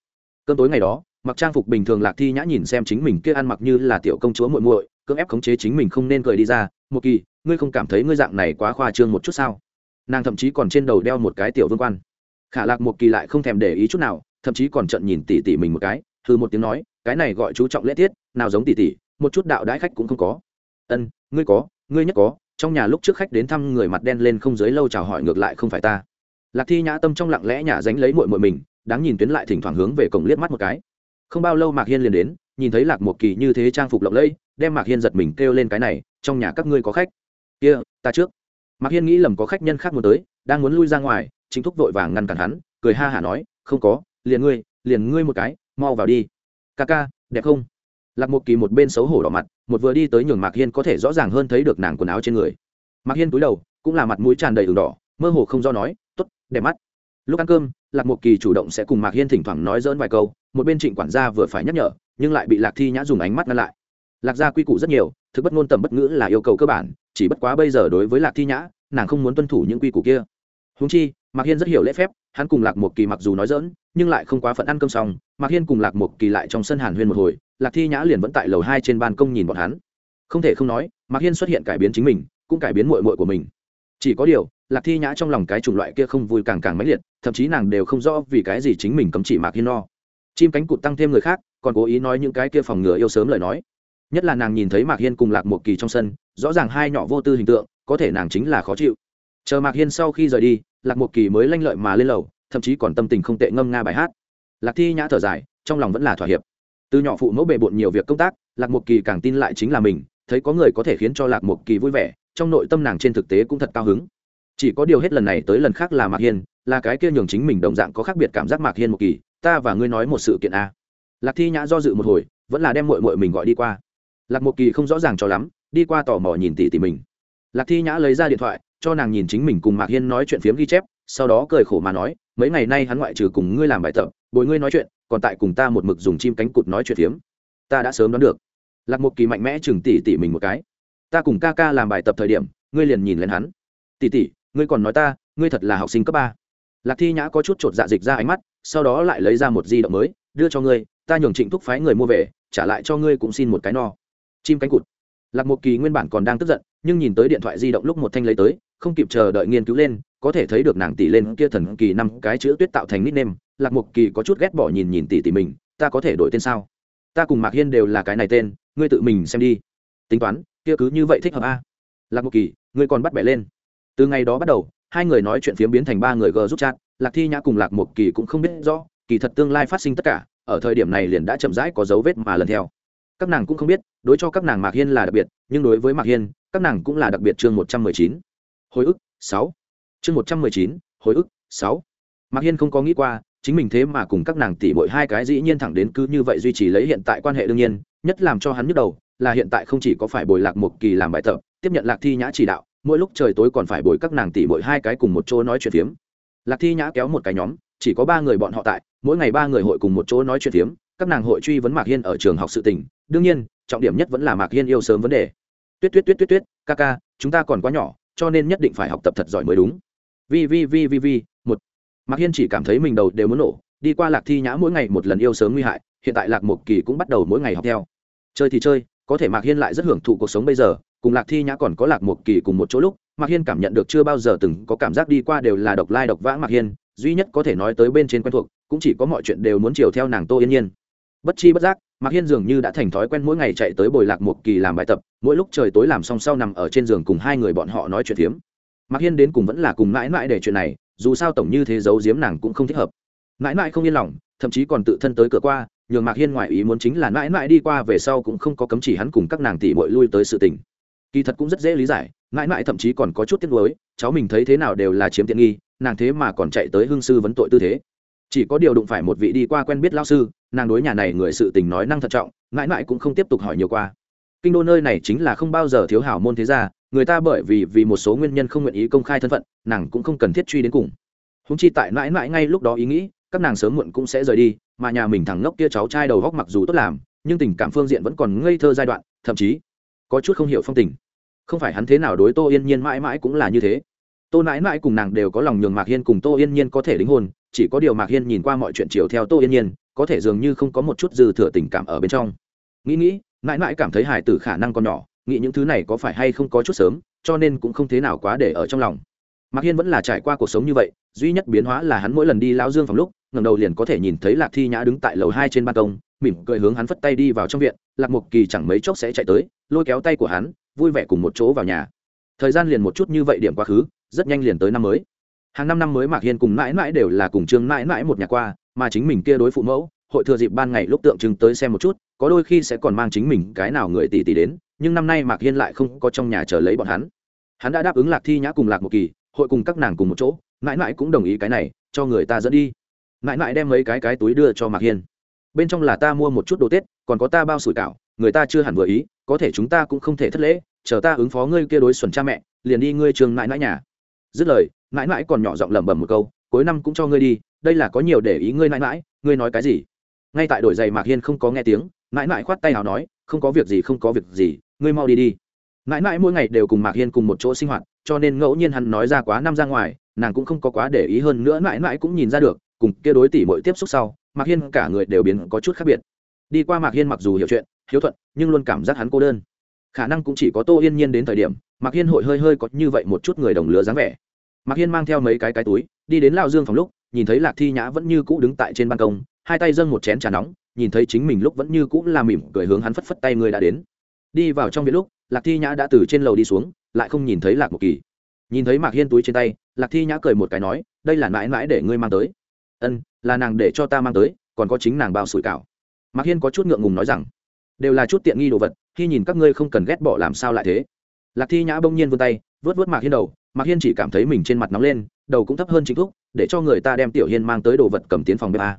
Speaker 1: Cơn tối ngày đó mặc trang phục bình thường lạc thi nhã nhìn xem chính mình kia ăn mặc như là tiểu công chúa muội muội, cưỡng ép khống chế chính mình không nên cười đi ra. Một kỳ, ngươi không cảm thấy ngươi dạng này quá khoa trương một chút sao? Nàng thậm chí còn trên đầu đeo một cái tiểu vương quan. Khả lạc một kỳ lại không thèm để ý chút nào, thậm chí còn trận nhìn tỉ tỉ mình một cái thư một tiếng nói, cái này gọi chú trọng lễ tiết, nào giống tỉ tỉ, một chút đạo đãi khách cũng không có. Ân, ngươi có, ngươi nhất có, trong nhà lúc trước khách đến thăm người mặt đen lên không dưới lâu chào hỏi ngược lại không phải ta. Lạc thi nhã tâm trong lặng lẽ nhả dánh lấy mội mội mình, đáng nhìn tuyến lại thỉnh thoảng hướng về cổng liếc mắt một cái không bao lâu mạc hiên liền đến, nhìn thấy lạc một kỳ như thế trang phục lộng lẫy, đem mạc hiên giật mình kêu lên cái này, trong nhà các ngươi có khách? Kia, ta trước. Mạc hiên nghĩ lầm có khách nhân khác muốn tới, đang muốn lui ra ngoài, chính thúc vội vàng ngăn cản hắn, cười ha hả nói, không có, liền ngươi liền ngươi một cái, mau vào đi. Ca ca, đẹp không? Lạc một kỳ một bên xấu hổ đỏ mặt, một vừa đi tới nhường mạc hiên có thể rõ ràng hơn thấy được nàng quần áo trên người. Mạc hiên túi đầu, cũng là mặt mũi tràn đầy đường đỏ, mơ hồ không do nói t ố t đẹp mắt. Lúc ăn cơm, lạc một kỳ chủ động sẽ cùng mạc hiên thỉnh thoảng nói dỡn vài câu một bên trịnh quản gia vừa phải nhắc nhở, nhưng lại bị lạc thi nhã dùng ánh mắt ngăn lại. Lạc gia quy củ rất nhiều, thực bất ngôn tầm bất ngữ là yêu cầu cơ bản, chỉ bất quá bây giờ đối với lạc thi nhã, nàng không muốn tuân thủ những quy củ kia. Húng chi, mạc hiên rất hiểu lễ phép, hắn cùng lạc một kỳ mặc dù nói dỡn nhưng lại không quá phận ăn cơm xong, mạc hiên cùng lạc một kỳ lại trong sân hàn huyên một hồi, lạc thi nhã liền vẫn tại lầu hai trên ban công nhìn bọn hắn. Không thể không nói, mạc hiên xuất hiện cải biến chính mình, cũng cải biến mội mội của mình. Chỉ có điều, lạc thi nhã trong lòng cái chủng loại kia không vui càng càng mãnh liệt, thậm chí nàng đều không rõ vì cái gì chính mình cấm chỉ mạc hiên no chim cánh cụt tăng thêm người khác, còn cố ý nói những cái kia phòng ngừa yêu sớm lời nói. Nhất là nàng nhìn thấy mạc hiên cùng lạc một kỳ trong sân, rõ ràng hai nhỏ vô tư hình tượng, có thể nàng chính là khó chịu. Chờ mạc hiên sau khi rời đi, lạc một kỳ mới lanh lợi mà lên lầu, thậm chí còn tâm tình không tệ ngâm nga bài hát. Lạc thi nhã thở dài, trong lòng vẫn là thỏa hiệp. Từ nhỏ phụ mẫu bề bộn nhiều việc công tác, lạc một kỳ càng tin lại chính là mình, thấy có người có thể khiến cho lạc một kỳ vui vẻ, trong nội tâm nàng trên thực tế cũng thật cao hứng. Chỉ có điều hết lần này tới lần khác là mạc hiên, là cái kia nhường chính mình đồng dạng có khác biệt cảm giác mạc hiên một kỳ ta và ngươi nói một sự kiện a lạc thi nhã do dự một hồi, vẫn là đem mội mội mình gọi đi qua. Lạc một kỳ không rõ ràng cho lắm, đi qua tò mò nhìn tỉ tỉ mình. Lạc thi nhã lấy ra điện thoại, cho nàng nhìn chính mình cùng mạc hiên nói chuyện phiếm ghi chép, sau đó cười khổ mà nói, mấy ngày nay hắn ngoại trừ cùng ngươi làm bài tập, bồi ngươi nói chuyện, còn tại cùng ta một mực dùng chim cánh cụt nói chuyện phiếm. Ta đã sớm đoán được. Lạc một kỳ mạnh mẽ chừng tỉ tỉ mình một cái. Ta cùng ca ca làm bài tập thời điểm, ngươi liền nhìn lên hắn. Tỉ tỉ, ngươi còn nói ta, ngươi thật là học sinh cấp ba. Lạc thi nhã có chút chột dạ dịch ra ánh mắt sau đó lại lấy ra một di động mới, đưa cho ngươi, ta nhường trịnh thúc phái người mua về, trả lại cho ngươi cũng xin một cái no. Chim cánh cụt. Lạc một kỳ nguyên bản còn đang tức giận, nhưng nhìn tới điện thoại di động lúc một thanh lấy tới, không kịp chờ đợi nghiên cứu lên, có thể thấy được nàng tỷ lên kia thần kỳ năm cái chữ tuyết tạo thành nickname. Lạc một kỳ có chút ghét bỏ nhìn nhìn tỷ tỷ mình, ta có thể đổi tên sao? Ta cùng mạc hiên đều là cái này tên, ngươi tự mình xem đi. Tính toán, kia cứ như vậy thích hợp a? Lạc một kỳ, ngươi còn bắt bẻ lên. Từ ngày đó bắt đầu, hai người nói chuyện phiếm biến thành ba người g giúp chat lạc thi nhã cùng lạc một kỳ cũng không biết rõ, kỳ thật tương lai phát sinh tất cả, ở thời điểm này liền đã chậm rãi có dấu vết mà lần theo. Các nàng cũng không biết, đối cho các nàng mạc hiên là đặc biệt, nhưng đối với mạc hiên, các nàng cũng là đặc biệt chương một trăm mười chín. Hồi ức, sáu. Chương một trăm mười chín, hồi ức, sáu. Mạc hiên không có nghĩ qua, chính mình thế mà cùng các nàng tỷ mỗi hai cái dĩ nhiên thẳng đến cứ như vậy duy trì lấy hiện tại quan hệ đương nhiên, nhất làm cho hắn nhức đầu, là hiện tại không chỉ có phải bồi lạc một kỳ làm bài tập, tiếp nhận lạc thi nhã chỉ đạo, mỗi lúc trời tối còn phải bồi các nàng tỷ mỗi hai cái cùng một chỗ nói chuyện phiếm lạc thi nhã kéo một cái nhóm, chỉ có ba người bọn họ tại, mỗi ngày ba người hội cùng một chỗ nói chuyện phiếm, các nàng hội truy vấn mạc hiên ở trường học sự tình. Đương nhiên, trọng điểm nhất vẫn là mạc hiên yêu sớm vấn đề. Tuyết tuyết tuyết tuyết tuyết, ca ca, chúng ta còn quá nhỏ, cho nên nhất định phải học tập thật giỏi mới đúng. Vi vi vi vi vi, một. Mạc hiên chỉ cảm thấy mình đầu đều muốn nổ, đi qua lạc thi nhã mỗi ngày một lần yêu sớm nguy hại, hiện tại lạc một kỳ cũng bắt đầu mỗi ngày học theo. Chơi thì chơi có thể mạc hiên lại rất hưởng thụ cuộc sống bây giờ, cùng lạc thi nhã còn có lạc một kỳ cùng một chỗ lúc, mạc hiên cảm nhận được chưa bao giờ từng có cảm giác đi qua đều là độc lai độc vãng mạc hiên, duy nhất có thể nói tới bên trên quen thuộc, cũng chỉ có mọi chuyện đều muốn chiều theo nàng tô yên nhiên. Bất chi bất giác, mạc hiên dường như đã thành thói quen mỗi ngày chạy tới bồi lạc một kỳ làm bài tập, mỗi lúc trời tối làm xong sau nằm ở trên giường cùng hai người bọn họ nói chuyện phiếm. Mạc hiên đến cùng vẫn là cùng mãi mãi để chuyện này, dù sao tổng như thế giấu giếm nàng cũng không thích hợp. Mãi mãi không yên lòng thậm chí còn tự thân tới cửa qua, nhường mạc hiên ngoại ý muốn chính là mãi mãi đi qua về sau cũng không có cấm chỉ hắn cùng các nàng tỷ bội lui tới sự tình. Kỳ thật cũng rất dễ lý giải, mãi mãi thậm chí còn có chút tiếc nuối, cháu mình thấy thế nào đều là chiếm tiện nghi, nàng thế mà còn chạy tới hương sư vấn tội tư thế. Chỉ có điều đụng phải một vị đi qua quen biết lao sư, nàng đối nhà này người sự tình nói năng thận trọng, mãi mãi cũng không tiếp tục hỏi nhiều qua. Kinh đô nơi này chính là không bao giờ thiếu hảo môn thế gia, người ta bởi vì vì một số nguyên nhân không nguyện ý công khai thân phận, nàng cũng không cần thiết truy đến cùng. Húng chi tại mãi mãi ngay lúc đó ý nghĩ các nàng sớm muộn cũng sẽ rời đi, mà nhà mình thằng ngốc kia cháu trai đầu góc mặc dù tốt làm, nhưng tình cảm phương diện vẫn còn ngây thơ giai đoạn, thậm chí có chút không hiểu phong tình. Không phải hắn thế nào đối tô yên nhiên mãi mãi cũng là như thế. Tô mãi mãi cùng nàng đều có lòng nhường mạc hiên cùng tô yên nhiên có thể đính hôn, chỉ có điều mạc hiên nhìn qua mọi chuyện chiều theo tô yên nhiên, có thể dường như không có một chút dư thừa tình cảm ở bên trong. Nghĩ nghĩ, mãi mãi cảm thấy hải tử khả năng còn nhỏ, nghĩ những thứ này có phải hay không có chút sớm, cho nên cũng không thế nào quá để ở trong lòng mạc hiên vẫn là trải qua cuộc sống như vậy, duy nhất biến hóa là hắn mỗi lần đi lao dương phòng lúc ngầm đầu liền có thể nhìn thấy lạc thi nhã đứng tại lầu hai trên ban công, mỉm cười hướng hắn phất tay đi vào trong viện, lạc mục kỳ chẳng mấy chốc sẽ chạy tới, lôi kéo tay của hắn, vui vẻ cùng một chỗ vào nhà. Thời gian liền một chút như vậy điểm quá khứ, rất nhanh liền tới năm mới. Hàng năm năm mới mạc hiên cùng mãi mãi đều là cùng trương mãi mãi một nhà qua, mà chính mình kia đối phụ mẫu, hội thừa dịp ban ngày lúc tượng trưng tới xem một chút, có đôi khi sẽ còn mang chính mình cái nào người tỷ tỷ đến, nhưng năm nay mạc hiên lại không có trong nhà chờ lấy bọn hắn. Hắn đã đáp ứng lạc thi nhã cùng lạc một kỳ hội cùng các nàng cùng một chỗ, mãi mãi cũng đồng ý cái này, cho người ta dẫn đi. Mãi mãi đem mấy cái cái túi đưa cho mạc hiên. Bên trong là ta mua một chút đồ tết, còn có ta bao sủi cảo, người ta chưa hẳn vừa ý, có thể chúng ta cũng không thể thất lễ, chờ ta ứng phó ngươi kia đối xuẩn cha mẹ, liền đi ngươi trường mãi mãi nhà. Dứt lời, mãi mãi còn nhỏ giọng lẩm bẩm một câu, cuối năm cũng cho ngươi đi, đây là có nhiều để ý ngươi mãi mãi, ngươi nói cái gì? Ngay tại đổi giày mạc hiên không có nghe tiếng, mãi mãi khoát tay nào nói, không có việc gì, không có việc gì, ngươi mau đi đi mãi mãi mỗi ngày đều cùng mạc hiên cùng một chỗ sinh hoạt, cho nên ngẫu nhiên hắn nói ra quá năm ra ngoài, nàng cũng không có quá để ý hơn nữa mãi mãi cũng nhìn ra được, cùng kia đối tỷ mỗi tiếp xúc sau, mạc hiên cả người đều biến có chút khác biệt. Đi qua mạc hiên mặc dù hiểu chuyện, hiếu thuận, nhưng luôn cảm giác hắn cô đơn. Khả năng cũng chỉ có tô yên nhiên đến thời điểm, mạc hiên hội hơi hơi có như vậy một chút người đồng lứa dáng vẻ. Mạc hiên mang theo mấy cái cái túi, đi đến lao dương phòng lúc, nhìn thấy lạc thi nhã vẫn như cũ đứng tại trên ban công, hai tay dâng một chén trà nóng, nhìn thấy chính mình lúc vẫn như cũ là mỉm cười hướng hắn phất phất tay người đã đến. Đi vào trong viện lúc lạc thi nhã đã từ trên lầu đi xuống, lại không nhìn thấy lạc một kỳ. Nhìn thấy mạc hiên túi trên tay, lạc thi nhã cười một cái nói, đây là mãi mãi để ngươi mang tới. Ân, là nàng để cho ta mang tới, còn có chính nàng bao sủi cảo. Mạc hiên có chút ngượng ngùng nói rằng, đều là chút tiện nghi đồ vật, khi nhìn các ngươi không cần ghét bỏ làm sao lại thế? Lạc thi nhã bỗng nhiên vươn tay, vớt vớt mạc hiên đầu, mạc hiên chỉ cảm thấy mình trên mặt nóng lên, đầu cũng thấp hơn chính thúc, để cho người ta đem tiểu hiên mang tới đồ vật cầm tiến phòng bếp a.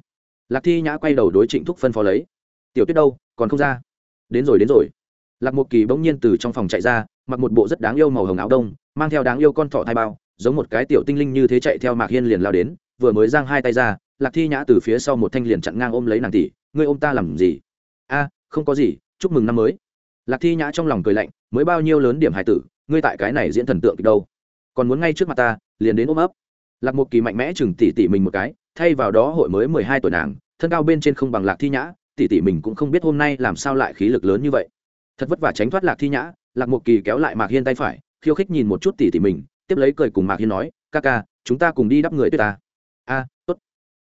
Speaker 1: Lạc thi nhã quay đầu đối trịnh thúc phân phó lấy, tiểu tuyết đâu, còn không ra? Đến rồi đến rồi lạc một kỳ bỗng nhiên từ trong phòng chạy ra, mặc một bộ rất đáng yêu màu hồng áo đông, mang theo đáng yêu con thỏ thai bao, giống một cái tiểu tinh linh như thế chạy theo mạc hiên liền lao đến, vừa mới giang hai tay ra, lạc thi nhã từ phía sau một thanh liền chặn ngang ôm lấy nàng tỷ, ngươi ôm ta làm gì? A, không có gì, chúc mừng năm mới. Lạc thi nhã trong lòng cười lạnh, mới bao nhiêu lớn điểm hải tử, ngươi tại cái này diễn thần tượng đâu? Còn muốn ngay trước mặt ta, liền đến ôm ấp. Lạc một kỳ mạnh mẽ chừng tỉ tỉ mình một cái, thay vào đó hội mới mười hai tuổi nàng, thân cao bên trên không bằng lạc thi nhã tỉ tỉ mình cũng không biết hôm nay làm sao lại khí lực lớn như vậy thật vất vả tránh thoát lạc thi nhã, lạc một kỳ kéo lại mạc hiên tay phải, khiêu khích nhìn một chút tỉ tỉ mình, tiếp lấy cười cùng mạc hiên nói, ca ca, chúng ta cùng đi đắp người tuyết ta. A, tốt.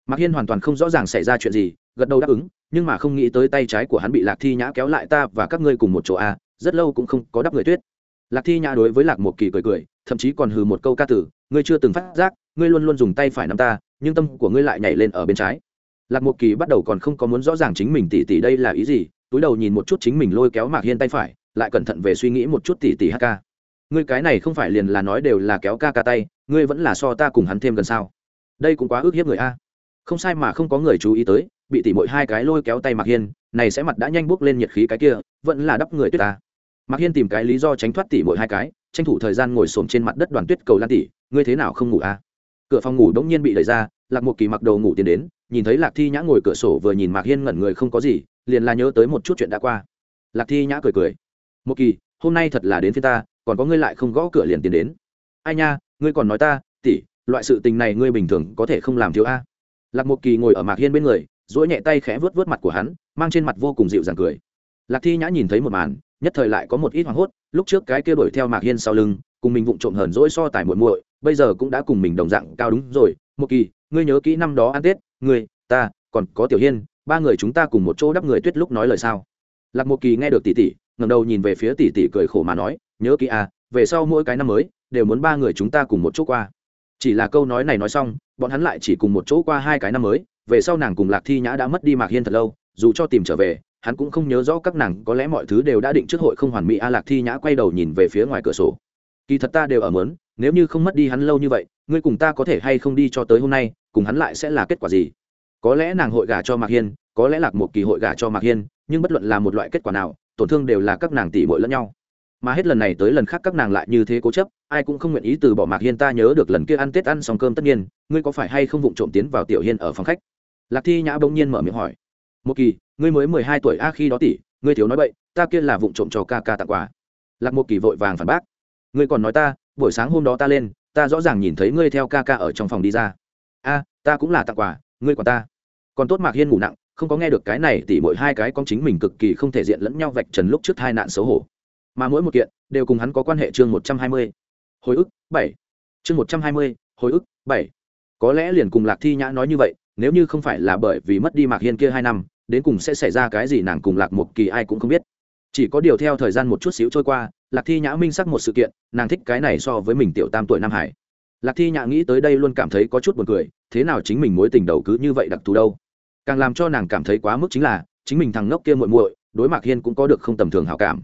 Speaker 1: Mạc hiên hoàn toàn không rõ ràng xảy ra chuyện gì, gật đầu đáp ứng, nhưng mà không nghĩ tới tay trái của hắn bị lạc thi nhã kéo lại ta và các ngươi cùng một chỗ a, rất lâu cũng không có đắp người tuyết. Lạc thi nhã đối với lạc một kỳ cười cười, thậm chí còn hừ một câu ca tử, ngươi chưa từng phát giác, ngươi luôn luôn dùng tay phải nắm ta, nhưng tâm của ngươi lại nhảy lên ở bên trái. Lạc một kỳ bắt đầu còn không có muốn rõ ràng chính mình tỉ tỉ đây là ý gì túi đầu nhìn một chút chính mình lôi kéo mạc hiên tay phải, lại cẩn thận về suy nghĩ một chút tỉ tỉ hk ngươi cái này không phải liền là nói đều là kéo ca ca tay, ngươi vẫn là so ta cùng hắn thêm gần sao? Đây cũng quá ước hiếp người a. Không sai mà không có người chú ý tới, bị tỉ mỗi hai cái lôi kéo tay mạc hiên, này sẽ mặt đã nhanh bước lên nhiệt khí cái kia, vẫn là đắp người tuyết ta. Mạc hiên tìm cái lý do tránh thoát tỉ mỗi hai cái, tranh thủ thời gian ngồi xổm trên mặt đất đoàn tuyết cầu lan tỉ, ngươi thế nào không ngủ a? Cửa phòng ngủ đống nhiên bị đẩy ra, lạc một kỳ mặc đầu ngủ tiến đến nhìn thấy lạc thi nhã ngồi cửa sổ vừa nhìn mạc hiên ngẩn người không có gì, liền là nhớ tới một chút chuyện đã qua. Lạc thi nhã cười cười. Một kỳ, hôm nay thật là đến phía ta, còn có ngươi lại không gõ cửa liền tiến đến. Ai nha, ngươi còn nói ta tỉ loại sự tình này ngươi bình thường có thể không làm thiếu a. Lạc một kỳ ngồi ở mạc hiên bên người dỗi nhẹ tay khẽ vớt vớt mặt của hắn, mang trên mặt vô cùng dịu dàng cười. Lạc thi nhã nhìn thấy một màn, nhất thời lại có một ít hoảng hốt, lúc trước cái kia đuổi theo mạc hiên sau lưng, cùng mình vụng trộm hờn dỗi so tài muội muội, bây giờ cũng đã cùng mình đồng dạng cao đúng rồi. Một kỳ ngươi nhớ kỹ năm đó ăn tết, ngươi, ta, còn có tiểu hiên, ba người chúng ta cùng một chỗ đắp người tuyết lúc nói lời sao? Lạc một kỳ nghe được tỷ tỷ ngầm đầu nhìn về phía tỷ tỷ cười khổ mà nói, nhớ kỹ à về sau mỗi cái năm mới, đều muốn ba người chúng ta cùng một chỗ qua. Chỉ là câu nói này nói xong, bọn hắn lại chỉ cùng một chỗ qua hai cái năm mới, về sau nàng cùng lạc thi nhã đã mất đi mạc hiên thật lâu, dù cho tìm trở về, hắn cũng không nhớ rõ các nàng có lẽ mọi thứ đều đã định trước hội không hoàn mỹ a. Lạc thi nhã quay đầu nhìn về phía ngoài cửa sổ. Kỳ thật ta đều ở mớn, nếu như không mất đi hắn lâu như vậy, ngươi cùng ta có thể hay không đi cho tới hôm nay cùng hắn lại sẽ là kết quả gì? Có lẽ nàng hội gả cho mạc hiên, có lẽ lạc một kỳ hội gả cho mạc hiên, nhưng bất luận là một loại kết quả nào, tổn thương đều là các nàng tỷ muội lẫn nhau. Mà hết lần này tới lần khác các nàng lại như thế cố chấp, ai cũng không nguyện ý từ bỏ mạc hiên ta nhớ được lần kia ăn tết ăn xong cơm tất nhiên, ngươi có phải hay không vụng trộm tiến vào tiểu hiên ở phòng khách? Lạc thi nhã bỗng nhiên mở miệng hỏi. Một kỳ, ngươi mới mười hai tuổi a, khi đó tỷ ngươi thiếu nói vậy ta kia là vụng trộm cho ca ca tặng quà. Lạc một kỳ vội vàng phản bác. Ngươi còn nói ta, buổi sáng hôm đó ta lên, ta rõ ràng nhìn thấy ngươi theo ca ca ở trong phòng đi ra a, ta cũng là tặng quà, ngươi còn ta. Còn tốt mạc hiên ngủ nặng, không có nghe được cái này tỉ mỗi hai cái con chính mình cực kỳ không thể diện lẫn nhau vạch trần lúc trước hai nạn xấu hổ. Mà mỗi một kiện, đều cùng hắn có quan hệ chương một trăm hai mươi. Hồi ức, bảy. Chương một trăm hai mươi, hồi ức, bảy. Có lẽ liền cùng lạc thi nhã nói như vậy, nếu như không phải là bởi vì mất đi mạc hiên kia hai năm, đến cùng sẽ xảy ra cái gì nàng cùng lạc một kỳ ai cũng không biết. Chỉ có điều theo thời gian một chút xíu trôi qua, lạc thi nhã minh sắc một sự kiện, nàng thích cái này so với mình tiểu tam tuổi nam hải lạc thi nhã nghĩ tới đây luôn cảm thấy có chút buồn cười, thế nào chính mình mối tình đầu cứ như vậy đặc thù đâu? Càng làm cho nàng cảm thấy quá mức chính là, chính mình thằng ngốc kia muội muội, đối mạc hiên cũng có được không tầm thường hảo cảm.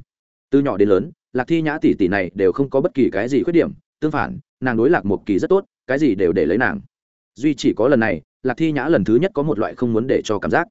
Speaker 1: Từ nhỏ đến lớn, lạc thi nhã tỷ tỷ này đều không có bất kỳ cái gì khuyết điểm, tương phản, nàng đối lạc một kỳ rất tốt, cái gì đều để lấy nàng. Duy chỉ có lần này, lạc thi nhã lần thứ nhất có một loại không muốn để cho cảm giác.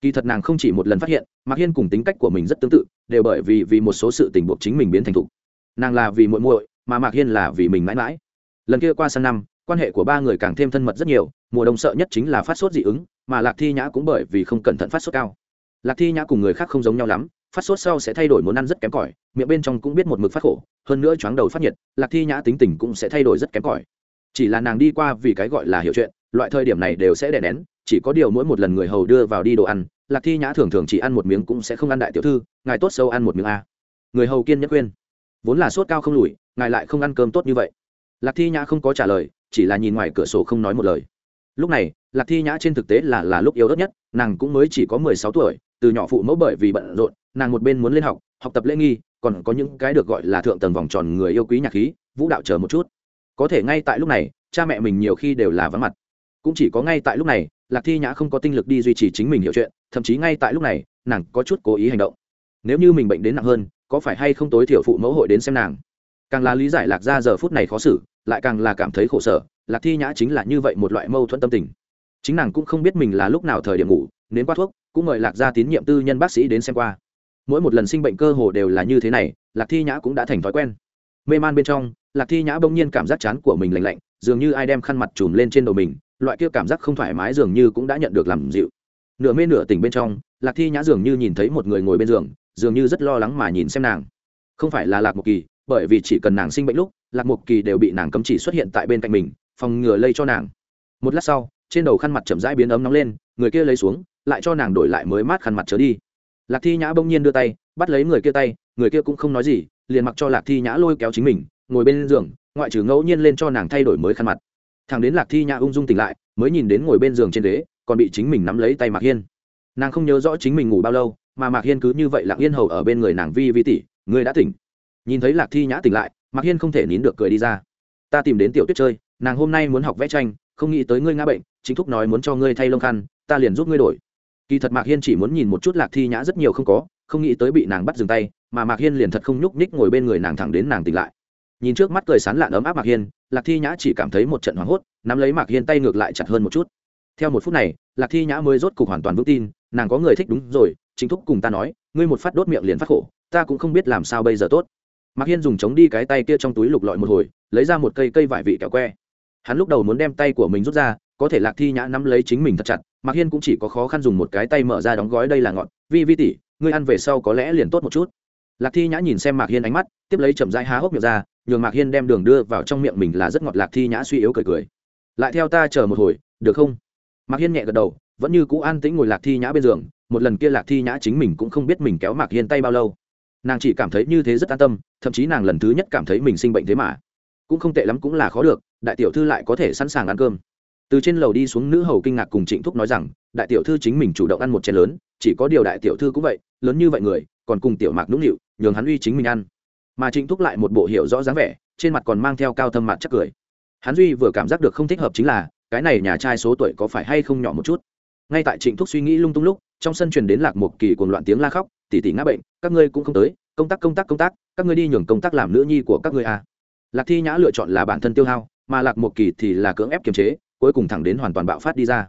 Speaker 1: Kỳ thật nàng không chỉ một lần phát hiện, mạc hiên cùng tính cách của mình rất tương tự, đều bởi vì vì một số sự tình buộc chính mình biến thành thục. Nàng là vì muội muội, mà mạc hiên là vì mình mãi mãi lần kia qua sang năm, quan hệ của ba người càng thêm thân mật rất nhiều, mùa đông sợ nhất chính là phát sốt dị ứng, mà lạc thi nhã cũng bởi vì không cẩn thận phát sốt cao. Lạc thi nhã cùng người khác không giống nhau lắm, phát sốt sau sẽ thay đổi món ăn rất kém cỏi, miệng bên trong cũng biết một mực phát khổ, hơn nữa chóng đầu phát nhiệt, lạc thi nhã tính tình cũng sẽ thay đổi rất kém cỏi. Chỉ là nàng đi qua vì cái gọi là hiểu chuyện, loại thời điểm này đều sẽ đè nén, chỉ có điều mỗi một lần người hầu đưa vào đi đồ ăn, lạc thi nhã thường thường chỉ ăn một miếng cũng sẽ không ăn đại tiểu thư, ngài tốt sâu ăn một miếng a. Người hầu kiên nhất khuyên. Vốn là sốt cao không lùi, ngài lại không ăn cơm tốt như vậy lạc thi nhã không có trả lời, chỉ là nhìn ngoài cửa sổ không nói một lời. Lúc này, lạc thi nhã trên thực tế là là lúc yếu đất nhất, nàng cũng mới chỉ có mười sáu tuổi, từ nhỏ phụ mẫu bởi vì bận rộn, nàng một bên muốn lên học học tập lễ nghi, còn có những cái được gọi là thượng tầng vòng tròn người yêu quý nhạc khí, vũ đạo chờ một chút. Có thể ngay tại lúc này, cha mẹ mình nhiều khi đều là vắng mặt. Cũng chỉ có ngay tại lúc này, lạc thi nhã không có tinh lực đi duy trì chính mình hiểu chuyện, thậm chí ngay tại lúc này, nàng có chút cố ý hành động. Nếu như mình bệnh đến nặng hơn, có phải hay không tối thiểu phụ mẫu hội đến xem nàng? Càng là lý giải lạc gia giờ phút này khó xử, lại càng là cảm thấy khổ sở, lạc thi nhã chính là như vậy một loại mâu thuẫn tâm tình. Chính nàng cũng không biết mình là lúc nào thời điểm ngủ nến qua thuốc, cũng mời lạc gia tín nhiệm tư nhân bác sĩ đến xem qua. Mỗi một lần sinh bệnh cơ hồ đều là như thế này, lạc thi nhã cũng đã thành thói quen. Mê man bên trong, lạc thi nhã bỗng nhiên cảm giác chán của mình lạnh lạnh, dường như ai đem khăn mặt chùm lên trên đầu mình, loại kia cảm giác không thoải mái dường như cũng đã nhận được làm dịu. Nửa mê nửa tỉnh bên trong, lạc thi nhã dường như nhìn thấy một người ngồi bên giường, dường như rất lo lắng mà nhìn xem nàng. Không phải là lạc một kỳ bởi vì chỉ cần nàng sinh bệnh lúc, lạc một kỳ đều bị nàng cấm chỉ xuất hiện tại bên cạnh mình, phòng ngừa lây cho nàng. Một lát sau, trên đầu khăn mặt chậm rãi biến ấm nóng lên, người kia lấy xuống, lại cho nàng đổi lại mới mát khăn mặt trở đi. Lạc thi nhã bỗng nhiên đưa tay, bắt lấy người kia tay, người kia cũng không nói gì, liền mặc cho lạc thi nhã lôi kéo chính mình, ngồi bên giường, ngoại trừ ngẫu nhiên lên cho nàng thay đổi mới khăn mặt. Thằng đến lạc thi nhã ung dung tỉnh lại, mới nhìn đến ngồi bên giường trên ghế, còn bị chính mình nắm lấy tay mạc hiên. Nàng không nhớ rõ chính mình ngủ bao lâu, mà mạc hiên cứ như vậy lặng yên hầu ở bên người nàng vi vi tỷ, người đã tỉnh nhìn thấy lạc thi nhã tỉnh lại mạc hiên không thể nín được cười đi ra ta tìm đến tiểu tuyết chơi nàng hôm nay muốn học vẽ tranh không nghĩ tới ngươi ngã bệnh chính thúc nói muốn cho ngươi thay lông khăn ta liền giúp ngươi đổi kỳ thật mạc hiên chỉ muốn nhìn một chút lạc thi nhã rất nhiều không có không nghĩ tới bị nàng bắt dừng tay mà mạc hiên liền thật không nhúc nhích ngồi bên người nàng thẳng đến nàng tỉnh lại nhìn trước mắt cười sán lạn ấm áp mạc hiên lạc thi nhã chỉ cảm thấy một trận hoảng hốt nắm lấy mạc hiên tay ngược lại chặt hơn một chút theo một phút này lạc thi nhã mới rốt cục hoàn toàn vững tin nàng có người thích đúng rồi chính thúc cùng ta nói ngươi một phát đốt miệng liền phát khổ ta cũng không biết làm sao bây giờ tốt mạc hiên dùng chống đi cái tay kia trong túi lục lọi một hồi, lấy ra một cây cây vải vị kẹo que. Hắn lúc đầu muốn đem tay của mình rút ra, có thể lạc thi nhã nắm lấy chính mình thật chặt, mạc hiên cũng chỉ có khó khăn dùng một cái tay mở ra đóng gói đây là ngọt. Vi vi tỉ ngươi ăn về sau có lẽ liền tốt một chút. Lạc thi nhã nhìn xem mạc hiên ánh mắt, tiếp lấy chậm rãi há hốc miệng ra, nhường mạc hiên đem đường đưa vào trong miệng mình là rất ngọt. Lạc thi nhã suy yếu cười cười. Lại theo ta chờ một hồi, được không? Mạc hiên nhẹ gật đầu, vẫn như cũ an tĩnh ngồi lạc thi nhã bên giường. Một lần kia lạc thi nhã chính mình cũng không biết mình kéo mạc hiên tay bao lâu nàng chỉ cảm thấy như thế rất an tâm, thậm chí nàng lần thứ nhất cảm thấy mình sinh bệnh thế mà. Cũng không tệ lắm cũng là khó được, đại tiểu thư lại có thể sẵn sàng ăn cơm. Từ trên lầu đi xuống nữ hầu kinh ngạc cùng trịnh thúc nói rằng, đại tiểu thư chính mình chủ động ăn một chén lớn, chỉ có điều đại tiểu thư cũng vậy, lớn như vậy người, còn cùng tiểu mạc nũng nịu, nhường hắn uy chính mình ăn. Mà trịnh thúc lại một bộ hiệu rõ dáng vẻ, trên mặt còn mang theo cao thâm mặt chắc cười. Hắn duy vừa cảm giác được không thích hợp chính là, cái này nhà trai số tuổi có phải hay không nhỏ một chút. Ngay tại trịnh thúc suy nghĩ lung tung lúc trong sân truyền đến lạc một kỳ cuồng loạn tiếng la khóc tỉ tỉ ngã bệnh, các ngươi cũng không tới, công tác công tác công tác, các ngươi đi nhường công tác làm nữ nhi của các ngươi à. lạc thi nhã lựa chọn là bản thân tiêu hao, mà lạc một kỳ thì là cưỡng ép kiềm chế, cuối cùng thẳng đến hoàn toàn bạo phát đi ra.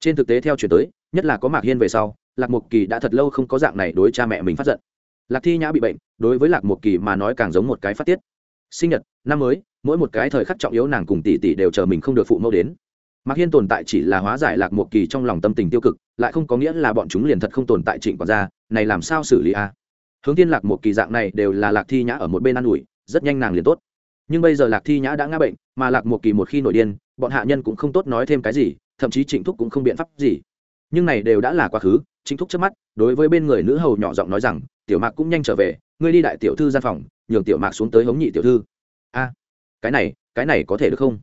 Speaker 1: Trên thực tế theo chuyển tới, nhất là có mạc hiên về sau, lạc một kỳ đã thật lâu không có dạng này đối cha mẹ mình phát giận. Lạc thi nhã bị bệnh, đối với lạc một kỳ mà nói càng giống một cái phát tiết. Sinh nhật, năm mới, mỗi một cái thời khắc trọng yếu nàng cùng tỷ tỷ đều chờ mình không được phụ mẫu đến mạc hiên tồn tại chỉ là hóa giải lạc một kỳ trong lòng tâm tình tiêu cực, lại không có nghĩa là bọn chúng liền thật không tồn tại trịnh quản gia, này làm sao xử lý a? Hướng tiên lạc một kỳ dạng này đều là lạc thi nhã ở một bên ă n ủi, rất nhanh nàng liền tốt. Nhưng bây giờ lạc thi nhã đã ngã bệnh, mà lạc một kỳ một khi nổi điên, bọn hạ nhân cũng không tốt nói thêm cái gì, thậm chí trịnh thúc cũng không biện pháp gì. Nhưng này đều đã là quá khứ, trịnh thúc trước mắt, đối với bên người nữ hầu nhỏ giọng nói rằng, tiểu mạc cũng nhanh trở về, ngươi đi đại tiểu thư gian phòng, nhường tiểu mạc xuống tới hống nhị tiểu thư. A, cái này cái này có thể được không?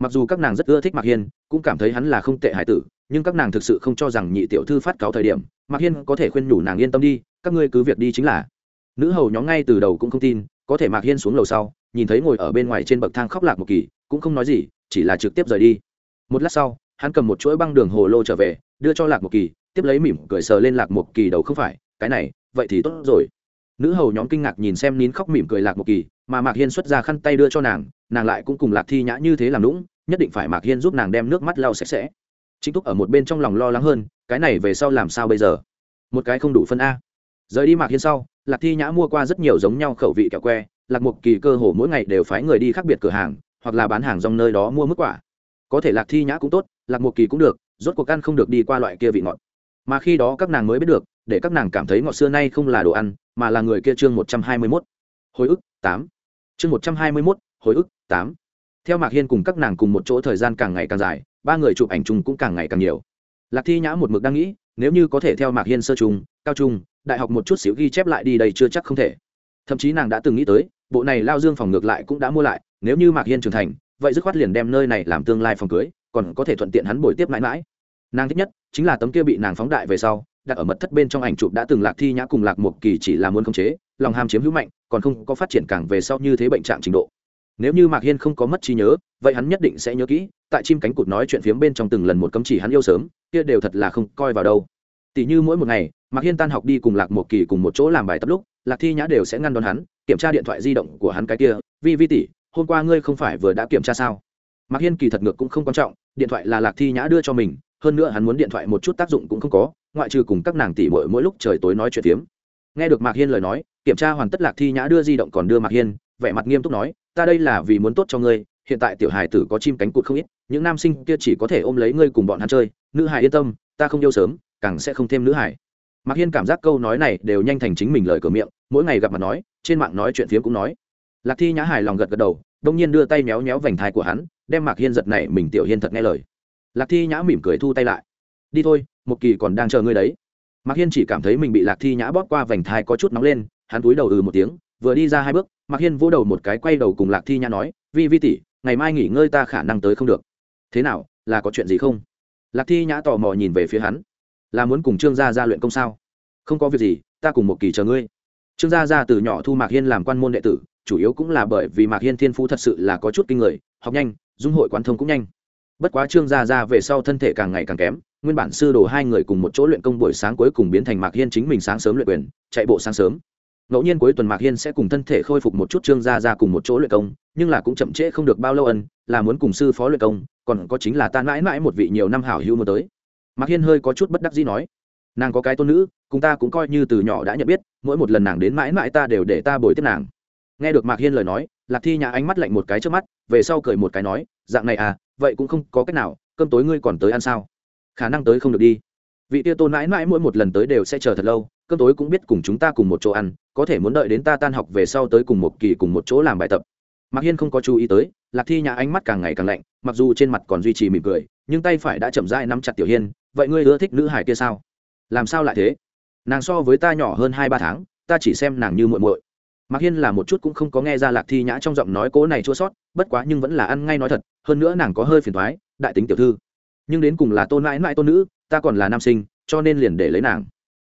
Speaker 1: Mặc dù các nàng rất ưa thích mạc hiên cũng cảm thấy hắn là không tệ hải tử, nhưng các nàng thực sự không cho rằng nhị tiểu thư phát cáo thời điểm, mạc hiên có thể khuyên nhủ nàng yên tâm đi, các ngươi cứ việc đi chính là. Nữ hầu nhóm ngay từ đầu cũng không tin, có thể mạc hiên xuống lầu sau, nhìn thấy ngồi ở bên ngoài trên bậc thang khóc lạc một kỳ, cũng không nói gì, chỉ là trực tiếp rời đi. Một lát sau, hắn cầm một chuỗi băng đường hồ lô trở về, đưa cho lạc một kỳ, tiếp lấy mỉm cười sờ lên lạc một kỳ đầu không phải, cái này, vậy thì tốt rồi. Nữ hầu nhóm kinh ngạc nhìn xem nín khóc mỉm cười lạc một kỳ, mà mạc hiên xuất ra khăn tay đưa cho nàng nàng lại cũng cùng lạc thi nhã như thế làm lũng nhất định phải mạc hiên giúp nàng đem nước mắt lau sạch sẽ. Chính thúc ở một bên trong lòng lo lắng hơn, cái này về sau làm sao bây giờ? Một cái không đủ phân a. Rời đi mạc hiên sau, lạc thi nhã mua qua rất nhiều giống nhau khẩu vị kẹo que, lạc một kỳ cơ hồ mỗi ngày đều phái người đi khác biệt cửa hàng, hoặc là bán hàng dòng nơi đó mua mức quả. Có thể lạc thi nhã cũng tốt, lạc một kỳ cũng được, rốt cuộc ăn không được đi qua loại kia vị ngọt. Mà khi đó các nàng mới biết được, để các nàng cảm thấy ngọt xưa nay không là đồ ăn, mà là người kia chương một trăm hai mươi mốt. Hồi ức tám. Chương một trăm hai mươi mốt, hồi ức tám theo mạc hiên cùng các nàng cùng một chỗ thời gian càng ngày càng dài, ba người chụp ảnh chung cũng càng ngày càng nhiều. Lạc thi nhã một mực đang nghĩ, nếu như có thể theo mạc hiên sơ trung cao trung đại học một chút xíu ghi chép lại đi đây chưa chắc không thể. Thậm chí nàng đã từng nghĩ tới, bộ này lao dương phòng ngược lại cũng đã mua lại, nếu như mạc hiên trưởng thành, vậy dứt khoát liền đem nơi này làm tương lai phòng cưới, còn có thể thuận tiện hắn bồi tiếp mãi mãi. Nàng thích nhất chính là tấm kia bị nàng phóng đại về sau, đặt ở mật thất bên trong ảnh chụp đã từng lạc thi nhã cùng lạc một kỳ chỉ là muốn khống chế, lòng ham chiếm hữu mạnh, còn không có phát triển càng về sau như thế bệnh trạng trình độ nếu như mạc hiên không có mất trí nhớ, vậy hắn nhất định sẽ nhớ kỹ, tại chim cánh cụt nói chuyện phiếm bên trong từng lần một cấm chỉ hắn yêu sớm, kia đều thật là không coi vào đâu. Tỷ như mỗi một ngày, mạc hiên tan học đi cùng lạc một kỳ cùng một chỗ làm bài tập lúc, lạc thi nhã đều sẽ ngăn đón hắn, kiểm tra điện thoại di động của hắn cái kia, vi vi tỷ, hôm qua ngươi không phải vừa đã kiểm tra sao? Mạc hiên kỳ thật ngược cũng không quan trọng, điện thoại là lạc thi nhã đưa cho mình, hơn nữa hắn muốn điện thoại một chút tác dụng cũng không có, ngoại trừ cùng các nàng tỷ mỗi mỗi lúc trời tối nói chuyện phiếm. Nghe được mạc hiên lời nói, kiểm tra hoàn tất lạc thi nhã đưa di động còn đưa mạc hiên, vẻ mặt nghiêm túc nói ta đây là vì muốn tốt cho ngươi, hiện tại tiểu hài tử có chim cánh cụt không ít, những nam sinh kia chỉ có thể ôm lấy ngươi cùng bọn hắn chơi, nữ hài yên tâm, ta không yêu sớm, càng sẽ không thêm nữ hài. Mạc hiên cảm giác câu nói này đều nhanh thành chính mình lời cửa miệng, mỗi ngày gặp mặt nói, trên mạng nói chuyện phiếm cũng nói. Lạc thi nhã hài lòng gật gật đầu, đông nhiên đưa tay méo méo vành thai của hắn, đem mạc hiên giật này mình tiểu hiên thật nghe lời. Lạc thi nhã mỉm cười thu tay lại. Đi thôi một kỳ còn đang chờ ngươi đấy. Mạc hiên chỉ cảm thấy mình bị lạc thi nhã bóp qua vành thai có chút nóng lên, hắn túi đầu ừ một tiếng, vừa đi ra hai bước mạc hiên vỗ đầu một cái quay đầu cùng lạc thi nhã nói, vi vi tỷ, ngày mai nghỉ ngơi ta khả năng tới không được. Thế nào, là có chuyện gì không? Lạc thi nhã tò mò nhìn về phía hắn. Là muốn cùng trương gia ra luyện công sao? Không có việc gì, ta cùng một kỳ chờ ngươi. Trương gia ra từ nhỏ thu mạc hiên làm quan môn đệ tử, chủ yếu cũng là bởi vì mạc hiên thiên phú thật sự là có chút kinh người, học nhanh, dung hội quán thông cũng nhanh. Bất quá trương gia ra về sau thân thể càng ngày càng kém, nguyên bản sư đồ hai người cùng một chỗ luyện công buổi sáng cuối cùng biến thành mạc hiên chính mình sáng sớm luyện quyền, chạy bộ sáng sớm ngẫu nhiên cuối tuần mạc hiên sẽ cùng thân thể khôi phục một chút trương gia ra cùng một chỗ luyện công, nhưng là cũng chậm trễ không được bao lâu ân, là muốn cùng sư phó luyện công, còn có chính là ta mãi mãi một vị nhiều năm hảo hữu mới tới. Mạc hiên hơi có chút bất đắc dĩ nói, nàng có cái tôn nữ, cùng ta cũng coi như từ nhỏ đã nhận biết, mỗi một lần nàng đến mãi mãi ta đều để ta bồi tiếp nàng. Nghe được mạc hiên lời nói, lạc thi nhà ánh mắt lạnh một cái trước mắt, về sau cười một cái nói, dạng này à vậy cũng không có cách nào, cơm tối ngươi còn tới ăn sao? Khả năng tới không được đi. Vị tia tôn mãi mãi mỗi một lần tới đều sẽ chờ thật lâu, cơm tối cũng biết cùng chúng ta cùng một chỗ ăn có thể muốn đợi đến ta tan học về sau tới cùng một kỳ cùng một chỗ làm bài tập. Mạc hiên không có chú ý tới, lạc thi nhã ánh mắt càng ngày càng lạnh, mặc dù trên mặt còn duy trì mỉm cười, nhưng tay phải đã chậm rãi nắm chặt tiểu hiên, vậy ngươi ưa thích nữ hải kia sao? Làm sao lại thế? Nàng so với ta nhỏ hơn hai ba tháng, ta chỉ xem nàng như muội muội. Mạc hiên là một chút cũng không có nghe ra lạc thi nhã trong giọng nói cố này chua sót, bất quá nhưng vẫn là ăn ngay nói thật, hơn nữa nàng có hơi phiền thoái đại tính tiểu thư. Nhưng đến cùng là tôn mãi mãi tôn nữ, ta còn là nam sinh, cho nên liền để lấy nàng.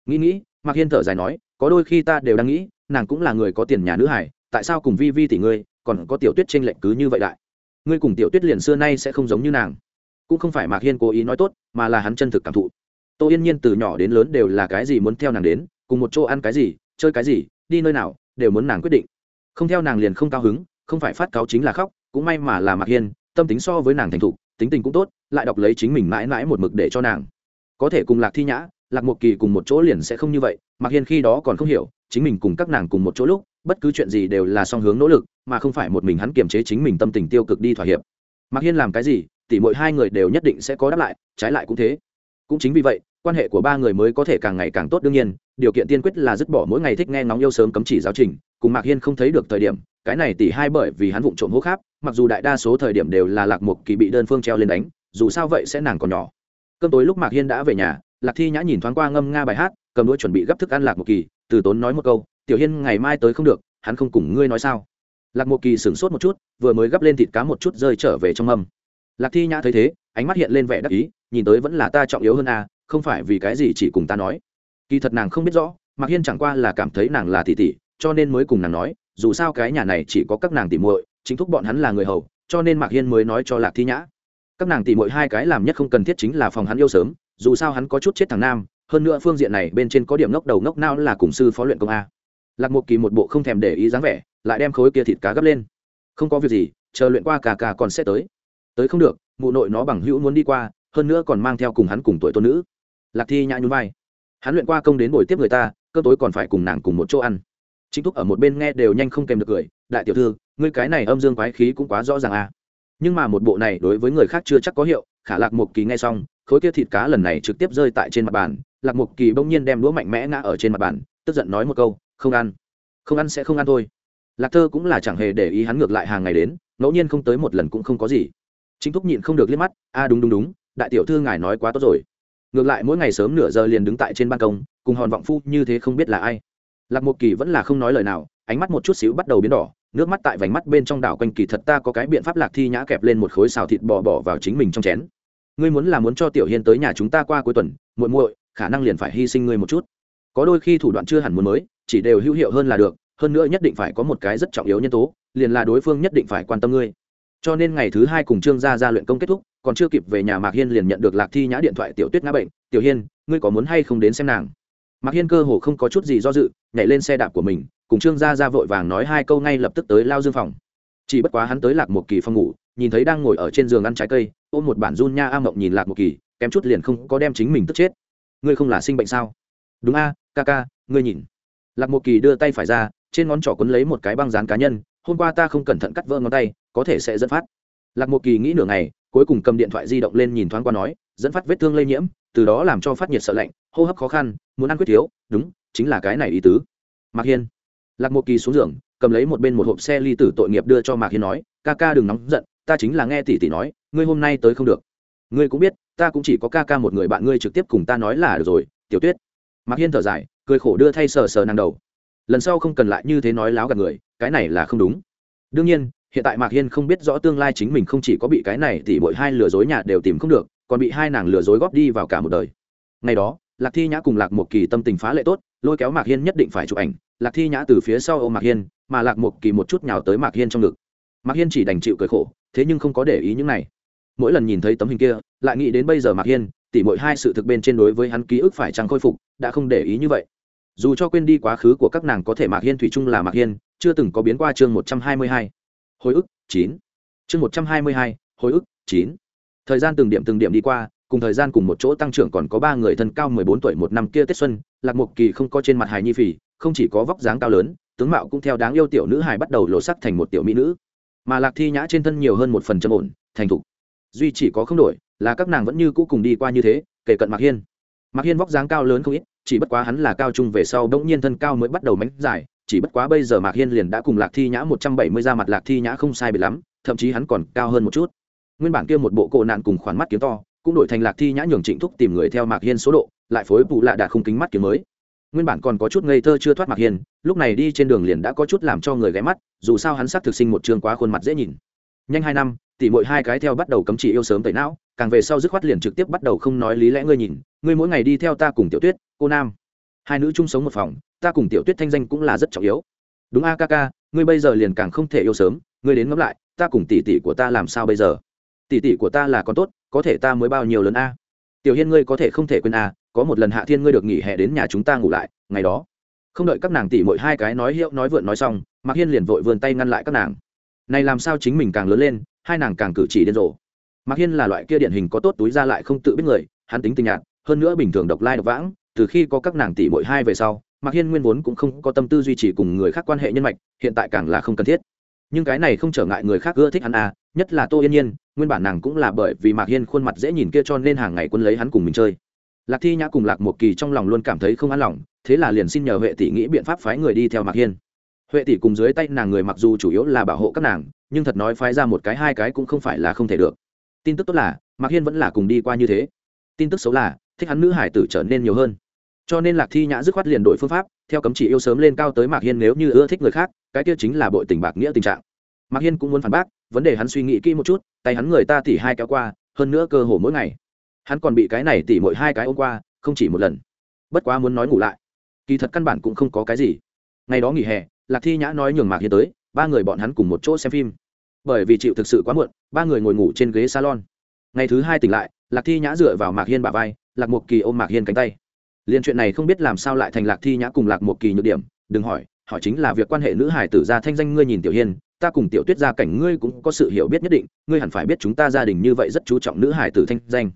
Speaker 1: Nghĩ nghĩ, mạc hiên thở dài nói có đôi khi ta đều đang nghĩ, nàng cũng là người có tiền nhà nữ hải tại sao cùng vi vi tỷ ngươi, còn có tiểu tuyết tranh lệnh cứ như vậy đại? Ngươi cùng tiểu tuyết liền xưa nay sẽ không giống như nàng. Cũng không phải mạc hiên cố ý nói tốt, mà là hắn chân thực cảm thụ. Tô yên nhiên từ nhỏ đến lớn đều là cái gì muốn theo nàng đến, cùng một chỗ ăn cái gì, chơi cái gì, đi nơi nào, đều muốn nàng quyết định. Không theo nàng liền không cao hứng, không phải phát cáo chính là khóc, cũng may mà là mạc hiên, tâm tính so với nàng thành thục, tính tình cũng tốt, lại đọc lấy chính mình mãi mãi một mực để cho nàng. Có thể cùng lạc thi nhã lạc một kỳ cùng một chỗ liền sẽ không như vậy Mặc hiên khi đó còn không hiểu, chính mình cùng các nàng cùng một chỗ lúc, bất cứ chuyện gì đều là song hướng nỗ lực, mà không phải một mình hắn kiềm chế chính mình tâm tình tiêu cực đi thỏa hiệp. Mặc hiên làm cái gì, tỉ mỗi hai người đều nhất định sẽ có đáp lại, trái lại cũng thế. Cũng chính vì vậy, quan hệ của ba người mới có thể càng ngày càng tốt đương nhiên, điều kiện tiên quyết là dứt bỏ mỗi ngày thích nghe ngóng yêu sớm cấm chỉ giáo trình, cùng mạc hiên không thấy được thời điểm, cái này tỷ hai bởi vì hắn vụng trộm hô kháp mặc dù đại đa số thời điểm đều là lạc một kỳ bị đơn phương treo lên đánh, dù sao vậy sẽ nàng còn nhỏ. Cơm tối lúc mạc hiên đã về nhà lạc thi nhã nhìn thoáng qua ngâm nga bài hát, cầm đũa chuẩn bị gấp thức ăn lạc một kỳ, từ tốn nói một câu, tiểu hiên, ngày mai tới không được, hắn không cùng ngươi nói sao? Lạc một kỳ sửng sốt một chút, vừa mới gấp lên thịt cá một chút rơi trở về trong mâm. Lạc thi nhã thấy thế, ánh mắt hiện lên vẻ đắc ý, nhìn tới vẫn là ta trọng yếu hơn à không phải vì cái gì chỉ cùng ta nói. Kỳ thật nàng không biết rõ, mạc hiên chẳng qua là cảm thấy nàng là tỷ tỷ, cho nên mới cùng nàng nói, dù sao cái nhà này chỉ có các nàng tỷ muội, chính thúc bọn hắn là người hầu, cho nên mạc hiên mới nói cho lạc thi nhã. Các nàng tỷ muội hai cái làm nhất không cần thiết chính là phòng hắn yêu sớm dù sao hắn có chút chết thằng nam, hơn nữa phương diện này bên trên có điểm ngốc đầu ngốc nao là cùng sư phó luyện công a. Lạc một kỳ một bộ không thèm để ý dáng vẻ, lại đem khối kia thịt cá gấp lên. Không có việc gì, chờ luyện qua cà cà còn sẽ tới. Tới không được, mụ nội nó bằng hữu muốn đi qua, hơn nữa còn mang theo cùng hắn cùng tuổi tôn nữ. Lạc thi nhã nhún vai. Hắn luyện qua công đến buổi tiếp người ta, cơ tối còn phải cùng nàng cùng một chỗ ăn. Chính thúc ở một bên nghe đều nhanh không kèm được cười, đại tiểu thư, ngươi cái này âm dương quái khí cũng quá rõ ràng à. Nhưng mà một bộ này đối với người khác chưa chắc có hiệu, khả lạc một kỳ nghe xong khối kia thịt cá lần này trực tiếp rơi tại trên mặt bàn, lạc mục kỳ bỗng nhiên đem đũa mạnh mẽ ngã ở trên mặt bàn, tức giận nói một câu, không ăn không ăn sẽ không ăn thôi. Lạc thơ cũng là chẳng hề để ý hắn ngược lại hàng ngày đến, ngẫu nhiên không tới một lần cũng không có gì. Chính thúc nhịn không được liếc mắt, a, đúng đúng đúng, đại tiểu thư ngài nói quá tốt rồi. Ngược lại mỗi ngày sớm nửa giờ liền đứng tại trên ban công, cùng hòn vọng phu như thế không biết là ai. Lạc mục kỳ vẫn là không nói lời nào, ánh mắt một chút xíu bắt đầu biến đỏ, nước mắt tại vành mắt bên trong đảo quanh kỳ thật ta có cái biện pháp lạc thi nhã kẹp lên một khối xào thịt bò bỏ vào chính mình trong chén ngươi muốn là muốn cho tiểu hiên tới nhà chúng ta qua cuối tuần, muội muội, khả năng liền phải hy sinh ngươi một chút. Có đôi khi thủ đoạn chưa hẳn muốn mới, chỉ đều hữu hiệu hơn là được, hơn nữa nhất định phải có một cái rất trọng yếu nhân tố, liền là đối phương nhất định phải quan tâm ngươi. Cho nên ngày thứ hai cùng trương gia ra luyện công kết thúc, còn chưa kịp về nhà mạc hiên liền nhận được lạc thi nhã điện thoại tiểu tuyết ngã bệnh, tiểu hiên, ngươi có muốn hay không đến xem nàng? Mạc hiên cơ hồ không có chút gì do dự, nhảy lên xe đạp của mình, cùng trương gia ra vội vàng nói hai câu ngay lập tức tới lao dương phòng. Chỉ bất quá hắn tới lạc một kỳ phòng ngủ nhìn thấy đang ngồi ở trên giường ăn trái cây, ôm một bản run nha a mộng nhìn lạc một kỳ, kém chút liền không có đem chính mình tức chết. Ngươi không là sinh bệnh sao? Đúng a, ca ca, ngươi nhìn. Lạc một kỳ đưa tay phải ra, trên ngón trỏ quấn lấy một cái băng dán cá nhân, hôm qua ta không cẩn thận cắt vỡ ngón tay, có thể sẽ dẫn phát. Lạc một kỳ nghĩ nửa ngày, cuối cùng cầm điện thoại di động lên nhìn thoáng qua nói, dẫn phát vết thương lây nhiễm, từ đó làm cho phát nhiệt sợ lạnh, hô hấp khó khăn, muốn ăn quyết thiếu, đúng, chính là cái này ý tứ. Mạc hiên. Lạc một kỳ xuống giường, cầm lấy một bên một hộp xe ly tử tội nghiệp đưa cho mạc hiên nói, ca ca đừng nóng giận ta chính là nghe tỷ tỷ nói, ngươi hôm nay tới không được. Ngươi cũng biết, ta cũng chỉ có ca ca một người bạn ngươi trực tiếp cùng ta nói là được rồi, tiểu tuyết. Mạc hiên thở dài, cười khổ đưa thay sờ sờ nàng đầu. Lần sau không cần lại như thế nói láo gạt người, cái này là không đúng. Đương nhiên, hiện tại mạc hiên không biết rõ tương lai chính mình không chỉ có bị cái này tỷ muội hai lừa dối nhà đều tìm không được, còn bị hai nàng lừa dối góp đi vào cả một đời. Ngày đó, lạc thi nhã cùng lạc một kỳ tâm tình phá lệ tốt, lôi kéo mạc hiên nhất định phải chụp ảnh. Lạc thi nhã từ phía sau ô mạc hiên, mà lạc một kỳ một chút nhào tới mạc hiên trong ngực. Mạc hiên chỉ đành chịu cười khổ thế nhưng không có để ý những này. Mỗi lần nhìn thấy tấm hình kia, lại nghĩ đến bây giờ mạc hiên, tỉ mỗi hai sự thực bên trên đối với hắn ký ức phải chăng khôi phục, đã không để ý như vậy. Dù cho quên đi quá khứ của các nàng có thể mạc hiên thủy chung là mạc hiên, chưa từng có biến qua chương một trăm hai mươi hai. Hồi ức, chín. Chương một trăm hai mươi hai, hồi ức, chín. Thời gian từng điểm từng điểm đi qua, cùng thời gian cùng một chỗ tăng trưởng còn có ba người thân cao mười bốn tuổi một năm kia tết xuân, lạc mục kỳ không có trên mặt hài nhi phì, không chỉ có vóc dáng cao lớn, tướng mạo cũng theo đáng yêu tiểu nữ hài bắt đầu lộ sắc thành một tiểu mỹ nữ mà lạc thi nhã trên thân nhiều hơn một phần trầm ổn, thành thục. Duy chỉ có không đổi, là các nàng vẫn như cũ cùng đi qua như thế, kể cận mạc hiên. Mạc hiên vóc dáng cao lớn không ít, chỉ bất quá hắn là cao trung về sau bỗng nhiên thân cao mới bắt đầu mánh dài, chỉ bất quá bây giờ mạc hiên liền đã cùng lạc thi nhã một trăm bảy mươi ra mặt, lạc thi nhã không sai bị lắm, thậm chí hắn còn cao hơn một chút. Nguyên bản kia một bộ cộ nạn cùng khoản mắt kiếm to, cũng đổi thành lạc thi nhã nhường trịnh thúc tìm người theo mạc hiên số độ, lại phối vụ lạ đạt khung kính mắt kiếm mới nguyên bản còn có chút ngây thơ chưa thoát mặc hiền, lúc này đi trên đường liền đã có chút làm cho người ghé mắt dù sao hắn sắc thực sinh một trường quá khuôn mặt dễ nhìn. Nhanh hai năm tỉ mỗi hai cái theo bắt đầu cấm chỉ yêu sớm tẩy não càng về sau dứt khoát liền trực tiếp bắt đầu không nói lý lẽ ngươi nhìn ngươi mỗi ngày đi theo ta cùng tiểu tuyết cô nam. Hai nữ chung sống một phòng ta cùng tiểu tuyết thanh danh cũng là rất trọng yếu. Đúng a ca ca ngươi bây giờ liền càng không thể yêu sớm ngươi đến ngẫm lại ta cùng tỷ tỷ của ta làm sao bây giờ? Tỷ tỷ của ta là con tốt có thể ta mới bao nhiêu lớn a? Tiểu hiên ngươi có thể không thể quên à? có một lần hạ thiên ngươi được nghỉ hè đến nhà chúng ta ngủ lại, ngày đó. Không đợi các nàng tỷ mỗi hai cái nói hiệu nói vượn nói xong, mạc hiên liền vội vươn tay ngăn lại các nàng. Này làm sao chính mình càng lớn lên, hai nàng càng cử chỉ điên rồ. Mạc hiên là loại kia điển hình có tốt túi ra lại không tự biết người, hắn tính tình nhạt, hơn nữa bình thường độc lai độc vãng, từ khi có các nàng tỷ mỗi hai về sau, mạc hiên nguyên vốn cũng không có tâm tư duy trì cùng người khác quan hệ nhân mạch, hiện tại càng là không cần thiết. Nhưng cái này không trở ngại người khác ưa thích hắn à nhất là tô yên nhiên nguyên bản nàng cũng là bởi vì mạc hiên khuôn mặt dễ nhìn kia cho nên hàng ngày quân lấy hắn cùng mình chơi. Lạc thi nhã cùng lạc một kỳ trong lòng luôn cảm thấy không an lòng, thế là liền xin nhờ huệ tỷ nghĩ biện pháp phái người đi theo mạc hiên. Huệ tỷ cùng dưới tay nàng người mặc dù chủ yếu là bảo hộ các nàng, nhưng thật nói phái ra một cái, hai cái cũng không phải là không thể được. Tin tức tốt là, mạc hiên vẫn là cùng đi qua như thế. Tin tức xấu là, thích hắn nữ hải tử trở nên nhiều hơn. Cho nên lạc thi nhã dứt khoát liền đổi phương pháp, theo cấm chỉ yêu sớm lên cao tới mạc hiên nếu như ưa thích người khác, cái kia chính là bội tình bạc nghĩa tình trạng. Mạc hiên cũng muốn phản bác vấn đề hắn suy nghĩ kỹ một chút, tay hắn người ta tỉ hai kéo qua, hơn nữa cơ hồ mỗi ngày. Hắn còn bị cái này tỉ mỗi hai cái ôm qua, không chỉ một lần. Bất quá muốn nói ngủ lại. Kỳ thật căn bản cũng không có cái gì. Ngày đó nghỉ hè, lạc thi nhã nói nhường mạc hiên tới, ba người bọn hắn cùng một chỗ xem phim. Bởi vì chịu thực sự quá muộn, ba người ngồi ngủ trên ghế salon. Ngày thứ hai tỉnh lại, lạc thi nhã dựa vào mạc hiên bà vai, lạc một kỳ ôm mạc hiên cánh tay. Liền chuyện này không biết làm sao lại thành lạc thi nhã cùng lạc một kỳ nhược điểm, đừng hỏi hỏi chính là việc quan hệ nữ hải tử ra thanh danh ngươi nhìn tiểu hiên ta cùng tiểu tuyết gia cảnh ngươi cũng có sự hiểu biết nhất định, ngươi hẳn phải biết chúng ta gia đình như vậy rất chú trọng nữ hải tử thanh danh.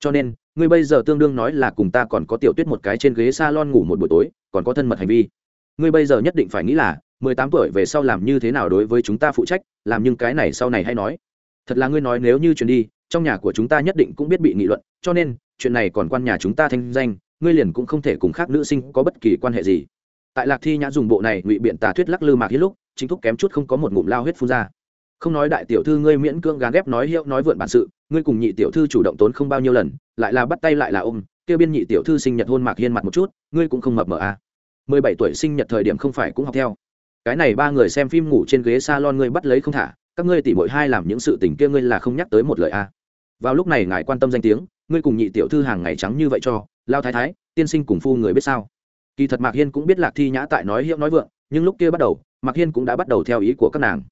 Speaker 1: Cho nên, ngươi bây giờ tương đương nói là cùng ta còn có tiểu tuyết một cái trên ghế salon ngủ một buổi tối, còn có thân mật hành vi. Ngươi bây giờ nhất định phải nghĩ là, mười tám tuổi về sau làm như thế nào đối với chúng ta phụ trách, làm nhưng cái này sau này hay nói. Thật là ngươi nói nếu như chuyển đi, trong nhà của chúng ta nhất định cũng biết bị nghị luận, cho nên, chuyện này còn quan nhà chúng ta thanh danh, ngươi liền cũng không thể cùng khác nữ sinh có bất kỳ quan hệ gì. Tại lạc thi nhã dùng bộ này ngụy biện tà thuyết lắc lư mạc hết lúc chính thúc kém chút không có một ngụm lao huyết phun ra không nói đại tiểu thư ngươi miễn cưỡng gán ghép nói hiệu nói vượn bản sự, ngươi cùng nhị tiểu thư chủ động tốn không bao nhiêu lần, lại là bắt tay lại là ôm, kêu biên nhị tiểu thư sinh nhật hôn mạc hiên mặt một chút, ngươi cũng không mập mờ à. mười bảy tuổi sinh nhật thời điểm không phải cũng học theo cái này ba người xem phim ngủ trên ghế salon ngươi bắt lấy không thả, các ngươi tỷ mỗi hai làm những sự tình kia ngươi là không nhắc tới một lời a à. vào lúc này ngài quan tâm danh tiếng, ngươi cùng nhị tiểu thư hàng ngày trắng như vậy cho, lao thái thái, tiên sinh cùng phu người biết sao kỳ thật mạc hiên cũng biết lạc thi nhã tại nói hiệu nói vượng nhưng lúc kia bắt đầu, mạc hiên cũng đã bắt đầu theo ý của các nàng.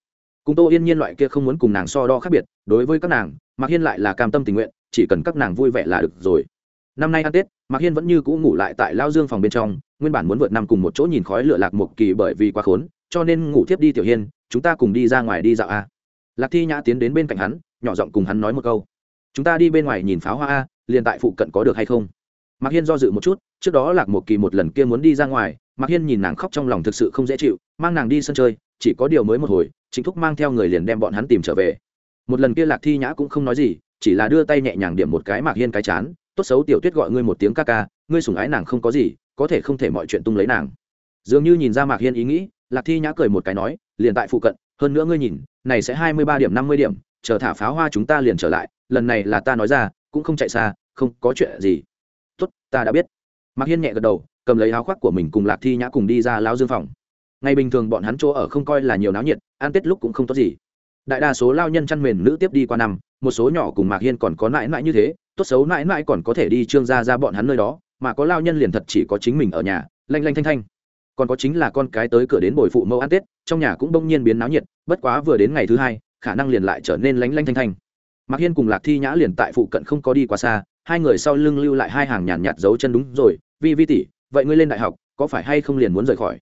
Speaker 1: Cùng tô yên nhiên loại kia không muốn cùng nàng so đo khác biệt, đối với các nàng, mạc hiên lại là cam tâm tình nguyện, chỉ cần các nàng vui vẻ là được rồi. Năm nay ăn tết, mạc hiên vẫn như cũ ngủ lại tại lao dương phòng bên trong, nguyên bản muốn vượt năm cùng một chỗ nhìn khói lửa lạc một kỳ bởi vì quá khốn, cho nên ngủ tiếp đi tiểu hiên, chúng ta cùng đi ra ngoài đi dạo a. Lạc thi nhã tiến đến bên cạnh hắn, nhỏ giọng cùng hắn nói một câu. Chúng ta đi bên ngoài nhìn pháo hoa a, liền tại phụ cận có được hay không? Mạc hiên do dự một chút, trước đó lạc một kỳ một lần kia muốn đi ra ngoài mạc hiên nhìn nàng khóc trong lòng thực sự không dễ chịu, mang nàng đi sân chơi, chỉ có điều mới một hồi, chính thúc mang theo người liền đem bọn hắn tìm trở về. Một lần kia lạc thi nhã cũng không nói gì, chỉ là đưa tay nhẹ nhàng điểm một cái mạc hiên cái chán, tốt xấu tiểu tuyết gọi ngươi một tiếng ca ca, ngươi sủng ái nàng không có gì, có thể không thể mọi chuyện tung lấy nàng. Dường như nhìn ra mạc hiên ý nghĩ, lạc thi nhã cười một cái nói, liền tại phụ cận, hơn nữa ngươi nhìn, này sẽ hai mươi ba điểm, năm mươi điểm, chờ thả pháo hoa chúng ta liền trở lại, lần này là ta nói ra, cũng không chạy xa, không có chuyện gì. Tốt, ta đã biết. Mạc hiên nhẹ gật đầu cầm lấy áo khoác của mình cùng lạc thi nhã cùng đi ra lao dương phòng. Ngày bình thường bọn hắn chỗ ở không coi là nhiều náo nhiệt, ăn tết lúc cũng không tốt gì. Đại đa số lao nhân chăn mền nữ tiếp đi qua năm, một số nhỏ cùng mạc hiên còn có mãi mãi như thế, tốt xấu mãi mãi còn có thể đi trương ra ra bọn hắn nơi đó, mà có lao nhân liền thật chỉ có chính mình ở nhà, lanh lanh thanh thanh. Còn có chính là con cái tới cửa đến bồi phụ mẫu ăn tết, trong nhà cũng bỗng nhiên biến náo nhiệt, bất quá vừa đến ngày thứ hai, khả năng liền lại trở nên lanh lanh thanh thanh. Mạc hiên cùng lạc thi nhã liền tại phụ cận không có đi quá xa, hai người sau lưng lưu lại hai hàng nhàn nhạt dấu chân đúng rồi, vi vi tỷ vậy ngươi lên đại học, có phải hay không liền muốn rời khỏi?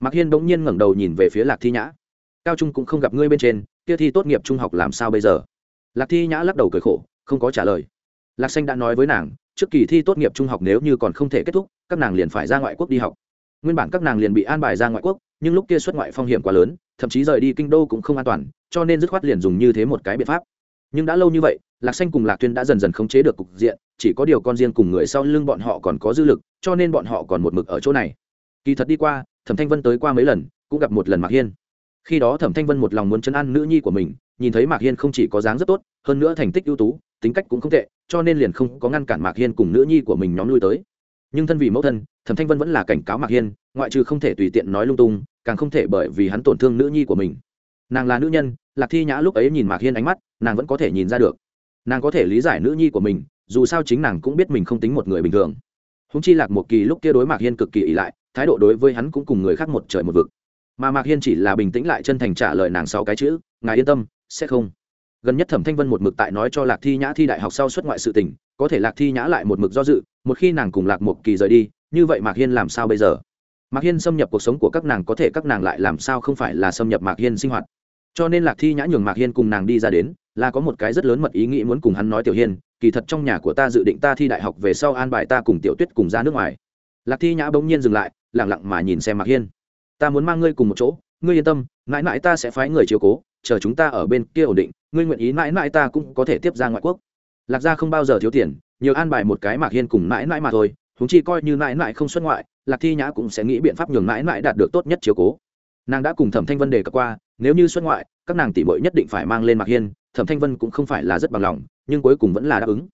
Speaker 1: Mạc hiên bỗng nhiên ngẩng đầu nhìn về phía lạc thi nhã. Cao trung cũng không gặp ngươi bên trên, kia thi tốt nghiệp trung học làm sao bây giờ? Lạc thi nhã lắc đầu cười khổ, không có trả lời. Lạc xanh đã nói với nàng, trước kỳ thi tốt nghiệp trung học nếu như còn không thể kết thúc, các nàng liền phải ra ngoại quốc đi học. Nguyên bản các nàng liền bị an bài ra ngoại quốc, nhưng lúc kia xuất ngoại phong hiểm quá lớn, thậm chí rời đi kinh đô cũng không an toàn, cho nên dứt khoát liền dùng như thế một cái biện pháp. Nhưng đã lâu như vậy lạc xanh cùng lạc tuyên đã dần dần khống chế được cục diện, chỉ có điều con riêng cùng người sau lưng bọn họ còn có dư lực, cho nên bọn họ còn một mực ở chỗ này. Kỳ thật đi qua, thẩm thanh vân tới qua mấy lần, cũng gặp một lần mạc hiên. Khi đó thẩm thanh vân một lòng muốn chấn an nữ nhi của mình, nhìn thấy mạc hiên không chỉ có dáng rất tốt, hơn nữa thành tích ưu tú, tính cách cũng không tệ, cho nên liền không có ngăn cản mạc hiên cùng nữ nhi của mình nhóm lui tới. Nhưng thân vì mẫu thân, thẩm thanh vân vẫn là cảnh cáo mạc hiên, ngoại trừ không thể tùy tiện nói lung tung, càng không thể bởi vì hắn tổn thương nữ nhi của mình. Nàng là nữ nhân, lạc thi nhã lúc ấy nhìn mạc hiên ánh mắt, nàng vẫn có thể nhìn ra được nàng có thể lý giải nữ nhi của mình, dù sao chính nàng cũng biết mình không tính một người bình thường. Húng chi lạc một kỳ lúc kia đối mạc hiên cực kỳ ỉ lại, thái độ đối với hắn cũng cùng người khác một trời một vực. Mà mạc hiên chỉ là bình tĩnh lại chân thành trả lời nàng sáu cái chữ, ngài yên tâm, sẽ không. Gần nhất thẩm thanh vân một mực tại nói cho lạc thi nhã thi đại học sau xuất ngoại sự tình, có thể lạc thi nhã lại một mực do dự, một khi nàng cùng lạc một kỳ rời đi, như vậy mạc hiên làm sao bây giờ? Mạc hiên xâm nhập cuộc sống của các nàng có thể các nàng lại làm sao không phải là xâm nhập mạc hiên sinh hoạt. Cho nên lạc thi nhã nhường mạc hiên cùng nàng đi ra đến là có một cái rất lớn mật ý nghĩ muốn cùng hắn nói tiểu hiên, kỳ thật trong nhà của ta dự định ta thi đại học về sau an bài ta cùng tiểu tuyết cùng ra nước ngoài. Lạc thi nhã bỗng nhiên dừng lại lẳng lặng mà nhìn xem mạc hiên. Ta muốn mang ngươi cùng một chỗ, ngươi yên tâm, mãi mãi ta sẽ phái người chiếu cố, chờ chúng ta ở bên kia ổn định, ngươi nguyện ý mãi mãi ta cũng có thể tiếp ra ngoại quốc. Lạc gia không bao giờ thiếu tiền, nhiều an bài một cái mạc hiên cùng mãi mãi mà thôi chúng chi coi như mãi mãi không xuất ngoại, lạc thi nhã cũng sẽ nghĩ biện pháp nhường mãi mãi đạt được tốt nhất chiếu cố. Nàng đã cùng thẩm thanh vân đề cập qua, nếu như xuất ngoại các nàng tỷ bội nhất định phải mang lên mạc hiên, thẩm thanh vân cũng không phải là rất bằng lòng, nhưng cuối cùng vẫn là đáp ứng.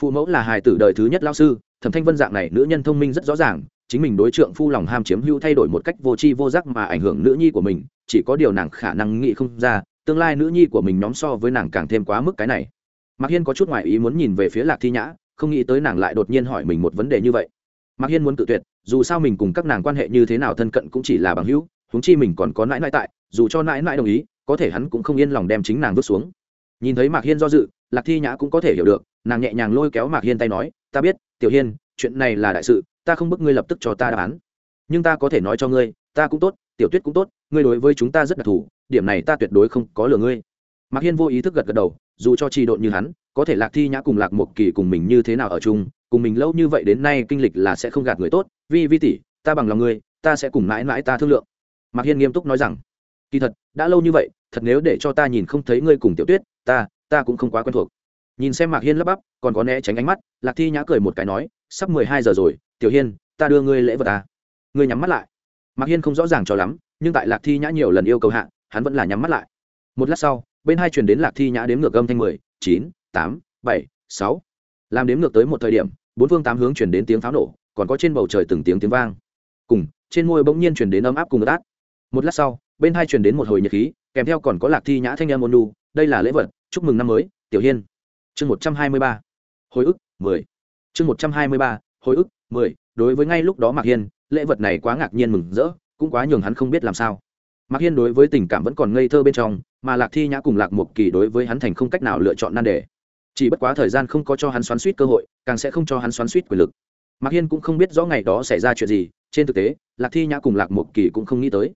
Speaker 1: Phụ mẫu là hài tử đời thứ nhất lao sư, thẩm thanh vân dạng này nữ nhân thông minh rất rõ ràng, chính mình đối trượng phu lòng ham chiếm hưu thay đổi một cách vô tri vô giác mà ảnh hưởng nữ nhi của mình, chỉ có điều nàng khả năng nghĩ không ra, tương lai nữ nhi của mình nhóm so với nàng càng thêm quá mức cái này. Mạc hiên có chút ngoại ý muốn nhìn về phía lạc thi nhã, không nghĩ tới nàng lại đột nhiên hỏi mình một vấn đề như vậy. Mạc hiên muốn tự tuyệt, dù sao mình cùng các nàng quan hệ như thế nào thân cận cũng chỉ là bằng hữu, huống chi mình còn có nãi nãi tại, dù cho nãi nãi đồng ý có thể hắn cũng không yên lòng đem chính nàng vứt xuống. Nhìn thấy mạc hiên do dự, lạc thi nhã cũng có thể hiểu được, nàng nhẹ nhàng lôi kéo mạc hiên tay nói, ta biết, tiểu hiên, chuyện này là đại sự, ta không bức ngươi lập tức cho ta đáp án. Nhưng ta có thể nói cho ngươi, ta cũng tốt, tiểu tuyết cũng tốt, ngươi đối với chúng ta rất đặc thù, điểm này ta tuyệt đối không có lừa ngươi. Mạc hiên vô ý thức gật gật đầu, dù cho trì độn như hắn, có thể lạc thi nhã cùng lạc một kỳ cùng mình như thế nào ở chung, cùng mình lâu như vậy đến nay kinh lịch là sẽ không gạt người tốt, vi vi tỷ, ta bằng lòng ngươi, ta sẽ cùng mãi mãi ta thương lượng. Mạc hiên nghiêm túc nói rằng, kỳ thật, đã lâu như vậy thật nếu để cho ta nhìn không thấy ngươi cùng tiểu tuyết, ta ta cũng không quá quen thuộc. Nhìn xem mạc hiên lắp bắp, còn có né tránh ánh mắt, lạc thi nhã cười một cái nói, sắp mười hai giờ rồi, tiểu hiên, ta đưa ngươi lễ vật ta ngươi nhắm mắt lại. Mạc hiên không rõ ràng cho lắm, nhưng tại lạc thi nhã nhiều lần yêu cầu hạ, hắn vẫn là nhắm mắt lại. Một lát sau, bên hai truyền đến lạc thi nhã đếm ngược âm thanh mười, chín, tám, bảy, sáu. Làm đếm ngược tới một thời điểm, bốn phương tám hướng chuyển đến tiếng pháo nổ, còn có trên bầu trời từng tiếng tiếng vang. Cùng, trên môi bỗng nhiên chuyển đến ấm áp cùng ướt át. Một lát sau, bên hai truyền đến một hồi nhiệt khí kèm theo còn có lạc thi nhã thanh em ôn nu đây là lễ vật, chúc mừng năm mới, tiểu hiên. Chương một trăm hai mươi ba. Hồi ức, mười. Chương một trăm hai mươi ba, hồi ức, mười. Đối với ngay lúc đó mạc hiên, lễ vật này quá ngạc nhiên mừng rỡ, cũng quá nhường hắn không biết làm sao. Mạc hiên đối với tình cảm vẫn còn ngây thơ bên trong, mà lạc thi nhã cùng lạc một kỳ đối với hắn thành không cách nào lựa chọn nan đề. Chỉ bất quá thời gian không có cho hắn xoắn suýt cơ hội, càng sẽ không cho hắn xoắn suýt quyền lực. Mạc hiên cũng không biết rõ ngày đó xảy ra chuyện gì, trên thực tế, lạc thi nhã cùng lạc một kỳ cũng không nghĩ tới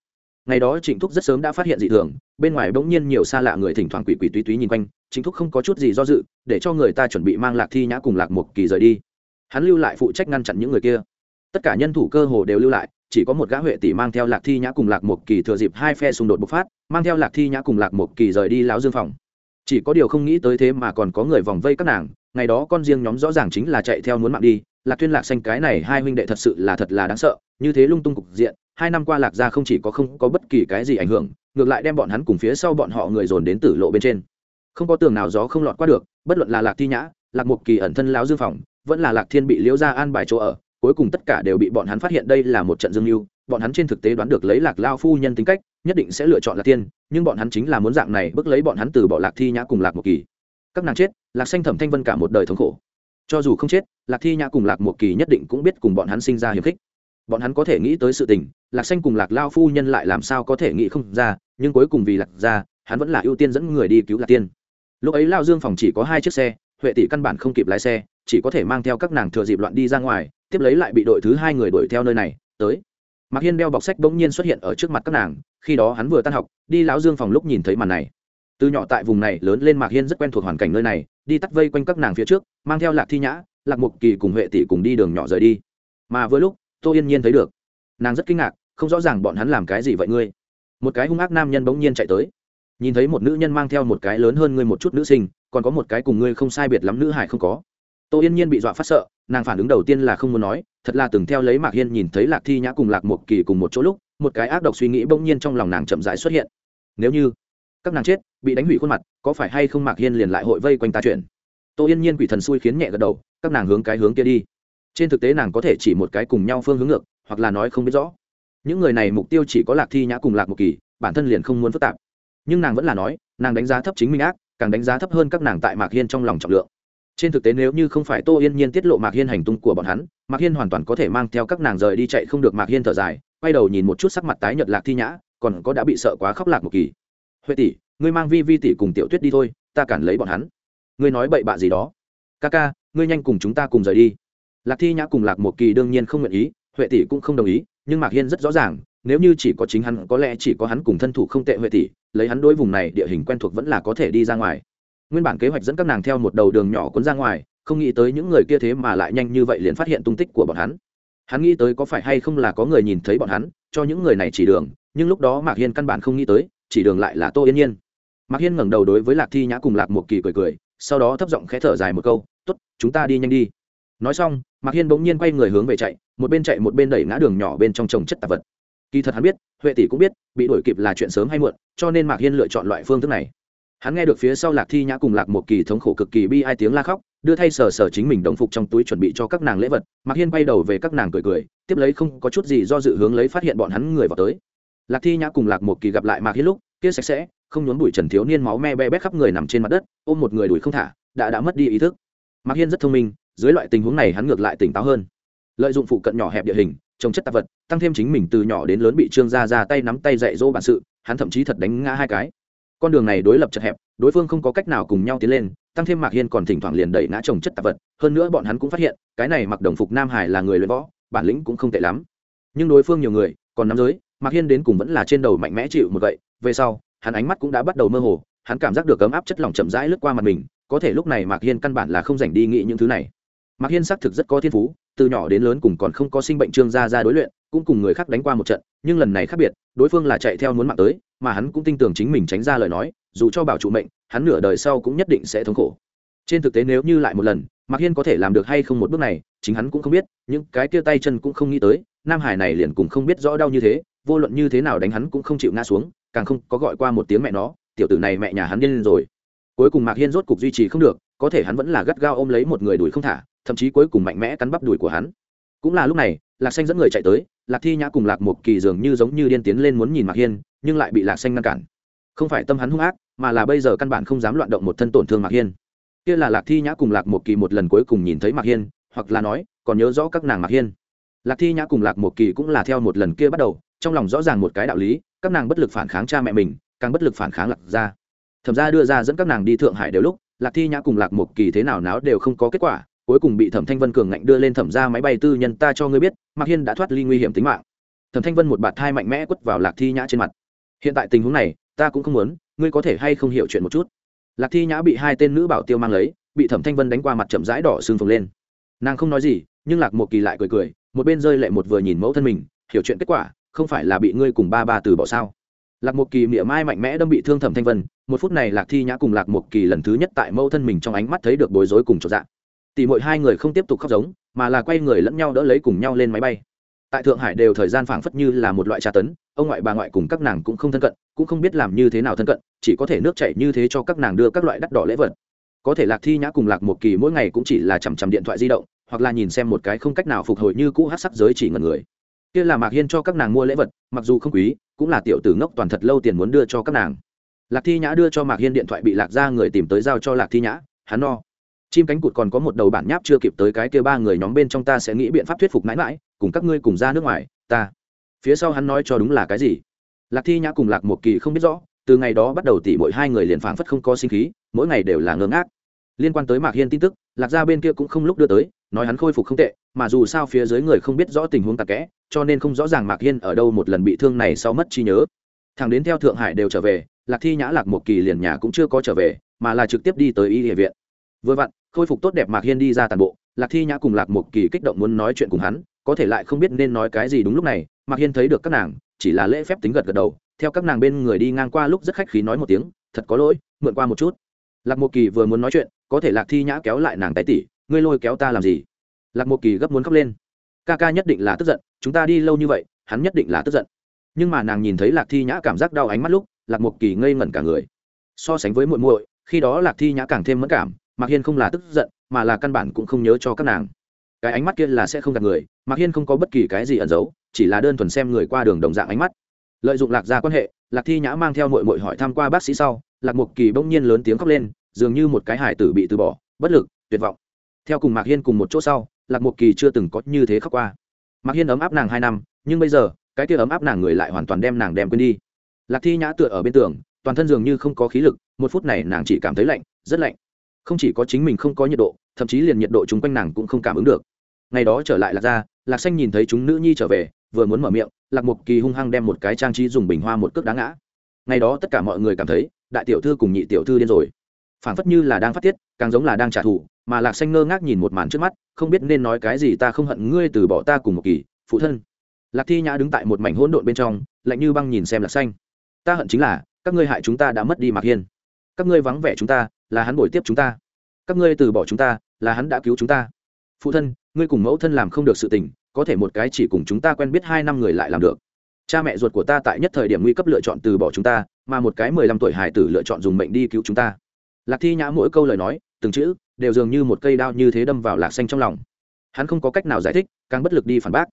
Speaker 1: ngày đó trịnh thúc rất sớm đã phát hiện dị thường, bên ngoài bỗng nhiên nhiều xa lạ người thỉnh thoảng quỷ quỷ túy túy nhìn quanh, trịnh thúc không có chút gì do dự, để cho người ta chuẩn bị mang lạc thi nhã cùng lạc một kỳ rời đi. Hắn lưu lại phụ trách ngăn chặn những người kia. Tất cả nhân thủ cơ hồ đều lưu lại, chỉ có một gã huệ tỷ mang theo lạc thi nhã cùng lạc một kỳ thừa dịp hai phe xung đột bộc phát, mang theo lạc thi nhã cùng lạc một kỳ rời đi lão dương phòng. Chỉ có điều không nghĩ tới thế mà còn có người vòng vây các nàng, ngày đó con riêng nhóm rõ ràng chính là chạy theo muốn mạng đi, lạc thuyên lạc xanh cái này hai huynh đệ thật sự là thật là đáng sợ, như thế lung tung cục diện hai năm qua lạc gia không chỉ có không có bất kỳ cái gì ảnh hưởng, ngược lại đem bọn hắn cùng phía sau bọn họ người dồn đến tử lộ bên trên. Không có tường nào gió không lọt qua được, bất luận là lạc thi nhã, lạc một kỳ ẩn thân lão dương phòng, vẫn là lạc thiên bị liễu ra an bài chỗ ở, cuối cùng tất cả đều bị bọn hắn phát hiện đây là một trận dương mưu, bọn hắn trên thực tế đoán được lấy lạc lao phu nhân tính cách, nhất định sẽ lựa chọn lạc tiên nhưng bọn hắn chính là muốn dạng này bước lấy bọn hắn từ bỏ lạc thi nhã cùng lạc một kỳ. Các nàng chết, lạc xanh thẩm thanh vân cả một đời thống khổ. Cho dù không chết, lạc thi nhã cùng lạc một kỳ nhất định cũng biết cùng bọn hắn sinh ra hiềm khích bọn hắn có thể nghĩ tới sự tình, lạc xanh cùng lạc lao phu nhân lại làm sao có thể nghĩ không ra, nhưng cuối cùng vì lạc ra, hắn vẫn là ưu tiên dẫn người đi cứu lạc tiên. Lúc ấy lao dương phòng chỉ có hai chiếc xe, huệ tỷ căn bản không kịp lái xe, chỉ có thể mang theo các nàng thừa dịp loạn đi ra ngoài, tiếp lấy lại bị đội thứ hai người đuổi theo nơi này, tới. Mạc hiên đeo bọc sách bỗng nhiên xuất hiện ở trước mặt các nàng, khi đó hắn vừa tan học, đi lão dương phòng lúc nhìn thấy màn này. Từ nhỏ tại vùng này lớn lên mạc hiên rất quen thuộc hoàn cảnh nơi này, đi tắt vây quanh các nàng phía trước, mang theo lạc thi nhã, lạc mục kỳ cùng huệ tỷ cùng đi đường nhỏ rời đi. Mà vừa lúc tô yên nhiên thấy được. Nàng rất kinh ngạc, không rõ ràng bọn hắn làm cái gì vậy ngươi. Một cái hung ác nam nhân bỗng nhiên chạy tới. Nhìn thấy một nữ nhân mang theo một cái lớn hơn ngươi một chút nữ sinh, còn có một cái cùng ngươi không sai biệt lắm nữ hải không có. Tô yên nhiên bị dọa phát sợ, nàng phản ứng đầu tiên là không muốn nói, thật là từng theo lấy mạc hiên nhìn thấy lạc thi nhã cùng lạc một kỳ cùng một chỗ lúc, một cái ác độc suy nghĩ bỗng nhiên trong lòng nàng chậm rãi xuất hiện. Nếu như các nàng chết, bị đánh hủy khuôn mặt, có phải hay không mạc hiên liền lại hội vây quanh ta chuyện? Tô yên nhiên quỷ thần xui khiến nhẹ gật đầu, các nàng hướng cái hướng kia đi trên thực tế nàng có thể chỉ một cái cùng nhau phương hướng ngược, hoặc là nói không biết rõ. Những người này mục tiêu chỉ có lạc thi nhã cùng lạc một kỳ, bản thân liền không muốn phức tạp. Nhưng nàng vẫn là nói, nàng đánh giá thấp chính mình ác, càng đánh giá thấp hơn các nàng tại mạc hiên trong lòng trọng lượng. Trên thực tế nếu như không phải tô yên nhiên tiết lộ mạc hiên hành tung của bọn hắn, mạc hiên hoàn toàn có thể mang theo các nàng rời đi chạy không được mạc hiên thở dài, quay đầu nhìn một chút sắc mặt tái nhợt lạc thi nhã, còn có đã bị sợ quá khóc lạc một kỳ. Huệ tỷ, ngươi mang vi vi tỷ cùng tiểu tuyết đi thôi, ta cản lấy bọn hắn. Ngươi nói bậy bạ gì đó? Ca ca, ngươi nhanh cùng chúng ta cùng rời đi lạc thi nhã cùng lạc một kỳ đương nhiên không nguyện ý, huệ tỷ cũng không đồng ý, nhưng mạc hiên rất rõ ràng, nếu như chỉ có chính hắn, có lẽ chỉ có hắn cùng thân thủ không tệ huệ tỷ, lấy hắn đối vùng này địa hình quen thuộc vẫn là có thể đi ra ngoài. Nguyên bản kế hoạch dẫn các nàng theo một đầu đường nhỏ cuốn ra ngoài, không nghĩ tới những người kia thế mà lại nhanh như vậy liền phát hiện tung tích của bọn hắn. Hắn nghĩ tới có phải hay không là có người nhìn thấy bọn hắn, cho những người này chỉ đường, nhưng lúc đó mạc hiên căn bản không nghĩ tới, chỉ đường lại là tô yên nhiên. Mạc hiên ngẩng đầu đối với lạc thi nhã cùng lạc một kỳ cười cười, sau đó thấp giọng khẽ thở dài một câu t ố t chúng ta đi nhanh đi nói xong, mạc hiên bỗng nhiên quay người hướng về chạy, một bên chạy một bên đẩy ngã đường nhỏ bên trong trồng chất tạp vật. Kỳ thật hắn biết, huệ tỷ cũng biết, bị đuổi kịp là chuyện sớm hay muộn, cho nên mạc hiên lựa chọn loại phương thức này. Hắn nghe được phía sau lạc thi nhã cùng lạc một kỳ thống khổ cực kỳ bi ai tiếng la khóc, đưa thay sờ sờ chính mình đồng phục trong túi chuẩn bị cho các nàng lễ vật, mạc hiên bay đầu về các nàng cười cười, tiếp lấy không có chút gì do dự hướng lấy phát hiện bọn hắn người vào tới. Lạc thi nhã cùng lạc một kỳ gặp lại mạc hiên lúc, kia sạch sẽ, không nhốn bụi trần thiếu niên máu me be bét khắp người nằm trên mặt đất, ôm một người đuổi không thả, đã đã mất đi ý thức. Mạc hiên rất thông minh dưới loại tình huống này hắn ngược lại tỉnh táo hơn. Lợi dụng phụ cận nhỏ hẹp địa hình, trồng chất tạp vật, tăng thêm chính mình từ nhỏ đến lớn bị trương gia ra tay nắm tay dạy dỗ bản sự, hắn thậm chí thật đánh ngã hai cái. Con đường này đối lập chật hẹp, đối phương không có cách nào cùng nhau tiến lên, tăng thêm mạc hiên còn thỉnh thoảng liền đẩy ngã trồng chất tạp vật, hơn nữa bọn hắn cũng phát hiện, cái này mặc đồng phục nam hải là người luyện võ, bản lĩnh cũng không tệ lắm. Nhưng đối phương nhiều người, còn nắm giới, mạc hiên đến cùng vẫn là trên đầu mạnh mẽ chịu một vậy về sau, hắn ánh mắt cũng đã bắt đầu mơ hồ, hắn cảm giác được ấm áp chất lỏng chậm rãi lướt qua mặt mình, có thể lúc này mạc hiên căn bản là không dành đi nghĩ những thứ này mạc hiên xác thực rất có thiên phú, từ nhỏ đến lớn cùng còn không có sinh bệnh trương gia ra đối luyện, cũng cùng người khác đánh qua một trận, nhưng lần này khác biệt, đối phương là chạy theo muốn mạng tới, mà hắn cũng tin tưởng chính mình tránh ra lời nói, dù cho bảo trụ mệnh, hắn nửa đời sau cũng nhất định sẽ thống khổ. Trên thực tế nếu như lại một lần, mạc hiên có thể làm được hay không một bước này, chính hắn cũng không biết những cái kia tay chân cũng không nghĩ tới, nam hải này liền cùng không biết rõ đau như thế, vô luận như thế nào đánh hắn cũng không chịu ngã xuống, càng không có gọi qua một tiếng mẹ nó, tiểu tử này mẹ nhà hắn điên rồi. Cuối cùng mạc hiên rốt cục duy trì không được, có thể hắn vẫn là gắt gao ôm lấy một người đuổi không thả thậm chí cuối cùng mạnh mẽ cắn bắp đùi của hắn. Cũng là lúc này, lạc xanh dẫn người chạy tới, lạc thi nhã cùng lạc một kỳ dường như giống như điên tiến lên muốn nhìn mạc hiên, nhưng lại bị lạc xanh ngăn cản. Không phải tâm hắn hung ác, mà là bây giờ căn bản không dám loạn động một thân tổn thương mạc hiên. Kia là lạc thi nhã cùng lạc một kỳ một lần cuối cùng nhìn thấy mạc hiên, hoặc là nói, còn nhớ rõ các nàng mạc hiên. Lạc thi nhã cùng lạc một kỳ cũng là theo một lần kia bắt đầu, trong lòng rõ ràng một cái đạo lý, các nàng bất lực phản kháng cha mẹ mình, càng bất lực phản kháng lạc gia. Thẩm ra đưa ra dẫn các nàng đi thượng hải đều lúc, lạc thi nhã cùng lạc một kỳ thế nào náo đều không có kết quả cuối cùng bị thẩm thanh vân cường ngạnh đưa lên thẩm ra máy bay tư nhân, ta cho ngươi biết, mạc hiên đã thoát ly nguy hiểm tính mạng. Thẩm thanh vân một bạt thai mạnh mẽ quất vào lạc thi nhã trên mặt. Hiện tại tình huống này, ta cũng không muốn, ngươi có thể hay không hiểu chuyện một chút? Lạc thi nhã bị hai tên nữ bảo tiêu mang lấy, bị thẩm thanh vân đánh qua mặt chậm rãi đỏ xương phồng lên. Nàng không nói gì, nhưng lạc một kỳ lại cười cười, một bên rơi lệ một vừa nhìn mẫu thân mình, hiểu chuyện kết quả, không phải là bị ngươi cùng ba ba từ bỏ sao? Lạc một kỳ miệng mai mạnh mẽ đâm bị thương thẩm thanh vân, một phút này lạc thi nhã cùng lạc một kỳ lần thứ nhất tại mẫu thân mình trong ánh mắt thấy được bối rối cùng chỗ dạng tỷ mỗi hai người không tiếp tục khóc giống, mà là quay người lẫn nhau đỡ lấy cùng nhau lên máy bay. Tại thượng hải đều thời gian phảng phất như là một loại tra tấn, ông ngoại bà ngoại cùng các nàng cũng không thân cận, cũng không biết làm như thế nào thân cận, chỉ có thể nước chảy như thế cho các nàng đưa các loại đắt đỏ lễ vật. Có thể lạc thi nhã cùng lạc một kỳ mỗi ngày cũng chỉ là chằm chằm điện thoại di động, hoặc là nhìn xem một cái không cách nào phục hồi như cũ hát sắc giới chỉ ngần người. Kia là mạc hiên cho các nàng mua lễ vật, mặc dù không quý, cũng là tiểu tử ngốc toàn thật lâu tiền muốn đưa cho các nàng. Lạc thi nhã đưa cho mạc hiên điện thoại bị lạc ra người tìm tới giao cho lạc thi nhã, hắn no chim cánh cụt còn có một đầu bản nháp chưa kịp tới cái kia ba người nhóm bên trong ta sẽ nghĩ biện pháp thuyết phục mãi mãi, cùng các ngươi cùng ra nước ngoài, ta. Phía sau hắn nói cho đúng là cái gì? Lạc thi nhã cùng lạc một kỳ không biết rõ, từ ngày đó bắt đầu tỉ mỗi hai người liền phảng phất không có sinh khí, mỗi ngày đều là ngơ ngác. Liên quan tới mạc hiên tin tức, lạc gia bên kia cũng không lúc đưa tới, nói hắn khôi phục không tệ, mà dù sao phía dưới người không biết rõ tình huống tạc kẽ, cho nên không rõ ràng mạc hiên ở đâu một lần bị thương này sau mất trí nhớ. Thằng đến theo thượng hải đều trở về, lạc thi nhã, lạc một kỳ liền nhà cũng chưa có trở về, mà là trực tiếp đi tới y địa viện. Vừa vặn khôi phục tốt đẹp mạc hiên đi ra tàn bộ, lạc thi nhã cùng lạc một kỳ kích động muốn nói chuyện cùng hắn, có thể lại không biết nên nói cái gì đúng lúc này, mạc hiên thấy được các nàng, chỉ là lễ phép tính gật gật đầu, theo các nàng bên người đi ngang qua lúc rất khách khí nói một tiếng, thật có lỗi, mượn qua một chút. Lạc một kỳ vừa muốn nói chuyện, có thể lạc thi nhã kéo lại nàng tay tỉ, ngươi lôi kéo ta làm gì? Lạc một kỳ gấp muốn khóc lên. Ca ca nhất định là tức giận, chúng ta đi lâu như vậy, hắn nhất định là tức giận. Nhưng mà nàng nhìn thấy lạc thi nhã cảm giác đau ánh mắt lúc, lạc một kỳ ngây ngẩn cả người. So sánh với muội muội, khi đó lạc thi nhã càng thêm mất cảm mạc hiên không là tức giận, mà là căn bản cũng không nhớ cho các nàng. Cái ánh mắt kia là sẽ không gặp người, mạc hiên không có bất kỳ cái gì ẩn giấu, chỉ là đơn thuần xem người qua đường đồng dạng ánh mắt. Lợi dụng lạc gia quan hệ, lạc thi nhã mang theo mội mội hỏi thăm qua bác sĩ sau, lạc mục kỳ bỗng nhiên lớn tiếng khóc lên, dường như một cái hải tử bị từ bỏ, bất lực, tuyệt vọng. Theo cùng mạc hiên cùng một chỗ sau, lạc mục kỳ chưa từng có như thế khóc qua. Mạc hiên ấm áp nàng hai năm, nhưng bây giờ, cái kia ấm áp nàng người lại hoàn toàn đem nàng đem quên đi. Lạc thi nhã tựa ở bên tường, toàn thân dường như không có khí lực, một phút này nàng chỉ cảm thấy lạnh, rất lạnh không chỉ có chính mình không có nhiệt độ, thậm chí liền nhiệt độ chung quanh nàng cũng không cảm ứng được. Ngày đó trở lại lạc ra lạc xanh nhìn thấy chúng nữ nhi trở về, vừa muốn mở miệng, lạc mục kỳ hung hăng đem một cái trang trí dùng bình hoa một cước đá ngã. Ngày đó tất cả mọi người cảm thấy, đại tiểu thư cùng nhị tiểu thư điên rồi. Phảng phất như là đang phát tiết, càng giống là đang trả thù, mà lạc xanh ngơ ngác nhìn một màn trước mắt, không biết nên nói cái gì ta không hận ngươi từ bỏ ta cùng một kỳ, phụ thân. Lạc thi nhã đứng tại một mảnh hỗn độn bên trong, lạnh như băng nhìn xem lạc xanh. Ta hận chính là, các ngươi hại chúng ta đã mất đi mạc hiên các ngươi vắng vẻ chúng ta, là hắn bồi tiếp chúng ta. Các ngươi từ bỏ chúng ta, là hắn đã cứu chúng ta. Phụ thân, ngươi cùng mẫu thân làm không được sự tình, có thể một cái chỉ cùng chúng ta quen biết hai năm người lại làm được. Cha mẹ ruột của ta tại nhất thời điểm nguy cấp lựa chọn từ bỏ chúng ta, mà một cái mười lăm tuổi hải tử lựa chọn dùng mệnh đi cứu chúng ta. Lạc thi nhã mỗi câu lời nói, từng chữ, đều dường như một cây đao như thế đâm vào lạc xanh trong lòng. Hắn không có cách nào giải thích, càng bất lực đi phản bác.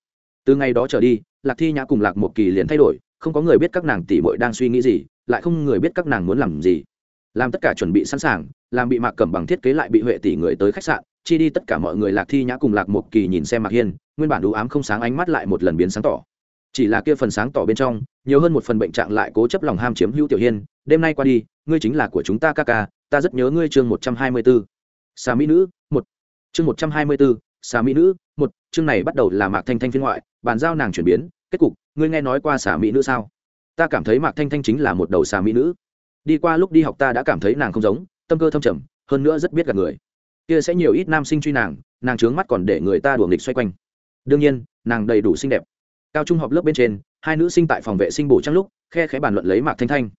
Speaker 1: Từ ngày đó trở đi, lạc thi nhã cùng lạc một kỳ liền thay đổi, không có người biết các nàng tỷ bội đang suy nghĩ gì, lại không người biết các nàng muốn làm gì làm tất cả chuẩn bị sẵn sàng, làm bị mạc cẩm bằng thiết kế lại bị huệ tỷ người tới khách sạn, chi đi tất cả mọi người lạc thi nhã cùng lạc một kỳ nhìn xem mạc hiên, nguyên bản đủ ám không sáng ánh mắt lại một lần biến sáng tỏ. Chỉ là kia phần sáng tỏ bên trong, nhiều hơn một phần bệnh trạng lại cố chấp lòng ham chiếm hữu tiểu hiên, đêm nay qua đi, ngươi chính là của chúng ta ca ca, ta rất nhớ ngươi chương một trăm hai mươi b ố xà mỹ nữ, một. Chương một trăm hai mươi b ố xà mỹ nữ, một. Chương này bắt đầu là mạc thanh thanh phiên ngoại, bàn giao nàng chuyển biến, kết cục, ngươi nghe nói qua xà mỹ nữ sao? Ta cảm thấy mạc thanh thanh chính là một đầu xà mỹ nữ đi qua lúc đi học ta đã cảm thấy nàng không giống, tâm cơ thâm trầm, hơn nữa rất biết gặp người. Kia sẽ nhiều ít nam sinh truy nàng nàng trướng mắt còn để người ta đuổi nghịch xoay quanh. Đương nhiên, nàng đầy đủ xinh đẹp. Cao trung học lớp bên trên, hai nữ sinh tại phòng vệ sinh bổ trăng lúc, khe khẽ bàn luận lấy mạc thanh thanh.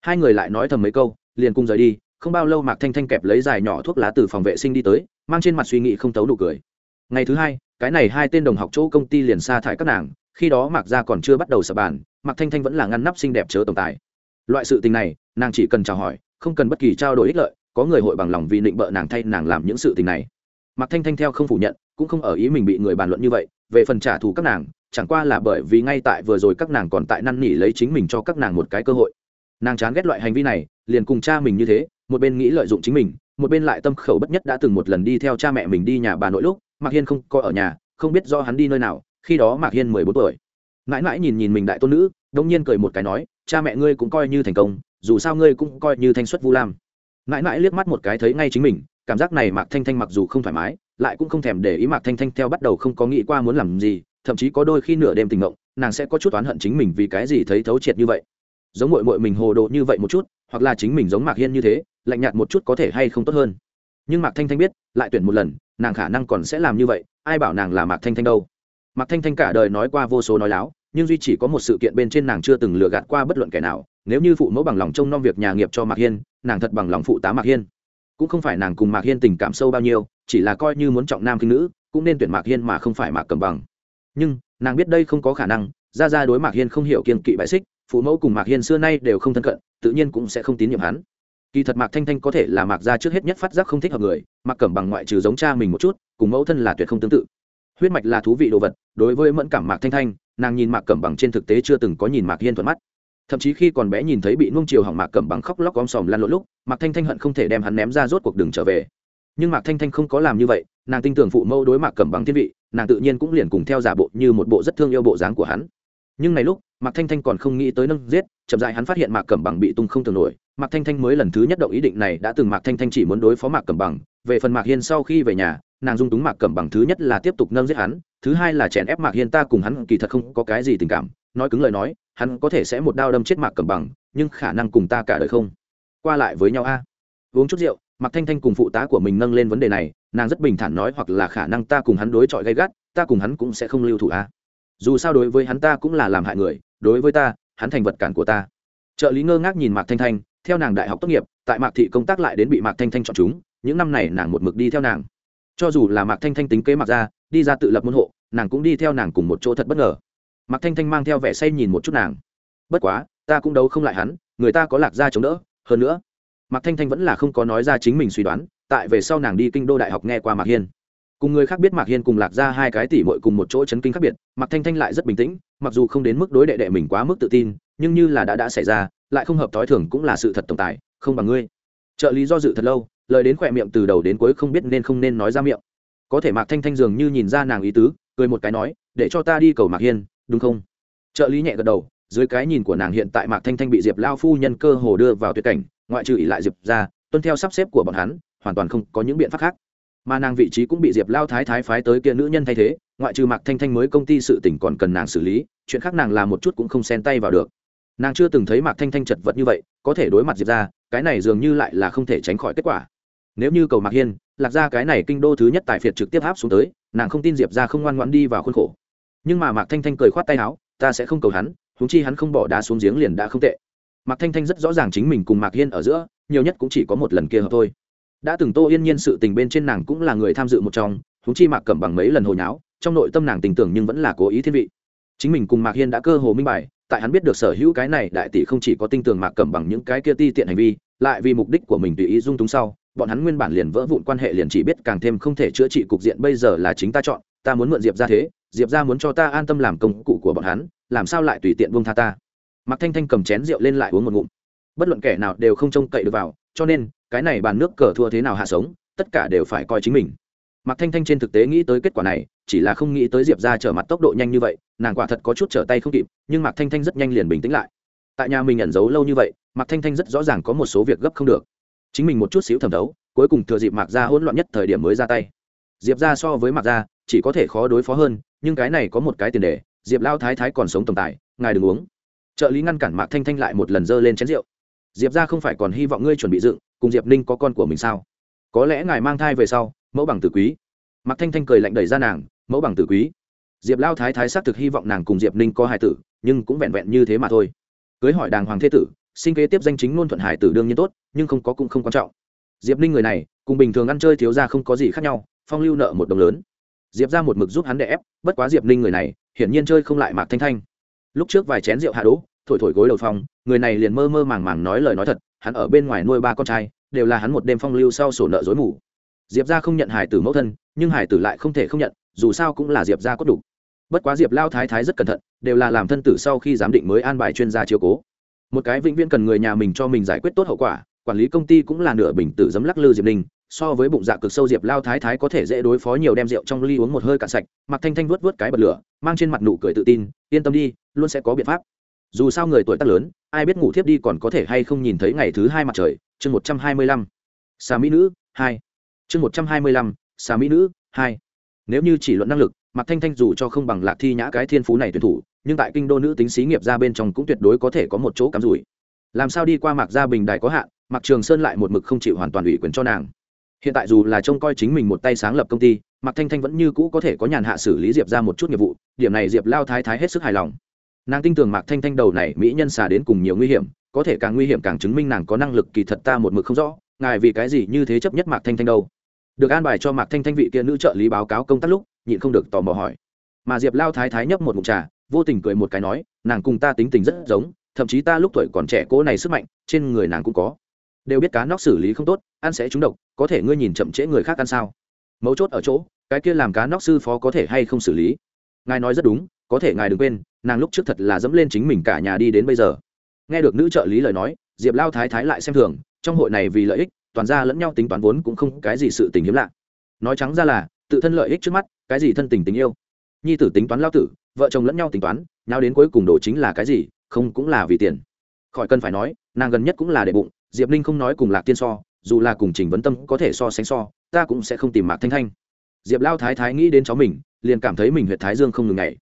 Speaker 1: Hai người lại nói thầm mấy câu, liền cùng rời đi, không bao lâu mạc thanh thanh kẹp lấy dài nhỏ thuốc lá từ phòng vệ sinh đi tới, mang trên mặt suy nghĩ không tấu nụ cười. Ngày thứ hai, cái này hai tên đồng học chỗ công ty liền sa thải các nàng, khi đó mạc gia còn chưa bắt đầu sập bàn, mạc thanh thanh vẫn là ngăn nắp xinh đẹp chớ tổng tài. Loại sự tình này nàng chỉ cần chào hỏi, không cần bất kỳ trao đổi ích lợi, có người hội bằng lòng vì định bợ nàng thay nàng làm những sự tình này. Mạc thanh thanh theo không phủ nhận, cũng không ở ý mình bị người bàn luận như vậy, về phần trả thù các nàng, chẳng qua là bởi vì ngay tại vừa rồi các nàng còn tại năn nỉ lấy chính mình cho các nàng một cái cơ hội. Nàng chán ghét loại hành vi này, liền cùng cha mình như thế, một bên nghĩ lợi dụng chính mình, một bên lại tâm khẩu bất nhất đã từng một lần đi theo cha mẹ mình đi nhà bà nội lúc, mạc hiên không coi ở nhà, không biết do hắn đi nơi nào, khi đó mạc hiên mười bốn tuổi. Mãi mãi nhìn nhìn mình đại tôn nữ đông nhiên cười một cái nói, cha mẹ ngươi cũng coi như thành công dù sao ngươi cũng coi như thanh xuất vu lam. Mãi mãi liếc mắt một cái thấy ngay chính mình, cảm giác này mạc thanh thanh mặc dù không thoải mái, lại cũng không thèm để ý mạc thanh thanh theo bắt đầu không có nghĩ qua muốn làm gì, thậm chí có đôi khi nửa đêm tình ngộng, nàng sẽ có chút oán hận chính mình vì cái gì thấy thấu triệt như vậy. Giống mội mội mình hồ đồ như vậy một chút, hoặc là chính mình giống mạc hiên như thế, lạnh nhạt một chút có thể hay không tốt hơn. Nhưng mạc thanh thanh biết, lại tuyển một lần, nàng khả năng còn sẽ làm như vậy, ai bảo nàng là mạc thanh thanh đâu. Mạc thanh thanh cả đời nói qua vô số nói láo, nhưng duy chỉ có một sự kiện bên trên nàng chưa từng lừa gạt qua bất luận kẻ nào nếu như phụ mẫu bằng lòng trông nom việc nhà nghiệp cho mạc hiên, nàng thật bằng lòng phụ tá mạc hiên. Cũng không phải nàng cùng mạc hiên tình cảm sâu bao nhiêu, chỉ là coi như muốn trọng nam khinh nữ, cũng nên tuyển mạc hiên mà không phải mạc cầm bằng. Nhưng, nàng biết đây không có khả năng, ra ra đối mạc hiên không hiểu kiên kỵ bại xích, phụ mẫu cùng mạc hiên xưa nay đều không thân cận, tự nhiên cũng sẽ không tín nhiệm hắn. Kỳ thật mạc thanh thanh có thể là mạc gia trước hết nhất phát giác không thích hợp người, mạc cẩm bằng ngoại trừ giống cha mình một chút, cùng mẫu thân là tuyệt không tương tự. Huyết mạch là thú vị đồ vật, đối với mẫn cảm mạc thanh thanh, nàng nhìn mạc cẩm bằng trên thực tế chưa từng có nhìn mạc hiên thuận mắt thậm chí khi còn bé nhìn thấy bị nuông chiều hỏng mạc cẩm bằng khóc lóc om sòm lăn lộn lúc, mạc thanh thanh hận không thể đem hắn ném ra rốt cuộc đường trở về. Nhưng mạc thanh thanh không có làm như vậy, nàng tin tưởng phụ mẫu đối mạc cẩm bằng thiên vị, nàng tự nhiên cũng liền cùng theo giả bộ như một bộ rất thương yêu bộ dáng của hắn. Nhưng này lúc, mạc thanh thanh còn không nghĩ tới nâng giết, chậm dại hắn phát hiện mạc cẩm bằng bị tung không tưởng nổi. Mạc thanh thanh mới lần thứ nhất động ý định này đã từng mạc thanh thanh chỉ muốn đối phó mạc cẩm bằng. Về phần mạc hiên sau khi về nhà, nàng dung túng mạc cẩm bằng thứ nhất là tiếp tục nâng giết hắn, thứ hai là chèn ép mạc hiên ta cùng hắn kỳ thật không có cái gì tình cảm. Nói cứng lời nói hắn có thể sẽ một đao đâm chết mạc cẩm bằng, nhưng khả năng cùng ta cả đời không? Qua lại với nhau a. Uống chút rượu, mạc thanh thanh cùng phụ tá của mình nâng lên vấn đề này, nàng rất bình thản nói hoặc là khả năng ta cùng hắn đối chọi gay gắt, ta cùng hắn cũng sẽ không lưu thủ a. Dù sao đối với hắn ta cũng là làm hại người, đối với ta, hắn thành vật cản của ta. Trợ lý ngơ ngác nhìn mạc thanh thanh, theo nàng đại học tốt nghiệp, tại mạc thị công tác lại đến bị mạc thanh thanh chọn chúng, những năm này nàng một mực đi theo nàng. Cho dù là mạc thanh thanh tính kế mạc ra đi ra tự lập môn hộ, nàng cũng đi theo nàng cùng một chỗ thật bất ngờ mạc thanh thanh mang theo vẻ say nhìn một chút nàng. Bất quá, ta cũng đấu không lại hắn, người ta có lạc gia chống đỡ, hơn nữa. Mạc thanh thanh vẫn là không có nói ra chính mình suy đoán, tại về sau nàng đi kinh đô đại học nghe qua mạc hiên. Cùng người khác biết mạc hiên cùng lạc ra hai cái tỷ mội cùng một chỗ chấn kinh khác biệt, mạc thanh thanh lại rất bình tĩnh, mặc dù không đến mức đối đệ đệ mình quá mức tự tin, nhưng như là đã đã xảy ra, lại không hợp thói thường cũng là sự thật tồn tại không bằng ngươi. Trợ lý do dự thật lâu, lời đến khỏe miệng từ đầu đến cuối không biết nên không nên nói ra miệng. Có thể mạc thanh thanh dường như nhìn ra nàng ý tứ, cười một cái nói, để cho ta đi cầu mạc hiên đúng không? Trợ lý nhẹ gật đầu, dưới cái nhìn của nàng hiện tại mạc thanh thanh bị diệp lao phu nhân cơ hồ đưa vào tuyệt cảnh, ngoại trừ ỷ lại diệp ra, tuân theo sắp xếp của bọn hắn, hoàn toàn không có những biện pháp khác. Mà nàng vị trí cũng bị diệp lao thái thái phái tới kia nữ nhân thay thế, ngoại trừ mạc thanh thanh mới công ty sự tỉnh còn cần nàng xử lý, chuyện khác nàng làm một chút cũng không xen tay vào được. Nàng chưa từng thấy mạc thanh thanh chật vật như vậy, có thể đối mặt diệp ra, cái này dường như lại là không thể tránh khỏi kết quả. Nếu như cầu mạc hiên, lạc ra cái này kinh đô thứ nhất tại phiệt trực tiếp áp xuống tới, nàng không tin diệp ra không ngoan ngoãn đi vào khuôn khổ nhưng mà mạc thanh thanh cười khoát tay áo, ta sẽ không cầu hắn húng chi hắn không bỏ đá xuống giếng liền đã không tệ. Mạc thanh thanh rất rõ ràng chính mình cùng mạc hiên ở giữa, nhiều nhất cũng chỉ có một lần kia hợp thôi. Đã từng tô yên nhiên sự tình bên trên nàng cũng là người tham dự một trong húng chi mạc cẩm bằng mấy lần hồi nháo, trong nội tâm nàng tình tưởng nhưng vẫn là cố ý thiên vị. Chính mình cùng mạc hiên đã cơ hồ minh bài, tại hắn biết được sở hữu cái này đại tỷ không chỉ có tinh tường mạc cẩm bằng những cái kia ti tiện hành vi, lại vì mục đích của mình tùy ý dung túng sau, bọn hắn nguyên bản liền vỡ vụn quan hệ liền chỉ biết càng thêm không thể chữa trị cục diện bây giờ là chính ta chọn, ta muốn mượn diệp ra thế diệp ra muốn cho ta an tâm làm công cụ của bọn hắn, làm sao lại tùy tiện buông tha ta? Mạc thanh thanh cầm chén rượu lên lại uống một ngụm. Bất luận kẻ nào đều không trông cậy được vào, cho nên, cái này bàn nước cờ thua thế nào hạ sống, tất cả đều phải coi chính mình. Mạc thanh thanh trên thực tế nghĩ tới kết quả này, chỉ là không nghĩ tới diệp ra trở mặt tốc độ nhanh như vậy, nàng quả thật có chút trở tay không kịp, nhưng mạc thanh thanh rất nhanh liền bình tĩnh lại. Tại nhà mình ẩn giấu lâu như vậy, mạc thanh thanh rất rõ ràng có một số việc gấp không được. Chính mình một chút xíu thẩm thấu, cuối cùng thừa dịp mạc ra hỗn loạn nhất thời điểm mới ra tay diệp ra so với mặt ra chỉ có thể khó đối phó hơn, nhưng cái này có một cái tiền đề, diệp lao thái thái còn sống tồn tại ngài đừng uống. Trợ lý ngăn cản mạc thanh thanh lại một lần dơ lên chén rượu. Diệp ra không phải còn hy vọng ngươi chuẩn bị dựng, cùng diệp ninh có con của mình sao? Có lẽ ngài mang thai về sau, mẫu bằng tử quý. Mạc thanh thanh cười lạnh đẩy ra nàng, mẫu bằng tử quý. Diệp lao thái thái xác thực hy vọng nàng cùng diệp ninh có hài tử, nhưng cũng vẹn vẹn như thế mà thôi. Cưới hỏi đàng hoàng thế tử, sinh kế tiếp danh chính luôn thuận hải tử đương nhiên tốt, nhưng không có cũng không quan trọng. Diệp ninh người này, cùng bình thường ăn chơi thiếu ra không có gì khác nhau phong lưu nợ một đồng lớn. Diệp ra một mực giúp hắn đè ép, bất quá diệp ninh người này, hiển nhiên chơi không lại mạc thanh thanh. Lúc trước vài chén rượu hạ đỗ, thổi thổi gối đầu phong, người này liền mơ mơ màng màng nói lời nói thật, hắn ở bên ngoài nuôi ba con trai, đều là hắn một đêm phong lưu sau sổ nợ dối mù. Diệp ra không nhận hải tử mẫu thân, nhưng hải tử lại không thể không nhận, dù sao cũng là diệp ra có đủ bất quá diệp lao thái thái rất cẩn thận, đều là làm thân tử sau khi giám định mới an bài chuyên gia chiếu cố. Một cái vĩnh viễn cần người nhà mình cho mình giải quyết tốt hậu quả, quản lý công ty cũng là nửa bình tử dấm lắc lư diệp ninh so với bụng dạ cực sâu diệp lao thái thái có thể dễ đối phó nhiều đem rượu trong ly uống một hơi cạn sạch. Mặc thanh thanh vuốt vuốt cái bật lửa, mang trên mặt nụ cười tự tin, yên tâm đi, luôn sẽ có biện pháp. Dù sao người tuổi tác lớn, ai biết ngủ thiếp đi còn có thể hay không nhìn thấy ngày thứ hai mặt trời. Chương một trăm hai mươi lăm. Xà mỹ nữ, hai. Chương một trăm hai mươi lăm. Xà mỹ nữ, hai. Nếu như chỉ luận năng lực mặc thanh thanh dù cho không bằng lạc thi nhã cái thiên phú này tuyển thủ, nhưng tại kinh đô nữ tính xí nghiệp ra bên trong cũng tuyệt đối có thể có một chỗ cắm rủi. Làm sao đi qua mạc gia bình đài có hạn mặc trường sơn lại một mực không chịu hoàn toàn ủy quyền cho nàng hiện tại dù là trông coi chính mình một tay sáng lập công ty, mạc thanh thanh vẫn như cũ có thể có nhàn hạ xử lý diệp ra một chút nghiệp vụ, điểm này diệp lao thái thái hết sức hài lòng. Nàng tin tưởng mạc thanh thanh đầu này mỹ nhân xà đến cùng nhiều nguy hiểm, có thể càng nguy hiểm càng chứng minh nàng có năng lực kỳ thật ta một mực không rõ, ngài vì cái gì như thế chấp nhất mạc thanh thanh đâu. Được an bài cho mạc thanh thanh vị kia nữ trợ lý báo cáo công tác lúc, nhịn không được tò mò hỏi. Mà diệp lao thái thái nhấp một mục trà, vô tình cười một cái nói, nàng cùng ta tính tình rất giống, thậm chí ta lúc tuổi còn trẻ cỗ này sức mạnh, trên người nàng cũng có đều biết cá nóc xử lý không tốt, ăn sẽ trúng độc, có thể ngươi nhìn chậm trễ người khác ăn sao? Mấu chốt ở chỗ, cái kia làm cá nóc sư phó có thể hay không xử lý? Ngài nói rất đúng, có thể ngài đừng quên, nàng lúc trước thật là dẫm lên chính mình cả nhà đi đến bây giờ. Nghe được nữ trợ lý lời nói, diệp lao thái thái lại xem thường, trong hội này vì lợi ích, toàn ra lẫn nhau tính toán vốn cũng không cái gì sự tình hiếm lạ. Nói trắng ra là, tự thân lợi ích trước mắt, cái gì thân tình tình yêu? Nhi tử tính toán lao tử, vợ chồng lẫn nhau tính toán nào đến cuối cùng đồ chính là cái gì, không cũng là vì tiền. Khỏi cần phải nói, nàng gần nhất cũng là để bụng diệp ninh không nói cùng lạc tiên so, dù là cùng trình vấn tâm có thể so sánh so, ta cũng sẽ không tìm mạc thanh thanh. Diệp lao thái thái nghĩ đến cháu mình, liền cảm thấy mình huyện thái dương không ngừng ngày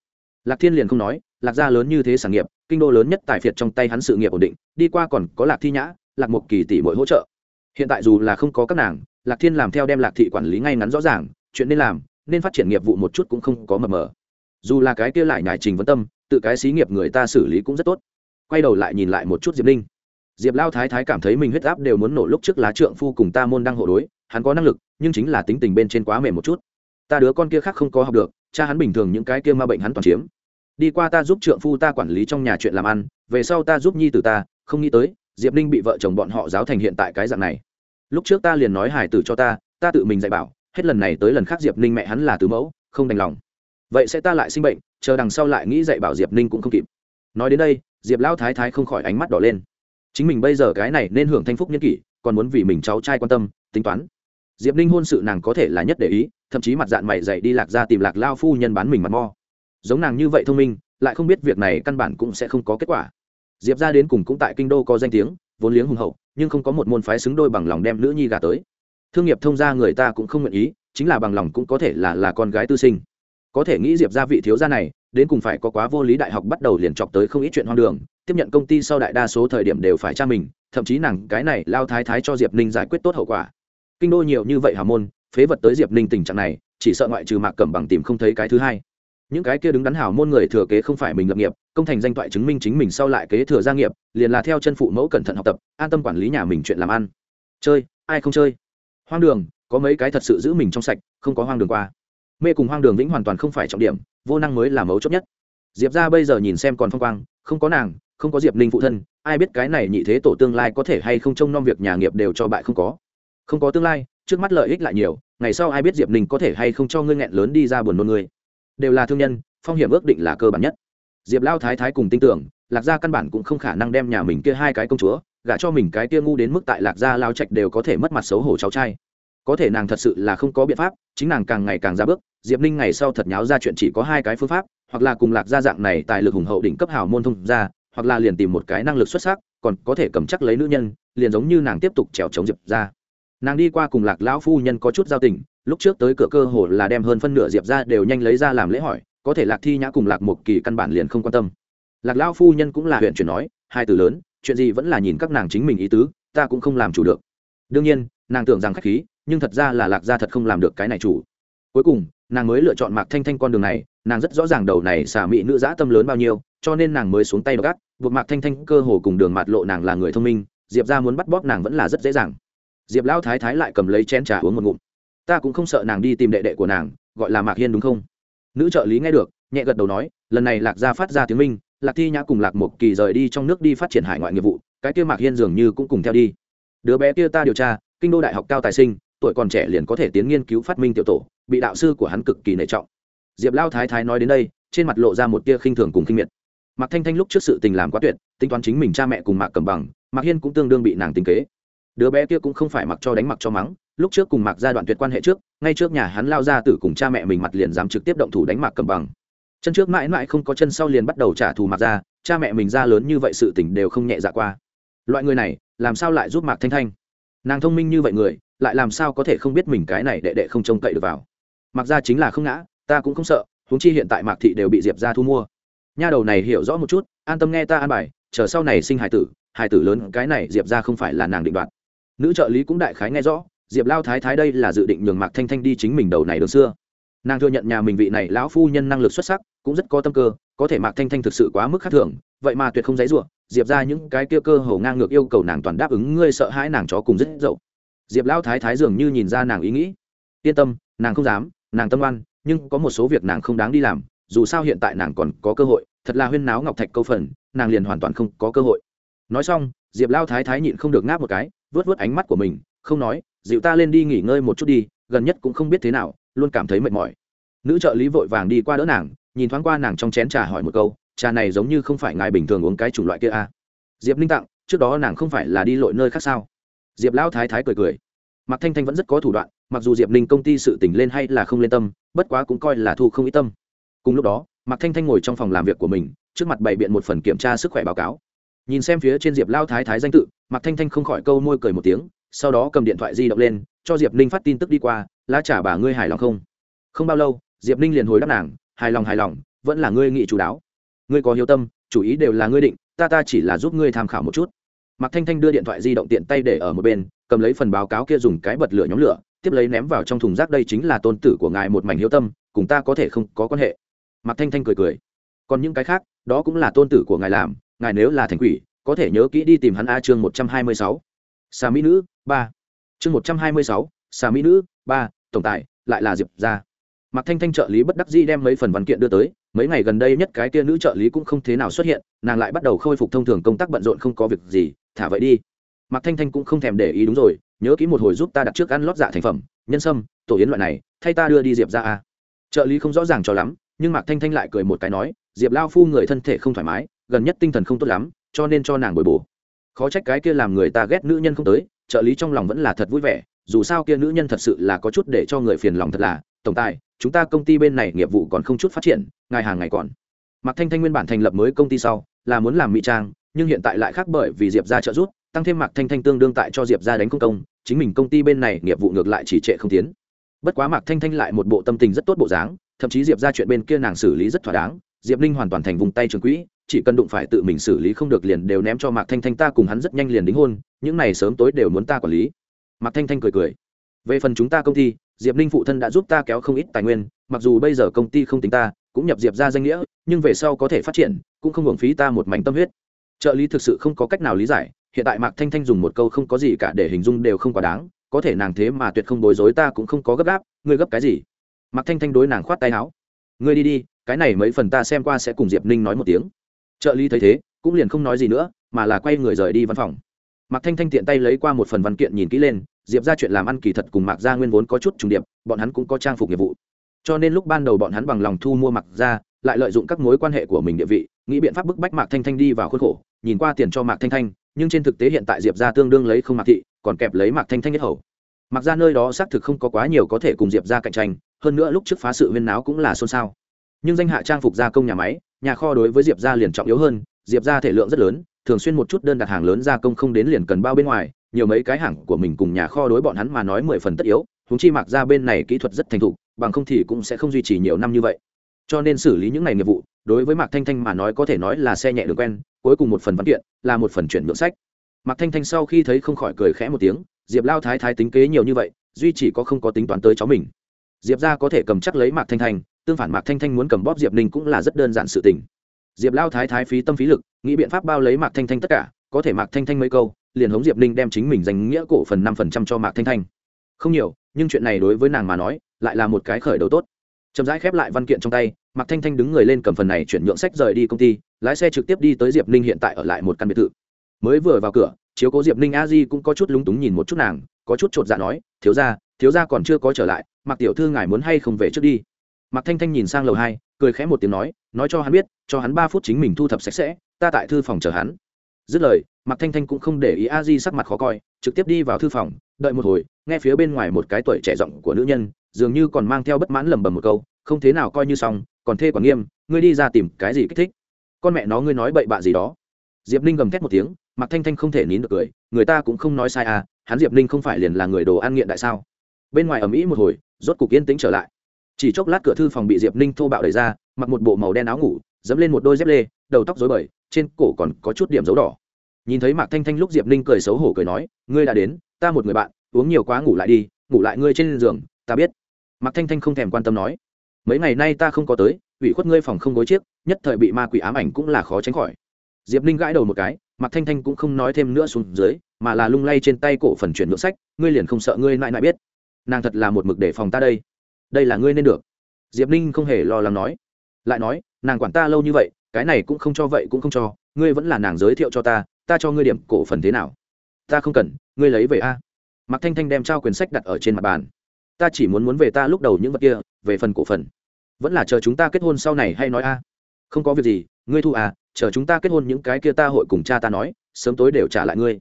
Speaker 1: lạc thiên liền không nói, lạc gia lớn như thế sản nghiệp, kinh đô lớn nhất tài phiệt trong tay hắn sự nghiệp ổn định, đi qua còn có lạc thi nhã, lạc một kỳ tỷ mỗi hỗ trợ. Hiện tại dù là không có các nàng, lạc thiên làm theo đem lạc thị quản lý ngay ngắn rõ ràng, chuyện nên làm, nên phát triển nghiệp vụ một chút cũng không có mờ mờ. Dù là cái kia lại nhải trình vấn tâm, tự cái xí nghiệp người ta xử lý cũng rất tốt. Quay đầu lại nhìn lại một chút diệp linh diệp lao thái thái cảm thấy mình huyết áp đều muốn nổ lúc trước lá trượng phu cùng ta môn đang hộ đối, hắn có năng lực, nhưng chính là tính tình bên trên quá mềm một chút. Ta đứa con kia khác không có học được, cha hắn bình thường những cái kia ma bệnh hắn toàn chiếm. Đi qua ta giúp trượng phu ta quản lý trong nhà chuyện làm ăn, về sau ta giúp nhi t ta, không nghĩ tới, diệp ninh bị vợ chồng bọn họ giáo thành hiện tại cái dạng này. Lúc trước ta liền nói hải tử cho ta ta tự mình dạy bảo, hết lần này tới lần khác diệp ninh mẹ hắn là tứ mẫu, không đành lòng. Vậy sẽ ta lại sinh bệnh, chờ đằng sau lại nghĩ dạy bảo diệp ninh cũng không kịp. Nói đến đây, diệp lão thái thái không khỏi ánh mắt đỏ lên chính mình bây giờ cái này nên hưởng thanh phúc nhân kỷ, còn muốn vì mình cháu trai quan tâm, tính toán. Diệp ninh hôn sự nàng có thể là nhất để ý, thậm chí mặt dạng mày dậy đi lạc ra tìm lạc lao phu nhân bán mình mặt mo. Giống nàng như vậy thông minh, lại không biết việc này căn bản cũng sẽ không có kết quả. Diệp ra đến cùng cũng tại kinh đô có danh tiếng, vốn liếng hùng hậu, nhưng không có một môn phái xứng đôi bằng lòng đem nữ nhi gà tới. Thương nghiệp thông gia người ta cũng không nguyện ý, chính là bằng lòng cũng có thể là là con gái tư sinh. Có thể nghĩ diệp gia vị thiếu gia này, đến cùng phải có quá vô lý đại học bắt đầu liền chọc tới không ít chuyện hoang đường tiếp nhận công ty sau đại đa số thời điểm đều phải cha mình, thậm chí nàng cái này lao thái thái cho diệp ninh giải quyết tốt hậu quả. Kinh đô nhiều như vậy hà môn, phế vật tới diệp ninh tình trạng này, chỉ sợ ngoại trừ mạc cẩm bằng tìm không thấy cái thứ hai. Những cái kia đứng đắn hảo môn người thừa kế không phải mình lập nghiệp, công thành danh thoại chứng minh chính mình sau lại kế thừa gia nghiệp, liền là theo chân phụ mẫu cẩn thận học tập, an tâm quản lý nhà mình chuyện làm ăn. Chơi, ai không chơi? Hoang đường, có mấy cái thật sự giữ mình trong sạch, không có hoang đường qua. Mê cùng hoang đường vĩnh hoàn toàn không phải trọng điểm, vô năng mới là mấu chốt nhất. Diệp ra bây giờ nhìn xem còn phong quang, không có nàng không có diệp ninh phụ thân, ai biết cái này nhị thế tổ tương lai có thể hay không trông nom việc nhà nghiệp đều cho bại không có. Không có tương lai, trước mắt lợi ích lại nhiều, ngày sau ai biết diệp ninh có thể hay không cho ngươi nghẹn lớn đi ra buồn nôn ngươi. Đều là thương nhân, phong hiểm ước định là cơ bản nhất. Diệp lao thái thái cùng tin tưởng, lạc gia căn bản cũng không khả năng đem nhà mình kia hai cái công chúa, gả cho mình cái kia ngu đến mức tại lạc gia lao trạch đều có thể mất mặt xấu hổ cháu trai. Có thể nàng thật sự là không có biện pháp, chính nàng càng ngày càng ra bước, diệp ninh ngày sau thật nháo ra chuyện chỉ có hai cái phương pháp, hoặc là cùng lạc gia dạng này tài lực hùng hậu đỉnh cấp hào môn thông ra hoặc là liền tìm một cái năng lực xuất sắc, còn có thể cầm chắc lấy nữ nhân, liền giống như nàng tiếp tục trèo chống diệp ra. Nàng đi qua cùng lạc lão phu nhân có chút giao tình, lúc trước tới cửa cơ hồ là đem hơn phân nửa diệp ra đều nhanh lấy ra làm lễ hỏi, có thể lạc thi nhã cùng lạc một kỳ căn bản liền không quan tâm. Lạc lão phu nhân cũng là huyện chuyển nói, hai từ lớn, chuyện gì vẫn là nhìn các nàng chính mình ý tứ, ta cũng không làm chủ được. Đương nhiên, nàng tưởng rằng khách khí, nhưng thật ra là lạc gia thật không làm được cái này chủ. Cuối cùng, nàng mới lựa chọn mạc thanh thanh con đường này, nàng rất rõ ràng đầu này xả mị nữ giã tâm lớn bao nhiêu cho nên nàng mới xuống tay gắt buộc mạc thanh thanh cơ hồ cùng đường mạt lộ nàng là người thông minh, diệp ra muốn bắt bóp nàng vẫn là rất dễ dàng. Diệp lão thái thái lại cầm lấy chén trà uống một ngụm. Ta cũng không sợ nàng đi tìm đệ đệ của nàng, gọi là mạc hiên đúng không? Nữ trợ lý nghe được, nhẹ gật đầu nói, lần này lạc gia phát ra tiếng minh, lạc thi nhã cùng lạc một kỳ rời đi trong nước đi phát triển hải ngoại nghiệp vụ, cái kia mạc hiên dường như cũng cùng theo đi. Đứa bé kia ta điều tra, kinh đô đại học cao tài sinh, tuổi còn trẻ liền có thể tiến nghiên cứu phát minh tiểu tổ, bị đạo sư của hắn cực kỳ nể trọng. Diệp lao thái thái nói đến đây, trên mặt lộ ra một tia khinh thường cùng khinh miệt mạc thanh thanh lúc trước sự tình làm quá tuyệt, tính toán chính mình cha mẹ cùng mạc cầm bằng, mạc hiên cũng tương đương bị nàng tính kế. Đứa bé kia cũng không phải mặc cho đánh mặc cho mắng, lúc trước cùng mạc gia đoạn tuyệt quan hệ trước, ngay trước nhà hắn lao ra tử cùng cha mẹ mình mặt liền dám trực tiếp động thủ đánh mạc cầm bằng. Chân trước mãi mãi không có chân sau liền bắt đầu trả thù mạc ra, cha mẹ mình ra lớn như vậy sự tình đều không nhẹ dạ qua. Loại người này, làm sao lại giúp mạc thanh thanh? Nàng thông minh như vậy người, lại làm sao có thể không biết mình cái này đệ đệ không trông cậy được vào? Mặc ra chính là không ngã, ta cũng không sợ, huống chi hiện tại mạc thị đều bị diệp ra thu mua nha đầu này hiểu rõ một chút, an tâm nghe ta an bài, chờ sau này sinh hải tử hải tử lớn, cái này diệp ra không phải là nàng định đoạt. Nữ trợ lý cũng đại khái nghe rõ, diệp lao thái thái đây là dự định nhường mạc thanh thanh đi chính mình đầu này đường xưa. Nàng thừa nhận nhà mình vị này lão phu nhân năng lực xuất sắc, cũng rất có tâm cơ, có thể mạc thanh thanh thực sự quá mức khác thường, vậy mà tuyệt không dãy ruộng diệp ra những cái kia cơ hầu ngang ngược yêu cầu nàng toàn đáp ứng, ngươi sợ hãi nàng chó cùng rất dậu. Diệp lão thái thái dường như nhìn ra nàng ý nghĩ. Yên tâm, nàng không dám, nàng tâm oan, nhưng có một số việc nàng không đáng đi làm dù sao hiện tại nàng còn có cơ hội, thật là huyên náo ngọc thạch câu phần, nàng liền hoàn toàn không có cơ hội. Nói xong, diệp lao thái thái nhịn không được ngáp một cái, vớt vớt ánh mắt của mình, không nói, dịu ta lên đi nghỉ ngơi một chút đi, gần nhất cũng không biết thế nào, luôn cảm thấy mệt mỏi. Nữ trợ lý vội vàng đi qua đỡ nàng, nhìn thoáng qua nàng trong chén trà hỏi một câu, trà này giống như không phải ngài bình thường uống cái chủng loại kia à. diệp ninh tặng, trước đó nàng không phải là đi lội nơi khác sao? Diệp lão thái thái cười cười. Mạc thanh thanh vẫn rất có thủ đoạn, mặc dù diệp ninh công ty sự tỉnh lên hay là không lên tâm, bất quá cũng coi là thu không ít tâm cùng lúc đó, mạc thanh thanh ngồi trong phòng làm việc của mình, trước mặt bày biện một phần kiểm tra sức khỏe báo cáo. Nhìn xem phía trên diệp lao thái thái danh tự, mạc thanh thanh không khỏi câu môi cười một tiếng, sau đó cầm điện thoại di động lên, cho diệp ninh phát tin tức đi qua, lá trả bà ngươi hài lòng không? Không bao lâu, diệp ninh liền hồi đáp nàng, hài lòng hài lòng, vẫn là ngươi nghị chủ đáo. Ngươi có hiếu tâm, chủ ý đều là ngươi định, ta ta chỉ là giúp ngươi tham khảo một chút. Mạc thanh thanh đưa điện thoại di động tiện tay để ở một bên, cầm lấy phần báo cáo kia dùng cái bật lửa nhóm lửa, tiếp lấy ném vào trong thùng rác, đây chính là tôn tử của ngài một mảnh hiếu tâm, cùng ta có thể không có quan hệ mạc thanh thanh cười cười. Còn những cái khác, đó cũng là tôn tử của ngài làm, ngài nếu là thành quỷ, có thể nhớ kỹ đi tìm hắn a chương một trăm hai mươi sáu. Xà mỹ nữ, ba. Chương một trăm hai mươi sáu, xà mỹ nữ, ba, tổng tài, lại là diệp ra mạc thanh thanh trợ lý bất đắc dĩ đem mấy phần văn kiện đưa tới, mấy ngày gần đây nhất cái kia nữ trợ lý cũng không thế nào xuất hiện, nàng lại bắt đầu khôi phục thông thường công tác bận rộn không có việc gì, thả vậy đi. Mạc thanh thanh cũng không thèm để ý đúng rồi, nhớ kỹ một hồi giúp ta đặt trước ăn lót dạ thành phẩm, nhân sâm, tổ yến loại này, thay ta đưa đi diệp ra a. Trợ lý không rõ ràng cho lắm nhưng mạc thanh thanh lại cười một cái nói, diệp lao phu người thân thể không thoải mái, gần nhất tinh thần không tốt lắm, cho nên cho nàng bồi bổ. Khó trách cái kia làm người ta ghét nữ nhân không tới, trợ lý trong lòng vẫn là thật vui vẻ, dù sao kia nữ nhân thật sự là có chút để cho người phiền lòng thật là, tổng tài, chúng ta công ty bên này nghiệp vụ còn không chút phát triển ngày hàng ngày còn. Mạc thanh thanh nguyên bản thành lập mới công ty sau, là muốn làm mỹ trang, nhưng hiện tại lại khác bởi vì diệp ra trợ giúp, tăng thêm mạc thanh thanh tương đương tại cho diệp ra đánh công công, chính mình công ty bên này nghiệp vụ ngược lại chỉ trệ không tiến. Bất quá mạc thanh thanh lại một bộ tâm tình rất tốt bộ dáng thậm chí diệp ra chuyện bên kia nàng xử lý rất thỏa đáng, diệp ninh hoàn toàn thành vùng tay trường quỹ, chỉ cần đụng phải tự mình xử lý không được liền đều ném cho mạc thanh thanh ta cùng hắn rất nhanh liền đính hôn, những này sớm tối đều muốn ta quản lý. Mạc thanh thanh cười cười. Về phần chúng ta công ty, diệp ninh phụ thân đã giúp ta kéo không ít tài nguyên, mặc dù bây giờ công ty không tính ta, cũng nhập diệp ra danh nghĩa, nhưng về sau có thể phát triển, cũng không hưởng phí ta một mảnh tâm huyết. Trợ lý thực sự không có cách nào lý giải, hiện tại mạc thanh thanh dùng một câu không có gì cả để hình dung đều không quá đáng, có thể nàng thế mà tuyệt không bối rối ta cũng không có gấp gáp, ngươi gấp cái gì? Mạc thanh thanh đối nàng khoát tay áo. Ngươi đi đi, cái này mấy phần ta xem qua sẽ cùng diệp ninh nói một tiếng. Trợ lý thấy thế, cũng liền không nói gì nữa, mà là quay người rời đi văn phòng. Mạc thanh thanh tiện tay lấy qua một phần văn kiện nhìn kỹ lên, diệp ra chuyện làm ăn kỳ thật cùng mạc gia nguyên vốn có chút trùng điệp, bọn hắn cũng có trang phục nghiệp vụ. Cho nên lúc ban đầu bọn hắn bằng lòng thu mua mạc gia, lại lợi dụng các mối quan hệ của mình địa vị, nghĩ biện pháp bức bách mạc thanh thanh đi vào khuôn khổ, nhìn qua tiền cho mạc thanh thanh, nhưng trên thực tế hiện tại diệp ra tương đương lấy không mạc thị, còn kẹp lấy mạc thanh thanh nhất hầu. Mặc ra nơi đó xác thực không có quá nhiều có thể cùng diệp ra cạnh tranh hơn nữa lúc trước phá sự huyên náo cũng là xôn xao. Nhưng danh hạ trang phục gia công nhà máy, nhà kho đối với diệp gia liền trọng yếu hơn, diệp gia thể lượng rất lớn, thường xuyên một chút đơn đặt hàng lớn gia công không đến liền cần bao bên ngoài, nhiều mấy cái hàng của mình cùng nhà kho đối bọn hắn mà nói mười phần tất yếu húng chi mặc ra bên này kỹ thuật rất thành thục, bằng không thì cũng sẽ không duy trì nhiều năm như vậy. Cho nên xử lý những này nghiệp vụ, đối với mạc thanh thanh mà nói có thể nói là xe nhẹ đường quen, cuối cùng một phần văn kiện, là một phần chuyển nhượng sách. Mạc thanh thanh sau khi thấy không khỏi cười khẽ một tiếng, diệp lao thái thái tính kế nhiều như vậy, duy chỉ có không có tính toán tới cháu mình diệp ra có thể cầm chắc lấy mạc thanh thanh, tương phản mạc thanh thanh muốn cầm bóp diệp ninh cũng là rất đơn giản sự tình. Diệp lao thái thái phí tâm phí lực, nghĩ biện pháp bao lấy mạc thanh thanh tất cả, có thể mạc thanh thanh mấy câu, liền hống diệp ninh đem chính mình dành nghĩa cổ phần năm phần trăm cho mạc thanh thanh. Không nhiều, nhưng chuyện này đối với nàng mà nói, lại là một cái khởi đầu tốt. Chậm rãi khép lại văn kiện trong tay, mạc thanh thanh đứng người lên cầm phần này chuyển nhượng sách rời đi công ty, lái xe trực tiếp đi tới diệp ninh hiện tại ở lại một căn biệt thự. Mới vừa vào cửa, chiếu cố diệp ninh a di cũng có chút lúng túng nhìn một chút nàng, có chút chột dạ nói, thiếu ra thiếu gia còn chưa có trở lại mặc tiểu thư ngài muốn hay không về trước đi? Mặc thanh thanh nhìn sang lầu hai, cười khẽ một tiếng nói nói cho hắn biết, cho hắn ba phút chính mình thu thập sạch sẽ, ta tại thư phòng chờ hắn. Dứt lời Mặc thanh thanh cũng không để ý a di sắc mặt khó coi, trực tiếp đi vào thư phòng, đợi một hồi, nghe phía bên ngoài một cái tuổi trẻ giọng của nữ nhân, dường như còn mang theo bất mãn lẩm bẩm một câu, không thế nào coi như xong, còn thê còn nghiêm, ngươi đi ra tìm cái gì kích thích? Con mẹ nó ngươi nói bậy bạ gì đó. Diệp ninh gầm thét một tiếng Mặc thanh thanh không thể nín được cười, người ta cũng không nói sai à hắn diệp ninh không phải liền là người đồ ăn nghiện tại sao? Bên ngoài ầm ĩ một hồi, rốt cục yên tĩnh trở lại. Chỉ chốc lát cửa thư phòng bị diệp ninh thô bạo đẩy ra, mặc một bộ màu đen áo ngủ, dẫm lên một đôi dép lê, đầu tóc dối bời, trên cổ còn có chút điểm dấu đỏ. Nhìn thấy mạc thanh thanh lúc diệp ninh cười xấu hổ cười nói, ngươi đã đến, ta một người bạn, uống nhiều quá ngủ lại đi, ngủ lại ngươi trên giường, ta biết. Mạc thanh thanh không thèm quan tâm nói, mấy ngày nay ta không có tới, ủy khuất ngươi phòng không gối chiếc, nhất thời bị ma quỷ ám ảnh cũng là khó tránh khỏi. Diệp ninh gãi đầu một cái mặc thanh thanh cũng không nói thêm nữa xuống dưới, mà là lung lay trên tay cổ phần chuyển ngưỡng sách, ngươi liền không sợ ngươi lại lại biết nàng thật là một mực để phòng ta đây. Đây là ngươi nên được. Diệp ninh không hề lo lắng nói. Lại nói, nàng quản ta lâu như vậy, cái này cũng không cho vậy cũng không cho, ngươi vẫn là nàng giới thiệu cho ta ta cho ngươi điểm cổ phần thế nào? Ta không cần, ngươi lấy về a. Mạc thanh thanh đem trao quyển sách đặt ở trên mặt bàn. Ta chỉ muốn muốn về ta lúc đầu những vật kia, về phần cổ phần. Vẫn là chờ chúng ta kết hôn sau này hay nói a. Không có việc gì, ngươi thu à chờ chúng ta kết hôn những cái kia ta hội cùng cha ta nói, sớm tối đều trả lại ngươi.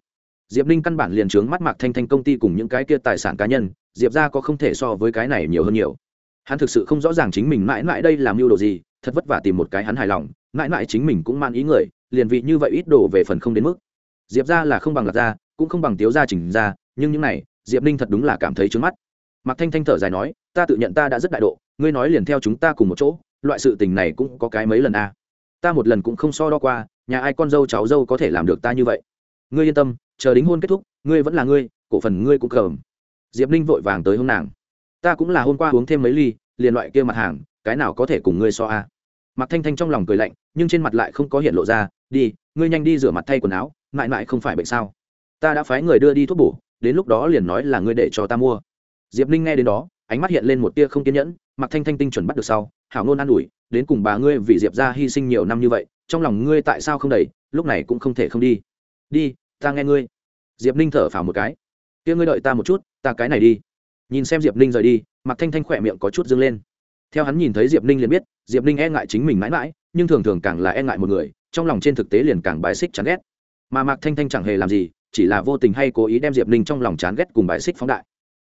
Speaker 1: Diệp ninh căn bản liền trướng mắt mạc thanh thanh công ty cùng những cái kia tài sản cá nhân diệp ra có không thể so với cái này nhiều hơn nhiều. Hắn thực sự không rõ ràng chính mình mãi mãi đây làm mưu đồ gì, thật vất vả tìm một cái hắn hài lòng, mãi mãi chính mình cũng man ý người, liền vị như vậy ít đồ về phần không đến mức. Diệp ra là không bằng lạc ra cũng không bằng tiếu gia chỉnh ra nhưng những này, diệp ninh thật đúng là cảm thấy trướng mắt. Mạc thanh thanh thở dài nói, ta tự nhận ta đã rất đại độ, ngươi nói liền theo chúng ta cùng một chỗ, loại sự tình này cũng có cái mấy lần a à. ta một lần cũng không so đo qua, nhà ai con dâu cháu dâu có thể làm được ta như vậy. Ngươi yên tâm, chờ đính hôn kết thúc, ngươi vẫn là ngươi, cổ phần ngươi cũng cầm diệp ninh vội vàng tới hôm nàng. Ta cũng là hôm qua uống thêm mấy ly, liền loại kia mặt hàng, cái nào có thể cùng ngươi so a à. mặc thanh thanh trong lòng cười lạnh, nhưng trên mặt lại không có hiện lộ ra, đi, ngươi nhanh đi rửa mặt thay quần áo, mãi mãi không phải bệnh sao? Ta đã phái người đưa đi thuốc bổ, đến lúc đó liền nói là ngươi để cho ta mua. Diệp ninh nghe đến đó, ánh mắt hiện lên một tia không kiên nhẫn mặc thanh thanh tinh chuẩn bắt được sau, hảo ngôn an ủi, đến cùng bà ngươi vì diệp ra hy sinh nhiều năm như vậy, trong lòng ngươi tại sao không đầy, lúc này cũng không thể không đi. Đi, ta nghe ngươi. Diệp ninh thở phào một cái kia ngươi đợi ta một chút, ta cái này đi. Nhìn xem diệp ninh rời đi mặc thanh thanh khỏe miệng có chút dâng lên. Theo hắn nhìn thấy diệp ninh liền biết, diệp ninh e ngại chính mình mãi mãi, nhưng thường thường càng là e ngại một người, trong lòng trên thực tế liền càng bài xích chán ghét. Mà mạc thanh thanh chẳng hề làm gì, chỉ là vô tình hay cố ý đem diệp ninh trong lòng chán ghét cùng bài xích phóng đại.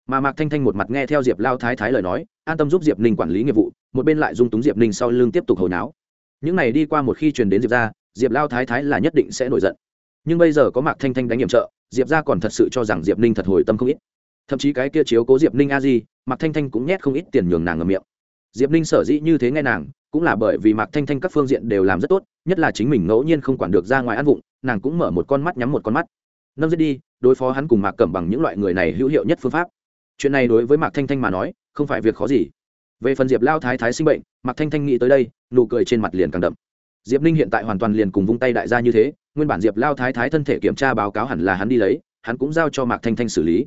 Speaker 1: Mà mạc thanh thanh một mặt nghe theo diệp lao thái thái lời nói, an tâm giúp diệp ninh quản lý nghiệp vụ, một bên lại dung túng diệp ninh sau lưng tiếp tục hồi náo. Những này đi qua một khi truyền đến diệp ra, diệp lao thái thái là nhất định sẽ nổi giận. Nhưng bây giờ có mạc thanh thanh đánh nhiệm trợ diệp ra còn thật sự cho rằng diệp ninh thật hồi tâm không ít. Thậm chí cái kia chiếu cố diệp ninh a di, mạc thanh thanh cũng nhét không ít tiền nhường nàng ở miệng. Diệp ninh sở dĩ như thế nghe nàng, cũng là bởi vì mạc thanh thanh các phương diện đều làm rất tốt, nhất là chính mình ngẫu nhiên không quản được ra ngoài ăn vụng, nàng cũng mở một con mắt nhắm một con mắt. Nâng giết đi, đối phó hắn cùng mạc cẩm bằng những loại người này hữu hiệu nhất phương pháp. Chuyện này đối với mạc thanh thanh mà nói, không phải việc khó gì. Về phần diệp lao thái thái sinh bệnh, mạc thanh thanh nghĩ tới đây, nụ cười trên mặt liền càng đậm diệp ninh hiện tại hoàn toàn liền cùng vung tay đại gia như thế, nguyên bản diệp lao thái thái thân thể kiểm tra báo cáo hẳn là hắn đi lấy, hắn cũng giao cho mạc thanh thanh xử lý.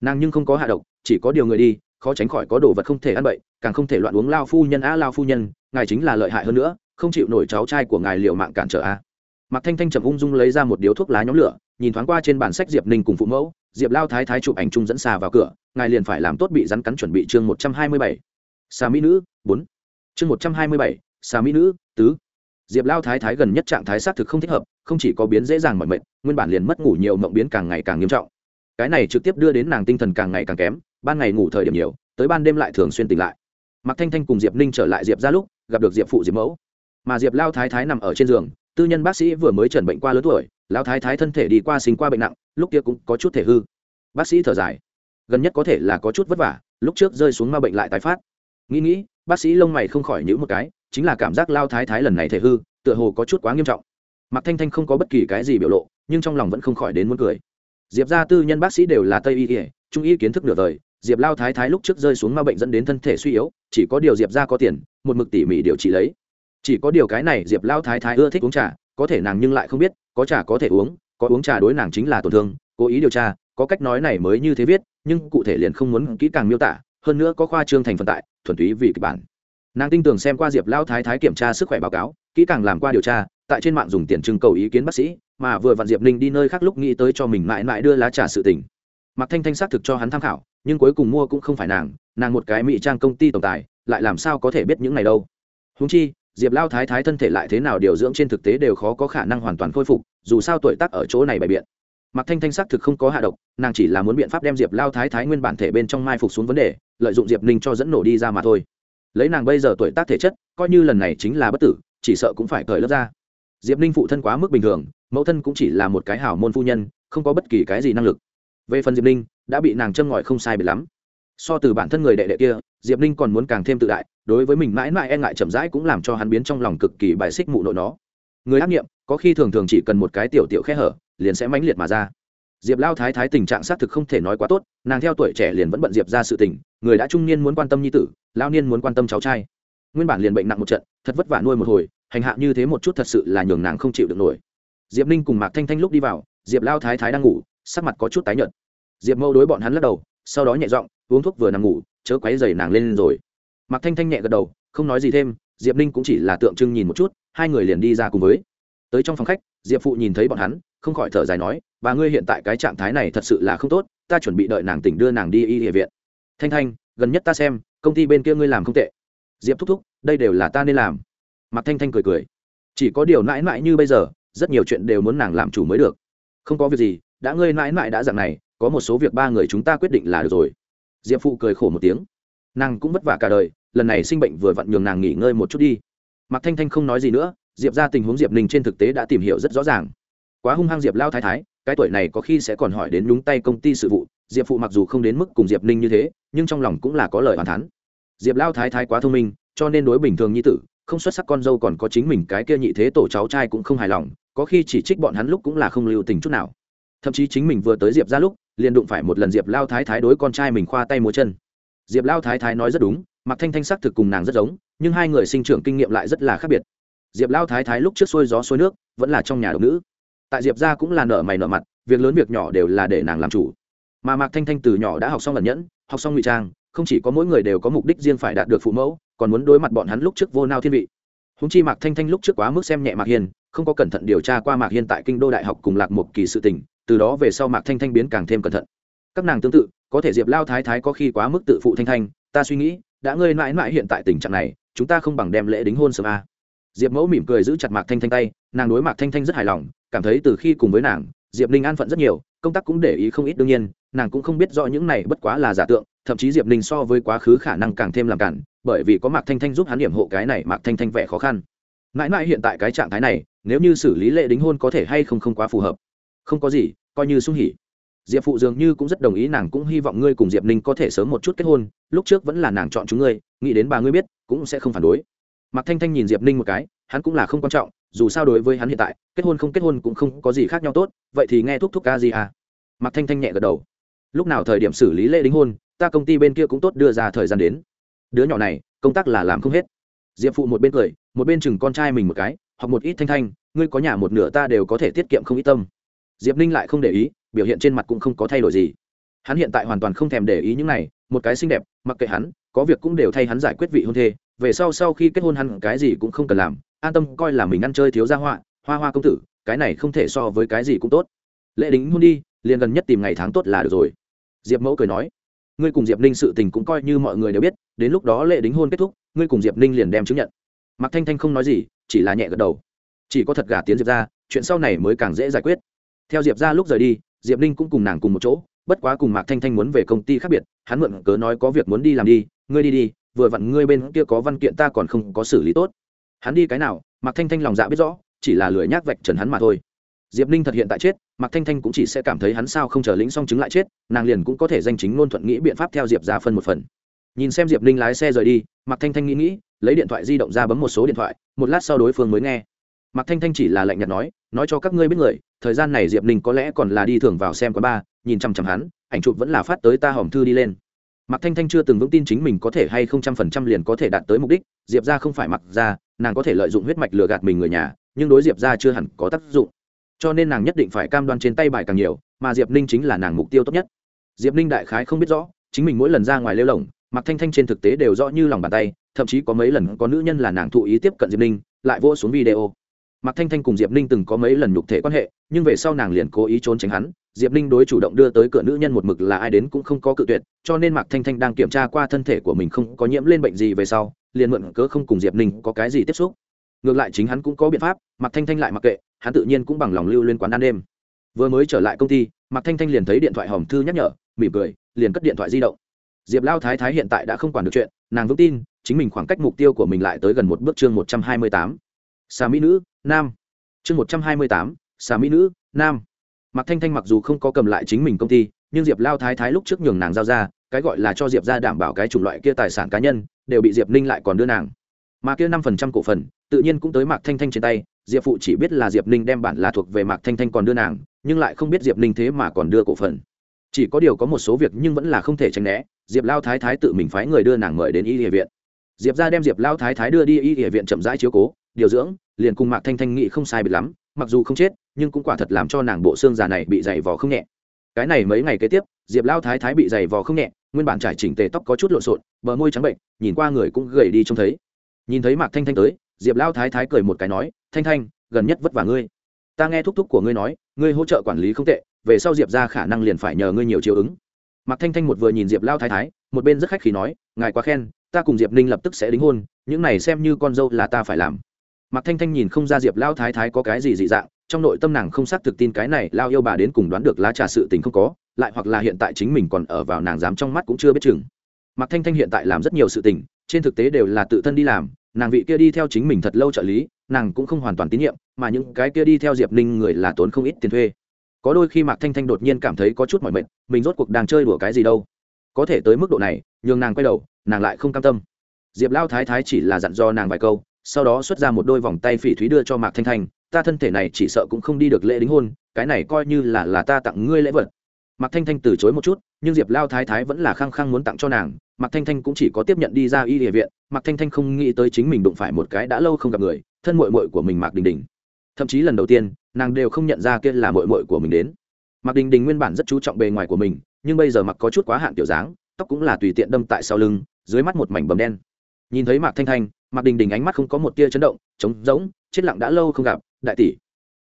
Speaker 1: Nàng nhưng không có hạ độc, chỉ có điều người đi, khó tránh khỏi có đồ vật không thể ăn bậy, càng không thể loạn uống lao phu nhân a lao phu nhân, ngài chính là lợi hại hơn nữa, không chịu nổi cháu trai của ngài liệu mạng cản trở a. Mạc thanh thanh chậm ung dung lấy ra một điếu thuốc lá nhóm lửa, nhìn thoáng qua trên bản sách diệp ninh cùng phụ mẫu, diệp lao thái thái chụp ảnh chung dẫn xà vào cửa, ngài liền phải làm tốt bị rắn cắn chuẩn bị chương một trăm hai mươi bảy. Xà mỹ nữ, bốn. Chương một trăm hai mươi bảy, xà mỹ nữ, tứ diệp lao thái thái gần nhất trạng thái xác thực không thích hợp, không chỉ có biến dễ dàng mọi mệnh nguyên bản liền mất ngủ nhiều mộng biến càng ngày càng nghiêm trọng. Cái này trực tiếp đưa đến nàng tinh thần càng ngày càng kém, ban ngày ngủ thời điểm nhiều, tới ban đêm lại thường xuyên tỉnh lại. Mạc thanh thanh cùng diệp ninh trở lại diệp ra lúc, gặp được diệp phụ diệp mẫu. Mà diệp lao thái thái nằm ở trên giường, tư nhân bác sĩ vừa mới trần bệnh qua lớn tuổi, lao thái thái thân thể đi qua sinh qua bệnh nặng, lúc kia cũng có chút thể hư. Bác sĩ thở dài. Gần nhất có thể là có chút vất vả, lúc trước rơi xuống ma bệnh lại tái phát. Nghĩ nghĩ, bác sĩ lông mày không khỏi nhữ một cái chính là cảm giác lao thái thái lần này thể hư, tựa hồ có chút quá nghiêm trọng. Mạc thanh thanh không có bất kỳ cái gì biểu lộ, nhưng trong lòng vẫn không khỏi đến muốn cười. Diệp gia tư nhân bác sĩ đều là tây y ỉa trung y kiến thức nửa đời, diệp lao thái thái lúc trước rơi xuống ma bệnh dẫn đến thân thể suy yếu, chỉ có điều diệp gia có tiền, một mực tỉ mỉ điều trị lấy. Chỉ có điều cái này diệp lao thái thái ưa thích uống trà, có thể nàng nhưng lại không biết, có trà có thể uống, có uống trà đối nàng chính là tổn thương, cố ý điều tra, có cách nói này mới như thế viết, nhưng cụ thể liền không muốn kỹ càng miêu tả, hơn nữa có khoa trương thành phần tại, thuần túy vì kịch bản nàng tin tưởng xem qua diệp lao thái thái kiểm tra sức khỏe báo cáo, kỹ càng làm qua điều tra, tại trên mạng dùng tiền trưng cầu ý kiến bác sĩ, mà vừa vặn diệp ninh đi nơi khác lúc nghĩ tới cho mình mãi mãi đưa lá trà sự tình. Mặc thanh thanh xác thực cho hắn tham khảo, nhưng cuối cùng mua cũng không phải nàng nàng một cái mỹ trang công ty tổng tài, lại làm sao có thể biết những này đâu. Húng chi, diệp lao thái thái thân thể lại thế nào điều dưỡng trên thực tế đều khó có khả năng hoàn toàn khôi phục, dù sao tuổi tác ở chỗ này bày biện. Mặc thanh thanh xác thực không có hạ độc, nàng chỉ là muốn biện pháp đem diệp lao thái thái nguyên bản thể bên trong mai phục xuống vấn đề, lợi dụng diệp ninh cho dẫn nổ đi ra mà thôi lấy nàng bây giờ tuổi tác thể chất, coi như lần này chính là bất tử, chỉ sợ cũng phải cởi lớp ra. Diệp ninh phụ thân quá mức bình thường, mẫu thân cũng chỉ là một cái hảo môn phu nhân, không có bất kỳ cái gì năng lực. Về phần diệp ninh, đã bị nàng châm ngòi không sai bị lắm. So từ bản thân người đệ đệ kia, diệp ninh còn muốn càng thêm tự đại, đối với mình mãi mãi e ngại chậm rãi cũng làm cho hắn biến trong lòng cực kỳ bài xích mụ nội nó. Người ác nghiệm, có khi thường thường chỉ cần một cái tiểu tiểu khe hở, liền sẽ mãnh liệt mà ra. Diệp lao thái thái tình trạng xác thực không thể nói quá tốt, nàng theo tuổi trẻ liền vẫn bận diệp ra sự tình người đã trung niên muốn quan tâm nhi tử lao niên muốn quan tâm cháu trai. Nguyên bản liền bệnh nặng một trận, thật vất vả nuôi một hồi, hành hạ như thế một chút thật sự là nhường nàng không chịu được nổi. Diệp ninh cùng mạc thanh thanh lúc đi vào, diệp lao thái thái đang ngủ, sắc mặt có chút tái nhợt. Diệp Mâu đối bọn hắn lắc đầu, sau đó nhẹ giọng, uống thuốc vừa nằm ngủ, chớ quấy dày nàng lên rồi. Mạc thanh thanh nhẹ gật đầu, không nói gì thêm, diệp ninh cũng chỉ là tượng trưng nhìn một chút, hai người liền đi ra cùng với. Tới trong phòng khách, diệp phụ nhìn thấy bọn hắn, không khỏi thở dài nói, bà ngươi hiện tại cái trạng thái này thật sự là không tốt, ta chuẩn bị đợi nàng tỉnh đưa nàng đi y địa viện thanh thanh, gần nhất ta xem, công ty bên kia ngươi làm không tệ. Diệp thúc thúc, đây đều là ta nên làm. Mạc thanh thanh cười cười. Chỉ có điều mãi mãi như bây giờ, rất nhiều chuyện đều muốn nàng làm chủ mới được. Không có việc gì, đã ngươi mãi mãi đã dặn này, có một số việc ba người chúng ta quyết định là được rồi. Diệp phụ cười khổ một tiếng. Nàng cũng vất vả cả đời, lần này sinh bệnh vừa vặn nhường nàng nghỉ ngơi một chút đi. Mạc thanh thanh không nói gì nữa, diệp ra tình huống diệp ninh trên thực tế đã tìm hiểu rất rõ ràng. Quá hung hăng diệp lao thái thái, cái tuổi này có khi sẽ còn hỏi đến nhúng tay công ty sự vụ diệp phụ mặc dù không đến mức cùng diệp ninh như thế, nhưng trong lòng cũng là có lời hoàn thắn diệp lao thái thái quá thông minh, cho nên đối bình thường như tử, không xuất sắc con dâu còn có chính mình cái kia nhị thế tổ cháu trai cũng không hài lòng, có khi chỉ trích bọn hắn lúc cũng là không lưu tình chút nào. Thậm chí chính mình vừa tới diệp ra lúc, liền đụng phải một lần diệp lao thái thái đối con trai mình khoa tay múa chân. Diệp lao thái thái nói rất đúng, mặc thanh thanh sắc thực cùng nàng rất giống, nhưng hai người sinh trưởng kinh nghiệm lại rất là khác biệt. Diệp lao thái thái lúc trước xuôi gió xuôi nước, vẫn là trong nhà độc nữ. Tại diệp ra cũng là nợ mày nợ mặt, việc lớn việc nhỏ đều là để nàng làm chủ mà mạc thanh thanh từ nhỏ đã học xong lần nhẫn, học xong ngụy trang, không chỉ có mỗi người đều có mục đích riêng phải đạt được phụ mẫu, còn muốn đối mặt bọn hắn lúc trước vô nao thiên vị. Húng chi mạc thanh thanh lúc trước quá mức xem nhẹ mạc hiên không có cẩn thận điều tra qua mạc hiên tại kinh đô đại học cùng lạc một kỳ sự tình, từ đó về sau mạc thanh thanh biến càng thêm cẩn thận. Các nàng tương tự, có thể diệp lao thái thái có khi quá mức tự phụ thanh thanh, ta suy nghĩ, đã ngươi mãi mãi hiện tại tình trạng này, chúng ta không bằng đem lễ đính hôn sớm a. Diệp mẫu mỉm cười giữ chặt mạc thanh thanh tay, nàng đối mạc thanh thanh rất hài lòng, cảm thấy từ khi cùng với nàng, diệp ninh an phận rất nhiều công tác cũng để ý không ít đương nhiên, nàng cũng không biết rõ những này bất quá là giả tượng, thậm chí diệp ninh so với quá khứ khả năng càng thêm làm cản, bởi vì có mạc thanh thanh giúp hắn điểm hộ cái này mạc thanh thanh vẻ khó khăn. Mãi mãi hiện tại cái trạng thái này, nếu như xử lý lệ đính hôn có thể hay không không quá phù hợp. Không có gì, coi như sung hỉ. Diệp phụ dường như cũng rất đồng ý nàng cũng hy vọng ngươi cùng diệp ninh có thể sớm một chút kết hôn, lúc trước vẫn là nàng chọn chúng ngươi, nghĩ đến bà ngươi biết, cũng sẽ không phản đối. Mạc thanh thanh nhìn diệp ninh một cái, hắn cũng là không quan trọng dù sao đối với hắn hiện tại, kết hôn không kết hôn cũng không có gì khác nhau tốt, vậy thì nghe thúc thúc ca gì à? Mạc thanh thanh nhẹ gật đầu. Lúc nào thời điểm xử lý lễ đính hôn, ta công ty bên kia cũng tốt đưa ra thời gian đến. Đứa nhỏ này, công tác là làm không hết. Diệp phụ một bên cười, một bên chừng con trai mình một cái hoặc một ít thanh thanh, ngươi có nhà một nửa ta đều có thể tiết kiệm không ít tâm. Diệp ninh lại không để ý, biểu hiện trên mặt cũng không có thay đổi gì. Hắn hiện tại hoàn toàn không thèm để ý những này, một cái xinh đẹp, mặc kệ hắn, có việc cũng đều thay hắn giải quyết vị hôn thê, về sau sau khi kết hôn hắn cái gì cũng không cần làm an tâm coi là mình ăn chơi thiếu gia họa, hoa hoa công tử, cái này không thể so với cái gì cũng tốt. Lễ đính hôn đi, liền gần nhất tìm ngày tháng tốt là được rồi. Diệp mẫu cười nói, ngươi cùng diệp ninh sự tình cũng coi như mọi người đều biết, đến lúc đó lễ đính hôn kết thúc, ngươi cùng diệp ninh liền đem chứng nhận. Mạc thanh thanh không nói gì, chỉ là nhẹ gật đầu. Chỉ có thật gả tiến diệp ra chuyện sau này mới càng dễ giải quyết. Theo diệp ra lúc rời đi, diệp ninh cũng cùng nàng cùng một chỗ, bất quá cùng mạc thanh thanh muốn về công ty khác biệt, hắn mượn cớ nói có việc muốn đi làm đi, ngươi đi đi, vừa vặn ngươi bên kia có văn kiện ta còn không có xử lý tốt hắn đi cái nào, mạc thanh thanh lòng dạ biết rõ, chỉ là lười nhác vạch trần hắn mà thôi. Diệp ninh thật hiện tại chết, mạc thanh thanh cũng chỉ sẽ cảm thấy hắn sao không chờ lĩnh xong chứng lại chết, nàng liền cũng có thể danh chính ngôn thuận nghĩ biện pháp theo diệp ra phân một phần. Nhìn xem diệp ninh lái xe rời đi, mạc thanh thanh nghĩ nghĩ, lấy điện thoại di động ra bấm một số điện thoại, một lát sau đối phương mới nghe. Mạc thanh thanh chỉ là lạnh nhạt nói nói cho các ngươi biết người, thời gian này diệp ninh có lẽ còn là đi thường vào xem quán ba nhìn chằm chằm hắn, ảnh chụp vẫn là phát tới ta hòm thư đi lên mạc thanh thanh chưa từng vững tin chính mình có thể hay không trăm phần trăm liền có thể đạt tới mục đích, diệp ra không phải mặc ra nàng có thể lợi dụng huyết mạch lừa gạt mình người nhà, nhưng đối diệp ra chưa hẳn có tác dụng. Cho nên nàng nhất định phải cam đoan trên tay bài càng nhiều, mà diệp ninh chính là nàng mục tiêu tốt nhất. Diệp ninh đại khái không biết rõ, chính mình mỗi lần ra ngoài lêu lồng, mạc thanh thanh trên thực tế đều rõ như lòng bàn tay, thậm chí có mấy lần có nữ nhân là nàng thụ ý tiếp cận diệp ninh, lại vô xuống video. Mạc thanh thanh cùng diệp ninh từng có mấy lần nhục thể quan hệ, nhưng về sau nàng liền cố ý trốn tránh hắn diệp ninh đối chủ động đưa tới cửa nữ nhân một mực là ai đến cũng không có cự tuyệt, cho nên mạc thanh thanh đang kiểm tra qua thân thể của mình không có nhiễm lên bệnh gì về sau, liền mượn cớ không cùng diệp ninh có cái gì tiếp xúc. Ngược lại chính hắn cũng có biện pháp, mạc thanh thanh lại mặc kệ, hắn tự nhiên cũng bằng lòng lưu lên quán ăn đêm. Vừa mới trở lại công ty, mạc thanh thanh liền thấy điện thoại hòm thư nhắc nhở, mỉm cười, liền cất điện thoại di động. Diệp lao thái thái hiện tại đã không quản được chuyện, nàng vững tin, chính mình khoảng cách mục tiêu của mình lại tới gần một bước chương một trăm hai mươi tám. Xà mỹ nữ, nam. Chương một trăm hai mươi tám, xà mỹ nữ, nam mạc thanh thanh mặc dù không có cầm lại chính mình công ty, nhưng diệp lao thái thái lúc trước nhường nàng giao ra, cái gọi là cho diệp ra đảm bảo cái chủng loại kia tài sản cá nhân, đều bị diệp ninh lại còn đưa nàng. Mà kia năm phần trăm cổ phần, tự nhiên cũng tới mạc thanh thanh trên tay, diệp phụ chỉ biết là diệp ninh đem bản là thuộc về mạc thanh thanh còn đưa nàng, nhưng lại không biết diệp ninh thế mà còn đưa cổ phần. Chỉ có điều có một số việc nhưng vẫn là không thể tránh né, diệp lao thái thái tự mình phái người đưa nàng mời đến y địa viện. Diệp ra đem diệp lao thái thái đưa đi y địa viện chậm rãi chiếu cố, điều dưỡng, liền cùng mạc thanh thanh nghị không sai biệt lắm, mặc dù không chết nhưng cũng quả thật làm cho nàng bộ xương già này bị dày vò không nhẹ. Cái này mấy ngày kế tiếp, diệp lao thái thái bị dày vò không nhẹ, nguyên bản trải chỉnh tề tóc có chút lộn xộn, bờ môi trắng bệnh, nhìn qua người cũng gầy đi trông thấy. Nhìn thấy mạc thanh thanh tới, diệp lao thái thái cười một cái nói, thanh thanh, gần nhất vất vả ngươi. Ta nghe thúc thúc của ngươi nói, ngươi hỗ trợ quản lý không tệ, về sau diệp ra khả năng liền phải nhờ ngươi nhiều chiều ứng. Mạc thanh thanh một vừa nhìn diệp lao thái thái, một bên rất khách khí nói, ngài quá khen, ta cùng diệp ninh lập tức sẽ đính hôn, những này xem như con dâu là ta phải làm. Mạc thanh thanh nhìn không ra diệp lao thái thái có cái gì dị dạng trong nội tâm nàng không xác thực tin cái này lao yêu bà đến cùng đoán được lá trà sự tình không có, lại hoặc là hiện tại chính mình còn ở vào nàng dám trong mắt cũng chưa biết chừng. Mạc thanh thanh hiện tại làm rất nhiều sự tình, trên thực tế đều là tự thân đi làm, nàng vị kia đi theo chính mình thật lâu trợ lý, nàng cũng không hoàn toàn tín nhiệm, mà những cái kia đi theo diệp ninh người là tốn không ít tiền thuê. Có đôi khi mạc thanh thanh đột nhiên cảm thấy có chút mỏi mệt, mình rốt cuộc đang chơi đùa cái gì đâu. Có thể tới mức độ này, nhường nàng quay đầu, nàng lại không cam tâm. Diệp lao thái thái chỉ là dặn do nàng vài câu, sau đó xuất ra một đôi vòng tay phỉ thúy đưa cho mạc thanh thanh ta thân thể này chỉ sợ cũng không đi được lễ đính hôn, cái này coi như là là ta tặng ngươi lễ vật. Mạc thanh thanh từ chối một chút, nhưng diệp lao thái thái vẫn là khăng khăng muốn tặng cho nàng. Mạc thanh thanh cũng chỉ có tiếp nhận đi ra y địa viện. Mạc thanh thanh không nghĩ tới chính mình đụng phải một cái đã lâu không gặp người, thân mội mội của mình mạc đình đình. Thậm chí lần đầu tiên, nàng đều không nhận ra kia là mội mội của mình đến. Mạc đình đình nguyên bản rất chú trọng bề ngoài của mình, nhưng bây giờ mặc có chút quá hạn tiểu dáng, tóc cũng là tùy tiện đâm tại sau lưng, dưới mắt một mảnh bầm đen. Nhìn thấy mạc thanh thanh, mạc đình đình ánh mắt không có một tia chấn động, trống rỗng, chết lặng đã lâu không gặp đại tỷ.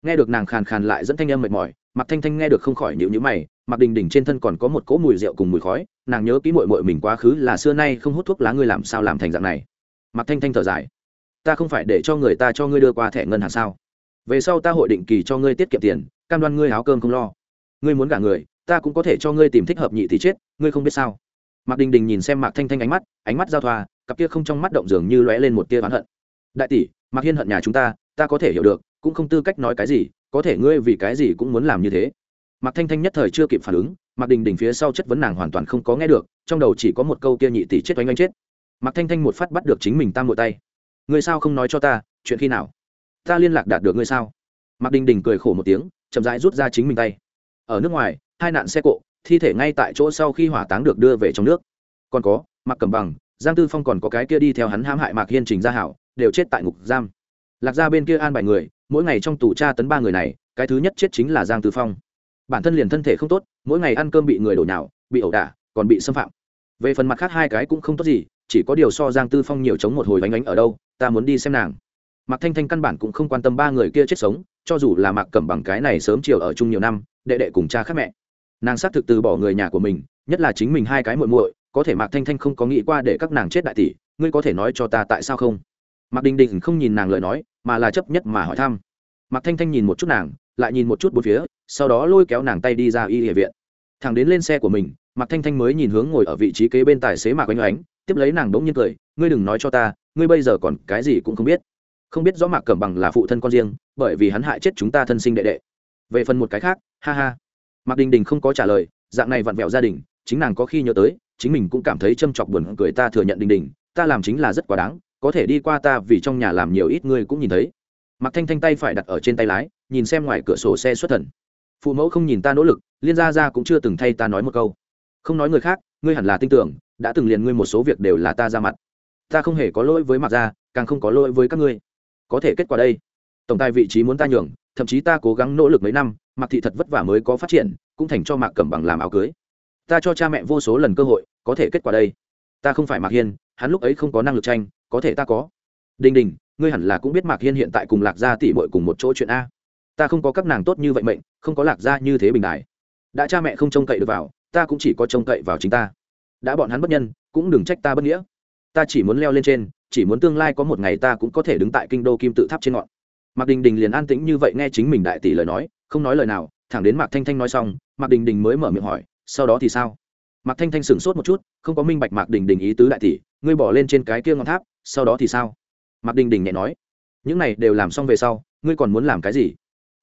Speaker 1: Nghe được nàng khàn khàn lại dẫn thanh âm mệt mỏi mặc thanh thanh nghe được không khỏi nhịu nhữ mày mặc đình đình trên thân còn có một cỗ mùi rượu cùng mùi khói, nàng nhớ kỹ mội mội mình quá khứ là xưa nay không hút thuốc lá ngươi làm sao làm thành dạng này. Mặc thanh thanh thở dài. Ta không phải để cho người ta cho ngươi đưa qua thẻ ngân hàng sao? Về sau ta hội định kỳ cho ngươi tiết kiệm tiền, cam đoan ngươi áo cơm không lo. Ngươi muốn gả người, ta cũng có thể cho ngươi tìm thích hợp nhị thì chết, ngươi không biết sao? Mạc đình đình nhìn xem mạc thanh thanh ánh mắt ánh mắt giao thoa, cặp kia không trong mắt động dường như lóe lên một tia oán hận. Đại tỷ, mạc hiên hận nhà chúng ta ta có thể hiểu được cũng không tư cách nói cái gì, có thể ngươi vì cái gì cũng muốn làm như thế. Mạc thanh thanh nhất thời chưa kịp phản ứng, mạc đình đình phía sau chất vấn nàng hoàn toàn không có nghe được, trong đầu chỉ có một câu kia nhị tỷ chết oanh oanh chết. Mạc thanh thanh một phát bắt được chính mình tam mội tay. Ngươi sao không nói cho ta, chuyện khi nào? Ta liên lạc đạt được ngươi sao? Mạc đình đình cười khổ một tiếng, chậm rãi rút ra chính mình tay. Ở nước ngoài, hai nạn xe cộ, thi thể ngay tại chỗ sau khi hỏa táng được đưa về trong nước. Còn có, mạc cầm bằng, giang tư phong còn có cái kia đi theo hắn hãm hại mạc hiên trình gia hảo, đều chết tại ngục giam. Lạc ra bên kia an bài người mỗi ngày trong tù tra tấn ba người này, cái thứ nhất chết chính là giang tư phong. Bản thân liền thân thể không tốt, mỗi ngày ăn cơm bị người đổ nhào, bị ẩu đả, còn bị xâm phạm. Về phần mặt khác hai cái cũng không tốt gì, chỉ có điều so giang tư phong nhiều chống một hồi bánh ánh ở đâu, ta muốn đi xem nàng. Mạc thanh thanh căn bản cũng không quan tâm ba người kia chết sống, cho dù là mạc cẩm bằng cái này sớm chiều ở chung nhiều năm, đệ đệ cùng cha khác mẹ. Nàng xác thực từ bỏ người nhà của mình, nhất là chính mình hai cái muội muội, có thể mạc thanh thanh không có nghĩ qua để các nàng chết đại tỷ, ngươi có thể nói cho ta tại sao không? Mạc đình đình không nhìn nàng lời nói mà là chấp nhất mà hỏi thăm. Mạc thanh thanh nhìn một chút nàng, lại nhìn một chút bốn phía, sau đó lôi kéo nàng tay đi ra y địa viện. Thằng đến lên xe của mình, mạc thanh thanh mới nhìn hướng ngồi ở vị trí kế bên tài xế mạc oanh oánh, tiếp lấy nàng đống nhiên cười, ngươi đừng nói cho ta, ngươi bây giờ còn cái gì cũng không biết. Không biết rõ mạc cẩm bằng là phụ thân con riêng, bởi vì hắn hại chết chúng ta thân sinh đệ đệ. Về phần một cái khác, ha ha. Mạc đình đình không có trả lời, dạng này vặn vẹo gia đình, chính nàng có khi nhớ tới, chính mình cũng cảm thấy châm chọc buồn cười ta thừa nhận đình đình, ta làm chính là rất quá đáng có thể đi qua ta vì trong nhà làm nhiều ít ngươi cũng nhìn thấy. Mặc thanh thanh tay phải đặt ở trên tay lái, nhìn xem ngoài cửa sổ xe xuất thần. Phụ mẫu không nhìn ta nỗ lực, liên gia gia cũng chưa từng thay ta nói một câu. Không nói người khác, ngươi hẳn là tin tưởng, đã từng liền ngươi một số việc đều là ta ra mặt. Ta không hề có lỗi với mặt ra càng không có lỗi với các ngươi. Có thể kết quả đây. Tổng tài vị trí muốn ta nhường, thậm chí ta cố gắng nỗ lực mấy năm mặc thị thật vất vả mới có phát triển, cũng thành cho mạc cẩm bằng làm áo cưới. Ta cho cha mẹ vô số lần cơ hội, có thể kết quả đây. Ta không phải mạc hiên, hắn lúc ấy không có năng lực tranh có thể ta có. Đình đình, ngươi hẳn là cũng biết mạc hiên hiện tại cùng lạc gia tỷ bội cùng một chỗ chuyện a. Ta không có các nàng tốt như vậy mệnh, không có lạc gia như thế bình đại. Đã cha mẹ không trông cậy được vào, ta cũng chỉ có trông cậy vào chính ta. Đã bọn hắn bất nhân, cũng đừng trách ta bất nghĩa. Ta chỉ muốn leo lên trên, chỉ muốn tương lai có một ngày ta cũng có thể đứng tại kinh đô kim tự tháp trên ngọn. Mạc đình đình liền an tĩnh như vậy nghe chính mình đại tỷ lời nói, không nói lời nào, thẳng đến mạc thanh thanh nói xong, mạc đình đình mới mở miệng hỏi, sau đó thì sao? Mạc thanh thanh sửng sốt một chút, không có minh bạch mạc đình đình ý tứ đại tỷ, ngươi bỏ lên trên cái kia ngọn tháp sau đó thì sao? Mạc đình đình nhẹ nói. Những này đều làm xong về sau, ngươi còn muốn làm cái gì?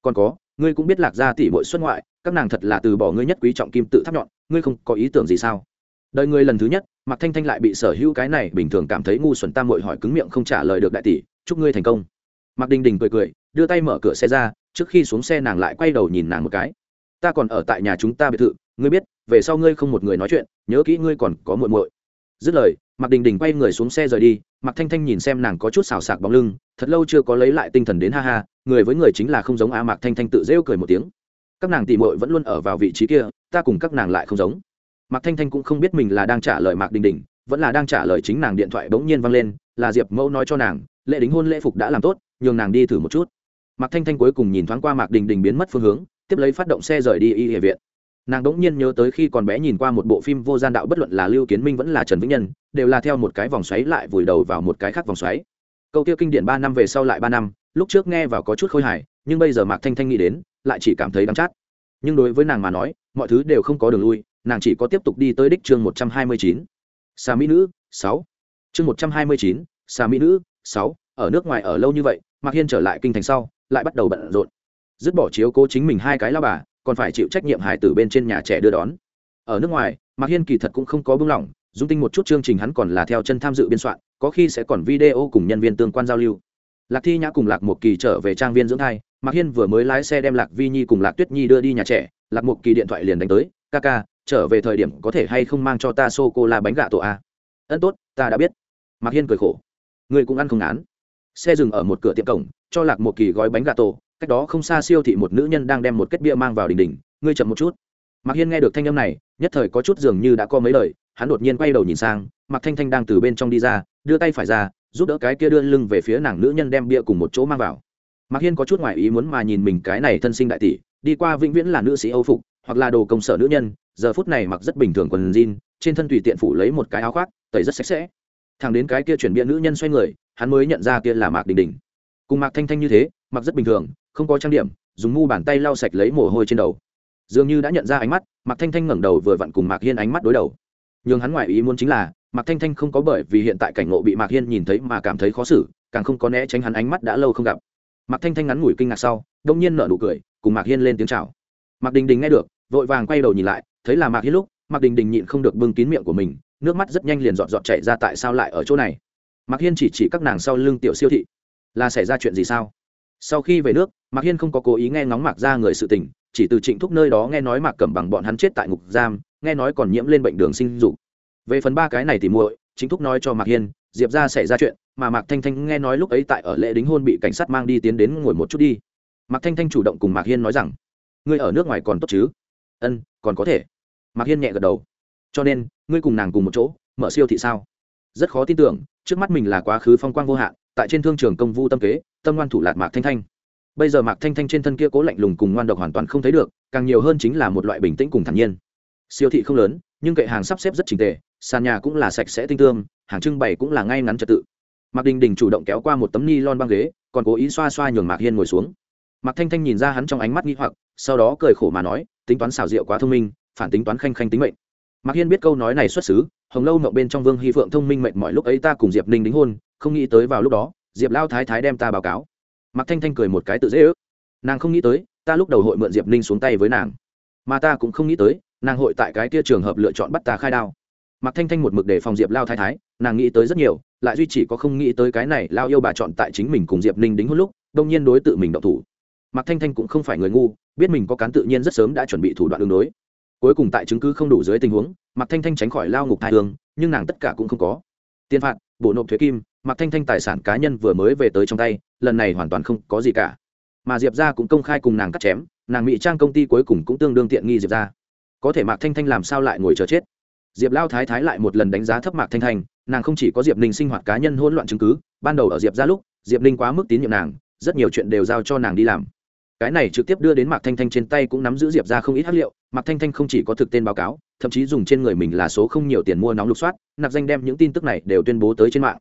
Speaker 1: Còn có, ngươi cũng biết lạc gia tỷ bội xuất ngoại, các nàng thật là từ bỏ ngươi nhất quý trọng kim tự tháp nhọn, ngươi không có ý tưởng gì sao? Đời ngươi lần thứ nhất, mạc thanh thanh lại bị sở hữu cái này bình thường cảm thấy ngu xuẩn tam mội hỏi cứng miệng không trả lời được đại tỷ, chúc ngươi thành công. Mạc đình đình cười cười, đưa tay mở cửa xe ra, trước khi xuống xe nàng lại quay đầu nhìn nàng một cái. Ta còn ở tại nhà chúng ta biệt thự, ngươi biết, về sau ngươi không một người nói chuyện, nhớ kỹ ngươi còn có muội muội. Dứt lời mạc đình đình quay người xuống xe rời đi, mạc thanh thanh nhìn xem nàng có chút xào sạc bóng lưng, thật lâu chưa có lấy lại tinh thần đến ha ha, người với người chính là không giống a mạc thanh thanh tự rêu cười một tiếng. Các nàng tỉ mội vẫn luôn ở vào vị trí kia, ta cùng các nàng lại không giống. Mạc thanh thanh cũng không biết mình là đang trả lời mạc đình đình, vẫn là đang trả lời chính nàng điện thoại bỗng nhiên vang lên, là diệp mẫu nói cho nàng, lễ đính hôn lễ phục đã làm tốt, nhường nàng đi thử một chút. Mạc thanh thanh cuối cùng nhìn thoáng qua mạc đình đình biến mất phương hướng, tiếp lấy phát động xe rời đi y hệ viện nàng đỗng nhiên nhớ tới khi còn bé nhìn qua một bộ phim vô gian đạo bất luận là lưu kiến minh vẫn là trần vĩnh nhân, đều là theo một cái vòng xoáy lại vùi đầu vào một cái khác vòng xoáy. Câu tiêu kinh điển ba năm về sau lại ba năm, lúc trước nghe vào có chút khôi hài, nhưng bây giờ mạc thanh thanh nghĩ đến, lại chỉ cảm thấy đắng chát. Nhưng đối với nàng mà nói, mọi thứ đều không có đường lui, nàng chỉ có tiếp tục đi tới đích chương một trăm hai mươi chín. Xà mỹ nữ, sáu. Chương một trăm hai mươi chín, xà mỹ nữ, sáu. Ở nước ngoài ở lâu như vậy, mạc hiên trở lại kinh thành sau, lại bắt đầu bận rộn. Dứt bỏ chiếu cố chính mình hai cái lao bà còn phải chịu trách nhiệm hải tử bên trên nhà trẻ đưa đón. Ở nước ngoài, mạc hiên kỳ thật cũng không có bưng lỏng, dung tinh một chút chương trình hắn còn là theo chân tham dự biên soạn, có khi sẽ còn video cùng nhân viên tương quan giao lưu. Lạc thi nhã cùng lạc một kỳ trở về trang viên dưỡng thai, mạc hiên vừa mới lái xe đem lạc vi nhi cùng lạc tuyết nhi đưa đi nhà trẻ, lạc một kỳ điện thoại liền đánh tới, ca ca, trở về thời điểm có thể hay không mang cho ta sô cô la bánh gà tổ a? Ân tốt, ta đã biết. Mạc hiên cười khổ. Người cũng ăn không án xe dừng ở một cửa tiệm cổng, cho lạc một kỳ gói bánh gà tổ cách đó không xa siêu thị một nữ nhân đang đem một kết bia mang vào đình đình, ngươi chậm một chút. Mạc hiên nghe được thanh âm này, nhất thời có chút dường như đã có mấy lời, hắn đột nhiên quay đầu nhìn sang, mạc thanh thanh đang từ bên trong đi ra, đưa tay phải ra, giúp đỡ cái kia đưa lưng về phía nàng nữ nhân đem bia cùng một chỗ mang vào. Mạc hiên có chút ngoài ý muốn mà nhìn mình cái này thân sinh đại tỷ, đi qua vĩnh viễn là nữ sĩ âu phục, hoặc là đồ công sở nữ nhân, giờ phút này mặc rất bình thường quần jean, trên thân tùy tiện phủ lấy một cái áo khoác, tẩy rất sạch sẽ. Thằng đến cái kia chuyển bia nữ nhân xoay người, hắn mới nhận ra kia là mạc đình đình. Cùng mạc thanh thanh như thế, mặc rất bình thường không có trang điểm, dùng mu bàn tay lau sạch lấy mồ hôi trên đầu. Dường như đã nhận ra ánh mắt, mạc thanh thanh ngẩng đầu vừa vặn cùng mạc hiên ánh mắt đối đầu. Nhưng hắn ngoại ý muốn chính là, mạc thanh thanh không có bởi vì hiện tại cảnh ngộ bị mạc hiên nhìn thấy mà cảm thấy khó xử, càng không có né tránh hắn ánh mắt đã lâu không gặp. Mạc thanh thanh ngắn ngủi kinh ngạc sau đông nhiên nở nụ cười, cùng mạc hiên lên tiếng chào. Mạc đình đình nghe được, vội vàng quay đầu nhìn lại, thấy là mạc hiên lúc, mạc đình đình nhịn không được bưng kín miệng của mình, nước mắt rất nhanh liền dọn dọn chạy ra tại sao lại ở chỗ này. Mạc hiên chỉ chỉ các nàng sau lưng tiểu siêu thị. Là xảy ra chuyện gì sao? Sau khi về nước, mạc hiên không có cố ý nghe ngóng mạc ra người sự tình, chỉ từ trịnh thúc nơi đó nghe nói mạc cẩm bằng bọn hắn chết tại ngục giam, nghe nói còn nhiễm lên bệnh đường sinh dục. Về phần ba cái này thì muội chính thúc nói cho mạc hiên, diệp ra xảy ra chuyện, mà mạc thanh thanh nghe nói lúc ấy tại ở lễ đính hôn bị cảnh sát mang đi tiến đến ngồi một chút đi. Mạc thanh thanh chủ động cùng mạc hiên nói rằng, ngươi ở nước ngoài còn tốt chứ? Ân, còn có thể. Mạc hiên nhẹ gật đầu. Cho nên, ngươi cùng nàng cùng một chỗ, mở siêu thị sao? Rất khó tin tưởng, trước mắt mình là quá khứ phong quang vô hạn tại trên thương trường công vu tâm kế, tâm ngoan thủ lạc mạc thanh thanh. Bây giờ mạc thanh thanh trên thân kia cố lạnh lùng cùng ngoan độc hoàn toàn không thấy được, càng nhiều hơn chính là một loại bình tĩnh cùng thản nhiên. Siêu thị không lớn, nhưng kệ hàng sắp xếp rất trình tề, sàn nhà cũng là sạch sẽ tinh tương hàng trưng bày cũng là ngay ngắn trật tự. Mạc đình đình chủ động kéo qua một tấm ni lon băng ghế, còn cố ý xoa xoa nhường mạc hiên ngồi xuống. Mạc thanh thanh nhìn ra hắn trong ánh mắt nghi hoặc, sau đó cười khổ mà nói, tính toán xảo diệu quá thông minh, phản tính toán khanh khanh tính mệnh. Mạc hiên biết câu nói này xuất xứ, hồng lâu mậu bên trong vương hy phượng thông minh mệnh mọi lúc ấy ta cùng diệp ninh đính hôn không nghĩ tới vào lúc đó, diệp lao thái thái đem ta báo cáo. Mạc thanh thanh cười một cái tự dễ ước. Nàng không nghĩ tới, ta lúc đầu hội mượn diệp ninh xuống tay với nàng. Mà ta cũng không nghĩ tới, nàng hội tại cái kia trường hợp lựa chọn bắt ta khai đao. Mạc thanh thanh một mực để phòng diệp lao thái thái, nàng nghĩ tới rất nhiều, lại duy chỉ có không nghĩ tới cái này lao yêu bà chọn tại chính mình cùng diệp ninh đính hôn lúc, đông nhiên đối tự mình đậu thủ. Mạc thanh thanh cũng không phải người ngu, biết mình có cán tự nhiên rất sớm đã chuẩn bị thủ đoạn đường đối. Cuối cùng tại chứng cứ không đủ dưới tình huống, mạc thanh thanh tránh khỏi lao ngục thai hương, nhưng nàng tất cả cũng không có. Tiền phạt bộ nộp thuế kim mạc thanh thanh tài sản cá nhân vừa mới về tới trong tay, lần này hoàn toàn không có gì cả. Mà diệp ra cũng công khai cùng nàng cắt chém, nàng mỹ trang công ty cuối cùng cũng tương đương tiện nghi diệp ra có thể mạc thanh thanh làm sao lại ngồi chờ chết? Diệp lao thái thái lại một lần đánh giá thấp mạc thanh thanh, nàng không chỉ có diệp ninh sinh hoạt cá nhân hỗn loạn chứng cứ, ban đầu ở diệp ra lúc, diệp ninh quá mức tín nhiệm nàng, rất nhiều chuyện đều giao cho nàng đi làm. Cái này trực tiếp đưa đến mạc thanh thanh trên tay cũng nắm giữ diệp ra không ít hát liệu, mạc thanh thanh không chỉ có thực tên báo cáo, thậm chí dùng trên người mình là số không nhiều tiền mua nóng lục soát, nạp danh đem những tin tức này đều tuyên bố tới trên mạng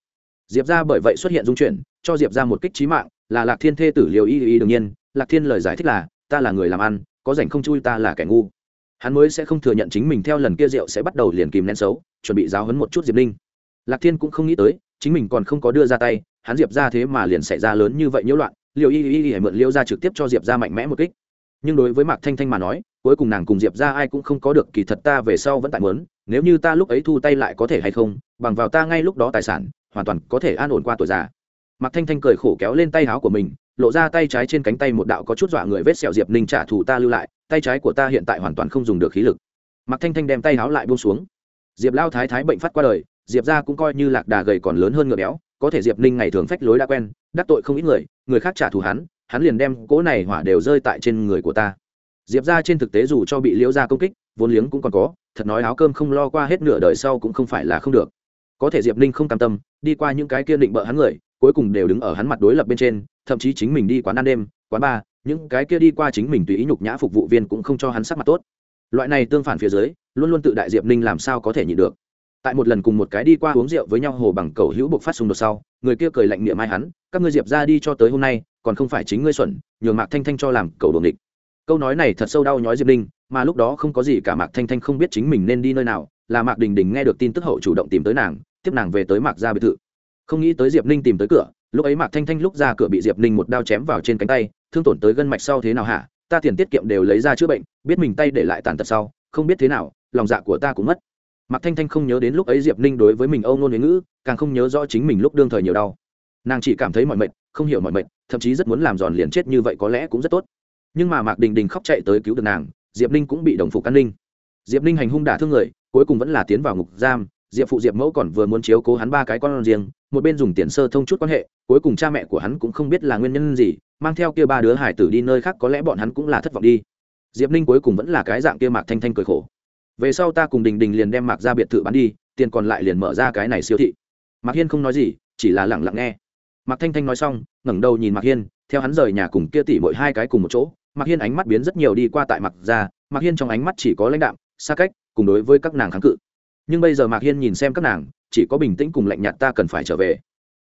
Speaker 1: diệp ra bởi vậy xuất hiện dung chuyển, cho diệp ra một kích trí mạng, là lạc thiên thê tử liều y y đương nhiên, lạc thiên lời giải thích là, ta là người làm ăn, có rảnh không chui ta là kẻ ngu. Hắn mới sẽ không thừa nhận chính mình theo lần kia rượu sẽ bắt đầu liền kìm nén xấu, chuẩn bị giáo hấn một chút diệp linh lạc thiên cũng không nghĩ tới, chính mình còn không có đưa ra tay, hắn diệp ra thế mà liền xảy ra lớn như vậy nhiễu loạn liệu y y y mượn liêu ra trực tiếp cho diệp ra mạnh mẽ một kích. Nhưng đối với mạc thanh thanh mà nói, cuối cùng nàng cùng diệp ra ai cũng không có được kỳ thật ta về sau vẫn tại mớn nếu như ta lúc ấy thu tay lại có thể hay không, bằng vào ta ngay lúc đó tài sản hoàn toàn có thể an ổn qua tuổi già. Mạc thanh thanh cười khổ kéo lên tay áo của mình, lộ ra tay trái trên cánh tay một đạo có chút dọa người vết sẹo diệp ninh trả thù ta lưu lại, tay trái của ta hiện tại hoàn toàn không dùng được khí lực. Mạc thanh thanh đem tay áo lại buông xuống. Diệp lao thái thái bệnh phát qua đời, diệp ra cũng coi như lạc đà gầy còn lớn hơn ngựa béo, có thể diệp ninh ngày thường phách lối đã quen, đắc tội không ít người người khác trả thù hắn hắn liền đem cỗ này hỏa đều rơi tại trên người của ta. Diệp ra trên thực tế dù cho bị liễu ra công kích, vốn liếng cũng còn có, thật nói áo cơm không lo qua hết nửa đời sau cũng không phải là không được. Có thể diệp ninh không cam tâm đi qua những cái kia định bợ hắn người, cuối cùng đều đứng ở hắn mặt đối lập bên trên, thậm chí chính mình đi quán ăn đêm, quán bar, những cái kia đi qua chính mình tùy ý nhục nhã phục vụ viên cũng không cho hắn sắc mặt tốt. Loại này tương phản phía dưới, luôn luôn tự đại diệp ninh làm sao có thể nhịn được. Tại một lần cùng một cái đi qua uống rượu với nhau hồ bằng cầu hữu buộc phát xung đột sau, người kia cười lạnh miệng mai hắn, các ngươi diệp ra đi cho tới hôm nay, còn không phải chính ngươi xuẩn, nhường mạc thanh thanh cho làm cầu đường địch. Câu nói này thật sâu đau nhói diệp ninh, mà lúc đó không có gì cả mạc thanh thanh không biết chính mình nên đi nơi nào, là mạc đình đình nghe được tin tức hậu chủ động tìm tới nàng tiếp nàng về tới mạc ra biệt thự. Không nghĩ tới diệp ninh tìm tới cửa, lúc ấy mạc thanh thanh lúc ra cửa bị diệp ninh một đao chém vào trên cánh tay, thương tổn tới gân mạch sau thế nào hả? Ta tiền tiết kiệm đều lấy ra chữa bệnh, biết mình tay để lại tàn tật sau, không biết thế nào, lòng dạ của ta cũng mất. Mạc thanh thanh không nhớ đến lúc ấy diệp ninh đối với mình âu nôn huế ngữ, càng không nhớ rõ chính mình lúc đương thời nhiều đau. Nàng chỉ cảm thấy mọi mệnh không hiểu mọi mệnh thậm chí rất muốn làm giòn liền chết như vậy có lẽ cũng rất tốt. Nhưng mà mạc đình đình khóc chạy tới cứu được nàng, diệp ninh cũng bị đồng phục an ninh. Diệp ninh hành hung đả thương người, cuối cùng vẫn là tiến vào ngục giam diệp phụ diệp mẫu còn vừa muốn chiếu cố hắn ba cái con riêng, một bên dùng tiền sơ thông chút quan hệ, cuối cùng cha mẹ của hắn cũng không biết là nguyên nhân gì, mang theo kia ba đứa hải tử đi nơi khác có lẽ bọn hắn cũng là thất vọng đi. Diệp ninh cuối cùng vẫn là cái dạng kia mạc thanh thanh cười khổ. Về sau ta cùng đình đình liền đem mạc ra biệt thự bán đi, tiền còn lại liền mở ra cái này siêu thị. Mạc hiên không nói gì, chỉ là lẳng lặng nghe. Mạc thanh thanh nói xong, ngẩng đầu nhìn mạc hiên, theo hắn rời nhà cùng kia tỉ mỗi hai cái cùng một chỗ, mạc hiên ánh mắt biến rất nhiều đi qua tại mạc ra, mạc hiên trong ánh mắt chỉ có lãnh đạm, xa cách, cùng đối với các nàng kháng cự nhưng bây giờ mạc hiên nhìn xem các nàng, chỉ có bình tĩnh cùng lạnh nhạt ta cần phải trở về.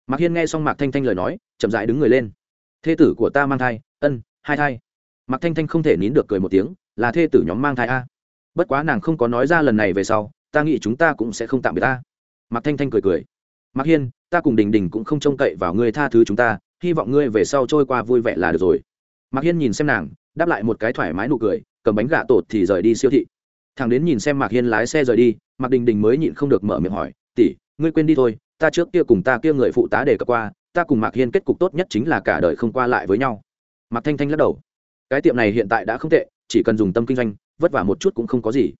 Speaker 1: Mạc hiên nghe xong mạc thanh thanh lời nói, chậm dãi đứng người lên. Thê tử của ta mang thai, ân, hai thai. Mạc thanh thanh không thể nín được cười một tiếng, là thê tử nhóm mang thai a. Bất quá nàng không có nói ra lần này về sau, ta nghĩ chúng ta cũng sẽ không tạm biệt ta. Mạc thanh thanh cười cười. Mạc hiên, ta cùng đình đình cũng không trông cậy vào ngươi tha thứ chúng ta, hy vọng ngươi về sau trôi qua vui vẻ là được rồi. Mạc hiên nhìn xem nàng, đáp lại một cái thoải mái nụ cười, cầm bánh gà tột thì rời đi siêu thị thằng đến nhìn xem mạc hiên lái xe rời đi, mạc đình đình mới nhịn không được mở miệng hỏi, tỷ, ngươi quên đi thôi, ta trước kia cùng ta kia người phụ tá đề cập qua, ta cùng mạc hiên kết cục tốt nhất chính là cả đời không qua lại với nhau. Mạc thanh thanh lắc đầu, cái tiệm này hiện tại đã không tệ, chỉ cần dùng tâm kinh doanh, vất vả một chút cũng không có gì.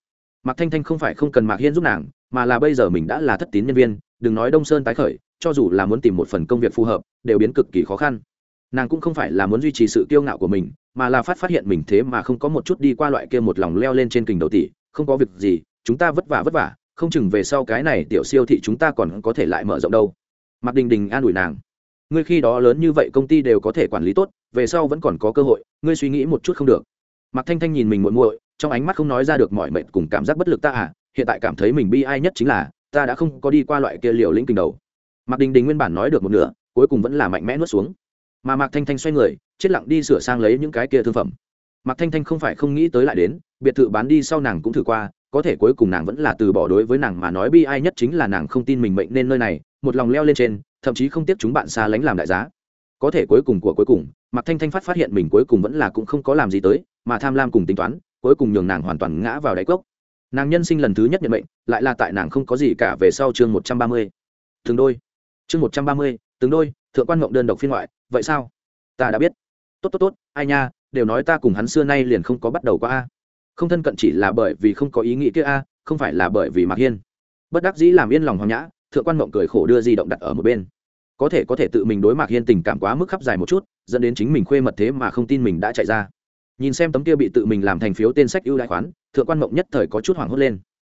Speaker 1: Mạc thanh thanh không phải không cần mạc hiên giúp nàng, mà là bây giờ mình đã là thất tín nhân viên, đừng nói đông sơn tái khởi, cho dù là muốn tìm một phần công việc phù hợp, đều biến cực kỳ khó khăn. Nàng cũng không phải là muốn duy trì sự kiêu ngạo của mình, mà là phát phát hiện mình thế mà không có một chút đi qua loại kia một lòng leo lên trên kình đầu tỷ không có việc gì, chúng ta vất vả vất vả, không chừng về sau cái này tiểu siêu thị chúng ta còn có thể lại mở rộng đâu. Mạc đình đình an ủi nàng. Ngươi khi đó lớn như vậy công ty đều có thể quản lý tốt, về sau vẫn còn có cơ hội, ngươi suy nghĩ một chút không được. Mạc thanh thanh nhìn mình muội muội, trong ánh mắt không nói ra được mọi mệnh cùng cảm giác bất lực ta à hiện tại cảm thấy mình bi ai nhất chính là, ta đã không có đi qua loại kia liều lĩnh kinh đầu. Mạc đình đình nguyên bản nói được một nửa, cuối cùng vẫn là mạnh mẽ nuốt xuống. Mà mạc thanh thanh xoay người, chết lặng đi sửa sang lấy những cái kia thương phẩm. Mạc thanh thanh không phải không nghĩ tới lại đến biệt thự bán đi sau nàng cũng thử qua, có thể cuối cùng nàng vẫn là từ bỏ đối với nàng mà nói bi ai nhất chính là nàng không tin mình mệnh nên nơi này, một lòng leo lên trên, thậm chí không tiếp chúng bạn xa lánh làm đại giá. Có thể cuối cùng của cuối cùng, mạc thanh thanh phát phát hiện mình cuối cùng vẫn là cũng không có làm gì tới, mà tham lam cùng tính toán, cuối cùng nhường nàng hoàn toàn ngã vào đáy cốc. Nàng nhân sinh lần thứ nhất nhận mệnh, lại là tại nàng không có gì cả về sau chương một trăm ba mươi. Tương đôi. Chương một trăm ba mươi tương đôi, thượng quan mộng đơn độc phiên ngoại, vậy sao? Ta đã biết. Tốt tốt tốt, ai nha, đều nói ta cùng hắn xưa nay liền không có bắt đầu qua a không thân cận chỉ là bởi vì không có ý nghĩ kia a, không phải là bởi vì mạc hiên. Bất đắc dĩ làm yên lòng hoàng nhã, thượng quan mộng cười khổ đưa di động đặt ở một bên. Có thể có thể tự mình đối mạc hiên tình cảm quá mức khắp dài một chút, dẫn đến chính mình khuê mật thế mà không tin mình đã chạy ra. Nhìn xem tấm kia bị tự mình làm thành phiếu tên sách ưu đại khoán, thượng quan mộng nhất thời có chút hoảng hốt lên.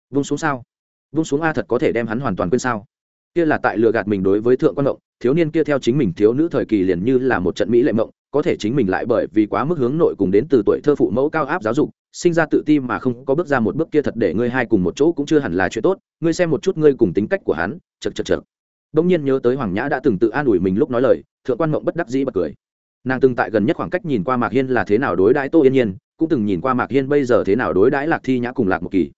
Speaker 1: Vung xuống sao? Vung xuống a thật có thể đem hắn hoàn toàn quên sao? Kia là tại lừa gạt mình đối với thượng quan mộng, thiếu niên kia theo chính mình thiếu nữ thời kỳ liền như là một trận mỹ lệ mộng, có thể chính mình lại bởi vì quá mức hướng nội cùng đến từ tuổi thơ phụ mẫu cao áp giáo dục sinh ra tự ti mà không có bước ra một bước kia thật để ngươi hai cùng một chỗ cũng chưa hẳn là chuyện tốt, ngươi xem một chút ngươi cùng tính cách của hắn chật chật chật đông nhiên nhớ tới hoàng nhã đã từng tự an ủi mình lúc nói lời, thượng quan mộng bất đắc dĩ bật cười. Nàng từng tại gần nhất khoảng cách nhìn qua mạc hiên là thế nào đối đãi tô yên nhiên, cũng từng nhìn qua mạc hiên bây giờ thế nào đối đãi lạc thi nhã cùng lạc một kỳ.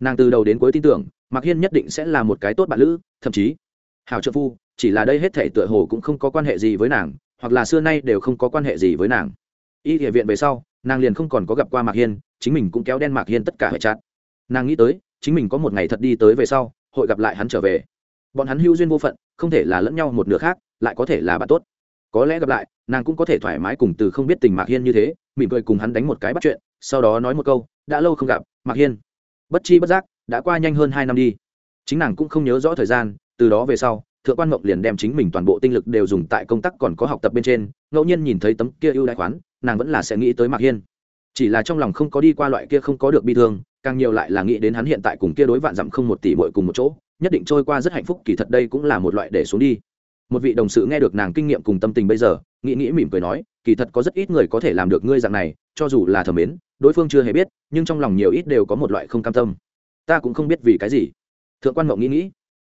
Speaker 1: Nàng từ đầu đến cuối tin tưởng, mạc hiên nhất định sẽ là một cái tốt bạn lữ, thậm chí, hào trợ phu, chỉ là đây hết thể tựa hồ cũng không có quan hệ gì với nàng, hoặc là xưa nay đều không có quan hệ gì với nàng. Y địa viện về sau, nàng liền không còn có gặp qua mạc hiên chính mình cũng kéo đen mạc hiên tất cả hệ chặt. Nàng nghĩ tới, chính mình có một ngày thật đi tới về sau, hội gặp lại hắn trở về. Bọn hắn hữu duyên vô phận, không thể là lẫn nhau một nửa khác, lại có thể là bạn tốt. Có lẽ gặp lại, nàng cũng có thể thoải mái cùng từ không biết tình mạc hiên như thế, mỉm cười cùng hắn đánh một cái bắt chuyện, sau đó nói một câu, đã lâu không gặp, mạc hiên. Bất chi bất giác, đã qua nhanh hơn hai năm đi. Chính nàng cũng không nhớ rõ thời gian, từ đó về sau, thượng quan mộng liền đem chính mình toàn bộ tinh lực đều dùng tại công tác còn có học tập bên trên, ngẫu nhiên nhìn thấy tấm kia ưu đại khoán, nàng vẫn là sẽ nghĩ tới mạc hiên chỉ là trong lòng không có đi qua loại kia không có được bi thương, càng nhiều lại là nghĩ đến hắn hiện tại cùng kia đối vạn dặm không một tỷ bội cùng một chỗ, nhất định trôi qua rất hạnh phúc, kỳ thật đây cũng là một loại để xuống đi. Một vị đồng sự nghe được nàng kinh nghiệm cùng tâm tình bây giờ, nghĩ nghĩ mỉm cười nói, kỳ thật có rất ít người có thể làm được ngươi dạng này, cho dù là thờ mến, đối phương chưa hề biết, nhưng trong lòng nhiều ít đều có một loại không cam tâm. Ta cũng không biết vì cái gì. Thượng quan mộng nghĩ nghĩ,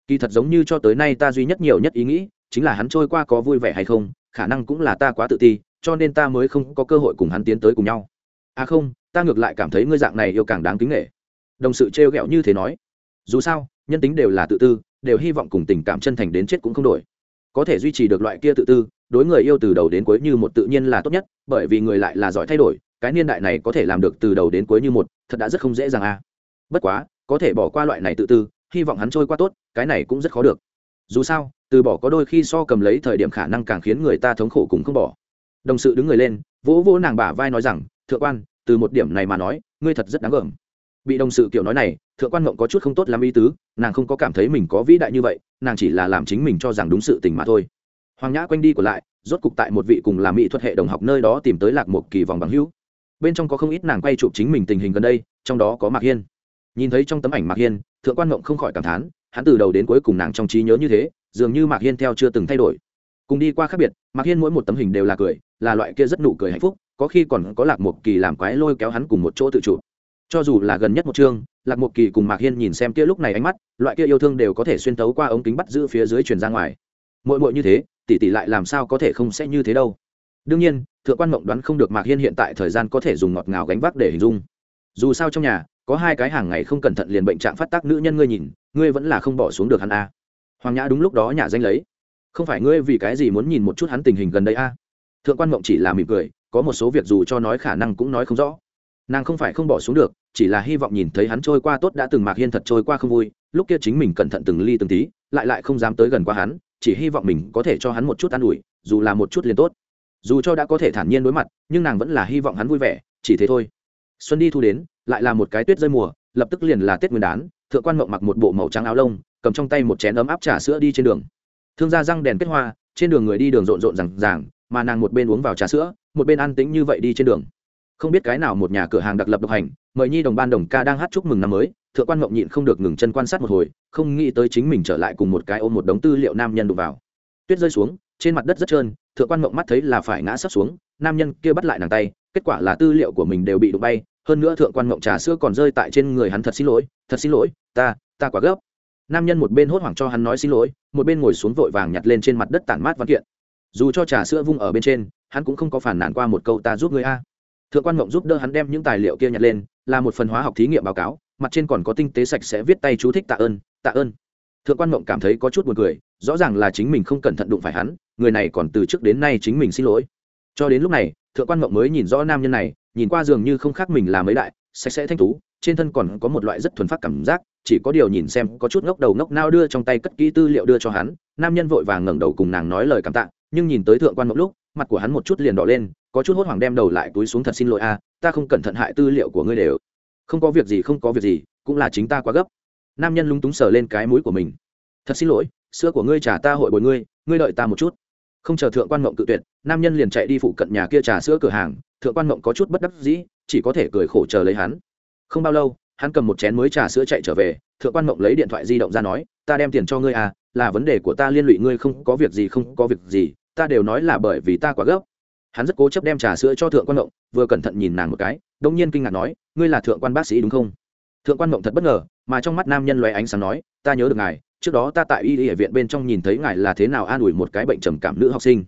Speaker 1: kỳ thật giống như cho tới nay ta duy nhất nhiều nhất ý nghĩ, chính là hắn trôi qua có vui vẻ hay không, khả năng cũng là ta quá tự ti, cho nên ta mới không có cơ hội cùng hắn tiến tới cùng nhau à không, ta ngược lại cảm thấy ngươi dạng này yêu càng đáng kính nghệ đồng sự trêu ghẹo như thế nói. Dù sao, nhân tính đều là tự tư, đều hy vọng cùng tình cảm chân thành đến chết cũng không đổi. Có thể duy trì được loại kia tự tư, đối người yêu từ đầu đến cuối như một tự nhiên là tốt nhất, bởi vì người lại là giỏi thay đổi, cái niên đại này có thể làm được từ đầu đến cuối như một, thật đã rất không dễ dàng a à. bất quá, có thể bỏ qua loại này tự tư, hy vọng hắn trôi qua tốt, cái này cũng rất khó được. Dù sao, từ bỏ có đôi khi so cầm lấy thời điểm khả năng càng khiến người ta thống khổ cùng không bỏ. Đồng sự đứng người lên, vỗ vỗ nàng bả vai nói rằng thượng quan, từ một điểm này mà nói, ngươi thật rất đáng gờm. Bị đồng sự kiểu nói này, thượng quan mộng có chút không tốt làm ý tứ, nàng không có cảm thấy mình có vĩ đại như vậy, nàng chỉ là làm chính mình cho rằng đúng sự tình mà thôi. Hoàng nhã quanh đi còn lại, rốt cục tại một vị cùng làm mỹ thuật hệ đồng học nơi đó tìm tới lạc một kỳ vòng bằng hữu. Bên trong có không ít nàng quay chụp chính mình tình hình gần đây, trong đó có mạc hiên. Nhìn thấy trong tấm ảnh mạc hiên, thượng quan mộng không khỏi cảm thán, hắn từ đầu đến cuối cùng nàng trong trí nhớ như thế, dường như mạc hiên theo chưa từng thay đổi. Cùng đi qua khác biệt, mạc hiên mỗi một tấm hình đều là cười, là loại kia rất nụ cười hạnh phúc có khi còn có lạc một kỳ làm quái lôi kéo hắn cùng một chỗ tự chủ. cho dù là gần nhất một chương, lạc một kỳ cùng mạc hiên nhìn xem kia lúc này ánh mắt, loại kia yêu thương đều có thể xuyên tấu qua ống kính bắt giữ phía dưới truyền ra ngoài mỗi mỗi như thế, tỷ tỷ lại làm sao có thể không sẽ như thế đâu đương nhiên, thượng quan mộng đoán không được mạc hiên hiện tại thời gian có thể dùng ngọt ngào gánh vác để hình dung dù sao trong nhà, có hai cái hàng ngày không cẩn thận liền bệnh trạng phát tác nữ nhân ngươi nhìn, ngươi vẫn là không bỏ xuống được hắn a à. hoàng nhã đúng lúc đó nhà danh lấy không phải ngươi vì cái gì muốn nhìn một chút hắn tình hình gần đây a à. thượng quan mộng chỉ là mỉm cười có một số việc dù cho nói khả năng cũng nói không rõ. Nàng không phải không bỏ xuống được, chỉ là hy vọng nhìn thấy hắn trôi qua tốt đã từng mạc hiên thật trôi qua không vui, lúc kia chính mình cẩn thận từng ly từng tí, lại lại không dám tới gần qua hắn, chỉ hy vọng mình có thể cho hắn một chút an ủi, dù là một chút liền tốt. Dù cho đã có thể thản nhiên đối mặt, nhưng nàng vẫn là hy vọng hắn vui vẻ, chỉ thế thôi. Xuân đi thu đến, lại là một cái tuyết rơi mùa, lập tức liền là tết nguyên đán, thượng quan mộng mặc một bộ màu trắng áo lông, cầm trong tay một chén ấm áp trà sữa đi trên đường. Thương gia răng đèn kết hoa, trên đường người đi đường rộn rộn rằng ràng, mà nàng một bên uống vào trà sữa một bên ăn tĩnh như vậy đi trên đường. Không biết cái nào một nhà cửa hàng đặc lập độc hành, mời nhi đồng ban đồng ca đang hát chúc mừng năm mới, thượng quan mộng nhịn không được ngừng chân quan sát một hồi, không nghĩ tới chính mình trở lại cùng một cái ôm một đống tư liệu nam nhân đụng vào. Tuyết rơi xuống, trên mặt đất rất trơn, thượng quan mộng mắt thấy là phải ngã sắp xuống, nam nhân kia bắt lại nàng tay, kết quả là tư liệu của mình đều bị đụng bay, hơn nữa thượng quan mộng trà sữa còn rơi tại trên người hắn thật xin lỗi, thật xin lỗi, ta ta quá gấp. Nam nhân một bên hốt hoảng cho hắn nói xin lỗi, một bên ngồi xuống vội vàng nhặt lên trên mặt đất tản mát văn kiện dù cho trà sữa vung ở bên trên, hắn cũng không có phản nản qua một câu ta giúp người a. Thượng quan mộng giúp đỡ hắn đem những tài liệu kia nhặt lên, là một phần hóa học thí nghiệm báo cáo, mặt trên còn có tinh tế sạch sẽ viết tay chú thích tạ ơn tạ ơn. Thượng quan mộng cảm thấy có chút buồn cười, rõ ràng là chính mình không cẩn thận đụng phải hắn, người này còn từ trước đến nay chính mình xin lỗi. Cho đến lúc này, thượng quan mộng mới nhìn rõ nam nhân này, nhìn qua dường như không khác mình là mấy đại, sạch sẽ thanh tú, trên thân còn có một loại rất thuần phát cảm giác, chỉ có điều nhìn xem có chút ngốc đầu ngốc nao đưa trong tay cất kỹ tư liệu đưa cho hắn, nam nhân vội vàng ngẩng đầu cùng nàng nói lời cảm tạ nhưng nhìn tới thượng quan mộng lúc, mặt của hắn một chút liền đỏ lên, có chút hốt hoảng đem đầu lại túi xuống thật xin lỗi a, ta không cẩn thận hại tư liệu của ngươi đều. Không có việc gì, không có việc gì, cũng là chính ta quá gấp. Nam nhân lúng túng sờ lên cái mũi của mình. Thật xin lỗi sữa của ngươi trả ta hội bồi ngươi ngươi đợi ta một chút. Không chờ thượng quan mộng cự tuyệt, nam nhân liền chạy đi phụ cận nhà kia trà sữa cửa hàng, thượng quan mộng có chút bất đắc dĩ, chỉ có thể cười khổ chờ lấy hắn. Không bao lâu, hắn cầm một chén mới trà sữa chạy trở về, thượng quan mộng lấy điện thoại di động ra nói, ta đem tiền cho ngươi à là vấn đề của ta liên lụy ngươi, không có việc gì, không có việc gì ta đều nói là bởi vì ta quá gấp. Hắn rất cố chấp đem trà sữa cho thượng quan mộng, vừa cẩn thận nhìn nàng một cái, đông nhiên kinh ngạc nói, ngươi là thượng quan bác sĩ đúng không? Thượng quan mộng thật bất ngờ, mà trong mắt nam nhân loé ánh sáng nói, ta nhớ được ngài, trước đó ta tại y y ở viện bên trong nhìn thấy ngài là thế nào an ủi một cái bệnh trầm cảm nữ học sinh.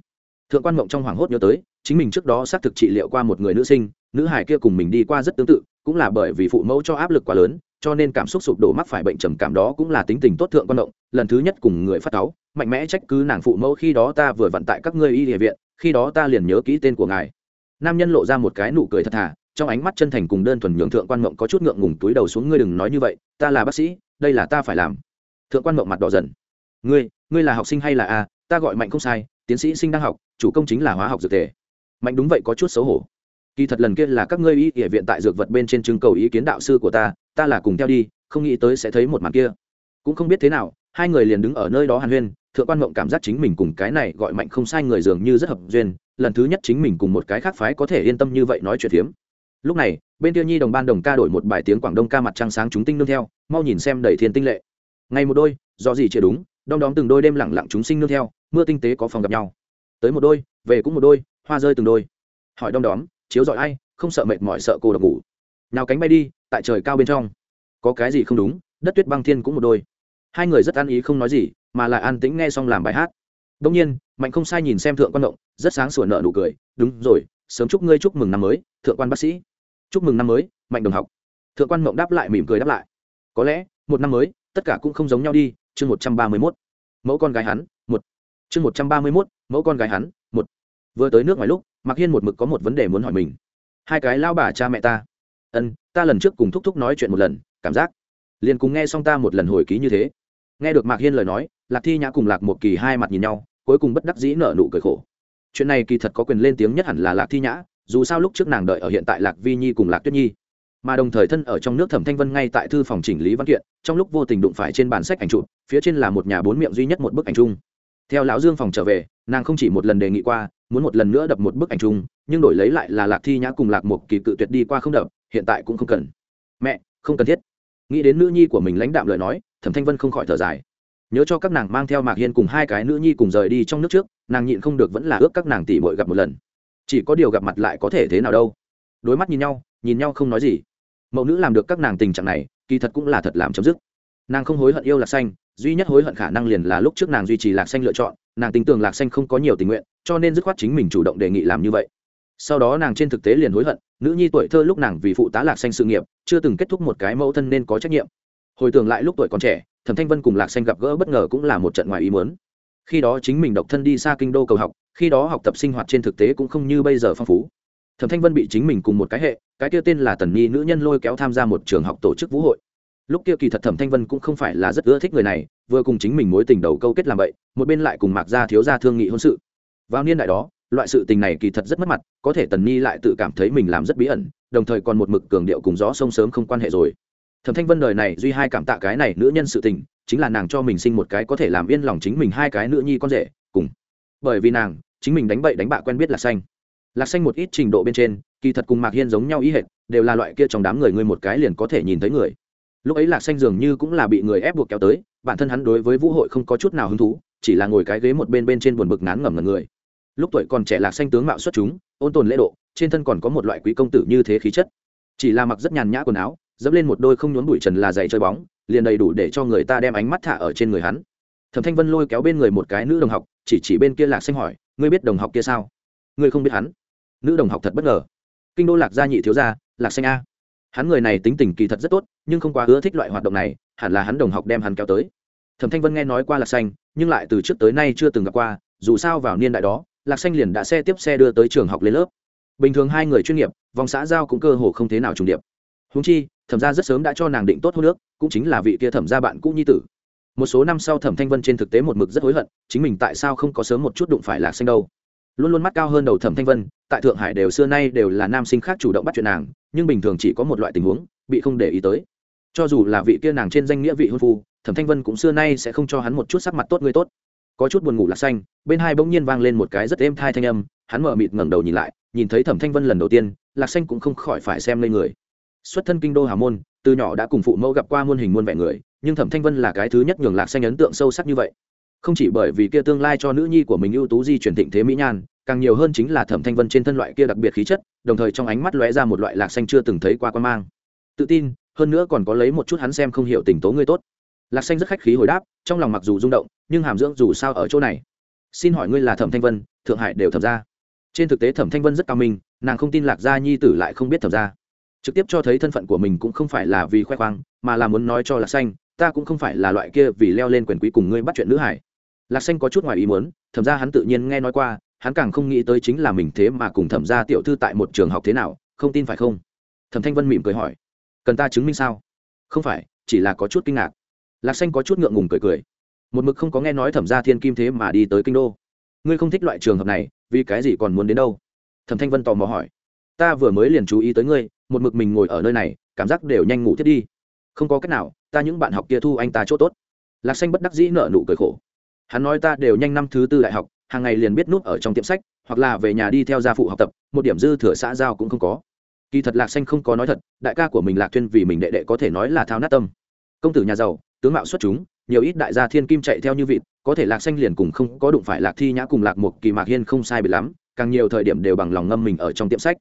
Speaker 1: Thượng quan mộng trong hoảng hốt nhớ tới, chính mình trước đó xác thực trị liệu qua một người nữ sinh, nữ hải kia cùng mình đi qua rất tương tự, cũng là bởi vì phụ mẫu cho áp lực quá lớn cho nên cảm xúc sụp đổ mắc phải bệnh trầm cảm đó cũng là tính tình tốt thượng quan động, lần thứ nhất cùng người phát cáu, mạnh mẽ trách cứ nàng phụ mẫu khi đó ta vừa vận tại các ngươi y địa viện, khi đó ta liền nhớ kỹ tên của ngài. Nam nhân lộ ra một cái nụ cười thật thà, trong ánh mắt chân thành cùng đơn thuần nhường thượng quan mộng có chút ngượng ngùng túi đầu xuống, ngươi đừng nói như vậy, ta là bác sĩ, đây là ta phải làm. Thượng quan mộng mặt đỏ dần. Ngươi ngươi là học sinh hay là a? Ta gọi mạnh không sai, tiến sĩ sinh đang học, chủ công chính là hóa học dược thể mạnh đúng vậy có chút xấu hổ kỳ thật lần kia là các ngươi y địa viện tại dược vật bên trên trưng cầu ý kiến đạo sư của ta ta là cùng theo đi, không nghĩ tới sẽ thấy một màn kia. Cũng không biết thế nào, hai người liền đứng ở nơi đó hàn huyên, thượng quan mộng cảm giác chính mình cùng cái này gọi mạnh không sai người dường như rất hợp duyên, lần thứ nhất chính mình cùng một cái khác phái có thể yên tâm như vậy nói chuyện hiếm. lúc này, bên tiêu nhi đồng ban đồng ca đổi một bài tiếng quảng đông ca mặt trăng sáng chúng tinh nương theo, mau nhìn xem đầy thiên tinh lệ. Ngày một đôi, do gì chưa đúng, đom đóm từng đôi đêm lẳng lặng chúng sinh nương theo, mưa tinh tế có phòng gặp nhau. Tới một đôi, về cũng một đôi, hoa rơi từng đôi. Hỏi đom đóm chiếu dọi ai, không sợ mệt mỏi sợ cô độc ngủ. Nào cánh bay đi, tại trời cao bên trong. Có cái gì không đúng, đất tuyết băng thiên cũng một đôi. Hai người rất an ý không nói gì, mà lại an tĩnh nghe xong làm bài hát. Đông nhiên, mạnh không sai nhìn xem thượng quan động, rất sáng sủa nợ nụ cười. Đúng rồi, sớm chúc ngươi chúc mừng năm mới, thượng quan bác sĩ. Chúc mừng năm mới, mạnh đồng học. Thượng quan mộng đáp lại mỉm cười đáp lại. Có lẽ, một năm mới, tất cả cũng không giống nhau đi. Chương một trăm ba mươi mốt. Mẫu con gái hắn, một. Chương một trăm ba mươi mốt, mẫu con gái hắn, một. Vừa tới nước ngoài lúc mạc hiên một mực có một vấn đề muốn hỏi mình. Hai cái lao bà cha mẹ ta. Ân, ta lần trước cùng thúc thúc nói chuyện một lần, cảm giác liền cùng nghe xong ta một lần hồi ký như thế. Nghe được mạc hiên lời nói, lạc thi nhã cùng lạc một kỳ hai mặt nhìn nhau, cuối cùng bất đắc dĩ nở nụ cười khổ. Chuyện này kỳ thật có quyền lên tiếng nhất hẳn là lạc thi nhã, dù sao lúc trước nàng đợi ở hiện tại lạc vi nhi cùng lạc tuyết nhi. Mà đồng thời thân ở trong nước thẩm thanh vân ngay tại thư phòng chỉnh lý văn kiện, trong lúc vô tình đụng phải trên bản sách ảnh chụp, phía trên là một nhà bốn miệng duy nhất một bức ảnh chung. Theo lão dương phòng trở về, nàng không chỉ một lần đề nghị qua muốn một lần nữa đập một bức ảnh chung, nhưng đổi lấy lại là lạc thi nhã cùng lạc một kỳ cự tuyệt đi qua không đập, hiện tại cũng không cần. Mẹ, không cần thiết. Nghĩ đến nữ nhi của mình lãnh đạm lời nói, thẩm thanh vân không khỏi thở dài. Nhớ cho các nàng mang theo mạc hiên cùng hai cái nữ nhi cùng rời đi trong nước trước, nàng nhịn không được vẫn là ước các nàng tỉ bội gặp một lần. Chỉ có điều gặp mặt lại có thể thế nào đâu. Đối mắt nhìn nhau nhìn nhau không nói gì. Mẫu nữ làm được các nàng tình trạng này, kỳ thật cũng là thật làm chấm dứt. Nàng không hối hận yêu lạc xanh duy nhất hối hận khả năng liền là lúc trước nàng duy trì lạc xanh lựa chọn, nàng tin tưởng lạc xanh không có nhiều tình nguyện, cho nên dứt khoát chính mình chủ động đề nghị làm như vậy. Sau đó nàng trên thực tế liền hối hận, nữ nhi tuổi thơ lúc nàng vì phụ tá lạc xanh sự nghiệp, chưa từng kết thúc một cái mẫu thân nên có trách nhiệm. Hồi tưởng lại lúc tuổi còn trẻ, thẩm thanh vân cùng lạc xanh gặp gỡ bất ngờ cũng là một trận ngoài ý muốn. Khi đó chính mình độc thân đi xa kinh đô cầu học, khi đó học tập sinh hoạt trên thực tế cũng không như bây giờ phong phú. Thẩm thanh vân bị chính mình cùng một cái hệ, cái kia tên là tần nhi nữ nhân lôi kéo tham gia một trường học tổ chức vũ hội lúc kia kỳ thật thẩm thanh vân cũng không phải là rất ưa thích người này, vừa cùng chính mình mối tình đầu câu kết làm vậy một bên lại cùng mạc gia thiếu gia thương nghị hôn sự. Vào niên đại đó, loại sự tình này kỳ thật rất mất mặt, có thể tần nhi lại tự cảm thấy mình làm rất bí ẩn, đồng thời còn một mực cường điệu cùng gió sông sớm không quan hệ rồi. Thẩm thanh vân đời này duy hai cảm tạ cái này nữ nhân sự tình, chính là nàng cho mình sinh một cái có thể làm yên lòng chính mình hai cái nữ nhi con rể, cùng. Bởi vì nàng, chính mình đánh bậy đánh bạ quen biết là xanh. Lạc xanh một ít trình độ bên trên, kỳ thật cùng mạc hiên giống nhau ý hệt, đều là loại kia trong đám người ngươi một cái liền có thể nhìn thấy người lúc ấy lạc xanh dường như cũng là bị người ép buộc kéo tới, bản thân hắn đối với vũ hội không có chút nào hứng thú, chỉ là ngồi cái ghế một bên bên trên buồn bực ngán ngẩm ngẩn người. Lúc tuổi còn trẻ lạc xanh tướng mạo xuất chúng, ôn tồn lễ độ, trên thân còn có một loại quý công tử như thế khí chất. Chỉ là mặc rất nhàn nhã quần áo, dẫm lên một đôi không nhốn bụi trần là giày chơi bóng, liền đầy đủ để cho người ta đem ánh mắt thả ở trên người hắn. Thẩm thanh vân lôi kéo bên người một cái nữ đồng học, chỉ chỉ bên kia lạc xanh hỏi, ngươi biết đồng học kia sao? Ngươi không biết hắn. Nữ đồng học thật bất ngờ. Kinh đô lạc gia nhị thiếu gia, lạc xanh a hắn người này tính tình kỳ thật rất tốt, nhưng không quá ưa thích loại hoạt động này, hẳn là hắn đồng học đem hắn kéo tới. Thẩm thanh vân nghe nói qua lạc xanh, nhưng lại từ trước tới nay chưa từng gặp qua, dù sao vào niên đại đó, lạc xanh liền đã xe tiếp xe đưa tới trường học lên lớp. Bình thường hai người chuyên nghiệp, vòng xã giao cũng cơ hồ không thế nào trùng điệp. Húng chi, thẩm gia rất sớm đã cho nàng định tốt hô nước cũng chính là vị kia thẩm gia bạn cũ nhi tử. Một số năm sau thẩm thanh vân trên thực tế một mực rất hối hận, chính mình tại sao không có sớm một chút đụng phải lạc xanh đâu. Luôn luôn mắt cao hơn đầu thẩm thanh vân, tại thượng hải đều xưa nay đều là nam sinh khác chủ động bắt chuyện nàng nhưng bình thường chỉ có một loại tình huống, bị không để ý tới. Cho dù là vị kia nàng trên danh nghĩa vị hôn phu, thẩm thanh vân cũng xưa nay sẽ không cho hắn một chút sắc mặt tốt người tốt. Có chút buồn ngủ lạc xanh, bên hai bỗng nhiên vang lên một cái rất êm thai thanh âm, hắn mở mịt ngẩng đầu nhìn lại, nhìn thấy thẩm thanh vân lần đầu tiên, lạc xanh cũng không khỏi phải xem lên người. Xuất thân kinh đô hà môn, từ nhỏ đã cùng phụ mẫu gặp qua muôn hình muôn vẻ người, nhưng thẩm thanh vân là cái thứ nhất nhường lạc xanh ấn tượng sâu sắc như vậy. Không chỉ bởi vì kia tương lai cho nữ nhi của mình ưu tú di chuyển thịnh thế mỹ nhan càng nhiều hơn chính là thẩm thanh vân trên thân loại kia đặc biệt khí chất, đồng thời trong ánh mắt lóe ra một loại lạc xanh chưa từng thấy qua quan mang. Tự tin, hơn nữa còn có lấy một chút hắn xem không hiểu tình tố ngươi tốt. Lạc xanh rất khách khí hồi đáp, trong lòng mặc dù rung động, nhưng hàm dưỡng dù sao ở chỗ này. Xin hỏi ngươi là thẩm thanh vân, thượng hải đều thẩm ra. Trên thực tế thẩm thanh vân rất cao minh, nàng không tin lạc gia nhi tử lại không biết thẩm ra. Trực tiếp cho thấy thân phận của mình cũng không phải là vì khoe khoang, mà là muốn nói cho lạc xanh, ta cũng không phải là loại kia vì leo lên quyền quý cùng ngươi bắt chuyện nữ hải. Lạc xanh có chút ngoài ý muốn, thẩm ra hắn tự nhiên nghe nói qua hắn càng không nghĩ tới chính là mình thế mà cùng thẩm ra tiểu thư tại một trường học thế nào, không tin phải không? Thẩm thanh vân mỉm cười hỏi. Cần ta chứng minh sao? Không phải, chỉ là có chút kinh ngạc. Lạc xanh có chút ngượng ngùng cười cười. Một mực không có nghe nói thẩm ra thiên kim thế mà đi tới kinh đô. Ngươi không thích loại trường hợp này, vì cái gì còn muốn đến đâu? Thẩm thanh vân tò mò hỏi. Ta vừa mới liền chú ý tới ngươi, một mực mình ngồi ở nơi này, cảm giác đều nhanh ngủ thiết đi. Không có cách nào, ta những bạn học kia thu anh ta chỗ tốt. Lạc xanh bất đắc dĩ nợ nụ cười khổ. Hắn nói ta đều nhanh năm thứ tư đại học hàng ngày liền biết nút ở trong tiệm sách hoặc là về nhà đi theo gia phụ học tập một điểm dư thừa xã giao cũng không có. Kỳ thật lạc xanh không có nói thật đại ca của mình lạc tuyên vì mình đệ đệ có thể nói là thao nát tâm. Công tử nhà giàu tướng mạo xuất chúng nhiều ít đại gia thiên kim chạy theo như vịt có thể lạc xanh liền cùng không có đụng phải lạc thi nhã cùng lạc một kỳ mạc hiên không sai bị lắm càng nhiều thời điểm đều bằng lòng ngâm mình ở trong tiệm sách.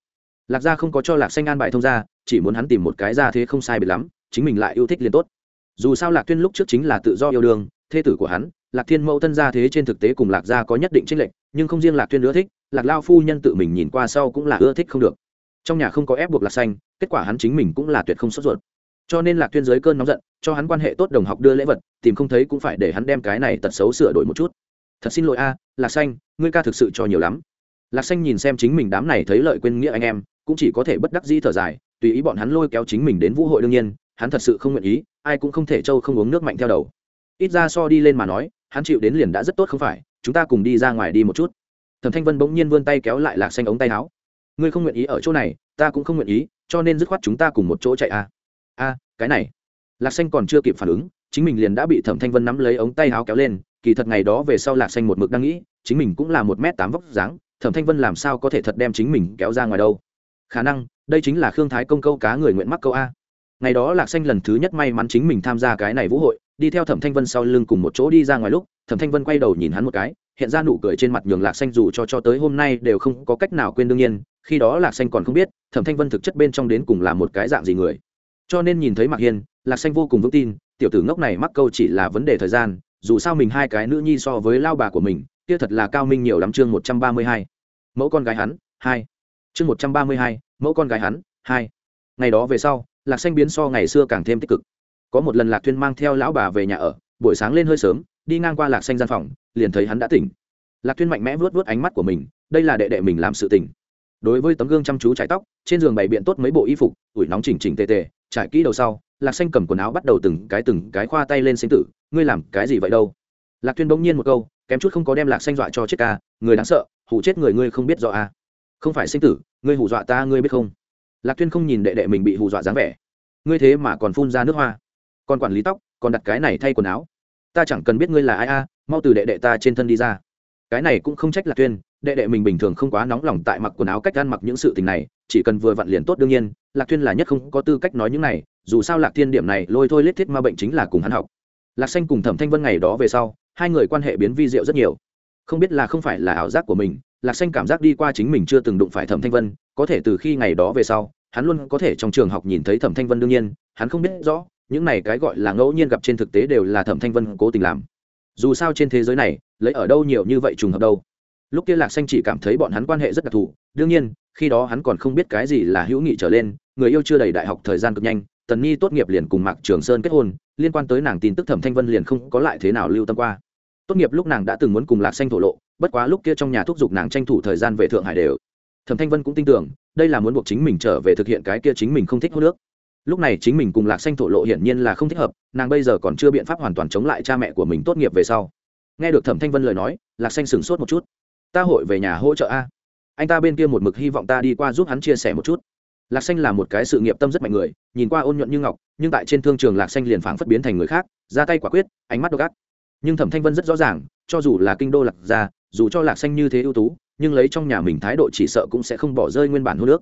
Speaker 1: Lạc gia không có cho lạc xanh an bài thông gia, chỉ muốn hắn tìm một cái ra thế không sai bị lắm chính mình lại yêu thích liền tốt. Dù sao lạc tuyên lúc trước chính là tự do yêu đương thê tử của hắn, lạc thiên mẫu thân gia thế trên thực tế cùng lạc gia có nhất định tranh lệch, nhưng không riêng lạc Thiên ưa thích, lạc lao phu nhân tự mình nhìn qua sau cũng là ưa thích không được. Trong nhà không có ép buộc lạc xanh, kết quả hắn chính mình cũng là tuyệt không sốt ruột. Cho nên lạc Thiên dưới cơn nóng giận, cho hắn quan hệ tốt đồng học đưa lễ vật, tìm không thấy cũng phải để hắn đem cái này tật xấu sửa đổi một chút. Thật xin lỗi a, lạc xanh, ngươi ca thực sự cho nhiều lắm. Lạc xanh nhìn xem chính mình đám này thấy lợi quên nghĩa anh em, cũng chỉ có thể bất đắc dĩ thở dài, tùy ý bọn hắn lôi kéo chính mình đến vũ hội đương nhiên, hắn thật sự không nguyện ý, ai cũng không thể trâu không uống nước mạnh theo đầu ít ra so đi lên mà nói, hắn chịu đến liền đã rất tốt không phải, chúng ta cùng đi ra ngoài đi một chút. Thẩm thanh vân bỗng nhiên vươn tay kéo lại lạc xanh ống tay áo. Ngươi không nguyện ý ở chỗ này, ta cũng không nguyện ý, cho nên dứt khoát chúng ta cùng một chỗ chạy a a cái này. Lạc xanh còn chưa kịp phản ứng, chính mình liền đã bị thẩm thanh vân nắm lấy ống tay áo kéo lên, kỳ thật ngày đó về sau lạc xanh một mực đang nghĩ, chính mình cũng là một m tám vóc dáng, thẩm thanh vân làm sao có thể thật đem chính mình kéo ra ngoài đâu? Khả năng, đây chính là khương thái công câu cá người nguyện mắc câu a. Ngày đó lạc xanh lần thứ nhất may mắn chính mình tham gia cái này vũ hội đi theo thẩm thanh vân sau lưng cùng một chỗ đi ra ngoài lúc, thẩm thanh vân quay đầu nhìn hắn một cái, hiện ra nụ cười trên mặt nhường lạc xanh dù cho cho tới hôm nay đều không có cách nào quên đương nhiên, khi đó lạc xanh còn không biết, thẩm thanh vân thực chất bên trong đến cùng là một cái dạng gì người. Cho nên nhìn thấy mạc hiên, lạc xanh vô cùng vững tin, tiểu tử ngốc này mắc câu chỉ là vấn đề thời gian, dù sao mình hai cái nữ nhi so với lao bà của mình, kia thật là cao minh nhiều lắm chương một trăm ba mươi hai. Mẫu con gái hắn, hai. Chương một trăm ba mươi hai, mẫu con gái hắn, hai. Ngày đó về sau, lạc xanh biến so ngày xưa càng thêm tích cực có một lần lạc thuyên mang theo lão bà về nhà ở, buổi sáng lên hơi sớm, đi ngang qua lạc xanh gian phòng, liền thấy hắn đã tỉnh. Lạc thuyên mạnh mẽ vớt vớt ánh mắt của mình, đây là đệ đệ mình làm sự tỉnh đối với tấm gương chăm chú chải tóc, trên giường bày biện tốt mấy bộ y phục ủi nóng chỉnh chỉnh tề tề, trải kỹ đầu sau, lạc xanh cầm quần áo bắt đầu từng cái từng cái khoa tay lên sinh tử, ngươi làm cái gì vậy đâu? Lạc thuyên bỗng nhiên một câu, kém chút không có đem lạc xanh dọa cho chết ca, người đáng sợ hủ chết người ngươi không biết rõ à. không phải sinh tử, ngươi hù dọa ta, ngươi biết không? Lạc thuyên không nhìn đệ đệ mình bị hù dọa dáng vẻ. Ngươi thế mà còn phun ra nước hoa còn quản lý tóc, còn đặt cái này thay quần áo. Ta chẳng cần biết ngươi là ai a, mau từ đệ đệ ta trên thân đi ra. Cái này cũng không trách lạc tuyên, đệ đệ mình bình thường không quá nóng lòng tại mặc quần áo cách ăn mặc những sự tình này, chỉ cần vừa vặn liền tốt đương nhiên, lạc tuyên là nhất không có tư cách nói những này, dù sao lạc thiên điểm này lôi thôi lết thiết ma bệnh chính là cùng hắn học. Lạc xanh cùng thẩm thanh vân ngày đó về sau, hai người quan hệ biến vi diệu rất nhiều. Không biết là không phải là ảo giác của mình, lạc xanh cảm giác đi qua chính mình chưa từng đụng phải thẩm thanh vân, có thể từ khi ngày đó về sau, hắn luôn có thể trong trường học nhìn thấy thẩm thanh vân đương nhiên, hắn không biết rõ những này cái gọi là ngẫu nhiên gặp trên thực tế đều là thẩm thanh vân cố tình làm. Dù sao trên thế giới này, lấy ở đâu nhiều như vậy trùng hợp đâu. Lúc kia lạc xanh chỉ cảm thấy bọn hắn quan hệ rất đặc thù, đương nhiên, khi đó hắn còn không biết cái gì là hữu nghị trở lên, người yêu chưa đầy đại học thời gian cực nhanh, tần nhi tốt nghiệp liền cùng mạc trường sơn kết hôn, liên quan tới nàng tin tức thẩm thanh vân liền không có lại thế nào lưu tâm qua. Tốt nghiệp lúc nàng đã từng muốn cùng lạc xanh thổ lộ, bất quá lúc kia trong nhà thúc giục nàng tranh thủ thời gian về thượng hải đều. Thẩm thanh vân cũng tin tưởng, đây là muốn buộc chính mình trở về thực hiện cái kia chính mình không thích hô nước lúc này chính mình cùng lạc xanh thổ lộ hiển nhiên là không thích hợp, nàng bây giờ còn chưa biện pháp hoàn toàn chống lại cha mẹ của mình tốt nghiệp về sau. Nghe được thẩm thanh vân lời nói, lạc xanh sửng sốt một chút. Ta hội về nhà hỗ trợ a. Anh ta bên kia một mực hy vọng ta đi qua giúp hắn chia sẻ một chút. Lạc xanh là một cái sự nghiệp tâm rất mạnh người, nhìn qua ôn nhuận như ngọc, nhưng tại trên thương trường lạc xanh liền phảng phất biến thành người khác, ra tay quả quyết, ánh mắt độc ác. Nhưng thẩm thanh vân rất rõ ràng, cho dù là kinh đô lạc gia, dù cho lạc xanh như thế ưu tú, nhưng lấy trong nhà mình thái độ chỉ sợ cũng sẽ không bỏ rơi nguyên bản hô nước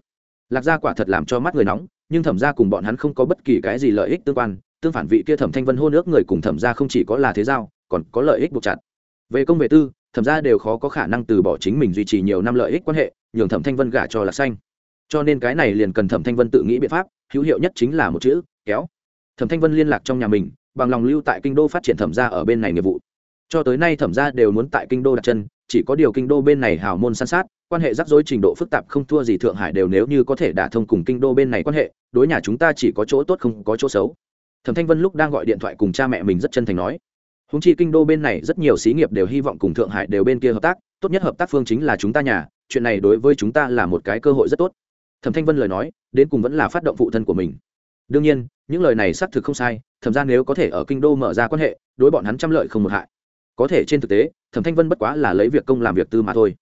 Speaker 1: lạc gia quả thật làm cho mắt người nóng, nhưng thẩm gia cùng bọn hắn không có bất kỳ cái gì lợi ích tương quan, tương phản vị kia thẩm thanh vân hô nước người cùng thẩm gia không chỉ có là thế giao, còn có lợi ích buộc chặt. Về công về tư, thẩm gia đều khó có khả năng từ bỏ chính mình duy trì nhiều năm lợi ích quan hệ, nhường thẩm thanh vân gả cho lạc xanh. Cho nên cái này liền cần thẩm thanh vân tự nghĩ biện pháp, hữu hiệu nhất chính là một chữ, kéo. Thẩm thanh vân liên lạc trong nhà mình, bằng lòng lưu tại kinh đô phát triển thẩm gia ở bên này nghiệp vụ. Cho tới nay thẩm gia đều muốn tại kinh đô đặt chân, chỉ có điều kinh đô bên này hào môn san sát quan hệ rắc rối trình độ phức tạp không thua gì thượng hải đều nếu như có thể đả thông cùng kinh đô bên này quan hệ, đối nhà chúng ta chỉ có chỗ tốt không có chỗ xấu. Thẩm thanh vân lúc đang gọi điện thoại cùng cha mẹ mình rất chân thành nói húng chi kinh đô bên này rất nhiều xí nghiệp đều hy vọng cùng thượng hải đều bên kia hợp tác, tốt nhất hợp tác phương chính là chúng ta nhà, chuyện này đối với chúng ta là một cái cơ hội rất tốt. Thẩm thanh vân lời nói, đến cùng vẫn là phát động phụ thân của mình. Đương nhiên, những lời này xác thực không sai thẩm ra nếu có thể ở kinh đô mở ra quan hệ, đối bọn hắn trăm lợi không một hại. Có thể trên thực tế, thẩm thanh vân bất quá là lấy việc công làm việc tư mà thôi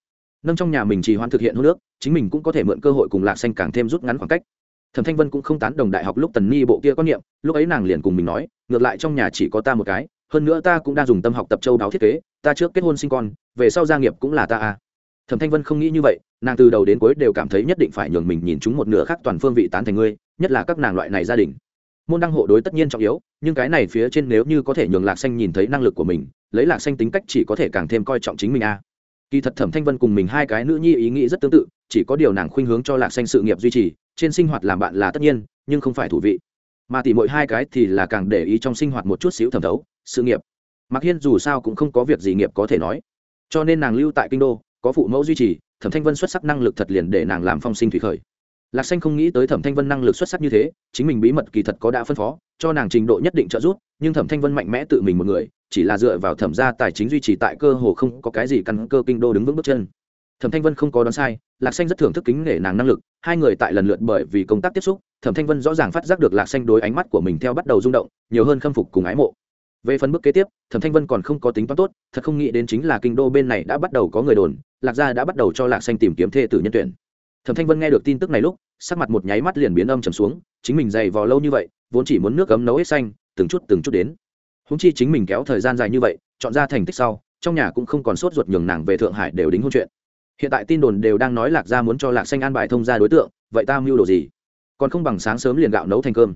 Speaker 1: nâng trong nhà mình trì hoãn thực hiện hô nước chính mình cũng có thể mượn cơ hội cùng lạc xanh càng thêm rút ngắn khoảng cách. Thẩm thanh vân cũng không tán đồng đại học lúc tần ni bộ kia quan niệm, lúc ấy nàng liền cùng mình nói, ngược lại trong nhà chỉ có ta một cái, hơn nữa ta cũng đang dùng tâm học tập châu đáo thiết kế, ta trước kết hôn sinh con, về sau gia nghiệp cũng là ta à. Thẩm thanh vân không nghĩ như vậy, nàng từ đầu đến cuối đều cảm thấy nhất định phải nhường mình nhìn chúng một nửa khác toàn phương vị tán thành ngươi, nhất là các nàng loại này gia đình. Môn đăng hộ đối tất nhiên trọng yếu, nhưng cái này phía trên nếu như có thể nhường lạc xanh nhìn thấy năng lực của mình, lấy lạc xanh tính cách chỉ có thể càng thêm coi trọng chính mình a kỳ thật thẩm thanh vân cùng mình hai cái nữ nhi ý nghĩ rất tương tự, chỉ có điều nàng khuynh hướng cho lạc xanh sự nghiệp duy trì, trên sinh hoạt làm bạn là tất nhiên, nhưng không phải thủ vị. Mà tỉ mỗi hai cái thì là càng để ý trong sinh hoạt một chút xíu thẩm thấu, sự nghiệp. Mặc hiên dù sao cũng không có việc gì nghiệp có thể nói. Cho nên nàng lưu tại kinh đô, có phụ mẫu duy trì, thẩm thanh vân xuất sắc năng lực thật liền để nàng làm phong sinh thủy khởi lạc xanh không nghĩ tới thẩm thanh vân năng lực xuất sắc như thế, chính mình bí mật kỳ thật có đã phân phó, cho nàng trình độ nhất định trợ giúp, nhưng thẩm thanh vân mạnh mẽ tự mình một người, chỉ là dựa vào thẩm gia tài chính duy trì tại cơ hồ không có cái gì căn cơ kinh đô đứng vững bước chân. Thẩm thanh vân không có đoán sai, lạc xanh rất thưởng thức kính nể nàng năng lực, hai người tại lần lượt bởi vì công tác tiếp xúc, thẩm thanh vân rõ ràng phát giác được lạc xanh đối ánh mắt của mình theo bắt đầu rung động, nhiều hơn khâm phục cùng ái mộ. Về phần bước kế tiếp, thẩm thanh vân còn không có tính toán tốt, thật không nghĩ đến chính là kinh đô bên này đã bắt đầu có người đồn, lạc gia đã bắt đầu cho lạc xanh tìm kiếm thê tử nhân tuyển thẩm thanh vân nghe được tin tức này lúc, sắc mặt một nháy mắt liền biến âm trầm xuống, chính mình dày vò lâu như vậy, vốn chỉ muốn nước cấm nấu hết xanh, từng chút từng chút đến. Húng chi chính mình kéo thời gian dài như vậy, chọn ra thành tích sau, trong nhà cũng không còn sốt ruột nhường nàng về thượng hải đều đính hôn chuyện. Hiện tại tin đồn đều đang nói lạc gia muốn cho lạc xanh an bài thông ra đối tượng, vậy ta mưu đồ gì? Còn không bằng sáng sớm liền gạo nấu thành cơm.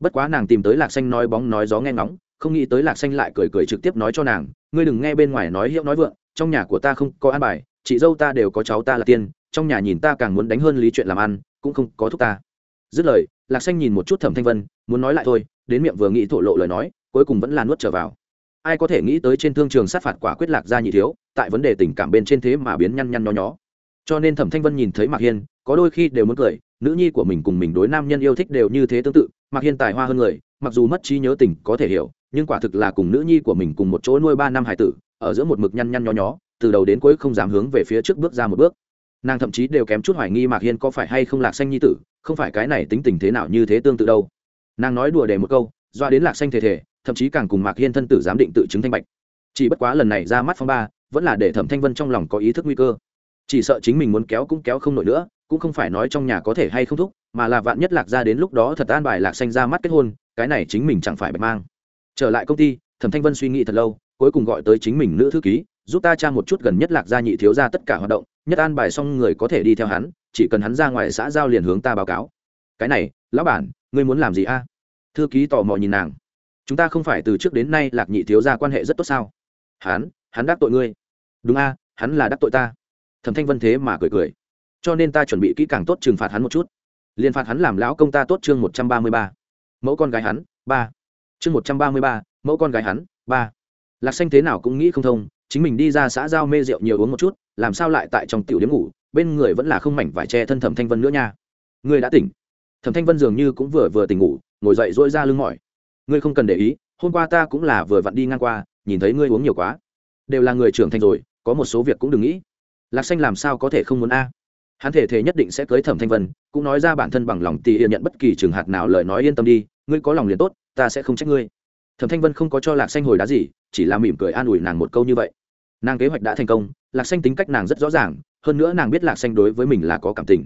Speaker 1: Bất quá nàng tìm tới lạc xanh nói bóng nói gió nghe ngóng, không nghĩ tới lạc xanh lại cười cười trực tiếp nói cho nàng, ngươi đừng nghe bên ngoài nói hiệu nói vượng, trong nhà của ta không có an bài, chị dâu ta đều có cháu ta là tiên trong nhà nhìn ta càng muốn đánh hơn lý chuyện làm ăn, cũng không có thúc ta. Dứt lời, lạc xanh nhìn một chút thẩm thanh vân, muốn nói lại thôi, đến miệng vừa nghĩ thổ lộ lời nói, cuối cùng vẫn là nuốt trở vào. Ai có thể nghĩ tới trên thương trường sát phạt quả quyết lạc ra nhị thiếu, tại vấn đề tình cảm bên trên thế mà biến nhăn nhăn nho nhó. Cho nên thẩm thanh vân nhìn thấy mạc hiên, có đôi khi đều muốn cười, nữ nhi của mình cùng mình đối nam nhân yêu thích đều như thế tương tự, mạc hiên tài hoa hơn người, mặc dù mất trí nhớ tình có thể hiểu, nhưng quả thực là cùng nữ nhi của mình cùng một chỗ nuôi ba năm hải tử, ở giữa một mực nhăn nhăn nho nhó, từ đầu đến cuối không dám hướng về phía trước bước ra một bước nàng thậm chí đều kém chút hoài nghi mạc hiên có phải hay không lạc xanh nhi tử, không phải cái này tính tình thế nào như thế tương tự đâu. Nàng nói đùa để một câu, doa đến lạc xanh thể thể thậm chí càng cùng mạc hiên thân tử giám định tự chứng thanh bạch. Chỉ bất quá lần này ra mắt phong ba, vẫn là để thẩm thanh vân trong lòng có ý thức nguy cơ. Chỉ sợ chính mình muốn kéo cũng kéo không nổi nữa, cũng không phải nói trong nhà có thể hay không thúc, mà là vạn nhất lạc ra đến lúc đó thật an bài lạc xanh ra mắt kết hôn, cái này chính mình chẳng phải bạch mang. Trở lại công ty, thẩm thanh vân suy nghĩ thật lâu, cuối cùng gọi tới chính mình nữ thư ký giúp ta tra một chút gần nhất lạc gia nhị thiếu ra tất cả hoạt động, nhất an bài xong người có thể đi theo hắn, chỉ cần hắn ra ngoài xã giao liền hướng ta báo cáo. Cái này, lão bản, ngươi muốn làm gì a? Thư ký tò mò nhìn nàng. Chúng ta không phải từ trước đến nay lạc nhị thiếu ra quan hệ rất tốt sao? Hắn hắn đắc tội ngươi. Đúng a, hắn là đắc tội ta. Thẩm thanh vân thế mà cười cười. Cho nên ta chuẩn bị kỹ càng tốt trừng phạt hắn một chút. Liền phạt hắn làm lão công ta tốt chương một trăm ba mươi ba. Mẫu con gái hắn, ba. Chương một trăm ba mươi ba, mẫu con gái hắn, ba. Lạc xanh thế nào cũng nghĩ không thông chính mình đi ra xã giao mê rượu nhiều uống một chút, làm sao lại tại trong tiểu điếm ngủ, bên người vẫn là không mảnh vải che thân thẩm thanh vân nữa nha. Ngươi đã tỉnh. Thẩm thanh vân dường như cũng vừa vừa tỉnh ngủ, ngồi dậy dỗi ra lưng mỏi. Ngươi không cần để ý, hôm qua ta cũng là vừa vặn đi ngang qua, nhìn thấy ngươi uống nhiều quá. Đều là người trưởng thành rồi, có một số việc cũng đừng nghĩ. Lạc xanh làm sao có thể không muốn a? Hắn thể thể nhất định sẽ cưới thẩm thanh vân, cũng nói ra bản thân bằng lòng tì yên nhận bất kỳ trường hạt nào lời nói yên tâm đi, ngươi có lòng liền tốt, ta sẽ không trách ngươi. Thẩm thanh vân không có cho lạc xanh hồi đá gì, chỉ là mỉm cười an ủi nàng một câu như vậy nàng kế hoạch đã thành công, lạc xanh tính cách nàng rất rõ ràng, hơn nữa nàng biết lạc xanh đối với mình là có cảm tình.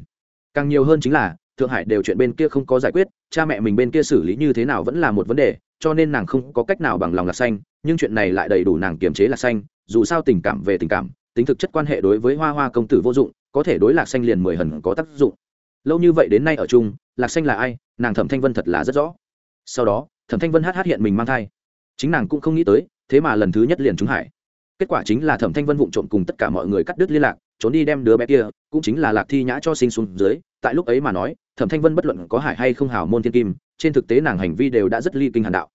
Speaker 1: Càng nhiều hơn chính là, thượng hải đều chuyện bên kia không có giải quyết, cha mẹ mình bên kia xử lý như thế nào vẫn là một vấn đề, cho nên nàng không có cách nào bằng lòng lạc xanh, nhưng chuyện này lại đầy đủ nàng kiềm chế lạc xanh, dù sao tình cảm về tình cảm, tính thực chất quan hệ đối với hoa hoa công tử vô dụng, có thể đối lạc xanh liền mười hần có tác dụng. Lâu như vậy đến nay ở chung, lạc xanh là ai? Nàng thẩm thanh vân thật là rất rõ. Sau đó, thẩm thanh vân hát hát hiện mình mang thai. Chính nàng cũng không nghĩ tới, thế mà lần thứ nhất liền trúng hải kết quả chính là thẩm thanh vân vụng trộm cùng tất cả mọi người cắt đứt liên lạc, trốn đi đem đứa bé kia, cũng chính là lạc thi nhã cho sinh xuống dưới. Tại lúc ấy mà nói, thẩm thanh vân bất luận có hải hay không hào môn thiên kim, trên thực tế nàng hành vi đều đã rất ly kinh hàn đạo.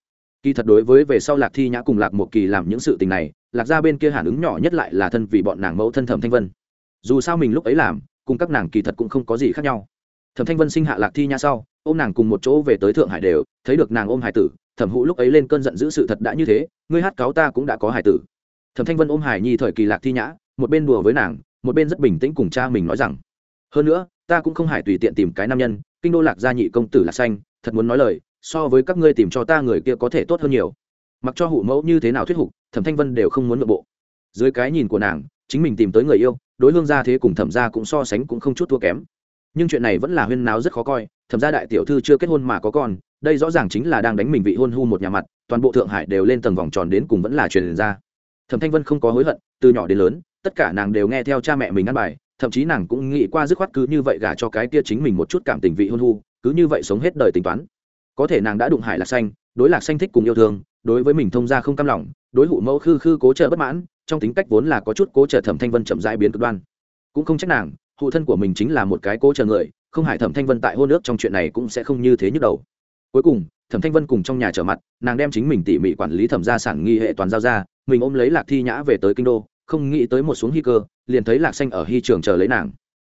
Speaker 1: Kỳ thật đối với về sau lạc thi nhã cùng lạc một kỳ làm những sự tình này, lạc ra bên kia hàn ứng nhỏ nhất lại là thân vì bọn nàng mẫu thân thẩm thanh vân. Dù sao mình lúc ấy làm, cùng các nàng kỳ thật cũng không có gì khác nhau. Thẩm thanh vân sinh hạ lạc thi nhã sau ô m nàng cùng một chỗ về tới thượng hải đều, thấy được nàng ôm hải tử, thẩm hụ lúc ấy lên cơn giận giữ sự thật đã như thế, ngươi hát cáo ta cũng đã có hải tử thẩm thanh vân ôm hải nhi thời kỳ lạc thi nhã, một bên đùa với nàng, một bên rất bình tĩnh cùng cha mình nói rằng, hơn nữa, ta cũng không hải tùy tiện tìm cái nam nhân, kinh đô lạc gia nhị công tử lạc xanh, thật muốn nói lời, so với các ngươi tìm cho ta người kia có thể tốt hơn nhiều. Mặc cho hụ mẫu như thế nào thuyết phục, thẩm thanh vân đều không muốn nội bộ. Dưới cái nhìn của nàng, chính mình tìm tới người yêu, đối lương gia thế cùng thẩm gia cũng so sánh cũng không chút thua kém. Nhưng chuyện này vẫn là huyên náo rất khó coi, thẩm gia đại tiểu thư chưa kết hôn mà có con, đây rõ ràng chính là đang đánh mình vị hôn hu một nhà mặt, toàn bộ thượng hải đều lên tầng vòng tròn đến cùng vẫn là truyền ra thẩm thanh vân không có hối hận, từ nhỏ đến lớn, tất cả nàng đều nghe theo cha mẹ mình ăn bài, thậm chí nàng cũng nghĩ qua dứt khoát cứ như vậy gả cho cái kia chính mình một chút cảm tình vị hôn hu, cứ như vậy sống hết đời tính toán. Có thể nàng đã đụng hải lạc xanh, đối lạc xanh thích cùng yêu thương, đối với mình thông ra không cam lòng, đối hụ mẫu khư khư cố trợ bất mãn, trong tính cách vốn là có chút cố trợ thẩm thanh vân chậm dãi biến cực đoan. Cũng không trách nàng hụ thân của mình chính là một cái cố trợ người, không hải thẩm thanh vân tại hôn ước trong chuyện này cũng sẽ không như thế nhức đầu. Cuối cùng, thẩm thanh vân cùng trong nhà trở mặt, nàng đem chính mình tỉ mỉ quản lý thẩm gia sản nghi hệ toàn giao ra mình ôm lấy lạc thi nhã về tới kinh đô, không nghĩ tới một xuống hy cơ, liền thấy lạc xanh ở hy trường chờ lấy nàng.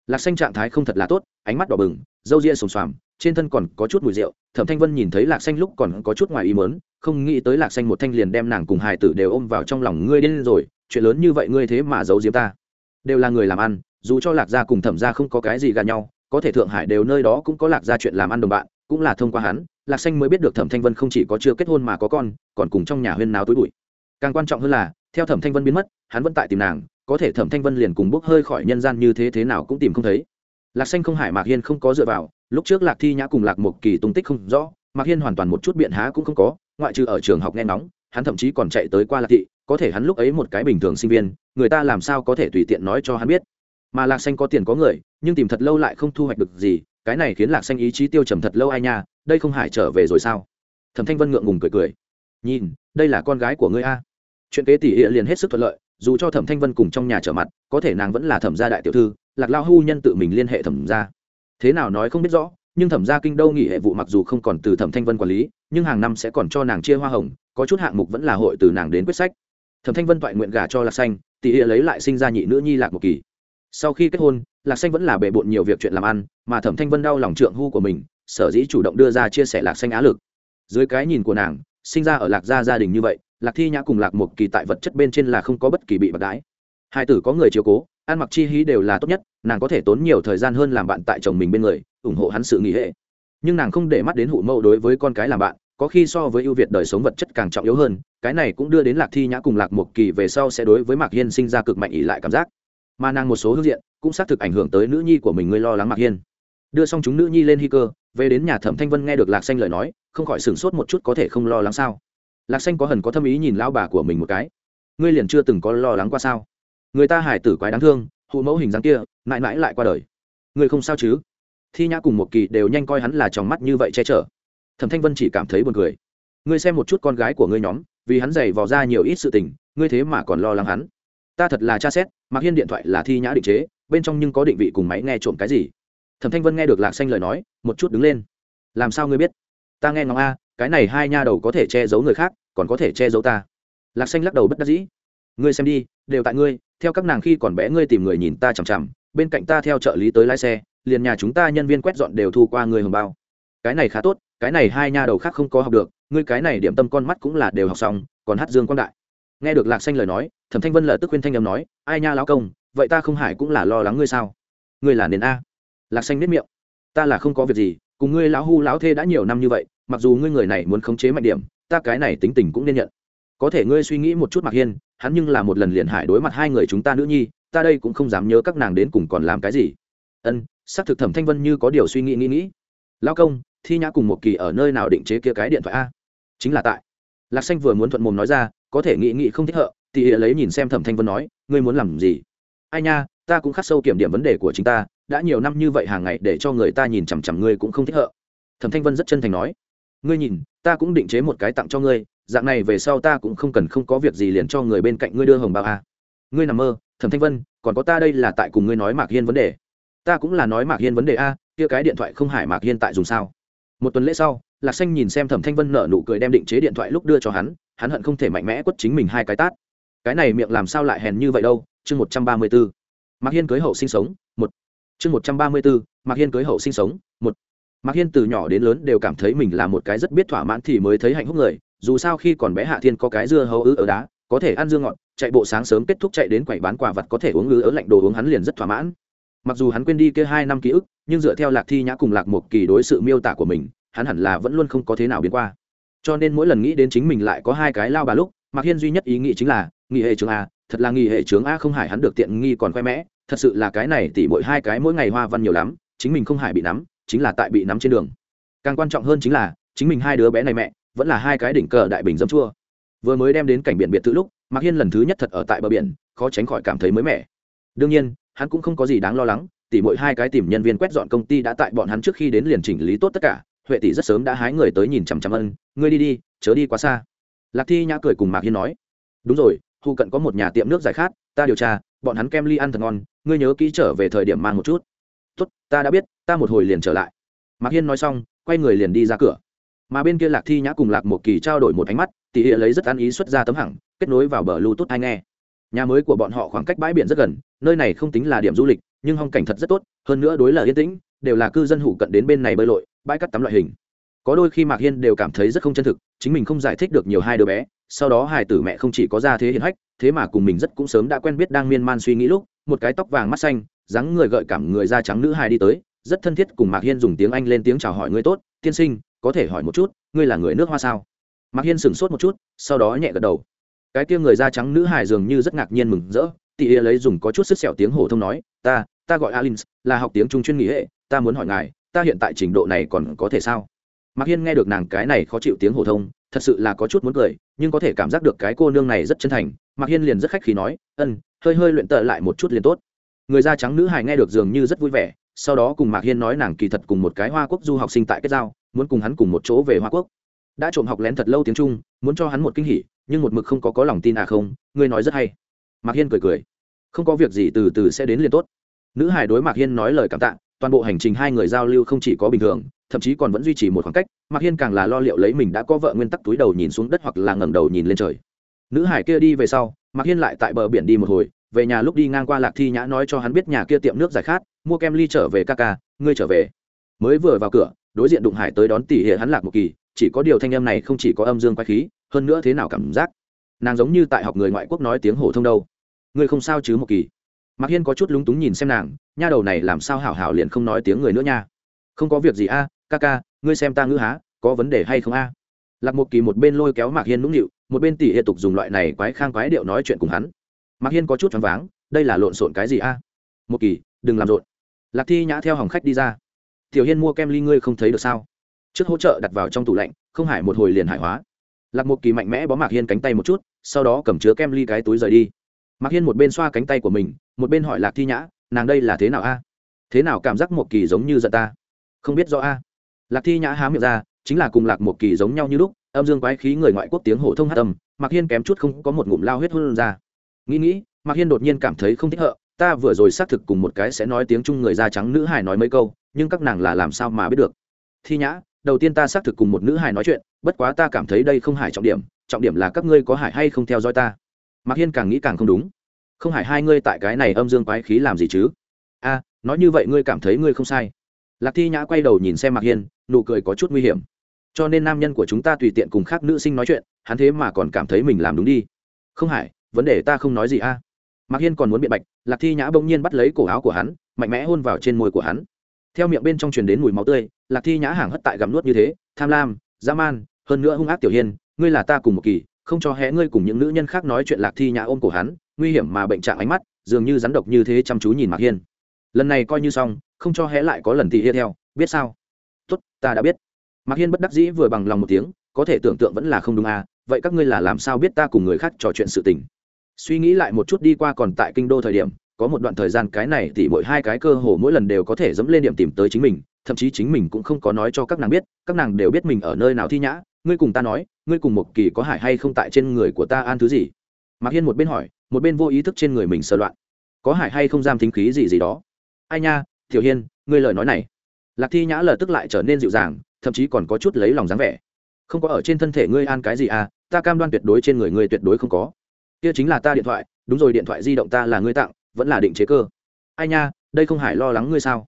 Speaker 1: Lạc xanh trạng thái không thật là tốt, ánh mắt đỏ bừng, râu ria sồm xoàm, trên thân còn có chút mùi rượu, thẩm thanh vân nhìn thấy lạc xanh lúc còn có chút ngoài ý mớn không nghĩ tới lạc xanh một thanh liền đem nàng cùng hài tử đều ôm vào trong lòng ngươi điên rồi, chuyện lớn như vậy ngươi thế mà giấu diếm ta. Đều là người làm ăn, dù cho lạc gia cùng thẩm gia không có cái gì gạt nhau, có thể thượng hải đều nơi đó cũng có lạc gia chuyện làm ăn đồng bạn, cũng là thông qua hắn, lạc xanh mới biết được thẩm thanh vân không chỉ có chưa kết hôn mà có con, còn cùng trong nhà huyên náo túi bụi càng quan trọng hơn là, theo thẩm thanh vân biến mất, hắn vẫn tại tìm nàng, có thể thẩm thanh vân liền cùng bốc hơi khỏi nhân gian như thế thế nào cũng tìm không thấy. Lạc xanh không hải mạc hiên không có dựa vào, lúc trước lạc thi nhã cùng lạc một kỳ tung tích không rõ, mạc hiên hoàn toàn một chút biện há cũng không có, ngoại trừ ở trường học nghe nóng hắn thậm chí còn chạy tới qua lạc thị, có thể hắn lúc ấy một cái bình thường sinh viên, người ta làm sao có thể tùy tiện nói cho hắn biết. Mà lạc xanh có tiền có người, nhưng tìm thật lâu lại không thu hoạch được gì, cái này khiến lạc xanh ý chí tiêu trầm thật lâu ai nha, đây không hải trở về rồi sao? Thẩm thanh vân ngượng ngùng cười cười. Nhìn, đây là con gái của ngươi a chuyện kế tỷ hiện liền hết sức thuận lợi, dù cho thẩm thanh vân cùng trong nhà trở mặt, có thể nàng vẫn là thẩm gia đại tiểu thư, lạc lao hưu nhân tự mình liên hệ thẩm gia. Thế nào nói không biết rõ, nhưng thẩm gia kinh đô nghỉ hệ vụ mặc dù không còn từ thẩm thanh vân quản lý, nhưng hàng năm sẽ còn cho nàng chia hoa hồng, có chút hạng mục vẫn là hội từ nàng đến quyết sách. Thẩm thanh vân toại nguyện gả cho lạc xanh tỷ hiện lấy lại sinh ra nhị nữ nhi lạc một kỳ. Sau khi kết hôn, lạc xanh vẫn là bề bộn nhiều việc chuyện làm ăn, mà thẩm thanh vân đau lòng trượng hu của mình, sở dĩ chủ động đưa ra chia sẻ lạc xanh á lực. Dưới cái nhìn của nàng, sinh ra ở lạc gia gia đình như vậy lạc thi nhã cùng lạc một kỳ tại vật chất bên trên là không có bất kỳ bị bạc đái. Hai tử có người chiều cố, ăn mặc chi hí đều là tốt nhất, nàng có thể tốn nhiều thời gian hơn làm bạn tại chồng mình bên người, ủng hộ hắn sự nghỉ hệ. Nhưng nàng không để mắt đến hụ mẫu đối với con cái làm bạn, có khi so với ưu việt đời sống vật chất càng trọng yếu hơn, cái này cũng đưa đến lạc thi nhã cùng lạc một kỳ về sau sẽ đối với mạc hiên sinh ra cực mạnh ỉ lại cảm giác. Mà nàng một số hương diện, cũng xác thực ảnh hưởng tới nữ nhi của mình ngươi lo lắng mạc hiên. Đưa xong chúng nữ nhi lên hy cơ, về đến nhà thẩm thanh vân nghe được lạc xanh lời nói, không khỏi sửng sốt một chút có thể không lo lắng sao lạc xanh có hần có thâm ý nhìn lao bà của mình một cái. Ngươi liền chưa từng có lo lắng qua sao? Người ta hải tử quái đáng thương, hụ mẫu hình dáng kia, mãi mãi lại qua đời. Ngươi không sao chứ? Thi nhã cùng một kỳ đều nhanh coi hắn là tròng mắt như vậy che chở. Thẩm thanh vân chỉ cảm thấy buồn cười. Ngươi xem một chút con gái của ngươi nhóm, vì hắn giày vò ra nhiều ít sự tình, ngươi thế mà còn lo lắng hắn. Ta thật là cha xét mặc hiên điện thoại là thi nhã định chế, bên trong nhưng có định vị cùng máy nghe trộm cái gì? Thẩm thanh vân nghe được lạc xanh lời nói, một chút đứng lên. Làm sao ngươi biết? Ta nghe ngóng a, cái này hai nha đầu có thể che giấu người khác còn có thể che giấu ta. Lạc xanh lắc đầu bất đắc dĩ. Ngươi xem đi, đều tại ngươi, theo các nàng khi còn bé ngươi tìm người nhìn ta chằm chằm, bên cạnh ta theo trợ lý tới lái xe, liền nhà chúng ta nhân viên quét dọn đều thu qua người hồng bao. Cái này khá tốt, cái này hai nha đầu khác không có học được, ngươi cái này điểm tâm con mắt cũng là đều học xong, còn hát dương quang đại. Nghe được lạc xanh lời nói, thẩm thanh vân lợi tức khuyên thanh âm nói, ai nha lão công, vậy ta không hải cũng là lo lắng ngươi sao? Ngươi là nền a. Lạc xanh nếp miệng, ta là không có việc gì, cùng ngươi lão hu lão thê đã nhiều năm như vậy, mặc dù ngươi người này muốn khống chế mạnh điểm ta cái này tính tình cũng nên nhận. Có thể ngươi suy nghĩ một chút mặc hiên, hắn nhưng là một lần liền hải đối mặt hai người chúng ta nữ nhi, ta đây cũng không dám nhớ các nàng đến cùng còn làm cái gì. Ân, xác thực thẩm thanh vân như có điều suy nghĩ nghĩ nghĩ. Lao công, thi nhã cùng một kỳ ở nơi nào định chế kia cái điện thoại a? Chính là tại. Lạc xanh vừa muốn thuận mồm nói ra, có thể nghĩ nghĩ không thích hợp, thì hệ lấy nhìn xem thẩm thanh vân nói, ngươi muốn làm gì? Ai nha, ta cũng khắc sâu kiểm điểm vấn đề của chính ta, đã nhiều năm như vậy hàng ngày để cho người ta nhìn chằm chằm ngươi cũng không thích hợp. Thẩm thanh vân rất chân thành nói ngươi nhìn, ta cũng định chế một cái tặng cho ngươi, dạng này về sau ta cũng không cần không có việc gì liền cho người bên cạnh ngươi đưa hồng bao à. ngươi nằm mơ, thẩm thanh vân, còn có ta đây là tại cùng ngươi nói mạc hiên vấn đề. Ta cũng là nói mạc hiên vấn đề a kia cái điện thoại không hải mạc hiên tại dùng sao. Một tuần lễ sau, lạc xanh nhìn xem thẩm thanh vân nở nụ cười đem định chế điện thoại lúc đưa cho hắn hắn hận không thể mạnh mẽ quất chính mình hai cái tát. Cái này miệng làm sao lại hèn như vậy đâu, chương một trăm ba mươi b ố mạc hiên cưới hậu sinh sống, một. Chương một trăm ba mươi b ố mạc hiên cưới hậu sinh sống, một mạc hiên từ nhỏ đến lớn đều cảm thấy mình là một cái rất biết thỏa mãn thì mới thấy hạnh phúc người, dù sao khi còn bé hạ thiên có cái dưa hấu ứ ở đá, có thể ăn dưa ngọt, chạy bộ sáng sớm kết thúc chạy đến quầy bán quà vật có thể uống ứ ớ lạnh đồ uống hắn liền rất thỏa mãn. Mặc dù hắn quên đi kia hai năm ký ức, nhưng dựa theo lạc thi nhã cùng lạc một kỳ đối sự miêu tả của mình, hắn hẳn là vẫn luôn không có thế nào biến qua. Cho nên mỗi lần nghĩ đến chính mình lại có hai cái lao bà lúc, mạc hiên duy nhất ý nghĩ chính là, nghỉ hệ trường a, thật là nghỉ hệ trường a không hải hắn được tiện nghi còn khoe mẽ, thật sự là cái này tỉ mỗi hai cái mỗi ngày hoa văn nhiều lắm, chính mình không hải bị nắm chính là tại bị nắm trên đường. Càng quan trọng hơn chính là, chính mình hai đứa bé này mẹ, vẫn là hai cái đỉnh cờ đại bình dâm chua. Vừa mới đem đến cảnh biển biệt thự lúc, mạc hiên lần thứ nhất thật ở tại bờ biển, khó tránh khỏi cảm thấy mới mẻ. Đương nhiên, hắn cũng không có gì đáng lo lắng, tỉ mỗi hai cái tìm nhân viên quét dọn công ty đã tại bọn hắn trước khi đến liền chỉnh lý tốt tất cả, huệ tỷ rất sớm đã hái người tới nhìn chằm chằm ân, ngươi đi đi, chớ đi quá xa. Lạc thi nhã cười cùng mạc hiên nói, đúng rồi thu cận có một nhà tiệm nước giải khát, ta điều tra, bọn hắn kem ly ăn thật ngon, ngươi nhớ kỹ trở về thời điểm mang một chút tốt, ta đã biết, ta một hồi liền trở lại. Mạc hiên nói xong, quay người liền đi ra cửa. Mà bên kia lạc thi nhã cùng lạc một kỳ trao đổi một ánh mắt tỉ hệ lấy rất ăn ý xuất ra tấm hẳng, kết nối vào bờ lưu tốt hay nghe. Nhà mới của bọn họ khoảng cách bãi biển rất gần, nơi này không tính là điểm du lịch, nhưng hong cảnh thật rất tốt, hơn nữa đối là yên tĩnh, đều là cư dân hủ cận đến bên này bơi lội, bãi cắt tắm loại hình. Có đôi khi mạc hiên đều cảm thấy rất không chân thực, chính mình không giải thích được nhiều hai đứa bé, sau đó hài tử mẹ không chỉ có ra thế hiền hách, thế mà cùng mình rất cũng sớm đã quen biết đang miên man suy nghĩ lúc, một cái tóc vàng mắt xanh dáng người gợi cảm người da trắng nữ hài đi tới, rất thân thiết cùng mạc hiên dùng tiếng anh lên tiếng chào hỏi ngươi tốt, tiên sinh, có thể hỏi một chút, ngươi là người nước hoa sao? Mạc hiên sửng sốt một chút, sau đó nhẹ gật đầu. Cái kia người da trắng nữ hài dường như rất ngạc nhiên mừng rỡ, tỉ ỉa lấy dùng có chút sức sẹo tiếng hổ thông nói, ta ta gọi alin là học tiếng trung chuyên nghỉ hệ, ta muốn hỏi ngài, ta hiện tại trình độ này còn có thể sao? Mạc hiên nghe được nàng cái này khó chịu tiếng hổ thông, thật sự là có chút muốn cười, nhưng có thể cảm giác được cái cô nương này rất chân thành. Mạc hiên liền rất khách khí nói, ân, hơi hơi luyện tợ lại một chút liền tốt người da trắng nữ hài nghe được dường như rất vui vẻ, sau đó cùng mạc hiên nói nàng kỳ thật cùng một cái hoa quốc du học sinh tại kết giao, muốn cùng hắn cùng một chỗ về hoa quốc. Đã trộm học lén thật lâu tiếng trung, muốn cho hắn một kinh hỉ, nhưng một mực không có có lòng tin à không, ngươi nói rất hay. Mạc hiên cười cười. Không có việc gì từ từ sẽ đến liền tốt. Nữ hải đối mạc hiên nói lời cảm tạ, toàn bộ hành trình hai người giao lưu không chỉ có bình thường, thậm chí còn vẫn duy trì một khoảng cách, mạc hiên càng là lo liệu lấy mình đã có vợ nguyên tắc túi đầu nhìn xuống đất hoặc là ngẩng đầu nhìn lên trời. Nữ hải kia đi về sau, mạc hiên lại tại bờ biển đi một hồi về nhà lúc đi ngang qua lạc thi nhã nói cho hắn biết nhà kia tiệm nước giải khát, mua kem ly trở về ca ca, ngươi trở về. Mới vừa vào cửa, đối diện đụng hải tới đón tỉ hệ hắn lạc một kỳ, chỉ có điều thanh âm này không chỉ có âm dương quái khí, hơn nữa thế nào cảm giác? Nàng giống như tại học người ngoại quốc nói tiếng hổ thông đâu. Ngươi không sao chứ một kỳ? Mạc hiên có chút lúng túng nhìn xem nàng, nha đầu này làm sao hảo hảo liền không nói tiếng người nữa nha. Không có việc gì a, ca ca, ngươi xem ta ngữ há, có vấn đề hay không a? Lạc một kỳ một bên lôi kéo mạc hiên nũng nịu, một bên tỉ hệ tục dùng loại này quái khang quái điệu nói chuyện cùng hắn mạc hiên có chút choáng váng, đây là lộn xộn cái gì a? Một kỳ, đừng làm rộn. Lạc thi nhã theo hỏng khách đi ra. Tiểu hiên mua kem ly ngươi không thấy được sao? Trước hỗ trợ đặt vào trong tủ lạnh, không hải một hồi liền hải hóa. Lạc một kỳ mạnh mẽ bó mạc hiên cánh tay một chút, sau đó cầm chứa kem ly cái túi rời đi. Mạc hiên một bên xoa cánh tay của mình, một bên hỏi lạc thi nhã, nàng đây là thế nào a? Thế nào cảm giác một kỳ giống như giận ta? Không biết rõ a. Lạc thi nhã há miệng ra, chính là cùng lạc một kỳ giống nhau như lúc, âm dương quái khí người ngoại quốc tiếng hổ thông hát âm, mạc hiên kém chút không có một ngụm lao huyết hơn ra nghĩ nghĩ, mạc hiên đột nhiên cảm thấy không thích hợp, ta vừa rồi xác thực cùng một cái sẽ nói tiếng trung người da trắng nữ hài nói mấy câu, nhưng các nàng là làm sao mà biết được? Thi nhã, đầu tiên ta xác thực cùng một nữ hài nói chuyện, bất quá ta cảm thấy đây không hải trọng điểm trọng điểm là các ngươi có hải hay không theo dõi ta. Mạc hiên càng nghĩ càng không đúng. Không hải hai ngươi tại cái này âm dương quái khí làm gì chứ? A, nói như vậy ngươi cảm thấy ngươi không sai. Lạc thi nhã quay đầu nhìn xem mạc hiên, nụ cười có chút nguy hiểm. Cho nên nam nhân của chúng ta tùy tiện cùng khác nữ sinh nói chuyện, hắn thế mà còn cảm thấy mình làm đúng đi. Không hải vấn đề ta không nói gì a. Mạc hiên còn muốn biện bạch, lạc thi nhã bỗng nhiên bắt lấy cổ áo của hắn, mạnh mẽ hôn vào trên môi của hắn. Theo miệng bên trong truyền đến mùi máu tươi, lạc thi nhã hàng hất tại gặm nuốt như thế, tham lam, dã man, hơn nữa hung ác tiểu hiên, ngươi là ta cùng một kỳ, không cho hé ngươi cùng những nữ nhân khác nói chuyện. Lạc thi nhã ôm cổ hắn, nguy hiểm mà bệnh trạng ánh mắt, dường như rắn độc như thế chăm chú nhìn mạc hiên. Lần này coi như xong, không cho hé lại có lần thì hiên theo, biết sao? Tốt, ta đã biết. Mạc hiên bất đắc dĩ vừa bằng lòng một tiếng, có thể tưởng tượng vẫn là không đúng à vậy các ngươi là làm sao biết ta cùng người khác trò chuyện sự tình? Suy nghĩ lại một chút đi qua còn tại kinh đô thời điểm, có một đoạn thời gian cái này thì mỗi hai cái cơ hồ mỗi lần đều có thể dẫm lên điểm tìm tới chính mình, thậm chí chính mình cũng không có nói cho các nàng biết, các nàng đều biết mình ở nơi nào thi nhã, ngươi cùng ta nói, ngươi cùng một kỳ có hải hay không tại trên người của ta an thứ gì? Mạc hiên một bên hỏi, một bên vô ý thức trên người mình sơ loạn. Có hải hay không giam thính khí gì gì đó? Ai nha, tiểu hiên, ngươi lời nói này. Lạc thi nhã lờ tức lại trở nên dịu dàng, thậm chí còn có chút lấy lòng dáng vẻ. Không có ở trên thân thể ngươi an cái gì à ta cam đoan tuyệt đối trên người ngươi tuyệt đối không có kia chính là ta điện thoại, đúng rồi, điện thoại di động ta là ngươi tặng, vẫn là định chế cơ. Ai nha, đây không hải lo lắng ngươi sao?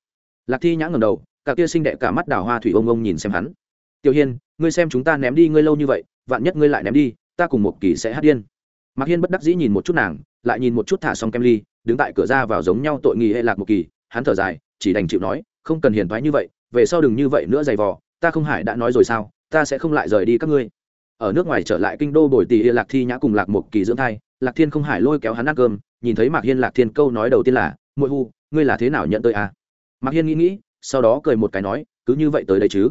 Speaker 1: Lạc thi nhã ngầm đầu, cả kia xinh đẹp cả mắt đào hoa thủy ông ông nhìn xem hắn. Tiểu hiên, ngươi xem chúng ta ném đi ngươi lâu như vậy, vạn nhất ngươi lại ném đi, ta cùng một kỳ sẽ hát điên. Mạc hiên bất đắc dĩ nhìn một chút nàng, lại nhìn một chút thả xong kem ly, đứng tại cửa ra vào giống nhau tội nghi hệ lạc một kỳ, hắn thở dài, chỉ đành chịu nói, không cần hiền thoái như vậy, về sau đừng như vậy nữa giày vò, ta không hải đã nói rồi sao, ta sẽ không lại rời đi các ngươi ở nước ngoài trở lại kinh đô bồi tỷ lạc thi nhã cùng lạc một kỳ dưỡng thai, lạc thiên không hải lôi kéo hắn ăn cơm, nhìn thấy mạc hiên lạc thiên câu nói đầu tiên là, muội hu, ngươi là thế nào nhận tôi à? Mạc hiên nghĩ nghĩ, sau đó cười một cái nói, cứ như vậy tới đây chứ.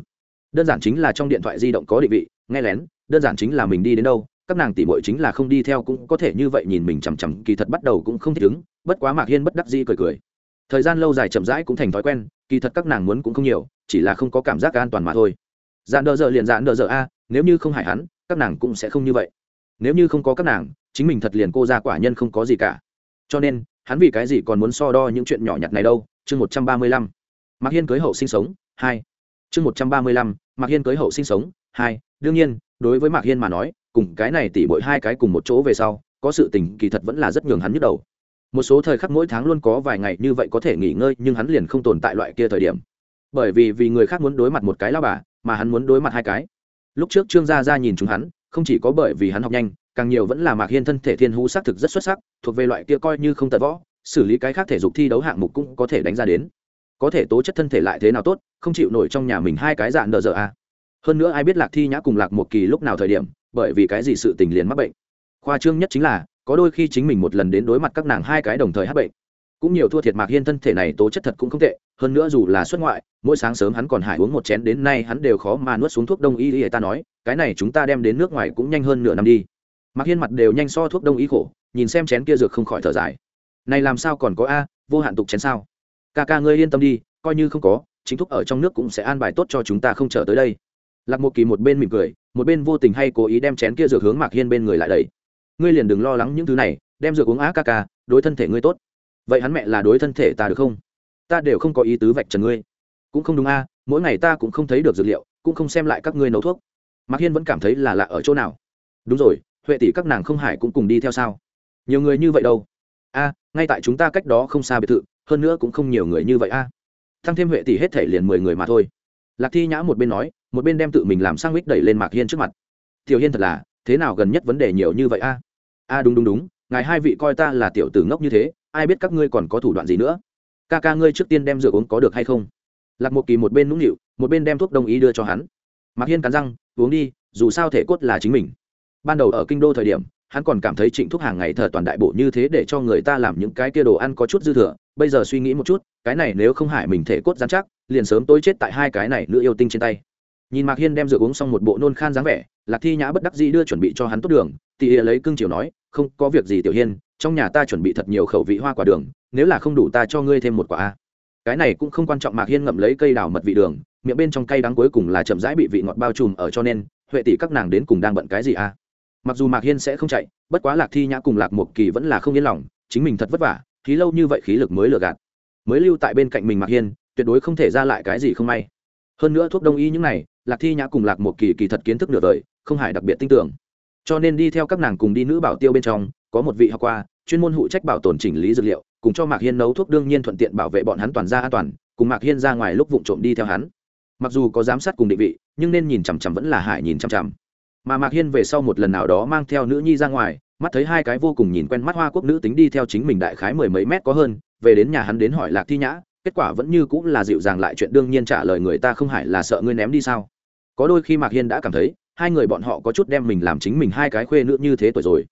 Speaker 1: Đơn giản chính là trong điện thoại di động có định vị, nghe lén, đơn giản chính là mình đi đến đâu, các nàng tỷ bội chính là không đi theo cũng có thể như vậy nhìn mình chằm chằm, kỳ thật bắt đầu cũng không thích ứng, bất quá mạc hiên bất đắc dĩ cười cười. Thời gian lâu dài chậm rãi cũng thành thói quen, kỳ thật các nàng muốn cũng không nhiều, chỉ là không có cảm giác an toàn mà thôi. Dạn đỡ dợ liền dạn đỡ dợ a nếu như không hại hắn, các nàng cũng sẽ không như vậy. Nếu như không có các nàng, chính mình thật liền cô ra quả nhân không có gì cả. Cho nên, hắn vì cái gì còn muốn so đo những chuyện nhỏ nhặt này đâu? Chương một trăm ba mươi lăm. Mạc hiên cưới hậu sinh sống, hai. Chương một trăm ba mươi lăm, mạc hiên cưới hậu sinh sống, hai. Đương nhiên, đối với mạc hiên mà nói, cùng cái này tỉ bội hai cái cùng một chỗ về sau, có sự tình kỳ thật vẫn là rất nhường hắn nhức đầu. Một số thời khắc mỗi tháng luôn có vài ngày như vậy có thể nghỉ ngơi, nhưng hắn liền không tồn tại loại kia thời điểm. Bởi vì vì người khác muốn đối mặt một cái lao bà, mà hắn muốn đối mặt hai cái lúc trước trương gia gia nhìn chúng hắn, không chỉ có bởi vì hắn học nhanh, càng nhiều vẫn là mạc hiên thân thể thiên hú xác thực rất xuất sắc, thuộc về loại kia coi như không tật võ, xử lý cái khác thể dục thi đấu hạng mục cũng có thể đánh ra đến. Có thể tố chất thân thể lại thế nào tốt, không chịu nổi trong nhà mình hai cái dạng nợ dở à. hơn nữa ai biết lạc thi nhã cùng lạc một kỳ lúc nào thời điểm, bởi vì cái gì sự tình liền mắc bệnh. Khoa trương nhất chính là, có đôi khi chính mình một lần đến đối mặt các nàng hai cái đồng thời hát bệnh cũng nhiều thua thiệt mạc hiên thân thể này tố chất thật cũng không tệ, hơn nữa dù là xuất ngoại, mỗi sáng sớm hắn còn hải uống một chén đến nay hắn đều khó mà nuốt xuống thuốc đông y y ta nói, cái này chúng ta đem đến nước ngoài cũng nhanh hơn nửa năm đi. Mạc hiên mặt đều nhanh so thuốc đông y khổ, nhìn xem chén kia dược không khỏi thở dài. Này làm sao còn có a, vô hạn tục chén sao? Ca ca ngươi yên tâm đi, coi như không có, chính thúc ở trong nước cũng sẽ an bài tốt cho chúng ta không trở tới đây. Lạc một kỳ một bên mỉm cười, một bên vô tình hay cố ý đem chén kia dược hướng mạc hiên bên người lại đầy ngươi liền đừng lo lắng những thứ này, đem dược uống á ca ca, đối thân thể ngươi tốt vậy hắn mẹ là đối thân thể ta được không? Ta đều không có ý tứ vạch trần ngươi. Cũng không đúng a, mỗi ngày ta cũng không thấy được dược liệu, cũng không xem lại các ngươi nấu thuốc. Mạc hiên vẫn cảm thấy là lạ ở chỗ nào. Đúng rồi, huệ tỷ các nàng không hải cũng cùng đi theo sao? Nhiều người như vậy đâu? A, ngay tại chúng ta cách đó không xa biệt thự, hơn nữa cũng không nhiều người như vậy a. À. thăng thêm huệ tỷ hết thể liền mười người mà thôi. Lạc thi nhã một bên nói, một bên đem tự mình làm sang mít đẩy lên mạc hiên trước mặt. Tiểu hiên thật là, thế nào gần nhất vấn đề nhiều như vậy a? A, đúng đúng đúng, ngài hai vị coi ta là tiểu tử ngốc như thế ai biết các ngươi còn có thủ đoạn gì nữa? Ca ca ngươi trước tiên đem rượu uống có được hay không? Lạc một kỳ một bên nũng nịu, một bên đem thuốc đông ý đưa cho hắn. Mạc hiên cắn răng, uống đi, dù sao thể cốt là chính mình. Ban đầu ở kinh đô thời điểm, hắn còn cảm thấy trịnh thúc hàng ngày thờ toàn đại bộ như thế để cho người ta làm những cái kia đồ ăn có chút dư thừa. Bây giờ suy nghĩ một chút, cái này nếu không hại mình thể cốt dán chắc, liền sớm tối chết tại hai cái này nữ yêu tinh trên tay. Nhìn mạc hiên đem rượu uống xong một bộ nôn khan dáng vẻ, lạc thi nhã bất đắc dĩ đưa chuẩn bị cho hắn tốt đường. Tỉ ỉa lấy cưng chiều nói, không có việc gì, tiểu hiên trong nhà ta chuẩn bị thật nhiều khẩu vị hoa quả đường, nếu là không đủ ta cho ngươi thêm một quả a. Cái này cũng không quan trọng, mạc hiên ngậm lấy cây đào mật vị đường, miệng bên trong cây đắng cuối cùng là chậm rãi bị vị ngọt bao trùm ở cho nên, huệ tỷ các nàng đến cùng đang bận cái gì a? Mặc dù mạc hiên sẽ không chạy, bất quá lạc thi nhã cùng lạc một kỳ vẫn là không yên lòng, chính mình thật vất vả, khí lâu như vậy khí lực mới lừa gạt. Mới lưu tại bên cạnh mình mạc hiên, tuyệt đối không thể ra lại cái gì không may. Hơn nữa thuốc đông y những này, lạc thi nhã cùng lạc một kỳ kỳ thật kiến thức nửa đời, không hải đặc biệt tin tưởng. Cho nên đi theo các nàng cùng đi nữ bảo tiêu bên trong, có một vị học qua chuyên môn hụ trách bảo tồn chỉnh lý dược liệu, cùng cho mạc hiên nấu thuốc đương nhiên thuận tiện bảo vệ bọn hắn toàn ra an toàn, cùng mạc hiên ra ngoài lúc vụng trộm đi theo hắn. Mặc dù có giám sát cùng định vị, nhưng nên nhìn chằm chằm vẫn là hải nhìn chằm chằm. Mà mạc hiên về sau một lần nào đó mang theo nữ nhi ra ngoài, mắt thấy hai cái vô cùng nhìn quen mắt hoa quốc nữ tính đi theo chính mình đại khái mười mấy mét có hơn, về đến nhà hắn đến hỏi lạc thi nhã, kết quả vẫn như cũng là dịu dàng lại chuyện đương nhiên trả lời người ta không hại là sợ ngươi ném đi sao. Có đôi khi mạc hiên đã cảm thấy, hai người bọn họ có chút đem mình làm chính mình hai cái khuê nữ như thế tuổi rồi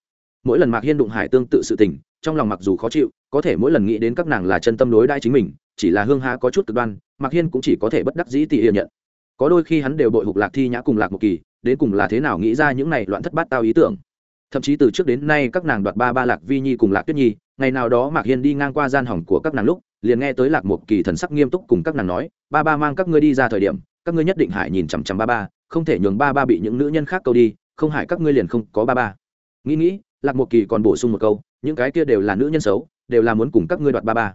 Speaker 1: mỗi lần mạc hiên đụng hải tương tự sự tình, trong lòng mặc dù khó chịu, có thể mỗi lần nghĩ đến các nàng là chân tâm đối đãi chính mình, chỉ là hương hạ có chút cực đoan, mạc hiên cũng chỉ có thể bất đắc dĩ tỉ hiện nhận. Có đôi khi hắn đều bội hục lạc thi nhã cùng lạc một kỳ, đến cùng là thế nào nghĩ ra những này loạn thất bát tao ý tưởng. Thậm chí từ trước đến nay các nàng đoạt ba ba lạc vi nhi cùng lạc tuyết nhi, ngày nào đó mạc hiên đi ngang qua gian hỏng của các nàng lúc, liền nghe tới lạc một kỳ thần sắc nghiêm túc cùng các nàng nói, ba ba mang các ngươi đi ra thời điểm, các ngươi nhất định hải nhìn chằm chằm ba ba, không thể nhường ba ba bị những nữ nhân khác câu đi, không hải các ngươi liền không có ba ba. Nghĩ nghĩ lạc một kỳ còn bổ sung một câu, những cái kia đều là nữ nhân xấu, đều là muốn cùng các ngươi đoạt ba ba.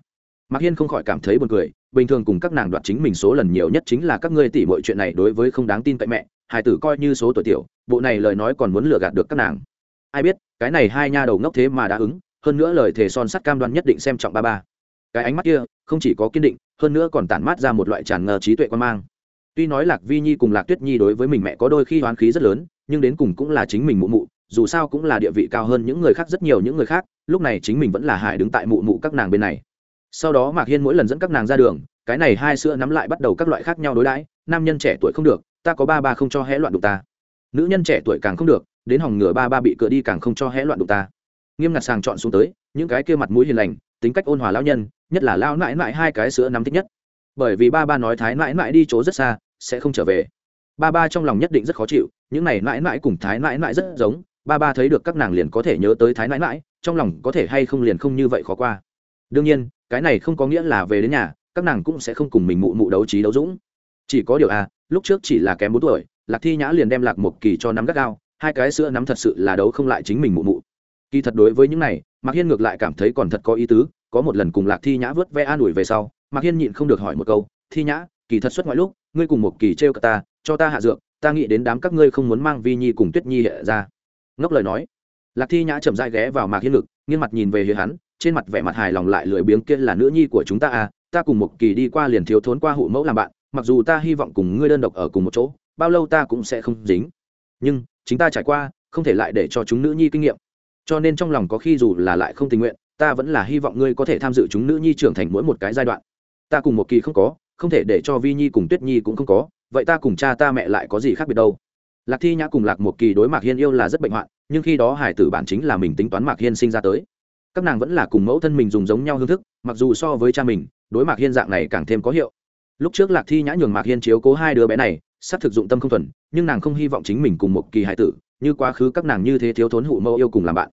Speaker 1: Mạc hiên không khỏi cảm thấy buồn cười, bình thường cùng các nàng đoạt chính mình số lần nhiều nhất chính là các ngươi tỉ mọi chuyện này đối với không đáng tin cậy mẹ hải tử coi như số tuổi tiểu, bộ này lời nói còn muốn lừa gạt được các nàng. Ai biết, cái này hai nha đầu ngốc thế mà đã ứng, hơn nữa lời thề son sắt cam đoan nhất định xem trọng ba ba. Cái ánh mắt kia, không chỉ có kiên định, hơn nữa còn tản mát ra một loại tràn ngờ trí tuệ quan mang. Tuy nói lạc vi nhi cùng lạc tuyết nhi đối với mình mẹ có đôi khi hoán khí rất lớn, nhưng đến cùng cũng là chính mình mụ mụ dù sao cũng là địa vị cao hơn những người khác rất nhiều những người khác, lúc này chính mình vẫn là hải đứng tại mụ mụ các nàng bên này. Sau đó mạc hiên mỗi lần dẫn các nàng ra đường, cái này hai sữa nắm lại bắt đầu các loại khác nhau đối đãi, nam nhân trẻ tuổi không được, ta có ba ba không cho hẽ loạn đụng ta. Nữ nhân trẻ tuổi càng không được, đến hòng ngửa ba ba bị cửa đi càng không cho hẽ loạn đụng ta. Nghiêm ngặt sàng chọn xuống tới, những cái kia mặt mũi hiền lành, tính cách ôn hòa lao nhân, nhất là lao mãi mãi hai cái sữa nắm thích nhất. Bởi vì ba ba nói thái mãi mãi đi chỗ rất xa, sẽ không trở về. Ba ba trong lòng nhất định rất khó chịu, những này mãi mãi cùng thái mãi mãi rất giống ba ba thấy được các nàng liền có thể nhớ tới thái nãi mãi, trong lòng có thể hay không liền không như vậy khó qua. Đương nhiên, cái này không có nghĩa là về đến nhà, các nàng cũng sẽ không cùng mình mụ mụ đấu trí đấu dũng. Chỉ có điều à lúc trước chỉ là kém bốn tuổi, lạc thi nhã liền đem lạc một kỳ cho nắm gắt gao, hai cái sữa nắm thật sự là đấu không lại chính mình mụ mụ. Kỳ thật đối với những này, mạc hiên ngược lại cảm thấy còn thật có ý tứ, có một lần cùng lạc thi nhã vớt ve an ủi về sau, mạc hiên nhịn không được hỏi một câu, thi nhã, kỳ thật xuất ngoại lúc, ngươi cùng một kỳ t r e o cả ta, cho ta hạ dược, ta nghĩ đến đám các ngươi không muốn mang vi nhi cùng tuyết nhi hệ ra ngốc lời nói. Lạc thi nhã chậm dai ghé vào mạc hiên ngực nghiêng mặt nhìn về phía hắn, trên mặt vẻ mặt hài lòng lại lười biếng kia là nữ nhi của chúng ta à ta cùng một kỳ đi qua liền thiếu thốn qua hụ mẫu làm bạn, mặc dù ta hy vọng cùng ngươi đơn độc ở cùng một chỗ, bao lâu ta cũng sẽ không dính. Nhưng, chính ta trải qua, không thể lại để cho chúng nữ nhi kinh nghiệm. Cho nên trong lòng có khi dù là lại không tình nguyện, ta vẫn là hy vọng ngươi có thể tham dự chúng nữ nhi trưởng thành mỗi một cái giai đoạn. Ta cùng một kỳ không có, không thể để cho vi nhi cùng tuyết nhi cũng không có, vậy ta cùng cha ta mẹ lại có gì khác biệt đâu? Lạc thi nhã cùng lạc một kỳ đối mạc hiên yêu là rất bệnh hoạn, nhưng khi đó hải tử bản chính là mình tính toán mạc hiên sinh ra tới. Các nàng vẫn là cùng mẫu thân mình dùng giống nhau hương thức, mặc dù so với cha mình, đối mạc hiên dạng này càng thêm có hiệu. Lúc trước lạc thi nhã nhường mạc hiên chiếu cố hai đứa bé này sắp thực dụng tâm không thuần, nhưng nàng không hy vọng chính mình cùng một kỳ hải tử, như quá khứ các nàng như thế thiếu thốn hụ mẫu yêu cùng làm bạn.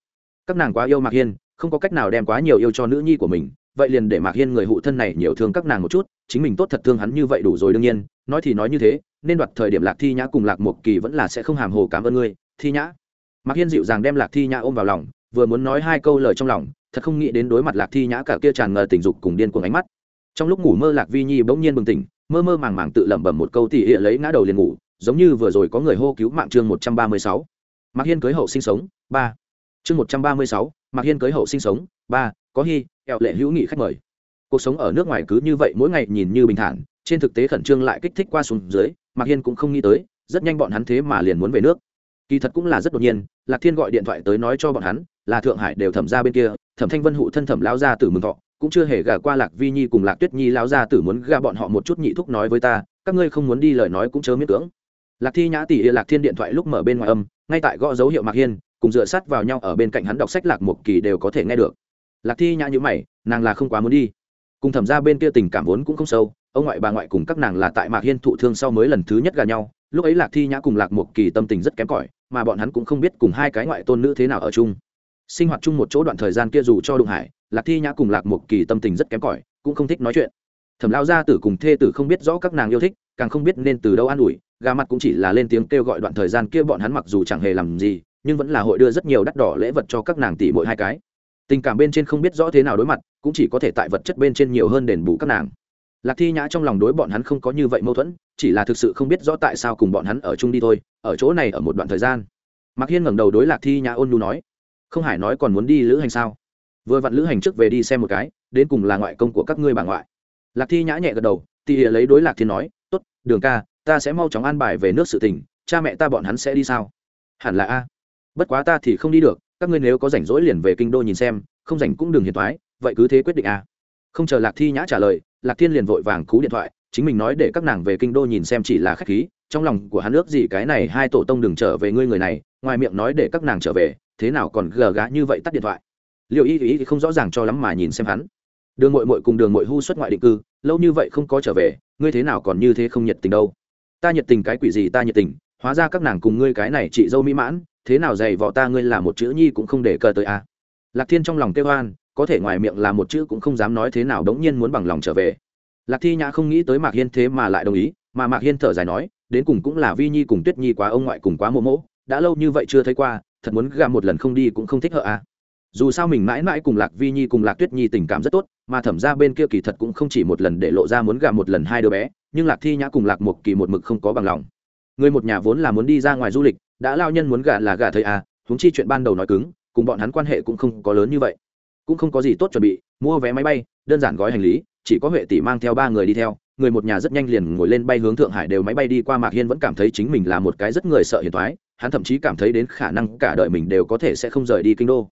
Speaker 1: Các nàng quá yêu mạc hiên, không có cách nào đem quá nhiều yêu cho nữ nhi của mình, vậy liền để mạc hiên người hụ thân này nhiều thương các nàng một chút, chính mình tốt thật thương hắn như vậy đủ rồi đương nhiên, nói thì nói như thế nên đoạt thời điểm lạc thi nhã cùng lạc một kỳ vẫn là sẽ không hàm hồ cảm ơn ngươi, thi nhã. Mạc hiên dịu dàng đem lạc thi nhã ôm vào lòng, vừa muốn nói hai câu lời trong lòng, thật không nghĩ đến đối mặt lạc thi nhã cả kia tràn ngờ tình dục cùng điên cuồng ánh mắt. Trong lúc ngủ mơ lạc vi nhi bỗng nhiên bừng tỉnh, mơ mơ màng màng tự lẩm bẩm một câu tỉ hệ lấy ngã đầu liền ngủ, giống như vừa rồi có người hô cứu mạng chương một trăm ba mươi sáu. Mạc hiên cưới hậu sinh sống, ba. Chương một trăm ba mươi sáu, mạc hiên cưới hậu sinh sống, ba, có hy ẹo lệ hữu nghị khách mời. Cuộc sống ở nước ngoài cứ như vậy, mỗi ngày nhìn như bình thản, trên thực tế khẩn trương lại kích thích qua xuống dưới mạc hiên cũng không nghĩ tới, rất nhanh bọn hắn thế mà liền muốn về nước. Kỳ thật cũng là rất đột nhiên, lạc thiên gọi điện thoại tới nói cho bọn hắn, là thượng hải đều thẩm ra bên kia, thẩm thanh vân hụ thân thẩm lao ra tử mừng thọ, cũng chưa hề gả qua lạc vi nhi cùng lạc tuyết nhi lao ra tử muốn gả bọn họ một chút nhị thúc nói với ta, các ngươi không muốn đi lời nói cũng chớ miết cưỡng. Lạc thi nhã tỷ lạc thiên điện thoại lúc mở bên ngoài âm, ngay tại gõ dấu hiệu mạc hiên, cùng dựa sát vào nhau ở bên cạnh hắn đọc sách lạc một kỳ đều có thể nghe được. Lạc thi nhã nhữ mày, nàng là không quá muốn đi. Cùng thẩm ra bên kia tình cảm vốn cũng không sâu ông ngoại bà ngoại cùng các nàng là tại mạc hiên thụ thương sau mới lần thứ nhất gà nhau, lúc ấy lạc thi nhã cùng lạc một kỳ tâm tình rất kém cỏi, mà bọn hắn cũng không biết cùng hai cái ngoại tôn nữ thế nào ở chung. Sinh hoạt chung một chỗ đoạn thời gian kia dù cho đụng hải, lạc thi nhã cùng lạc một kỳ tâm tình rất kém cỏi, cũng không thích nói chuyện. Thẩm lao gia tử cùng thê tử không biết rõ các nàng yêu thích, càng không biết nên từ đâu an ủi, gà mặt cũng chỉ là lên tiếng kêu gọi đoạn thời gian kia bọn hắn mặc dù chẳng hề làm gì, nhưng vẫn là hội đưa rất nhiều đắt đỏ lễ vật cho các nàng tỷ mỗi hai cái. Tình cảm bên trên không biết rõ thế nào đối mặt, cũng chỉ có thể tại vật chất bên trên nhiều hơn đền bù các nàng lạc thi nhã trong lòng đối bọn hắn không có như vậy mâu thuẫn, chỉ là thực sự không biết rõ tại sao cùng bọn hắn ở chung đi thôi, ở chỗ này ở một đoạn thời gian. Mạc hiên ngẩng đầu đối lạc thi nhã ôn nhu nói, không hải nói còn muốn đi lữ hành sao? Vừa vặn lữ hành trước về đi xem một cái, đến cùng là ngoại công của các ngươi bà ngoại. Lạc thi nhã nhẹ gật đầu, tỉ hệ lấy đối lạc thiên nói t ố t đường ca, ta sẽ mau chóng an bài về nước sự tình, cha mẹ ta bọn hắn sẽ đi sao? Hẳn là a. Bất quá ta thì không đi được, các ngươi nếu có rảnh rỗi liền về kinh đô nhìn xem, không rảnh cũng đừng hiền thoái vậy cứ thế quyết định a không chờ lạc thi nhã trả lời, lạc thiên liền vội vàng cú điện thoại, chính mình nói để các nàng về kinh đô nhìn xem chỉ là khách khí, trong lòng của hắn ước gì cái này hai tổ tông đừng trở về ngươi người này, ngoài miệng nói để các nàng trở về, thế nào còn gờ gá như vậy tắt điện thoại. Liệu y ý thì không rõ ràng cho lắm mà nhìn xem hắn. Đường mội mội cùng đường mội hu xuất ngoại định cư, lâu như vậy không có trở về, ngươi thế nào còn như thế không nhiệt tình đâu. Ta nhiệt tình cái quỷ gì ta nhiệt tình, hóa ra các nàng cùng ngươi cái này chị dâu mỹ mãn, thế nào dày vỏ ta ngươi là một chữ nhi cũng không để cờ tới a à. lạc thiên trong lòng kêu hoan có thể ngoài miệng là một chữ cũng không dám nói thế nào đống nhiên muốn bằng lòng trở về. Lạc thi nhã không nghĩ tới mạc hiên thế mà lại đồng ý, mà mạc hiên thở dài nói, đến cùng cũng là vi nhi cùng tuyết nhi quá ông ngoại cùng quá mộ mỗ đã lâu như vậy chưa thấy qua, thật muốn gà một lần không đi cũng không thích hợ à. Dù sao mình mãi mãi cùng lạc vi nhi cùng lạc tuyết nhi tình cảm rất tốt, mà thẩm ra bên kia kỳ thật cũng không chỉ một lần để lộ ra muốn gà một lần hai đứa bé, nhưng lạc thi nhã cùng lạc một kỳ một mực không có bằng lòng. Người một nhà vốn là muốn đi ra ngoài du lịch, đã lao nhân muốn gà là gà thầy à huống chi chuyện ban đầu nói cứng, cùng bọn hắn quan hệ cũng không có lớn như vậy cũng không có gì tốt chuẩn bị, mua vé máy bay, đơn giản gói hành lý, chỉ có huệ tỷ mang theo ba người đi theo, người một nhà rất nhanh liền ngồi lên bay hướng thượng hải đều máy bay đi qua mạc hiên vẫn cảm thấy chính mình là một cái rất người sợ hiền thoái, hắn thậm chí cảm thấy đến khả năng cả đời mình đều có thể sẽ không rời đi kinh đô.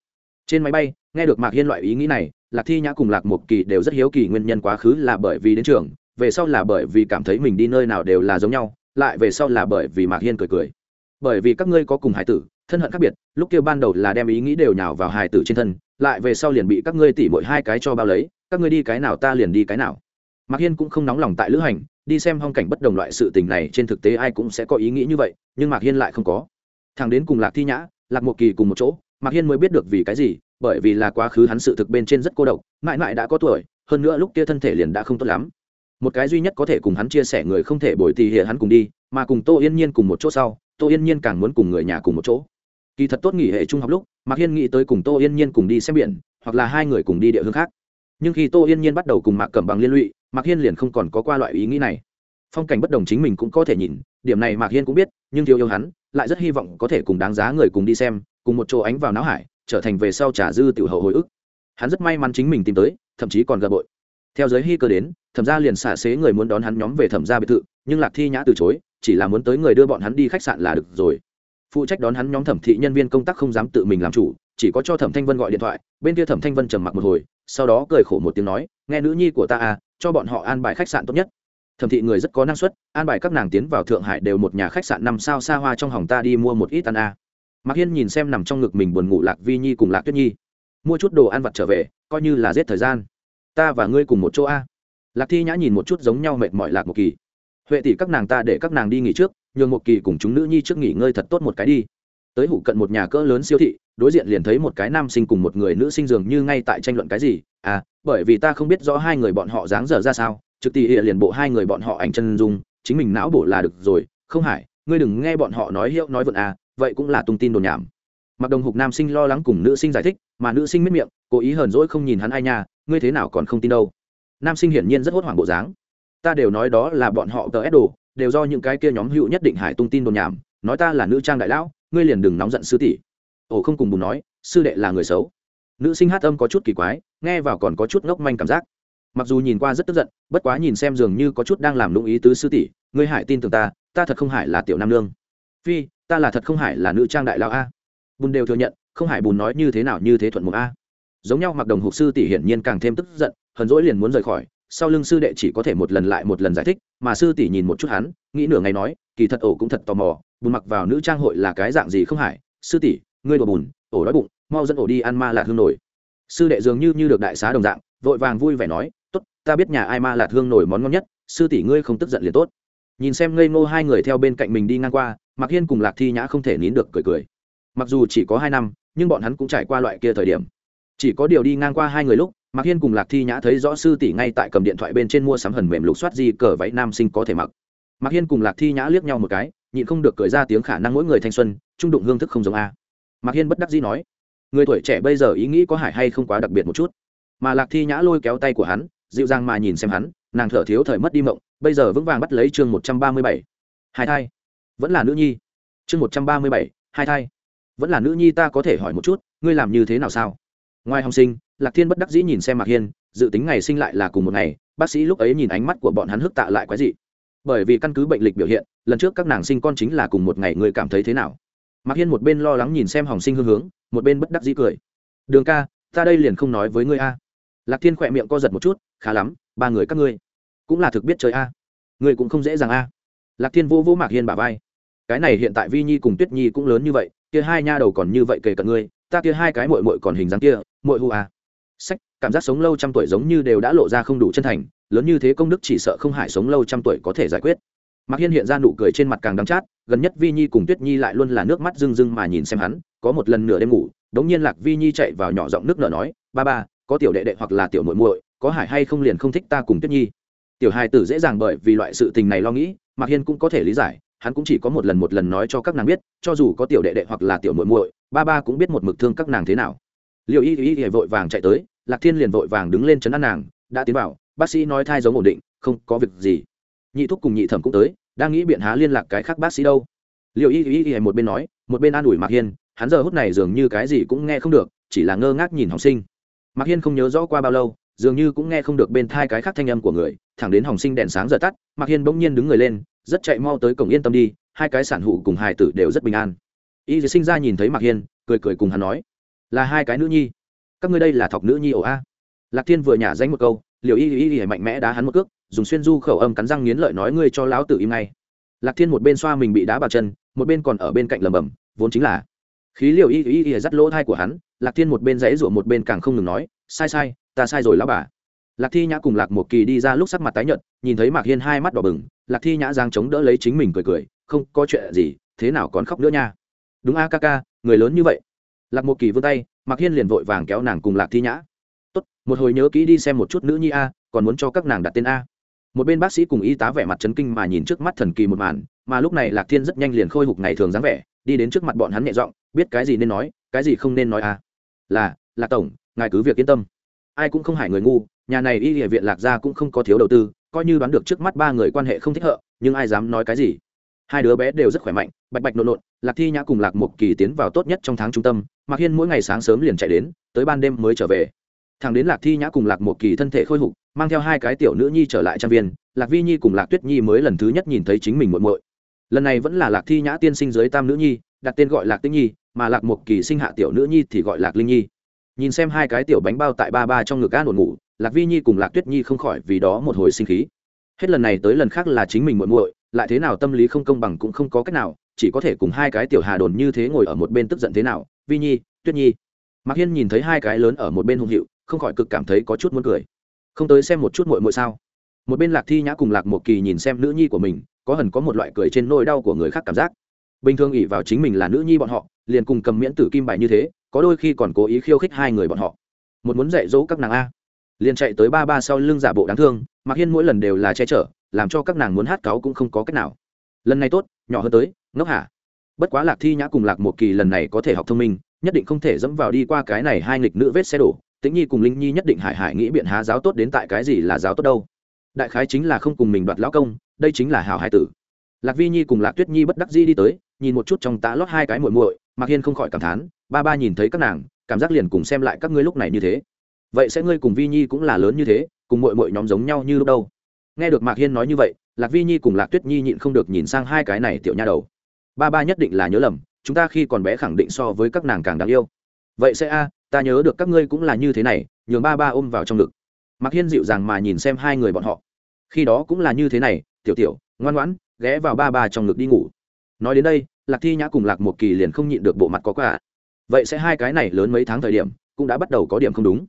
Speaker 1: Trên máy bay, nghe được mạc hiên loại ý nghĩ này, lạc thi nhã cùng lạc một kỳ đều rất hiếu kỳ nguyên nhân quá khứ là bởi vì đến trường, về sau là bởi vì cảm thấy mình đi nơi nào đều là giống nhau, lại về sau là bởi vì mạc hiên cười cười. Bởi vì các ngươi có cùng hải tử, thân hận khác biệt, lúc kia ban đầu là đem ý nghĩ đều nhào vào hải tử trên thân lại về sau liền bị các ngươi tỉ mỗi hai cái cho bao lấy, các ngươi đi cái nào ta liền đi cái nào. Mạc hiên cũng không nóng lòng tại lữ hành, đi xem phong cảnh bất đồng loại sự tình này trên thực tế ai cũng sẽ có ý nghĩ như vậy, nhưng mạc hiên lại không có. Thằng đến cùng lạc thi nhã, lạc một kỳ cùng một chỗ, mạc hiên mới biết được vì cái gì, bởi vì là quá khứ hắn sự thực bên trên rất cô độc, mãi mãi đã có tuổi, hơn nữa lúc kia thân thể liền đã không tốt lắm. Một cái duy nhất có thể cùng hắn chia sẻ người không thể bồi tì hiện hắn cùng đi, mà cùng tô yên nhiên cùng một chỗ sau, tô yên nhiên càng muốn cùng người nhà cùng một chỗ. Kỳ thật tốt nghỉ hệ trung học lúc mạc hiên nghĩ tới cùng tô yên nhiên cùng đi xem biển, hoặc là hai người cùng đi địa hướng khác. Nhưng khi tô yên nhiên bắt đầu cùng mạc cẩm bằng liên lụy, mạc hiên liền không còn có qua loại ý nghĩ này. Phong cảnh bất đồng chính mình cũng có thể nhìn, điểm này mạc hiên cũng biết, nhưng thiếu yêu hắn, lại rất hy vọng có thể cùng đáng giá người cùng đi xem, cùng một chỗ ánh vào não hải, trở thành về sau trả dư tiểu hậu hồi ức. Hắn rất may mắn chính mình tìm tới, thậm chí còn gợ bội. Theo giới hy cơ đến, thẩm gia liền xả xế người muốn đón hắn nhóm về thẩm gia biệt thự, nhưng lạc thi nhã từ chối, chỉ là muốn tới người đưa bọn hắn đi khách sạn là được rồi phụ trách đón hắn nhóm thẩm thị nhân viên công tác không dám tự mình làm chủ, chỉ có cho thẩm thanh vân gọi điện thoại, bên kia thẩm thanh vân trầm mặc một hồi, sau đó cười khổ một tiếng nói, nghe nữ nhi của ta à cho bọn họ an bài khách sạn tốt nhất. Thẩm thị người rất có năng suất, an bài các nàng tiến vào thượng hải đều một nhà khách sạn năm sao xa hoa trong hòng ta đi mua một ít ăn à. mạc hiên nhìn xem nằm trong ngực mình buồn ngủ lạc vi nhi cùng lạc tuyết nhi. Mua chút đồ ăn vặt trở về, coi như là giết thời gian. Ta và ngươi cùng một chỗ a lạc thi nhã nhìn một chút giống nhau mệt mỏi lạc một kỳ. Huệ tỷ các nàng ta để các nàng đi nghỉ trước nhường một kỳ cùng chúng nữ nhi trước nghỉ ngơi thật tốt một cái đi. Tới hủ cận một nhà cỡ lớn siêu thị, đối diện liền thấy một cái nam sinh cùng một người nữ sinh dường như ngay tại tranh luận cái gì. À bởi vì ta không biết rõ hai người bọn họ dáng dở ra sao, trực tỷ hiện liền bộ hai người bọn họ ảnh chân dung, chính mình não bổ là được rồi. Không hải ngươi đừng nghe bọn họ nói hiệu nói vượn à vậy cũng là tung tin đồn nhảm. Mặc đồng hục nam sinh lo lắng cùng nữ sinh giải thích, mà nữ sinh miết miệng, cố ý hờn dỗi không nhìn hắn ai nha, ngươi thế nào còn không tin đâu. Nam sinh hiển nhiên rất hốt hoảng bộ dáng. Ta đều nói đó là bọn họ tờ ép đồ đều do những cái kia nhóm hữu nhất định hải tung tin đồn nhảm, nói ta là nữ trang đại lão, ngươi liền đừng nóng giận sư tỷ. Ồ, không cùng bùn nói, sư đệ là người xấu. Nữ sinh hát âm có chút kỳ quái, nghe vào còn có chút ngốc manh cảm giác. Mặc dù nhìn qua rất tức giận, bất quá nhìn xem dường như có chút đang làm lũng ý tứ sư tỷ, ngươi hải tin tưởng ta ta thật không hải là tiểu nam nương. Phi, ta là thật không hải là nữ trang đại lão a. Bùn đều thừa nhận, không hải bùn nói như thế nào như thế thuận mục a. Giống nhau mặc đồng hục sư tỷ hiển nhiên càng thêm tức giận, hờn dỗi liền muốn rời khỏi sau lưng sư đệ chỉ có thể một lần lại một lần giải thích, mà sư tỷ nhìn một chút hắn, nghĩ nửa ngày nói, kỳ thật ổ cũng thật tò mò, bùn mặc vào nữ trang hội là cái dạng gì không hải sư tỷ, ngươi đổ bùn, ổ đói bụng, mau dẫn ổ đi ăn ma lạc hương nổi. Sư đệ dường như như được đại xá đồng dạng, vội vàng vui vẻ nói, tốt, ta biết nhà ai ma lạc hương nổi món ngon nhất, sư tỷ ngươi không tức giận liền tốt. Nhìn xem ngây ngô hai người theo bên cạnh mình đi ngang qua mặc hiên cùng lạc thi nhã không thể nín được cười cười. Mặc dù chỉ có hai năm, nhưng bọn hắn cũng trải qua loại kia thời điểm. Chỉ có điều đi ngang qua hai người lúc mạc hiên cùng lạc thi nhã thấy rõ sư tỷ ngay tại cầm điện thoại bên trên mua sắm hần mềm lục soát di cờ váy nam sinh có thể mặc. Mạc hiên cùng lạc thi nhã liếc nhau một cái, nhịn không được cười ra tiếng khả năng mỗi người thanh xuân, trung đụng hương thức không giống a. Mạc hiên bất đắc dĩ nói, người tuổi trẻ bây giờ ý nghĩ có hại hay không quá đặc biệt một chút. Mà lạc thi nhã lôi kéo tay của hắn, dịu dàng mà nhìn xem hắn, nàng thở thiếu thời mất đi mộng, bây giờ vững vàng bắt lấy chương một trăm ba mươi bảy. Hai thai. Vẫn là nữ nhi. Chương một trăm ba mươi bảy, hai thai. Vẫn là nữ nhi ta có thể hỏi một chút, ngươi làm như thế nào sao? Ngoài học sinh lạc thiên bất đắc dĩ nhìn xem mạc hiên, dự tính ngày sinh lại là cùng một ngày, bác sĩ lúc ấy nhìn ánh mắt của bọn hắn hức tạ lại quái dị. Bởi vì căn cứ bệnh lịch biểu hiện, lần trước các nàng sinh con chính là cùng một ngày người cảm thấy thế nào? Mạc hiên một bên lo lắng nhìn xem hòng sinh hương hướng, một bên bất đắc dĩ cười. Đường ca, ta đây liền không nói với ngươi a. Lạc thiên khỏe miệng co giật một chút, khá lắm, ba người các ngươi cũng là thực biết chơi a. Ngươi cũng không dễ dàng a. Lạc thiên vô vô mạc hiên bả vai. Cái này hiện tại vi nhi cùng tuyết nhi cũng lớn như vậy, kia hai nha đầu còn như vậy kể cận ngươi, ta kia hai cái mội mội còn hình dáng kia mội hu à sách, cảm giác sống lâu trăm tuổi giống như đều đã lộ ra không đủ chân thành, lớn như thế công đức chỉ sợ không hải sống lâu trăm tuổi có thể giải quyết. Mạc hiên hiện ra nụ cười trên mặt càng đắng chát, gần nhất vi nhi cùng tuyết nhi lại luôn là nước mắt rưng rưng mà nhìn xem hắn, có một lần nửa đêm ngủ, đống nhiên lạc vi nhi chạy vào nhỏ giọng nước nở nói, ba ba, có tiểu đệ đệ hoặc là tiểu muội muội, có hải hay không liền không thích ta cùng tuyết nhi. Tiểu hai tử dễ dàng bởi vì loại sự tình này lo nghĩ, mạc hiên cũng có thể lý giải, hắn cũng chỉ có một lần một lần nói cho các nàng biết, cho dù có tiểu đệ đệ hoặc là tiểu muội muội, ba ba cũng biết một mực thương các nàng thế nào liệu y y y vội vàng chạy tới, lạc thiên liền vội vàng đứng lên chấn an nàng, đã tiến vào, bác sĩ nói thai giống ổn định, không có việc gì. Nhị thúc cùng nhị thẩm cũng tới, đang nghĩ biện há liên lạc cái khác bác sĩ đâu. Liệu y y y một bên nói, một bên an ủi mạc hiên, hắn giờ hút này dường như cái gì cũng nghe không được, chỉ là ngơ ngác nhìn học sinh. Mạc hiên không nhớ rõ qua bao lâu, dường như cũng nghe không được bên thai cái khác thanh âm của người, thẳng đến Hồng sinh đèn sáng giờ tắt, mạc hiên bỗng nhiên đứng người lên, rất chạy mau tới cổng yên tâm đi, hai cái sản hụ cùng hài tử đều rất bình an. Y sinh ra nhìn thấy mạc hiên, cười cười cùng hắn nói là hai cái nữ nhi. Các ngươi đây là thọc nữ nhi ổ a. Lạc thiên vừa nhả danh một câu liều y y y mạnh mẽ đá hắn một cước, dùng xuyên du khẩu âm cắn răng nghiến lợi nói ngươi cho lão tử im ngay. Lạc thiên một bên xoa mình bị đá vào chân, một bên còn ở bên cạnh lầm bầm vốn chính là khí liều y y y dắt lỗ thai của hắn, lạc thiên một bên dãy rủa một bên càng không ngừng nói, sai sai, ta sai rồi lão bà. Lạc thi nhã cùng lạc một kỳ đi ra lúc sắc mặt tái nhợt, nhìn thấy mạc hiên hai mắt đỏ bừng, lạc thi nhã giang chống đỡ lấy chính mình cười cười, không có chuyện gì, thế nào còn khóc nữa nha? Đúng a ca ca, người lớn như vậy lạc một kỳ vươn tay, mạc hiên liền vội vàng kéo nàng cùng lạc thi nhã. Tốt, một hồi nhớ kỹ đi xem một chút nữ nhi a, còn muốn cho các nàng đặt tên a. Một bên bác sĩ cùng y tá vẻ mặt chấn kinh mà nhìn trước mắt thần kỳ một màn, mà lúc này lạc thiên rất nhanh liền khôi phục ngày thường dáng vẻ, đi đến trước mặt bọn hắn nhẹ giọng, biết cái gì nên nói, cái gì không nên nói a? Là, lạc tổng, ngài cứ việc yên tâm. Ai cũng không hại người ngu, nhà này y địa viện lạc gia cũng không có thiếu đầu tư, coi như đoán được trước mắt ba người quan hệ không thích hợp, nhưng ai dám nói cái gì? Hai đứa bé đều rất khỏe mạnh, bạch bạch nội lộn lạc thi nhã cùng lạc một kỳ tiến vào tốt nhất trong tháng trung tâm, mạc hiên mỗi ngày sáng sớm liền chạy đến, tới ban đêm mới trở về. Thằng đến lạc thi nhã cùng lạc một kỳ thân thể khôi phục, mang theo hai cái tiểu nữ nhi trở lại trang viên, lạc vi nhi cùng lạc tuyết nhi mới lần thứ nhất nhìn thấy chính mình muộn muội. Lần này vẫn là lạc thi nhã tiên sinh dưới tam nữ nhi, đặt tên gọi lạc tĩnh nhi, mà lạc một kỳ sinh hạ tiểu nữ nhi thì gọi lạc linh nhi. Nhìn xem hai cái tiểu bánh bao tại ba ba trong ngực an ổn ngủ, lạc vi nhi cùng lạc tuyết nhi không khỏi vì đó một hồi sinh khí. Hết lần này tới lần khác là chính mình muộn muội lại thế nào tâm lý không công bằng cũng không có cách nào, chỉ có thể cùng hai cái tiểu hà đồn như thế ngồi ở một bên tức giận thế nào. Vi nhi, tuyết nhi. Mạc hiên nhìn thấy hai cái lớn ở một bên hung hiệu, không khỏi cực cảm thấy có chút muốn cười. Không tới xem một chút muội muội sao? Một bên lạc thi nhã cùng lạc một kỳ nhìn xem nữ nhi của mình, có hẳn có một loại cười trên nỗi đau của người khác cảm giác. Bình thường ỉ vào chính mình là nữ nhi bọn họ, liền cùng cầm miễn tử kim bài như thế, có đôi khi còn cố ý khiêu khích hai người bọn họ. Một muốn dạy dỗ các nàng a. Liền chạy tới ba ba sau lưng giả bộ đáng thương mạc hiên mỗi lần đều là che chở, làm cho các nàng muốn hát cáu cũng không có cách nào. Lần này tốt, nhỏ hơn tới, ngốc hả? Bất quá lạc thi nhã cùng lạc một kỳ lần này có thể học thông minh, nhất định không thể dẫm vào đi qua cái này hai nghịch nữ vết xe đổ. Tĩnh nhi cùng linh nhi nhất định hải hải nghĩ biện há giáo tốt đến tại cái gì là giáo tốt đâu. Đại khái chính là không cùng mình đoạt lão công, đây chính là hào hải tử. Lạc vi nhi cùng lạc tuyết nhi bất đắc di đi tới, nhìn một chút trong tá lót hai cái muội muội, mạc hiên không khỏi cảm thán, ba ba nhìn thấy các nàng, cảm giác liền cùng xem lại các ngươi lúc này như thế vậy sẽ ngươi cùng vi nhi cũng là lớn như thế, cùng muội muội nhóm giống nhau như lúc đâu? Nghe được mạc hiên nói như vậy, lạc vi nhi cùng lạc tuyết nhi nhịn không được nhìn sang hai cái này tiểu nha đầu. Ba ba nhất định là nhớ lầm, chúng ta khi còn bé khẳng định so với các nàng càng đáng yêu. Vậy sẽ a, ta nhớ được các ngươi cũng là như thế này, nhường ba ba ôm vào trong ngực. Mạc hiên dịu dàng mà nhìn xem hai người bọn họ. Khi đó cũng là như thế này, tiểu tiểu, ngoan ngoãn, ghé vào ba ba trong ngực đi ngủ. Nói đến đây, lạc thi nhã cùng lạc một kỳ liền không nhịn được bộ mặt có quả vậy sẽ hai cái này lớn mấy tháng thời điểm, cũng đã bắt đầu có điểm không đúng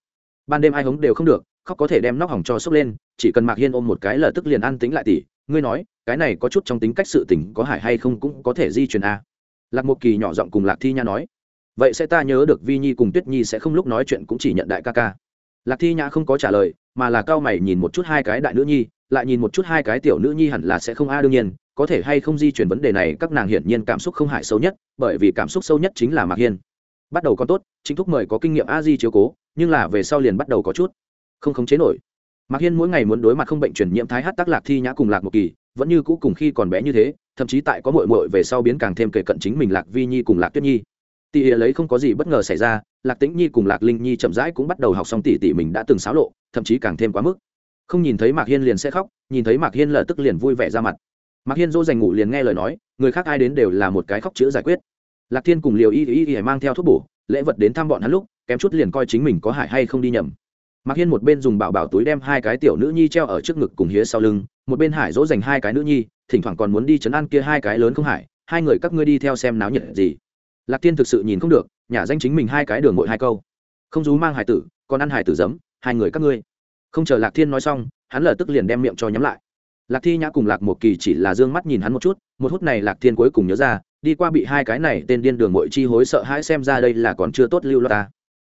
Speaker 1: ban đêm ai hống đều không được, khóc có thể đem nóc hỏng cho sốc lên, chỉ cần mạc hiên ôm một cái là tức liền ăn tính lại tỷ ngươi nói, cái này có chút trong tính cách sự tình có hại hay không cũng có thể di truyền a. Lạc một kỳ nhỏ giọng cùng lạc thi Nha nói. Vậy sẽ ta nhớ được vi nhi cùng tuyết nhi sẽ không lúc nói chuyện cũng chỉ nhận đại ca ca. Lạc thi nhã không có trả lời, mà là cao mày nhìn một chút hai cái đại nữ nhi, lại nhìn một chút hai cái tiểu nữ nhi hẳn là sẽ không a đương nhiên, có thể hay không di chuyển vấn đề này, các nàng hiển nhiên cảm xúc không hại sâu nhất, bởi vì cảm xúc sâu nhất chính là mạc hiên. Bắt đầu còn tốt, chính thúc mời có kinh nghiệm a di chiếu cố nhưng là về sau liền bắt đầu có chút không khống chế nổi. Mạc hiên mỗi ngày muốn đối mặt không bệnh truyền nhiễm thái hát tác lạc thi nhã cùng lạc một kỳ, vẫn như cũ cùng khi còn bé như thế, thậm chí tại có mội mội về sau biến càng thêm kể cận chính mình lạc vi nhi cùng lạc tuyết nhi. Tỷ ỉa lấy không có gì bất ngờ xảy ra, lạc tĩnh nhi cùng lạc linh nhi chậm rãi cũng bắt đầu học xong tỷ tỷ mình đã từng xáo lộ, thậm chí càng thêm quá mức. Không nhìn thấy mạc hiên liền sẽ khóc, nhìn thấy mạc hiên lờ tức liền vui vẻ ra mặt. Mạc hiên dỗ dành ngủ liền nghe lời nói, người khác ai đến đều là một cái khóc chữa giải quyết. Lạc thiên cùng liều y y y mang theo thuốc bổ, lễ vật đến thăm bọn hắn lúc kém chút liền coi chính mình có hại hay không đi nhầm. Mạc hiên một bên dùng bảo bảo túi đem hai cái tiểu nữ nhi treo ở trước ngực cùng hía sau lưng, một bên hải dỗ dành hai cái nữ nhi, thỉnh thoảng còn muốn đi chấn ăn kia hai cái lớn không hải hai người các ngươi đi theo xem náo nhiệt gì. Lạc tiên thực sự nhìn không được nhả danh chính mình hai cái đường ngội hai câu. Không rú mang hải tử, còn ăn hải tử giấm, hai người các ngươi. Không chờ lạc thiên nói xong, hắn lờ tức liền đem miệng cho nhắm lại. Lạc thi nhã cùng lạc một kỳ chỉ là d ư ơ n g mắt nhìn hắn một chút, một hút này lạc thiên cuối cùng nhớ ra, đi qua bị hai cái này tên điên đường mội chi hối sợ hãi xem ra đây là còn chưa tốt lưu loa. ta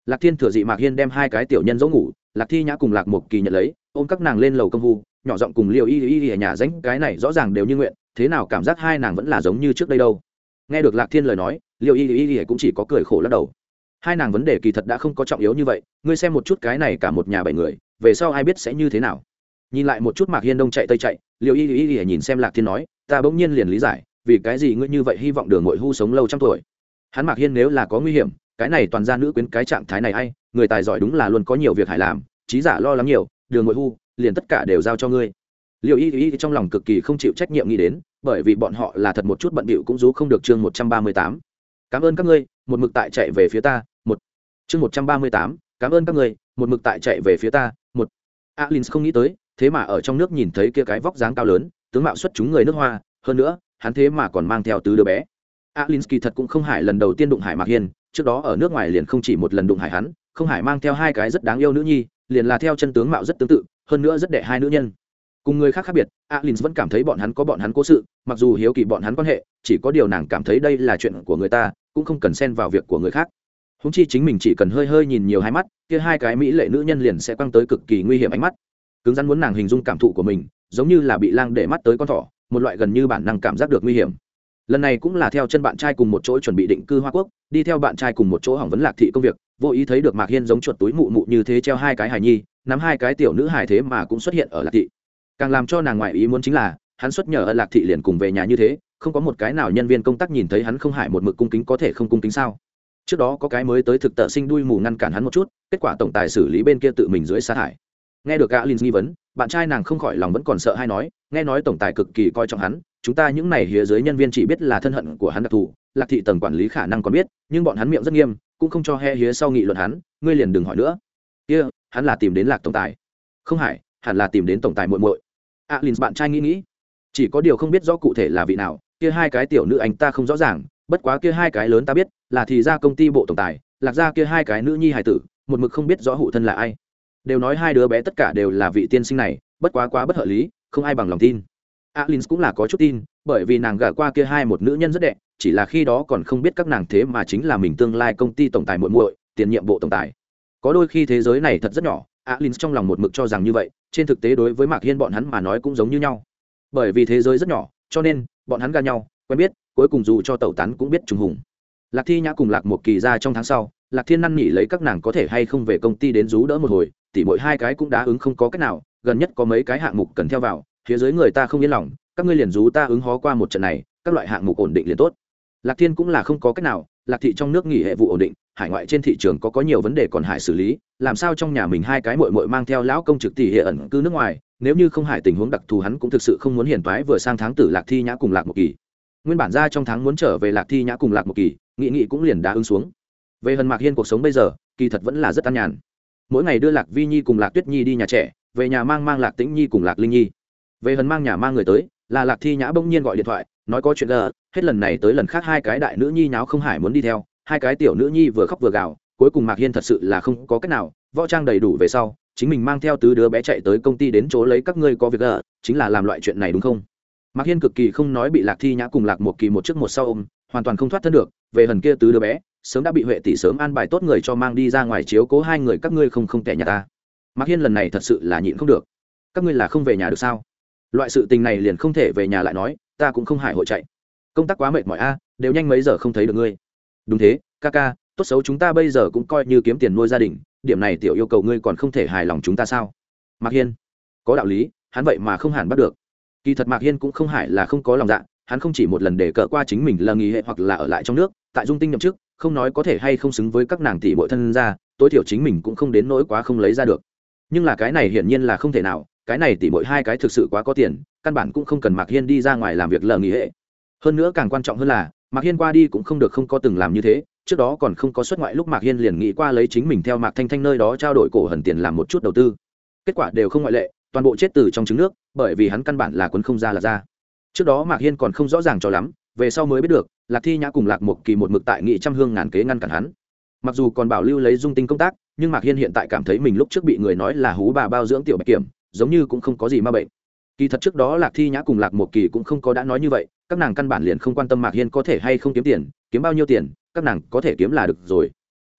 Speaker 1: lạc thiên thừa dị mạc hiên đem hai cái tiểu nhân dỗ ngủ, lạc thi nhã cùng lạc một kỳ nhận lấy, ôm các nàng lên lầu công vu nhỏ giọng cùng liều y y y ở nhà ránh cái này rõ ràng đều như nguyện, thế nào cảm giác hai nàng vẫn là giống như trước đây đâu. Nghe được lạc thiên lời nói liều y y y cũng chỉ có cười khổ lắc đầu. Hai nàng vấn đề kỳ thật đã không có trọng yếu như vậy, ngươi xem một chút cái này cả một nhà bảy người, về sau ai biết sẽ như thế nào. Nhìn lại một chút mạc hiên đông chạy tây chạy liều y y y nhìn xem lạc thiên nói, ta bỗng nhiên liền lý giải, vì cái gì ngươi như vậy hy vọng đường ngội hưu sống lâu trăm tuổi. Hắn mạc hiên nếu là có nguy hiểm cái này toàn ra nữ quyến cái trạng thái này hay người tài giỏi đúng là luôn có nhiều việc hại làm, trí giả lo lắng nhiều, đường ngội hu, liền tất cả đều giao cho ngươi. Liệu y y trong lòng cực kỳ không chịu trách nhiệm nghĩ đến, bởi vì bọn họ là thật một chút bận bịu cũng rú không được chương một trăm ba mươi tám. Cảm ơn các ngươi, một mực tại chạy về phía ta, một. Chương một trăm ba mươi tám, cảm ơn các ngươi, một mực tại chạy về phía ta, một. Alin không nghĩ tới, thế mà ở trong nước nhìn thấy kia cái vóc dáng cao lớn, tướng mạo xuất chúng người nước hoa, hơn nữa, hắn thế mà còn mang theo tứ đứa bé. Alinsky thật cũng không hải lần đầu tiên đụng hải mạc hiên trước đó ở nước ngoài liền không chỉ một lần đụng hải hắn, không hải mang theo hai cái rất đáng yêu nữ nhi, liền là theo chân tướng mạo rất tương tự, hơn nữa rất đệ hai nữ nhân. Cùng người khác khác biệt alin vẫn cảm thấy bọn hắn có bọn hắn cố sự, mặc dù hiếu kỳ bọn hắn quan hệ, chỉ có điều nàng cảm thấy đây là chuyện của người ta, cũng không cần xen vào việc của người khác. Húng chi chính mình chỉ cần hơi hơi nhìn nhiều hai mắt, kia hai cái mỹ lệ nữ nhân liền sẽ quăng tới cực kỳ nguy hiểm ánh mắt. Cứng rắn muốn nàng hình dung cảm thụ của mình, giống như là bị lang để mắt tới con thỏ, một loại gần như bản năng cảm giác được nguy hiểm lần này cũng là theo chân bạn trai cùng một chỗ chuẩn bị định cư hoa quốc, đi theo bạn trai cùng một chỗ hỏng vấn lạc thị công việc, vô ý thấy được mạc hiên giống chuột túi mụ mụ như thế treo hai cái hài nhi, nắm hai cái tiểu nữ hài thế mà cũng xuất hiện ở lạc thị. Càng làm cho nàng ngoại ý muốn chính là, hắn xuất nhờ ở lạc thị liền cùng về nhà như thế, không có một cái nào nhân viên công tác nhìn thấy hắn không hại một mực cung kính có thể không cung kính sao. Trước đó có cái mới tới thực tợ sinh đuôi mù ngăn cản hắn một chút, kết quả tổng tài xử lý bên kia tự mình dưới sa thải. Nghe được gã linh nghi vấn, bạn trai nàng không khỏi lòng vẫn còn sợ hay nói, nghe nói tổng tài cực kỳ coi trọng hắn chúng ta những này hía dưới nhân viên chỉ biết là thân hận của hắn đặc thù lạc thị tầng quản lý khả năng còn biết nhưng bọn hắn miệng rất nghiêm cũng không cho he hía sau nghị luận hắn ngươi liền đừng hỏi nữa. Kia、yeah, hắn là tìm đến lạc tổng tài. Không hải hẳn là tìm đến tổng tài muội muội. Alin bạn trai nghĩ nghĩ. Chỉ có điều không biết rõ cụ thể là vị nào kia hai cái tiểu nữ anh ta không rõ ràng bất quá kia hai cái lớn ta biết là thì ra công ty bộ tổng tài lạc ra kia hai cái nữ nhi hải tử một mực không biết rõ hụ thân là ai. Đều nói hai đứa bé tất cả đều là vị tiên sinh này bất quá quá bất hợp lý không ai bằng lòng tin alin cũng là có chút tin, bởi vì nàng gả qua kia hai một nữ nhân rất đẹp, chỉ là khi đó còn không biết các nàng thế mà chính là mình tương lai công ty tổng tài muội muội, tiền nhiệm bộ tổng tài. Có đôi khi thế giới này thật rất nhỏ alin trong lòng một mực cho rằng như vậy, trên thực tế đối với mạc hiên bọn hắn mà nói cũng giống như nhau. Bởi vì thế giới rất nhỏ, cho nên, bọn hắn ga nhau, quen biết, cuối cùng dù cho tẩu tán cũng biết trùng hùng. Lạc thi nhã cùng lạc một kỳ ra trong tháng sau, lạc thiên năn nỉ lấy các nàng có thể hay không về công ty đến rú đỡ một hồi, tỉ mỗi hai cái cũng đã ứng không có cách nào, gần nhất có mấy cái hạng mục cần theo vào phía dưới người ta không yên lòng, các ngươi liền rú ta ứng hó qua một trận này, các loại hạng mục ổn định liền tốt. Lạc thiên cũng là không có cách nào, lạc thị trong nước nghỉ hệ vụ ổn định, hải ngoại trên thị trường có có nhiều vấn đề còn hải xử lý, làm sao trong nhà mình hai cái mội mội mang theo lão công trực tỷ hệ ẩn cư nước ngoài, nếu như không hải tình huống đặc thù hắn cũng thực sự không muốn hiền toái vừa sang tháng tử lạc thi nhã cùng lạc một kỳ. Nguyên bản ra trong tháng muốn trở về lạc thi nhã cùng lạc một kỳ, nghị nghị cũng liền đã ứng xuống. Về hần mạc hiên cuộc sống bây giờ, kỳ thật vẫn là rất an nhàn. Mỗi ngày đưa lạc vi nhi cùng lạc tuyết nhi đi nhà trẻ, về nhà mang mang lạc tĩnh nhi cùng lạc linh nhi về hần mang nhà mang người tới, là lạc thi nhã bỗng nhiên gọi điện thoại, nói có chuyện gờ, hết lần này tới lần khác hai cái đại nữ nhi nháo không hải muốn đi theo, hai cái tiểu nữ nhi vừa khóc vừa gào, cuối cùng mạc hiên thật sự là không có cách nào, võ trang đầy đủ về sau, chính mình mang theo tứ đứa bé chạy tới công ty đến chỗ lấy các ngươi có việc gờ, chính là làm loại chuyện này đúng không? Mạc hiên cực kỳ không nói bị lạc thi nhã cùng lạc một kỳ một trước một sau ôm, hoàn toàn không thoát thân được, về hần kia tứ đứa bé, sớm đã bị huệ tỷ sớm an bài tốt người cho mang đi ra ngoài chiếu cố hai người, các ngươi không không tẻ nhà ta. Mạc hiên lần này thật sự là nhịn không được. Các ngươi là không về nhà được sao? Loại sự tình này liền không thể về nhà lại nói, ta cũng không hại hội chạy. Công tác quá mệt mỏi a, đều nhanh mấy giờ không thấy được ngươi. Đúng thế, ca ca, tốt xấu chúng ta bây giờ cũng coi như kiếm tiền nuôi gia đình, điểm này tiểu yêu cầu ngươi còn không thể hài lòng chúng ta sao? Mạc hiên. Có đạo lý, hắn vậy mà không hẳn bắt được. Kỳ thật mạc hiên cũng không hại là không có lòng dạ hắn không chỉ một lần để cỡ qua chính mình là nghỉ hệ hoặc là ở lại trong nước, tại dung tinh nhậm chức, không nói có thể hay không xứng với các nàng tỷ bội thân ra, tối thiểu chính mình cũng không đến nỗi quá không lấy ra được. Nhưng là cái này hiển nhiên là không thể nào cái này tỉ mỗi hai cái thực sự quá có tiền, căn bản cũng không cần mạc hiên đi ra ngoài làm việc lờ nghỉ hệ. Hơn nữa càng quan trọng hơn là, mạc hiên qua đi cũng không được không có từng làm như thế, trước đó còn không có xuất ngoại lúc mạc hiên liền nghĩ qua lấy chính mình theo mạc thanh thanh nơi đó trao đổi cổ hần tiền làm một chút đầu tư. Kết quả đều không ngoại lệ, toàn bộ chết từ trong trứng nước, bởi vì hắn căn bản là quấn không ra là ra. Trước đó mạc hiên còn không rõ ràng cho lắm, về sau mới biết được, lạc thi nhã cùng lạc một kỳ một mực tại nghị trăm hương ngàn kế ngăn cản hắn. Mặc dù còn bảo lưu lấy dung tinh công tác, nhưng mạc hiên hiện tại cảm thấy mình lúc trước bị người nói là hú bà bao dưỡng tiểu bạch kiểm giống như cũng không có gì ma bệnh. Kỳ thật trước đó lạc thi nhã cùng lạc một kỳ cũng không có đã nói như vậy, các nàng căn bản liền không quan tâm mạc hiên có thể hay không kiếm tiền, kiếm bao nhiêu tiền, các nàng có thể kiếm là được rồi.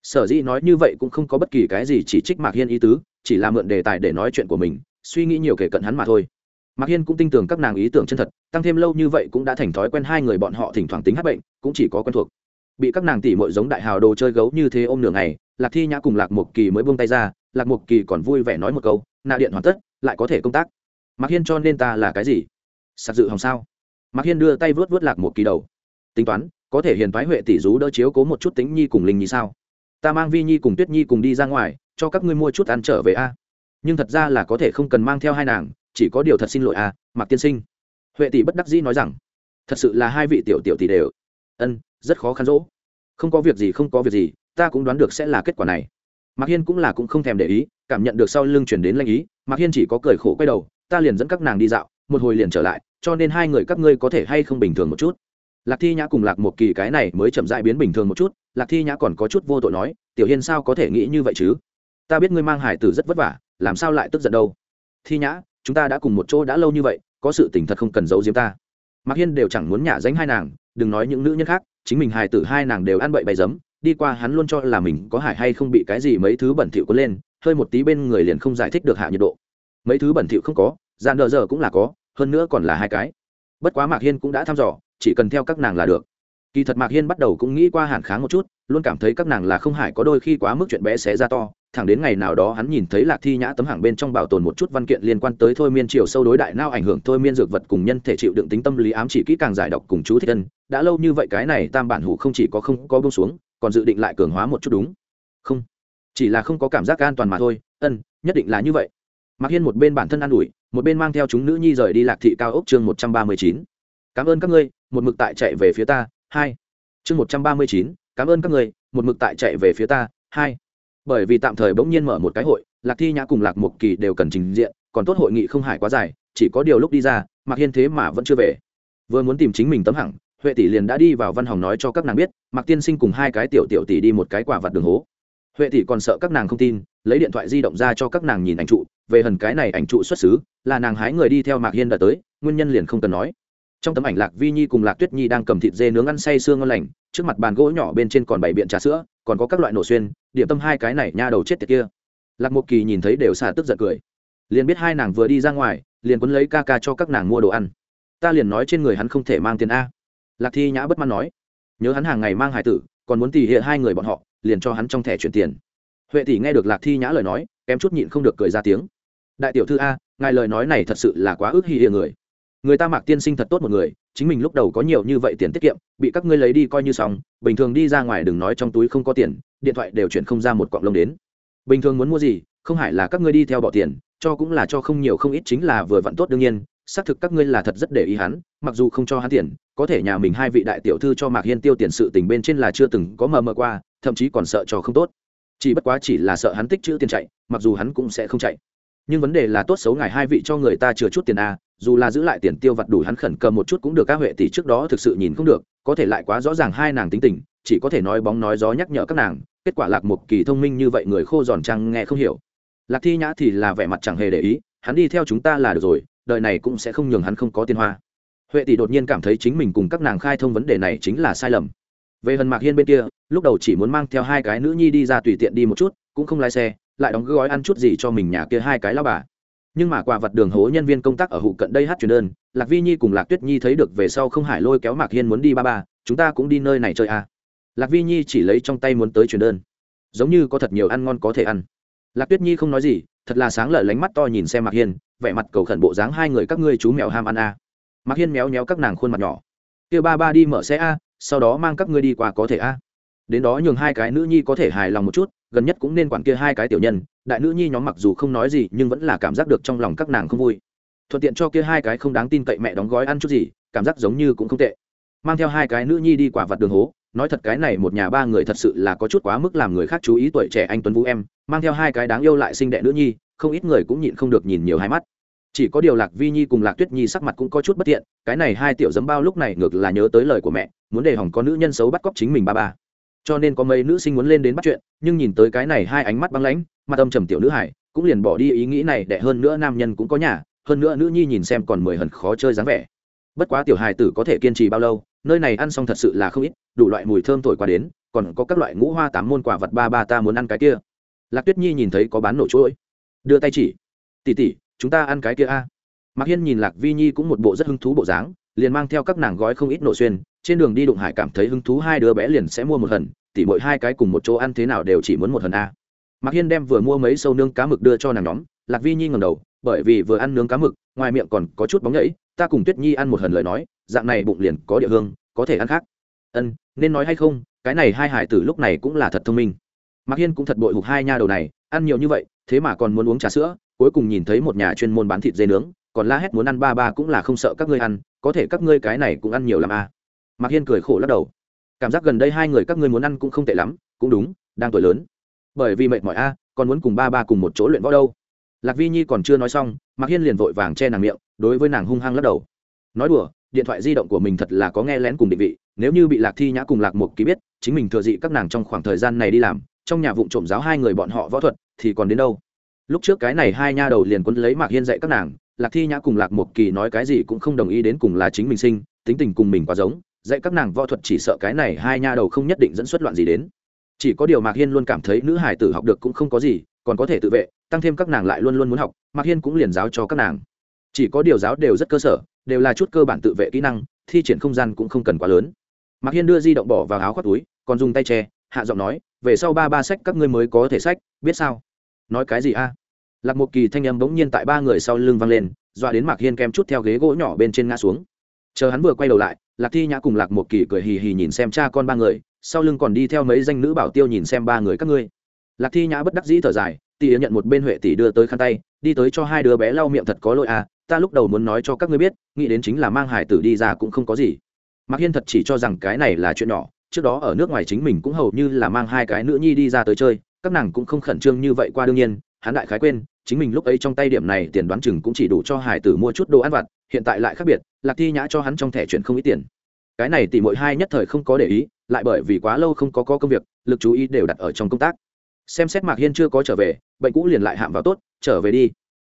Speaker 1: Sở dĩ nói như vậy cũng không có bất kỳ cái gì chỉ trích mạc hiên ý tứ, chỉ là mượn đề tài để nói chuyện của mình, suy nghĩ nhiều kể cận hắn mà thôi. Mạc hiên cũng tin tưởng các nàng ý tưởng chân thật, tăng thêm lâu như vậy cũng đã thành thói quen hai người bọn họ thỉnh thoảng tính hát bệnh, cũng chỉ có quen thuộc. Bị các nàng tỉ mội giống đại hào đồ chơi gấu như thế ôm nửa ngày, lạc thi nhã cùng lạc một kỳ mới buông tay ra, lạc một kỳ còn vui vẻ nói một câu nạ điện hoàn tất lại có thể công tác. Mạc hiên cho nên ta là cái gì? Sạc dự hòng sao? Mạc hiên đưa tay vớt vớt lạc một kỳ đầu. Tính toán, có thể hiền thoái huệ tỷ rú đỡ chiếu cố một chút tính nhi cùng linh nhi sao? Ta mang vi nhi cùng tuyết nhi cùng đi ra ngoài, cho các ngươi mua chút ăn trở về a. Nhưng thật ra là có thể không cần mang theo hai nàng, chỉ có điều thật xin lỗi a, mạc tiên sinh. Huệ tỷ bất đắc dĩ nói rằng, thật sự là hai vị tiểu tiểu tỷ đều. Ân, rất khó khăn dỗ. Không có việc gì, không có việc gì, ta cũng đoán được sẽ là kết quả này. Mạc hiên cũng là cũng không thèm để ý cảm nhận được sau lưng chuyển đến lanh ý, mạc hiên chỉ có cười khổ quay đầu, ta liền dẫn các nàng đi dạo, một hồi liền trở lại, cho nên hai người các ngươi có thể hay không bình thường một chút? Lạc thi nhã cùng lạc một kỳ cái này mới chậm dại biến bình thường một chút, lạc thi nhã còn có chút vô tội nói, tiểu hiên sao có thể nghĩ như vậy chứ? Ta biết ngươi mang hải tử rất vất vả, làm sao lại tức giận đâu? Thi nhã, chúng ta đã cùng một chỗ đã lâu như vậy, có sự tình thật không cần giấu giếm ta. Mạc hiên đều chẳng muốn nhả danh hai nàng, đừng nói những nữ nhân khác, chính mình hài tử hai nàng đều ăn bậy bày giấm đi qua hắn luôn cho là mình có hại hay không bị cái gì mấy thứ bẩn thỉu có lên hơi một tí bên người liền không giải thích được hạ nhiệt độ. Mấy thứ bẩn thỉu không có, dàn đờ giờ cũng là có, hơn nữa còn là hai cái. Bất quá mạc hiên cũng đã thăm dò, chỉ cần theo các nàng là được. Kỳ thật mạc hiên bắt đầu cũng nghĩ qua hàn kháng một chút, luôn cảm thấy các nàng là không hải có đôi khi quá mức chuyện bé xé ra to, thẳng đến ngày nào đó hắn nhìn thấy lạc thi nhã tấm hàng bên trong bảo tồn một chút văn kiện liên quan tới thôi miên chiều sâu đối đại nao ảnh hưởng thôi miên dược vật cùng nhân thể chịu đựng tính tâm lý ám chỉ kỹ càng giải độc cùng chú thích ân đã lâu như vậy cái này tam bản hủ không chỉ có không có bông xuống, còn dự định lại cường hóa một chút đúng chỉ là không có cảm giác an toàn mà thôi, ân, nhất định là như vậy. Mạc hiên một bên bản thân an ủi, một bên mang theo chúng nữ nhi rời đi lạc thị cao ốc chương một trăm ba mươi chín. Cảm ơn các ngươi, một mực tại chạy về phía ta, hai. Chương một trăm ba mươi chín, cảm ơn các ngươi, một mực tại chạy về phía ta, hai. Bởi vì tạm thời bỗng nhiên mở một cái hội, lạc thi nhã cùng lạc một kỳ đều cần trình diện, còn tốt hội nghị không hải quá dài, chỉ có điều lúc đi ra, mạc hiên thế mà vẫn chưa về. Vừa muốn tìm chính mình tấm hẳn huệ tỷ liền đã đi vào văn phòng nói cho các nàng biết, mạc tiên sinh cùng hai cái tiểu tiểu tỷ đi một cái quả vặt đường hố huệ tỷ còn sợ các nàng không tin, lấy điện thoại di động ra cho các nàng nhìn ảnh trụ, về hần cái này ảnh trụ xuất xứ, là nàng hái người đi theo mạc hiên đã tới, nguyên nhân liền không cần nói. Trong tấm ảnh lạc vi nhi cùng lạc tuyết nhi đang cầm thịt dê nướng ăn say sương ngon lành, trước mặt bàn gỗ nhỏ bên trên còn bảy biện trà sữa, còn có các loại nổ xuyên, điểm tâm hai cái này nha đầu chết tiệt kia. Lạc một kỳ nhìn thấy đều xả tức giận cười. Liền biết hai nàng vừa đi ra ngoài, liền quấn lấy ca ca cho các nàng mua đồ ăn. Ta liền nói trên người hắn không thể mang tiền a. Lạc thi nhã bất mãn nói. Nhớ hắn hàng ngày mang hải tử, còn muốn tỉ hệ hai người bọn họ liền cho hắn trong thẻ chuyển tiền. Huệ tỷ nghe được lạc thi nhã lời nói, kém chút nhịn không được cười ra tiếng. Đại tiểu thư a, ngài lời nói này thật sự là quá ước hi hiệ người. Người ta mạc tiên sinh thật tốt một người, chính mình lúc đầu có nhiều như vậy tiền tiết kiệm, bị các ngươi lấy đi coi như xong, bình thường đi ra ngoài đừng nói trong túi không có tiền, điện thoại đều chuyển không ra một cọng lông đến. Bình thường muốn mua gì, không phải là các ngươi đi theo bỏ tiền, cho cũng là cho không nhiều không ít chính là vừa vặn tốt đương nhiên xác thực các ngươi là thật rất để ý hắn, mặc dù không cho hắn tiền, có thể nhà mình hai vị đại tiểu thư cho mạc hiên tiêu tiền sự tình bên trên là chưa từng có mờ mờ qua, thậm chí còn sợ cho không tốt. Chỉ bất quá chỉ là sợ hắn tích chữ tiền chạy, mặc dù hắn cũng sẽ không chạy. Nhưng vấn đề là tốt xấu ngài hai vị cho người ta chừa chút tiền a, dù là giữ lại tiền tiêu vặt đủ hắn khẩn cầm một chút cũng được, các huệ tỷ trước đó thực sự nhìn không được, có thể lại quá rõ ràng hai nàng tính tình, chỉ có thể nói bóng nói gió nhắc nhở các nàng, kết quả lạc một kỳ thông minh như vậy người khô giòn trăng nghe không hiểu. Lạc thi nhã thì là vẻ mặt chẳng hề để ý, hắn đi theo chúng ta là được rồi đời này cũng sẽ không nhường hắn không có tiền hoa. Huệ tỷ đột nhiên cảm thấy chính mình cùng các nàng khai thông vấn đề này chính là sai lầm. Về hần mạc hiên bên kia, lúc đầu chỉ muốn mang theo hai cái nữ nhi đi ra tùy tiện đi một chút, cũng không lái xe, lại đóng gói ăn chút gì cho mình nhà kia hai cái lao bà. Nhưng mà quả vật đường hố nhân viên công tác ở hụ cận đây hát truyền đơn, lạc vi nhi cùng lạc tuyết nhi thấy được về sau không hải lôi kéo mạc hiên muốn đi ba ba, chúng ta cũng đi nơi này chơi à. lạc vi nhi chỉ lấy trong tay muốn tới truyền đơn. Giống như có thật nhiều ăn ngon có thể ăn. Lạc tuyết nhi không nói gì, thật là sáng lợi lánh mắt to nhìn xem mạc hiên vẻ mặt cầu khẩn bộ dáng hai người các ngươi chú mèo ham ăn à. mạc hiên méo méo các nàng khuôn mặt nhỏ. Kia ba ba đi mở xe a, sau đó mang các ngươi đi qua có thể a. Đến đó nhường hai cái nữ nhi có thể hài lòng một chút, gần nhất cũng nên quản kia hai cái tiểu nhân, đại nữ nhi nhóm mặc dù không nói gì, nhưng vẫn là cảm giác được trong lòng các nàng không vui. Thuận tiện cho kia hai cái không đáng tin cậy mẹ đóng gói ăn chút gì, cảm giác giống như cũng không tệ. Mang theo hai cái nữ nhi đi quả vặt đường hố, nói thật cái này một nhà ba người thật sự là có chút quá mức làm người khác chú ý tuổi trẻ anh tuấn vũ em. Mang theo hai cái đáng yêu lại xinh đệ nữ nhi không ít người cũng nhịn không được nhìn nhiều hai mắt. Chỉ có điều lạc vi nhi cùng lạc tuyết nhi sắc mặt cũng có chút bất tiện, cái này hai tiểu dấm bao lúc này ngược là nhớ tới lời của mẹ, muốn để hỏng có nữ nhân xấu bắt cóc chính mình ba ba. Cho nên có mấy nữ sinh muốn lên đến bắt chuyện, nhưng nhìn tới cái này hai ánh mắt băng lãnh, mặt âm trầm tiểu nữ hải, cũng liền bỏ đi ý nghĩ này để hơn nữa nam nhân cũng có nhà, hơn nữa nữ nhi nhìn xem còn mười hần khó chơi dáng vẻ. Bất quá tiểu hài tử có thể kiên trì bao lâu, nơi này ăn xong thật sự là không ít, đủ loại mùi thơm thổi qua đến, còn có các loại ngũ hoa tám môn quả vật ba ba ta muốn ăn cái kia. Lạc tuyết nhi nhìn thấy có bán nổ chuỗi đưa tay chỉ. Tỉ tỉ chúng ta ăn cái kia a. À. mạc hiên nhìn lạc vi nhi cũng một bộ rất hứng thú bộ dáng, liền mang theo các nàng gói không ít nổ xuyên, trên đường đi đụng hải cảm thấy hứng thú hai đứa bé liền sẽ mua một hần tỉ mỗi hai cái cùng một chỗ ăn thế nào đều chỉ muốn một hần a. Mạc hiên đem vừa mua mấy sâu nương cá mực đưa cho nàng nhóm, lạc vi nhi ngầm đầu, bởi vì vừa ăn nướng cá mực, ngoài miệng còn có chút bóng nhẫy ta cùng tuyết nhi ăn một hần lời nói, dạng này bụng liền có địa hương, có thể ăn khác. Ân, nên nói hay không, cái này hai hải tử lúc này cũng là thật thông minh. Mạc hiên cũng thật bội hụt hai nha đầu này, ăn nhiều như vậy thế mà còn muốn uống trà sữa, cuối cùng nhìn thấy một nhà chuyên môn bán thịt dê nướng, còn la hét muốn ăn ba ba cũng là không sợ các ngươi ăn, có thể các ngươi cái này cũng ăn nhiều làm a à. mạc hiên cười khổ lắc đầu. Cảm giác gần đây hai người các ngươi muốn ăn cũng không tệ lắm, cũng đúng, đang tuổi lớn. Bởi vì mệt mỏi a còn muốn cùng ba ba cùng một chỗ luyện võ đâu. Lạc vi nhi còn chưa nói xong, mạc hiên liền vội vàng che nàng miệng, đối với nàng hung hăng lắc đầu. Nói đùa, điện thoại di động của mình thật là có nghe lén cùng định vị, nếu như bị lạc thi nhã cùng lạc một ký biết, chính mình thừa dị các nàng trong khoảng thời gian này đi làm, trong nhà vụ trộm giáo hai người bọn họ võ thuật thì còn đến đâu? Lúc trước cái này hai nha đầu liền quấn lấy mạc hiên dạy các nàng, lạc thi nhã cùng lạc một kỳ nói cái gì cũng không đồng ý đến cùng là chính mình sinh, tính tình cùng mình quá giống, dạy các nàng võ thuật chỉ sợ cái này hai nha đầu không nhất định dẫn xuất loạn gì đến. Chỉ có điều mạc hiên luôn cảm thấy nữ hải tử học được cũng không có gì, còn có thể tự vệ, tăng thêm các nàng lại luôn luôn muốn học, mạc hiên cũng liền giáo cho các nàng. Chỉ có điều giáo đều rất cơ sở, đều là chút cơ bản tự vệ kỹ năng, thi triển không gian cũng không cần quá lớn. Mạc hiên đưa di động bỏ vào áo khoác túi, còn dùng tay che, hạ giọng nói, về sau ba ba sách các ngươi mới có thể sách, biết sao? Nói cái gì a? Lạc một kỳ thanh âm bỗng nhiên tại ba người sau lưng vang lên, dọa đến mạc hiên kem chút theo ghế gỗ nhỏ bên trên ngã xuống. Chờ hắn vừa quay đầu lại, lạc thi nhã cùng lạc một kỳ cười hì hì nhìn xem cha con ba người, sau lưng còn đi theo mấy danh nữ bảo tiêu nhìn xem ba người các ngươi. Lạc thi nhã bất đắc dĩ thở dài tỷ yến nhận một bên huệ tỷ đưa tới khăn tay, đi tới cho hai đứa bé lau miệng thật có lỗi à ta lúc đầu muốn nói cho các ngươi biết, nghĩ đến chính là mang hải tử đi ra cũng không có gì. Mạc hiên thật chỉ cho rằng cái này là chuyện nhỏ, trước đó ở nước ngoài chính mình cũng hầu như là mang hai cái nữ nhi đi ra tới chơi các nàng cũng không khẩn trương như vậy qua đương nhiên hắn đại khái quên chính mình lúc ấy trong tay điểm này tiền đoán chừng cũng chỉ đủ cho hải tử mua chút đồ ăn vặt hiện tại lại khác biệt lạc thi nhã cho hắn trong thẻ chuyển không ít tiền. Cái này tỷ mỗi hai nhất thời không có để ý lại bởi vì quá lâu không có, có công việc lực chú ý đều đặt ở trong công tác. Xem xét mạc hiên chưa có trở về bệnh cũ liền lại hạm vào tốt trở về đi.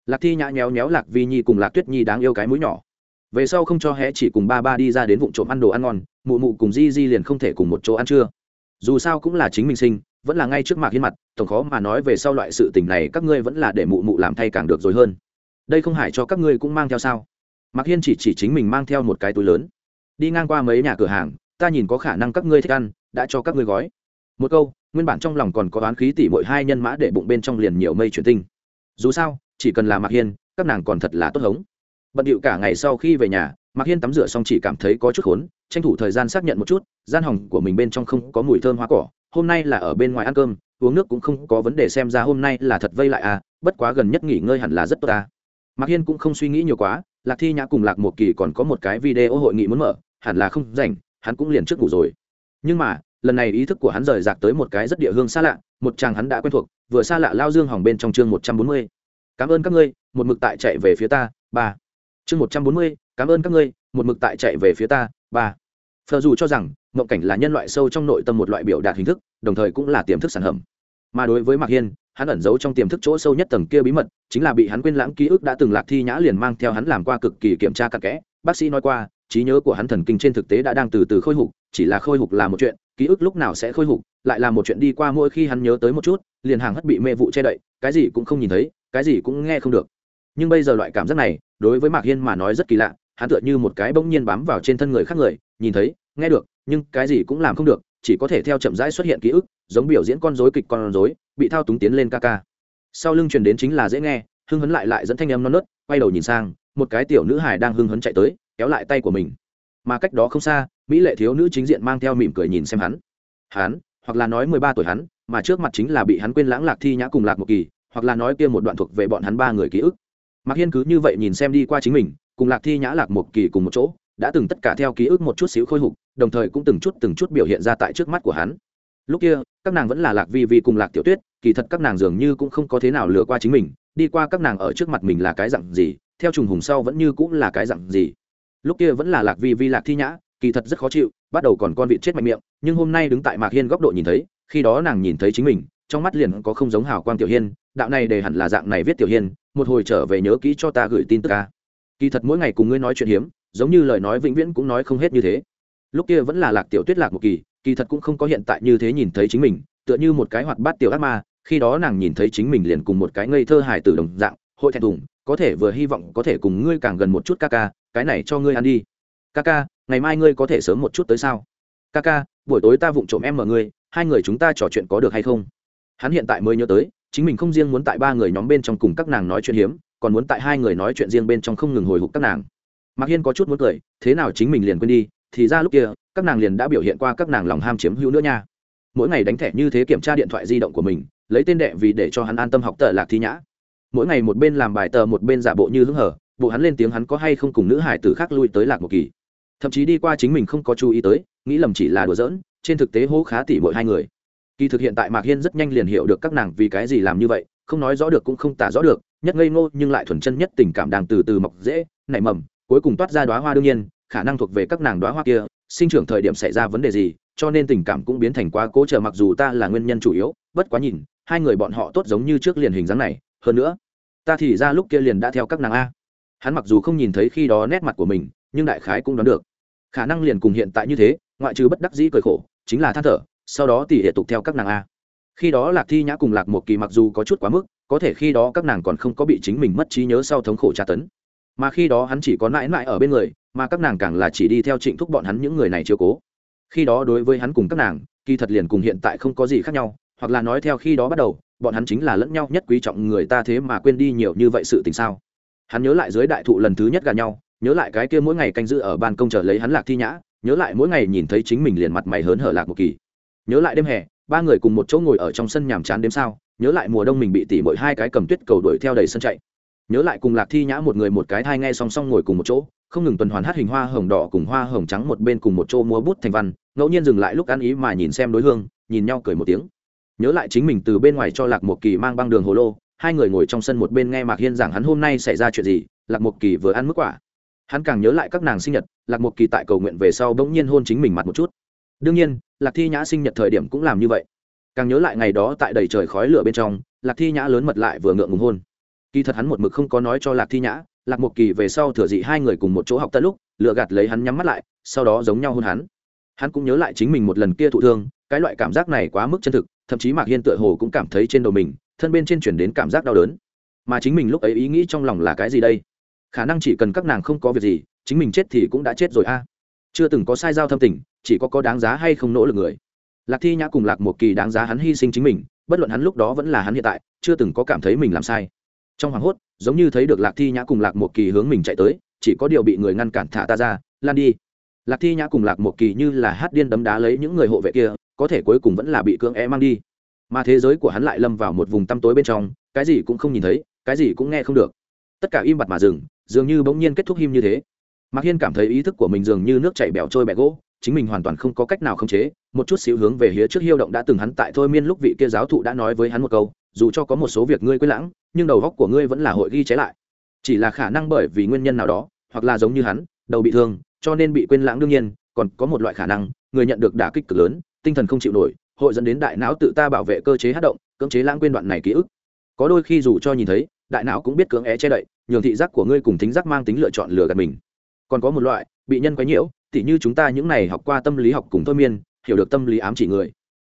Speaker 1: Lạc thi nhã nhéo nhéo lạc vi nhi cùng lạc tuyết nhi đáng yêu cái mũi nhỏ. Về sau không cho hé chỉ cùng ba ba đi ra đến vụ trộm ăn đồ ăn ngon mụ mụ cùng di di liền không thể cùng một chỗ ăn trưa dù sao cũng là chính mình sinh, vẫn là ngay trước mạc hiên mặt, tổng khó mà nói về sau loại sự tình này các ngươi vẫn là để mụ mụ làm thay càng được rồi hơn. Đây không hại cho các ngươi cũng mang theo sao? Mạc hiên chỉ chỉ chính mình mang theo một cái túi lớn. Đi ngang qua mấy nhà cửa hàng, ta nhìn có khả năng các ngươi thích ăn, đã cho các ngươi gói. Một câu, nguyên bản trong lòng còn có oán khí tỉ mỗi hai nhân mã để bụng bên trong liền nhiều mây chuyển tinh. Dù sao, chỉ cần là mạc hiên, các nàng còn thật là tốt hống. Bận điệu cả ngày sau khi về nhà mạc hiên tắm rửa xong chỉ cảm thấy có chút khốn, tranh thủ thời gian xác nhận một chút, gian hỏng của mình bên trong không có mùi thơm hoa cỏ, hôm nay là ở bên ngoài ăn cơm, uống nước cũng không có vấn đề xem ra hôm nay là thật vây lại à bất quá gần nhất nghỉ ngơi hẳn là rất tốt à. mạc hiên cũng không suy nghĩ nhiều quá, lạc thi nhã cùng lạc một kỳ còn có một cái video hội nghị muốn mở, hẳn là không rảnh, hắn cũng liền trước ngủ rồi. Nhưng mà, lần này ý thức của hắn rời rạc tới một cái rất địa hương xa lạ, một chàng hắn đã quen thuộc, vừa xa lạ lao dương hỏng bên trong chương một trăm bốn mươi. Cảm ơn các ngươi, một mực tại chạy về phía ta, ba. Chương một trăm bốn mươi cảm ơn các ngươi, một mực tại chạy về phía ta, ba. Phờ dù cho rằng, mộng cảnh là nhân loại sâu trong nội tâm một loại biểu đạt hình thức, đồng thời cũng là tiềm thức sản phẩm. Mà đối với mạc hiên, hắn ẩn giấu trong tiềm thức chỗ sâu nhất tầng kia bí mật, chính là bị hắn quên lãng ký ức đã từng lạc thi nhã liền mang theo hắn làm qua cực kỳ kiểm tra cặn kẽ. Bác sĩ nói qua, trí nhớ của hắn thần kinh trên thực tế đã đang từ từ khôi phục, chỉ là khôi phục là một chuyện, ký ức lúc nào sẽ khôi phục, lại là một chuyện đi qua mỗi khi hắn nhớ tới một chút, liền hàng hất bị mê vụ che đậy, cái gì cũng không nhìn thấy, cái gì cũng nghe không được. Nhưng bây giờ loại cảm giác này, đối với mạc hiên mà nói rất kỳ lạ hắn tựa như một cái bỗng nhiên bám vào trên thân người khác người, nhìn thấy, nghe được, nhưng cái gì cũng làm không được, chỉ có thể theo chậm rãi xuất hiện ký ức, giống biểu diễn con rối kịch con rối, bị thao túng tiến lên ca ca. Sau lưng truyền đến chính là dễ nghe, hưng hấn lại lại dẫn thanh âm non nớt, quay đầu nhìn sang, một cái tiểu nữ hài đang hưng hấn chạy tới, kéo lại tay của mình. Mà cách đó không xa, mỹ lệ thiếu nữ chính diện mang theo mỉm cười nhìn xem hắn. Hắn, hoặc là nói mười ba tuổi hắn, mà trước mặt chính là bị hắn quên lãng lạc thi nhã cùng lạc một kỳ, hoặc là nói kia một đoạn thuộc về bọn hắn ba người ký ức. Mạc hiên cứ như vậy nhìn xem đi qua chính mình cùng lạc thi nhã, lạc một kỳ cùng một chỗ, đã từng tất cả theo ký ức một chút xíu khôi phục đồng thời cũng từng chút từng chút biểu hiện ra tại trước mắt của hắn. Lúc kia, các nàng vẫn là lạc vi vi cùng lạc tiểu tuyết, kỳ thật các nàng dường như cũng không có thế nào lừa qua chính mình, đi qua các nàng ở trước mặt mình là cái dặn gì, theo trùng hùng sau vẫn như cũng là cái dặn gì. Lúc kia vẫn là lạc vi vi, lạc thi nhã, kỳ thật rất khó chịu, bắt đầu còn con vịt chết mạnh miệng, nhưng hôm nay đứng tại mạc hiên góc độ nhìn thấy, khi đó nàng nhìn thấy chính mình, trong mắt liền có không giống hào quang tiểu hiên, đạo này để hẳn là dạng này viết tiểu hiên, một hồi trở về nhớ kỹ cho ta gửi tin tức ca kỳ thật mỗi ngày cùng ngươi nói chuyện hiếm, giống như lời nói vĩnh viễn cũng nói không hết như thế. Lúc kia vẫn là lạc tiểu tuyết lạc một kỳ kỳ thật cũng không có hiện tại như thế nhìn thấy chính mình, tựa như một cái hoạt bát tiểu ác ma, khi đó nàng nhìn thấy chính mình liền cùng một cái ngây thơ hài tử đồng dạng, hội thẹn thùng, có thể vừa hy vọng có thể cùng ngươi càng gần một chút ca ca, cái này cho ngươi ăn đi. Ca ca, ngày mai ngươi có thể sớm một chút tới sao? Ca ca, buổi tối ta vụng trộm em mở ngươi, hai người chúng ta trò chuyện có được hay không? Hắn hiện tại mới nhớ tới, chính mình không riêng muốn tại ba người nhóm bên trong cùng các nàng nói chuyện hiếm còn muốn tại hai người nói chuyện riêng bên trong không ngừng hồi hộp các nàng. Mạc hiên có chút muốn cười, thế nào chính mình liền quên đi, thì ra lúc kia, các nàng liền đã biểu hiện qua các nàng lòng ham chiếm hữu nữa nha. Mỗi ngày đánh thẻ như thế kiểm tra điện thoại di động của mình, lấy tên đệ vì để cho hắn an tâm học tờ lạc thi nhã. Mỗi ngày một bên làm bài tờ một bên giả bộ như hứng hở bộ hắn lên tiếng hắn có hay không cùng nữ hải tử khác lui tới lạc một kỳ. Thậm chí đi qua chính mình không có chú ý tới, nghĩ lầm chỉ là đùa giỡn, trên thực tế hố khá tỉ mỗi hai người. Kỳ thực hiện tại mạc hiên rất nhanh liền hiểu được các nàng vì cái gì làm như vậy, không nói rõ được cũng không tả rõ được nhất ngây ngô nhưng lại thuần chân nhất tình cảm đang từ từ mọc dễ, nảy mầm, cuối cùng toát ra đoá hoa đương nhiên, khả năng thuộc về các nàng đoá hoa kia, sinh trưởng thời điểm xảy ra vấn đề gì, cho nên tình cảm cũng biến thành quá cố chờ mặc dù ta là nguyên nhân chủ yếu, bất quá nhìn, hai người bọn họ tốt giống như trước liền hình dáng này, hơn nữa, ta thì ra lúc kia liền đã theo các nàng a. Hắn mặc dù không nhìn thấy khi đó nét mặt của mình, nhưng đại khái cũng đoán được. Khả năng liền cùng hiện tại như thế, ngoại trừ bất đắc dĩ cười khổ, chính là than thở, sau đó thì hệ tục theo các nàng a. Khi đó lạc thi nhã cùng lạc một kỳ mặc dù có chút quá mức có thể khi đó các nàng còn không có bị chính mình mất trí nhớ sau thống khổ tra tấn. Mà khi đó hắn chỉ có mãi mãi ở bên người, mà các nàng càng là chỉ đi theo trịnh thúc bọn hắn những người này chiếu cố. Khi đó đối với hắn cùng các nàng, kỳ thật liền cùng hiện tại không có gì khác nhau, hoặc là nói theo khi đó bắt đầu, bọn hắn chính là lẫn nhau nhất quý trọng người ta thế mà quên đi nhiều như vậy sự tình sao. Hắn nhớ lại dưới đại thụ lần thứ nhất gà nhau, nhớ lại cái kia mỗi ngày canh giữ ở ban công chờ lấy hắn lạc thi nhã, nhớ lại mỗi ngày nhìn thấy chính mình liền mặt mày hớn hở lạc một kỳ nhớ lại đêm hè, ba người cùng một chỗ ngồi ở trong sân nhàm chán đêm sao, nhớ lại mùa đông mình bị tỉ mỗi hai cái cầm tuyết cầu đuổi theo đầy sân chạy. Nhớ lại cùng lạc thi nhã một người một cái thai nghe song song ngồi cùng một chỗ, không ngừng tuần hoàn hát hình hoa hồng đỏ cùng hoa hồng trắng một bên cùng một chỗ múa bút thành văn, ngẫu nhiên dừng lại lúc ăn ý mà nhìn xem đối hương, nhìn nhau cười một tiếng. Nhớ lại chính mình từ bên ngoài cho lạc một kỳ mang băng đường hồ lô, hai người ngồi trong sân một bên nghe mạc hiên giảng hắn hôm nay xảy ra chuyện gì, lạc một kỳ vừa ăn mức quả. Hắn càng nhớ lại các nàng sinh nhật, lạc một kỳ tại cầu nguyện về sau bỗng nhiên hôn chính mình mặt một chút đương nhiên, lạc thi nhã sinh nhật thời điểm cũng làm như vậy. Càng nhớ lại ngày đó tại đầy trời khói lửa bên trong, lạc thi nhã lớn mật lại vừa ngượng ngùng hôn. Kỳ thật hắn một mực không có nói cho lạc thi nhã, lạc một kỳ về sau thừa dị hai người cùng một chỗ học tận lúc, lựa gạt lấy hắn nhắm mắt lại, sau đó giống nhau hôn hắn. Hắn cũng nhớ lại chính mình một lần kia thụ thương, cái loại cảm giác này quá mức chân thực, thậm chí mạc hiên tựa hồ cũng cảm thấy trên đầu mình, thân bên trên chuyển đến cảm giác đau đớn. Mà chính mình lúc ấy ý nghĩ trong lòng là cái gì đây? Khả năng chỉ cần các nàng không có việc gì, chính mình chết thì cũng đã chết rồi a chưa từng có sai giao thâm tình, chỉ có có đáng giá hay không nỗ lực người. Lạc thi nhã cùng lạc một kỳ đáng giá hắn hy sinh chính mình, bất luận hắn lúc đó vẫn là hắn hiện tại, chưa từng có cảm thấy mình làm sai. Trong hoảng hốt, giống như thấy được lạc thi nhã cùng lạc một kỳ hướng mình chạy tới, chỉ có điều bị người ngăn cản thả ta ra, lan đi. Lạc thi nhã cùng lạc một kỳ như là hát điên đấm đá lấy những người hộ vệ kia, có thể cuối cùng vẫn là bị cưỡng e mang đi. Mà thế giới của hắn lại lâm vào một vùng tăm tối bên trong, cái gì cũng không nhìn thấy, cái gì cũng nghe không được. Tất cả im bặt mà dừng, dường như bỗng nhiên kết thúc him như thế mạc hiên cảm thấy ý thức của mình dường như nước chảy bẻo trôi bẹ gỗ, chính mình hoàn toàn không có cách nào khống chế, một chút xíu hướng về phía trước hiêu động đã từng hắn tại thôi miên lúc vị kia giáo thụ đã nói với hắn một câu, dù cho có một số việc ngươi quên lãng, nhưng đầu góc của ngươi vẫn là hội ghi chế lại. Chỉ là khả năng bởi vì nguyên nhân nào đó, hoặc là giống như hắn, đầu bị thương, cho nên bị quên lãng đương nhiên, còn có một loại khả năng, người nhận được đả kích cực lớn, tinh thần không chịu nổi, hội dẫn đến đại não tự ta bảo vệ cơ chế hát động, cưỡng chế lãng quên đoạn này ký ức. Có đôi khi dù cho nhìn thấy, đại não cũng biết cưỡng é che đậy, nhường thị giác của ngươi cùng thính giác mang tính lựa chọn lừa gạt mình còn có một loại, bị nhân quấy nhiễu, tỉ như chúng ta những này học qua tâm lý học cùng thôi miên, hiểu được tâm lý ám chỉ người.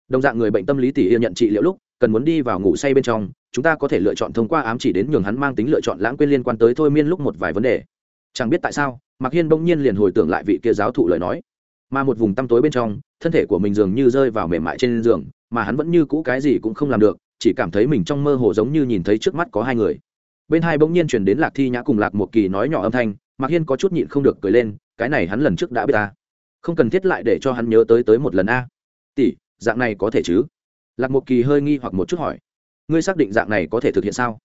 Speaker 1: Đồng dạng người bệnh tâm lý tỉ yên nhận trị liệu lúc, cần muốn đi vào ngủ say bên trong, chúng ta có thể lựa chọn thông qua ám chỉ đến nhường hắn mang tính lựa chọn lãng quên liên quan tới thôi miên lúc một vài vấn đề. Chẳng biết tại sao, mạc hiên bỗng nhiên liền hồi tưởng lại vị kia giáo thụ lời nói. Mà một vùng tăm tối bên trong, thân thể của mình dường như rơi vào mềm mại trên giường, mà hắn vẫn như cũ cái gì cũng không làm được, chỉ cảm thấy mình trong mơ hồ giống như nhìn thấy trước mắt có hai người. Bên hai bỗng nhiên chuyển đến lạc thi nhã cùng lạc một kỳ nói nhỏ âm thanh mạc hiên có chút nhịn không được cười lên, cái này hắn lần trước đã biết ta. Không cần thiết lại để cho hắn nhớ tới tới một lần a. Tỷ, dạng này có thể chứ? Lạc một kỳ hơi nghi hoặc một chút hỏi. Ngươi xác định dạng này có thể thực hiện sao?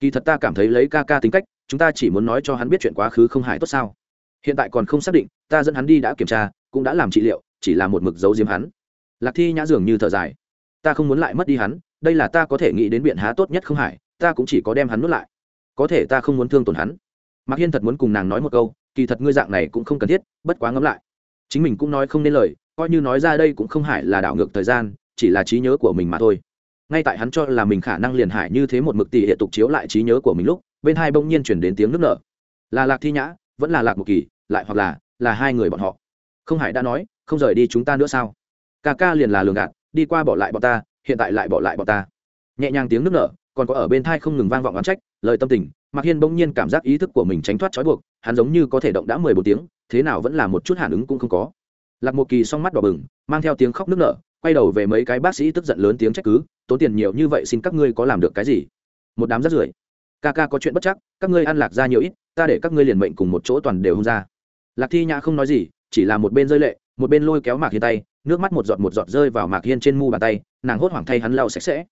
Speaker 1: Kỳ thật ta cảm thấy lấy ca ca tính cách, chúng ta chỉ muốn nói cho hắn biết chuyện quá khứ không hại tốt sao. Hiện tại còn không xác định, ta dẫn hắn đi đã kiểm tra, cũng đã làm trị liệu, chỉ là một mực giấu diếm hắn. Lạc thi nhã dường như thở dài. Ta không muốn lại mất đi hắn, đây là ta có thể nghĩ đến biện há tốt nhất không hại. ta cũng chỉ có đem hắn nuốt lại. Có thể ta không muốn thương tổn hắn mạc hiên thật muốn cùng nàng nói một câu, kỳ thật ngươi dạng này cũng không cần thiết, bất quá ngẫm lại. Chính mình cũng nói không nên lời, coi như nói ra đây cũng không hải là đảo ngược thời gian, chỉ là trí nhớ của mình mà thôi. Ngay tại hắn cho là mình khả năng liền hải như thế một mực tỷ hệ tục chiếu lại trí nhớ của mình lúc, bên hai bỗng nhiên chuyển đến tiếng nước nở. Là lạc thi nhã, vẫn là lạc một kỳ, lại hoặc là là hai người bọn họ. Không hải đã nói, không rời đi chúng ta nữa sao? Ca ca liền là lường gạt, đi qua bỏ lại bọn ta, hiện tại lại bỏ lại bọn ta. Nhẹ nhàng tiếng nước nở còn có ở bên thai không ngừng vang vọng oán trách, lời tâm tình, mạc hiên bỗng nhiên cảm giác ý thức của mình tránh thoát trói buộc, hắn giống như có thể động đã mười một tiếng, thế nào vẫn là một chút phản ứng cũng không có. Lạc một kỳ s mắt đỏ bừng, mang theo tiếng khóc nức nở, quay đầu về mấy cái bác sĩ tức giận lớn tiếng trách cứ, tốn tiền nhiều như vậy xin các ngươi có làm được cái gì? Một đám rất rưởi. Ca ca có chuyện bất chắc, các ngươi ăn lạc ra nhiều ít, ta để các ngươi liền mệnh cùng một chỗ toàn đều hông ra. Lạc thi nhã không nói gì, chỉ là một bên rơi lệ, một bên lôi kéo mạc hiên tay, nước mắt một giọt một giọt rơi vào mạc hiên trên mu bàn tay, nàng hốt hoảng thay hắn lau sạch sẽ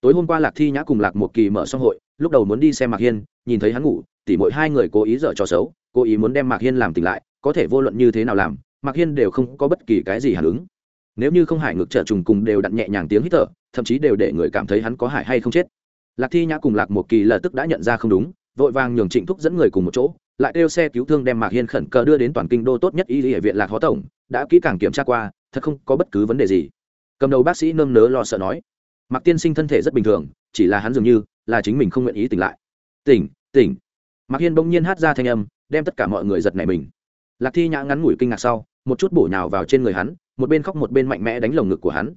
Speaker 1: tối hôm qua lạc thi nhã cùng lạc một kỳ mở xong hội, lúc đầu muốn đi xem mạc hiên, nhìn thấy hắn ngủ, tỉ mỗi hai người cố ý dở trò xấu, cố ý muốn đem mạc hiên làm tỉnh lại, có thể vô luận như thế nào làm, mạc hiên đều không có bất kỳ cái gì hàn ứng. Nếu như không hải ngược trở trùng cùng đều đặn nhẹ nhàng tiếng hít thở, thậm chí đều để người cảm thấy hắn có hại hay không chết. Lạc thi nhã cùng lạc một kỳ lập tức đã nhận ra không đúng, vội vàng nhường trịnh thúc dẫn người cùng một chỗ, lại kêu xe cứu thương đem mạc hiên khẩn cờ đưa đến toàn kinh đô tốt nhất y hệ viện lạc hó tổng, đã kỹ càng kiểm tra qua, thật không có bất cứ vấn đề gì. Cầm đầu bác sĩ nơm nớ lo sợ nói mạc tiên sinh thân thể rất bình thường, chỉ là hắn dường như là chính mình không nguyện ý tỉnh lại. Tỉnh tỉnh. Mạc hiên bỗng nhiên hát ra thanh âm, đem tất cả mọi người giật nảy mình. Lạc thi nhã ngắn ngủi kinh ngạc sau, một chút bổ nhào vào trên người hắn, một bên khóc một bên mạnh mẽ đánh lồng ngực của hắn.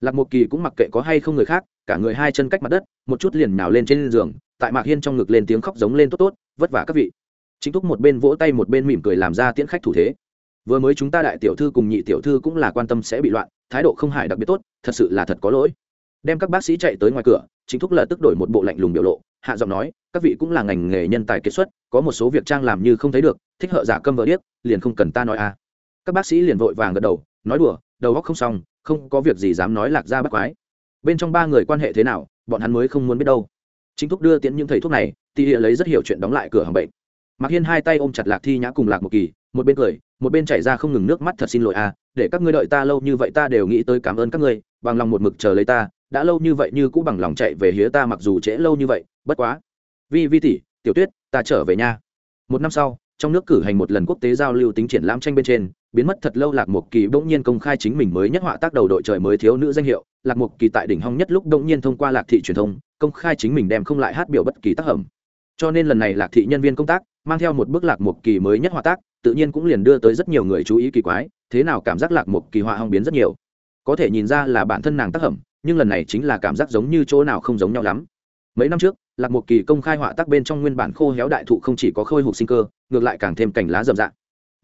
Speaker 1: Lạc một kỳ cũng mặc kệ có hay không người khác, cả người hai chân cách mặt đất, một chút liền nhào lên trên giường, tại mạc hiên trong ngực lên tiếng khóc giống lên tốt tốt, vất vả các vị. Chính thúc một bên vỗ tay một bên mỉm cười làm ra tiễn khách thủ thế. Vừa mới chúng ta đại tiểu thư cùng nhị tiểu thư cũng là quan tâm sẽ bị loạn, thái độ không hại đặc biệt tốt, thật sự là thật có lỗi đem các bác sĩ chạy tới ngoài cửa, chính thúc lập tức đổi một bộ lạnh lùng biểu lộ, hạ giọng nói, các vị cũng là ngành nghề nhân tài kết xuất, có một số việc trang làm như không thấy được, thích hợ giả câm vợ điếc, liền không cần ta nói à. Các bác sĩ liền vội vàng gật đầu, nói đùa, đầu óc không xong, không có việc gì dám nói lạc ra bắt quái. Bên trong ba người quan hệ thế nào, bọn hắn mới không muốn biết đâu. Chính thúc đưa tiễn những thầy thuốc này thì hiện lấy rất hiểu chuyện đóng lại cửa hàng bệnh. Mạc hiên hai tay ôm chặt lạc thi nhã cùng lạc một kỳ, một bên cười, một bên chảy ra không ngừng nước mắt thật xin lỗi à để các ngươi đợi ta lâu như vậy ta đều nghĩ tới cảm ơn các ngươi, bằng lòng một mực chờ lấy ta đã lâu như vậy như cũ bằng lòng chạy về hía ta mặc dù trễ lâu như vậy, bất quá. Vi vi tỷ, tiểu tuyết, ta trở về nha. Một năm sau, trong nước cử hành một lần quốc tế giao lưu tính triển lãm tranh bên trên, biến mất thật lâu lạc một kỳ bỗng nhiên công khai chính mình mới nhất họa tác đầu đội trời mới thiếu nữ danh hiệu. Lạc một kỳ tại đỉnh hong nhất lúc bỗng nhiên thông qua lạc thị truyền thông, công khai chính mình đem không lại hát biểu bất kỳ tác phẩm. Cho nên lần này lạc thị nhân viên công tác, mang theo một bức lạc một kỳ mới nhất họa tác, tự nhiên cũng liền đưa tới rất nhiều người chú ý kỳ quái, thế nào cảm giác lạc một kỳ họa hong biến rất nhiều. Có thể nhìn ra là bản thân nàng tác phẩm nhưng lần này chính là cảm giác giống như chỗ nào không giống nhau lắm. Mấy năm trước, lạc một kỳ công khai họa tác bên trong nguyên bản khô héo đại thụ không chỉ có khôi hụt sinh cơ, ngược lại càng thêm cành lá rậm rạp.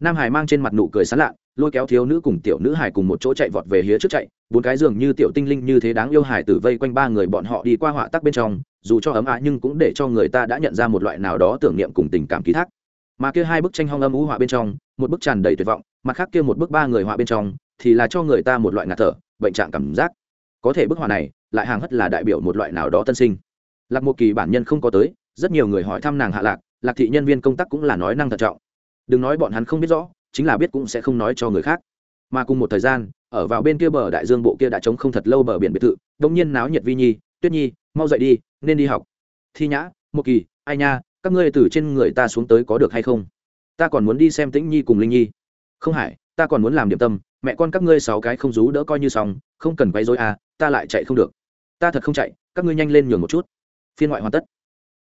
Speaker 1: Nam hải mang trên mặt nụ cười sán lạ, lôi kéo thiếu nữ cùng tiểu nữ hải cùng một chỗ chạy vọt về phía trước chạy, bốn cái giường như tiểu tinh linh như thế đáng yêu hải tử vây quanh ba người bọn họ đi qua họa tác bên trong, dù cho ấm áp nhưng cũng để cho người ta đã nhận ra một loại nào đó tưởng niệm cùng tình cảm ký thác. Mà kia hai bức tranh hong âm ú họa bên trong, một bức tràn đầy tuyệt vọng, mặt khác kia một bức ba người họa bên trong, thì là cho người ta một loại ngạt thở, bệnh trạng cảm giác có thể bức họa này, lại hàng hất là đại biểu một loại nào đó tân sinh. Lạc một kỳ bản nhân không có tới, rất nhiều người hỏi thăm nàng hạ lạc lạc thị nhân viên công tác cũng là nói năng thận trọng. Đừng nói bọn hắn không biết rõ, chính là biết cũng sẽ không nói cho người khác. Mà cùng một thời gian, ở vào bên kia bờ đại dương bộ kia đã trống không thật lâu bờ biển biệt thự, đông nhiên náo nhiệt vi nhi, tuyết nhi, mau dậy đi, nên đi học. Thi nhã một kỳ, ai nha, các ngươi từ trên người ta xuống tới có được hay không? Ta còn muốn đi xem tĩnh nhi cùng linh nhi. Không hải ta còn muốn làm điểm tâm, mẹ con các ngươi sáu cái không rú đỡ coi như xong, không cần quay dối à ta lại chạy không được. Ta thật không chạy, các ngươi nhanh lên nhường một chút. Phiên ngoại hoàn tất.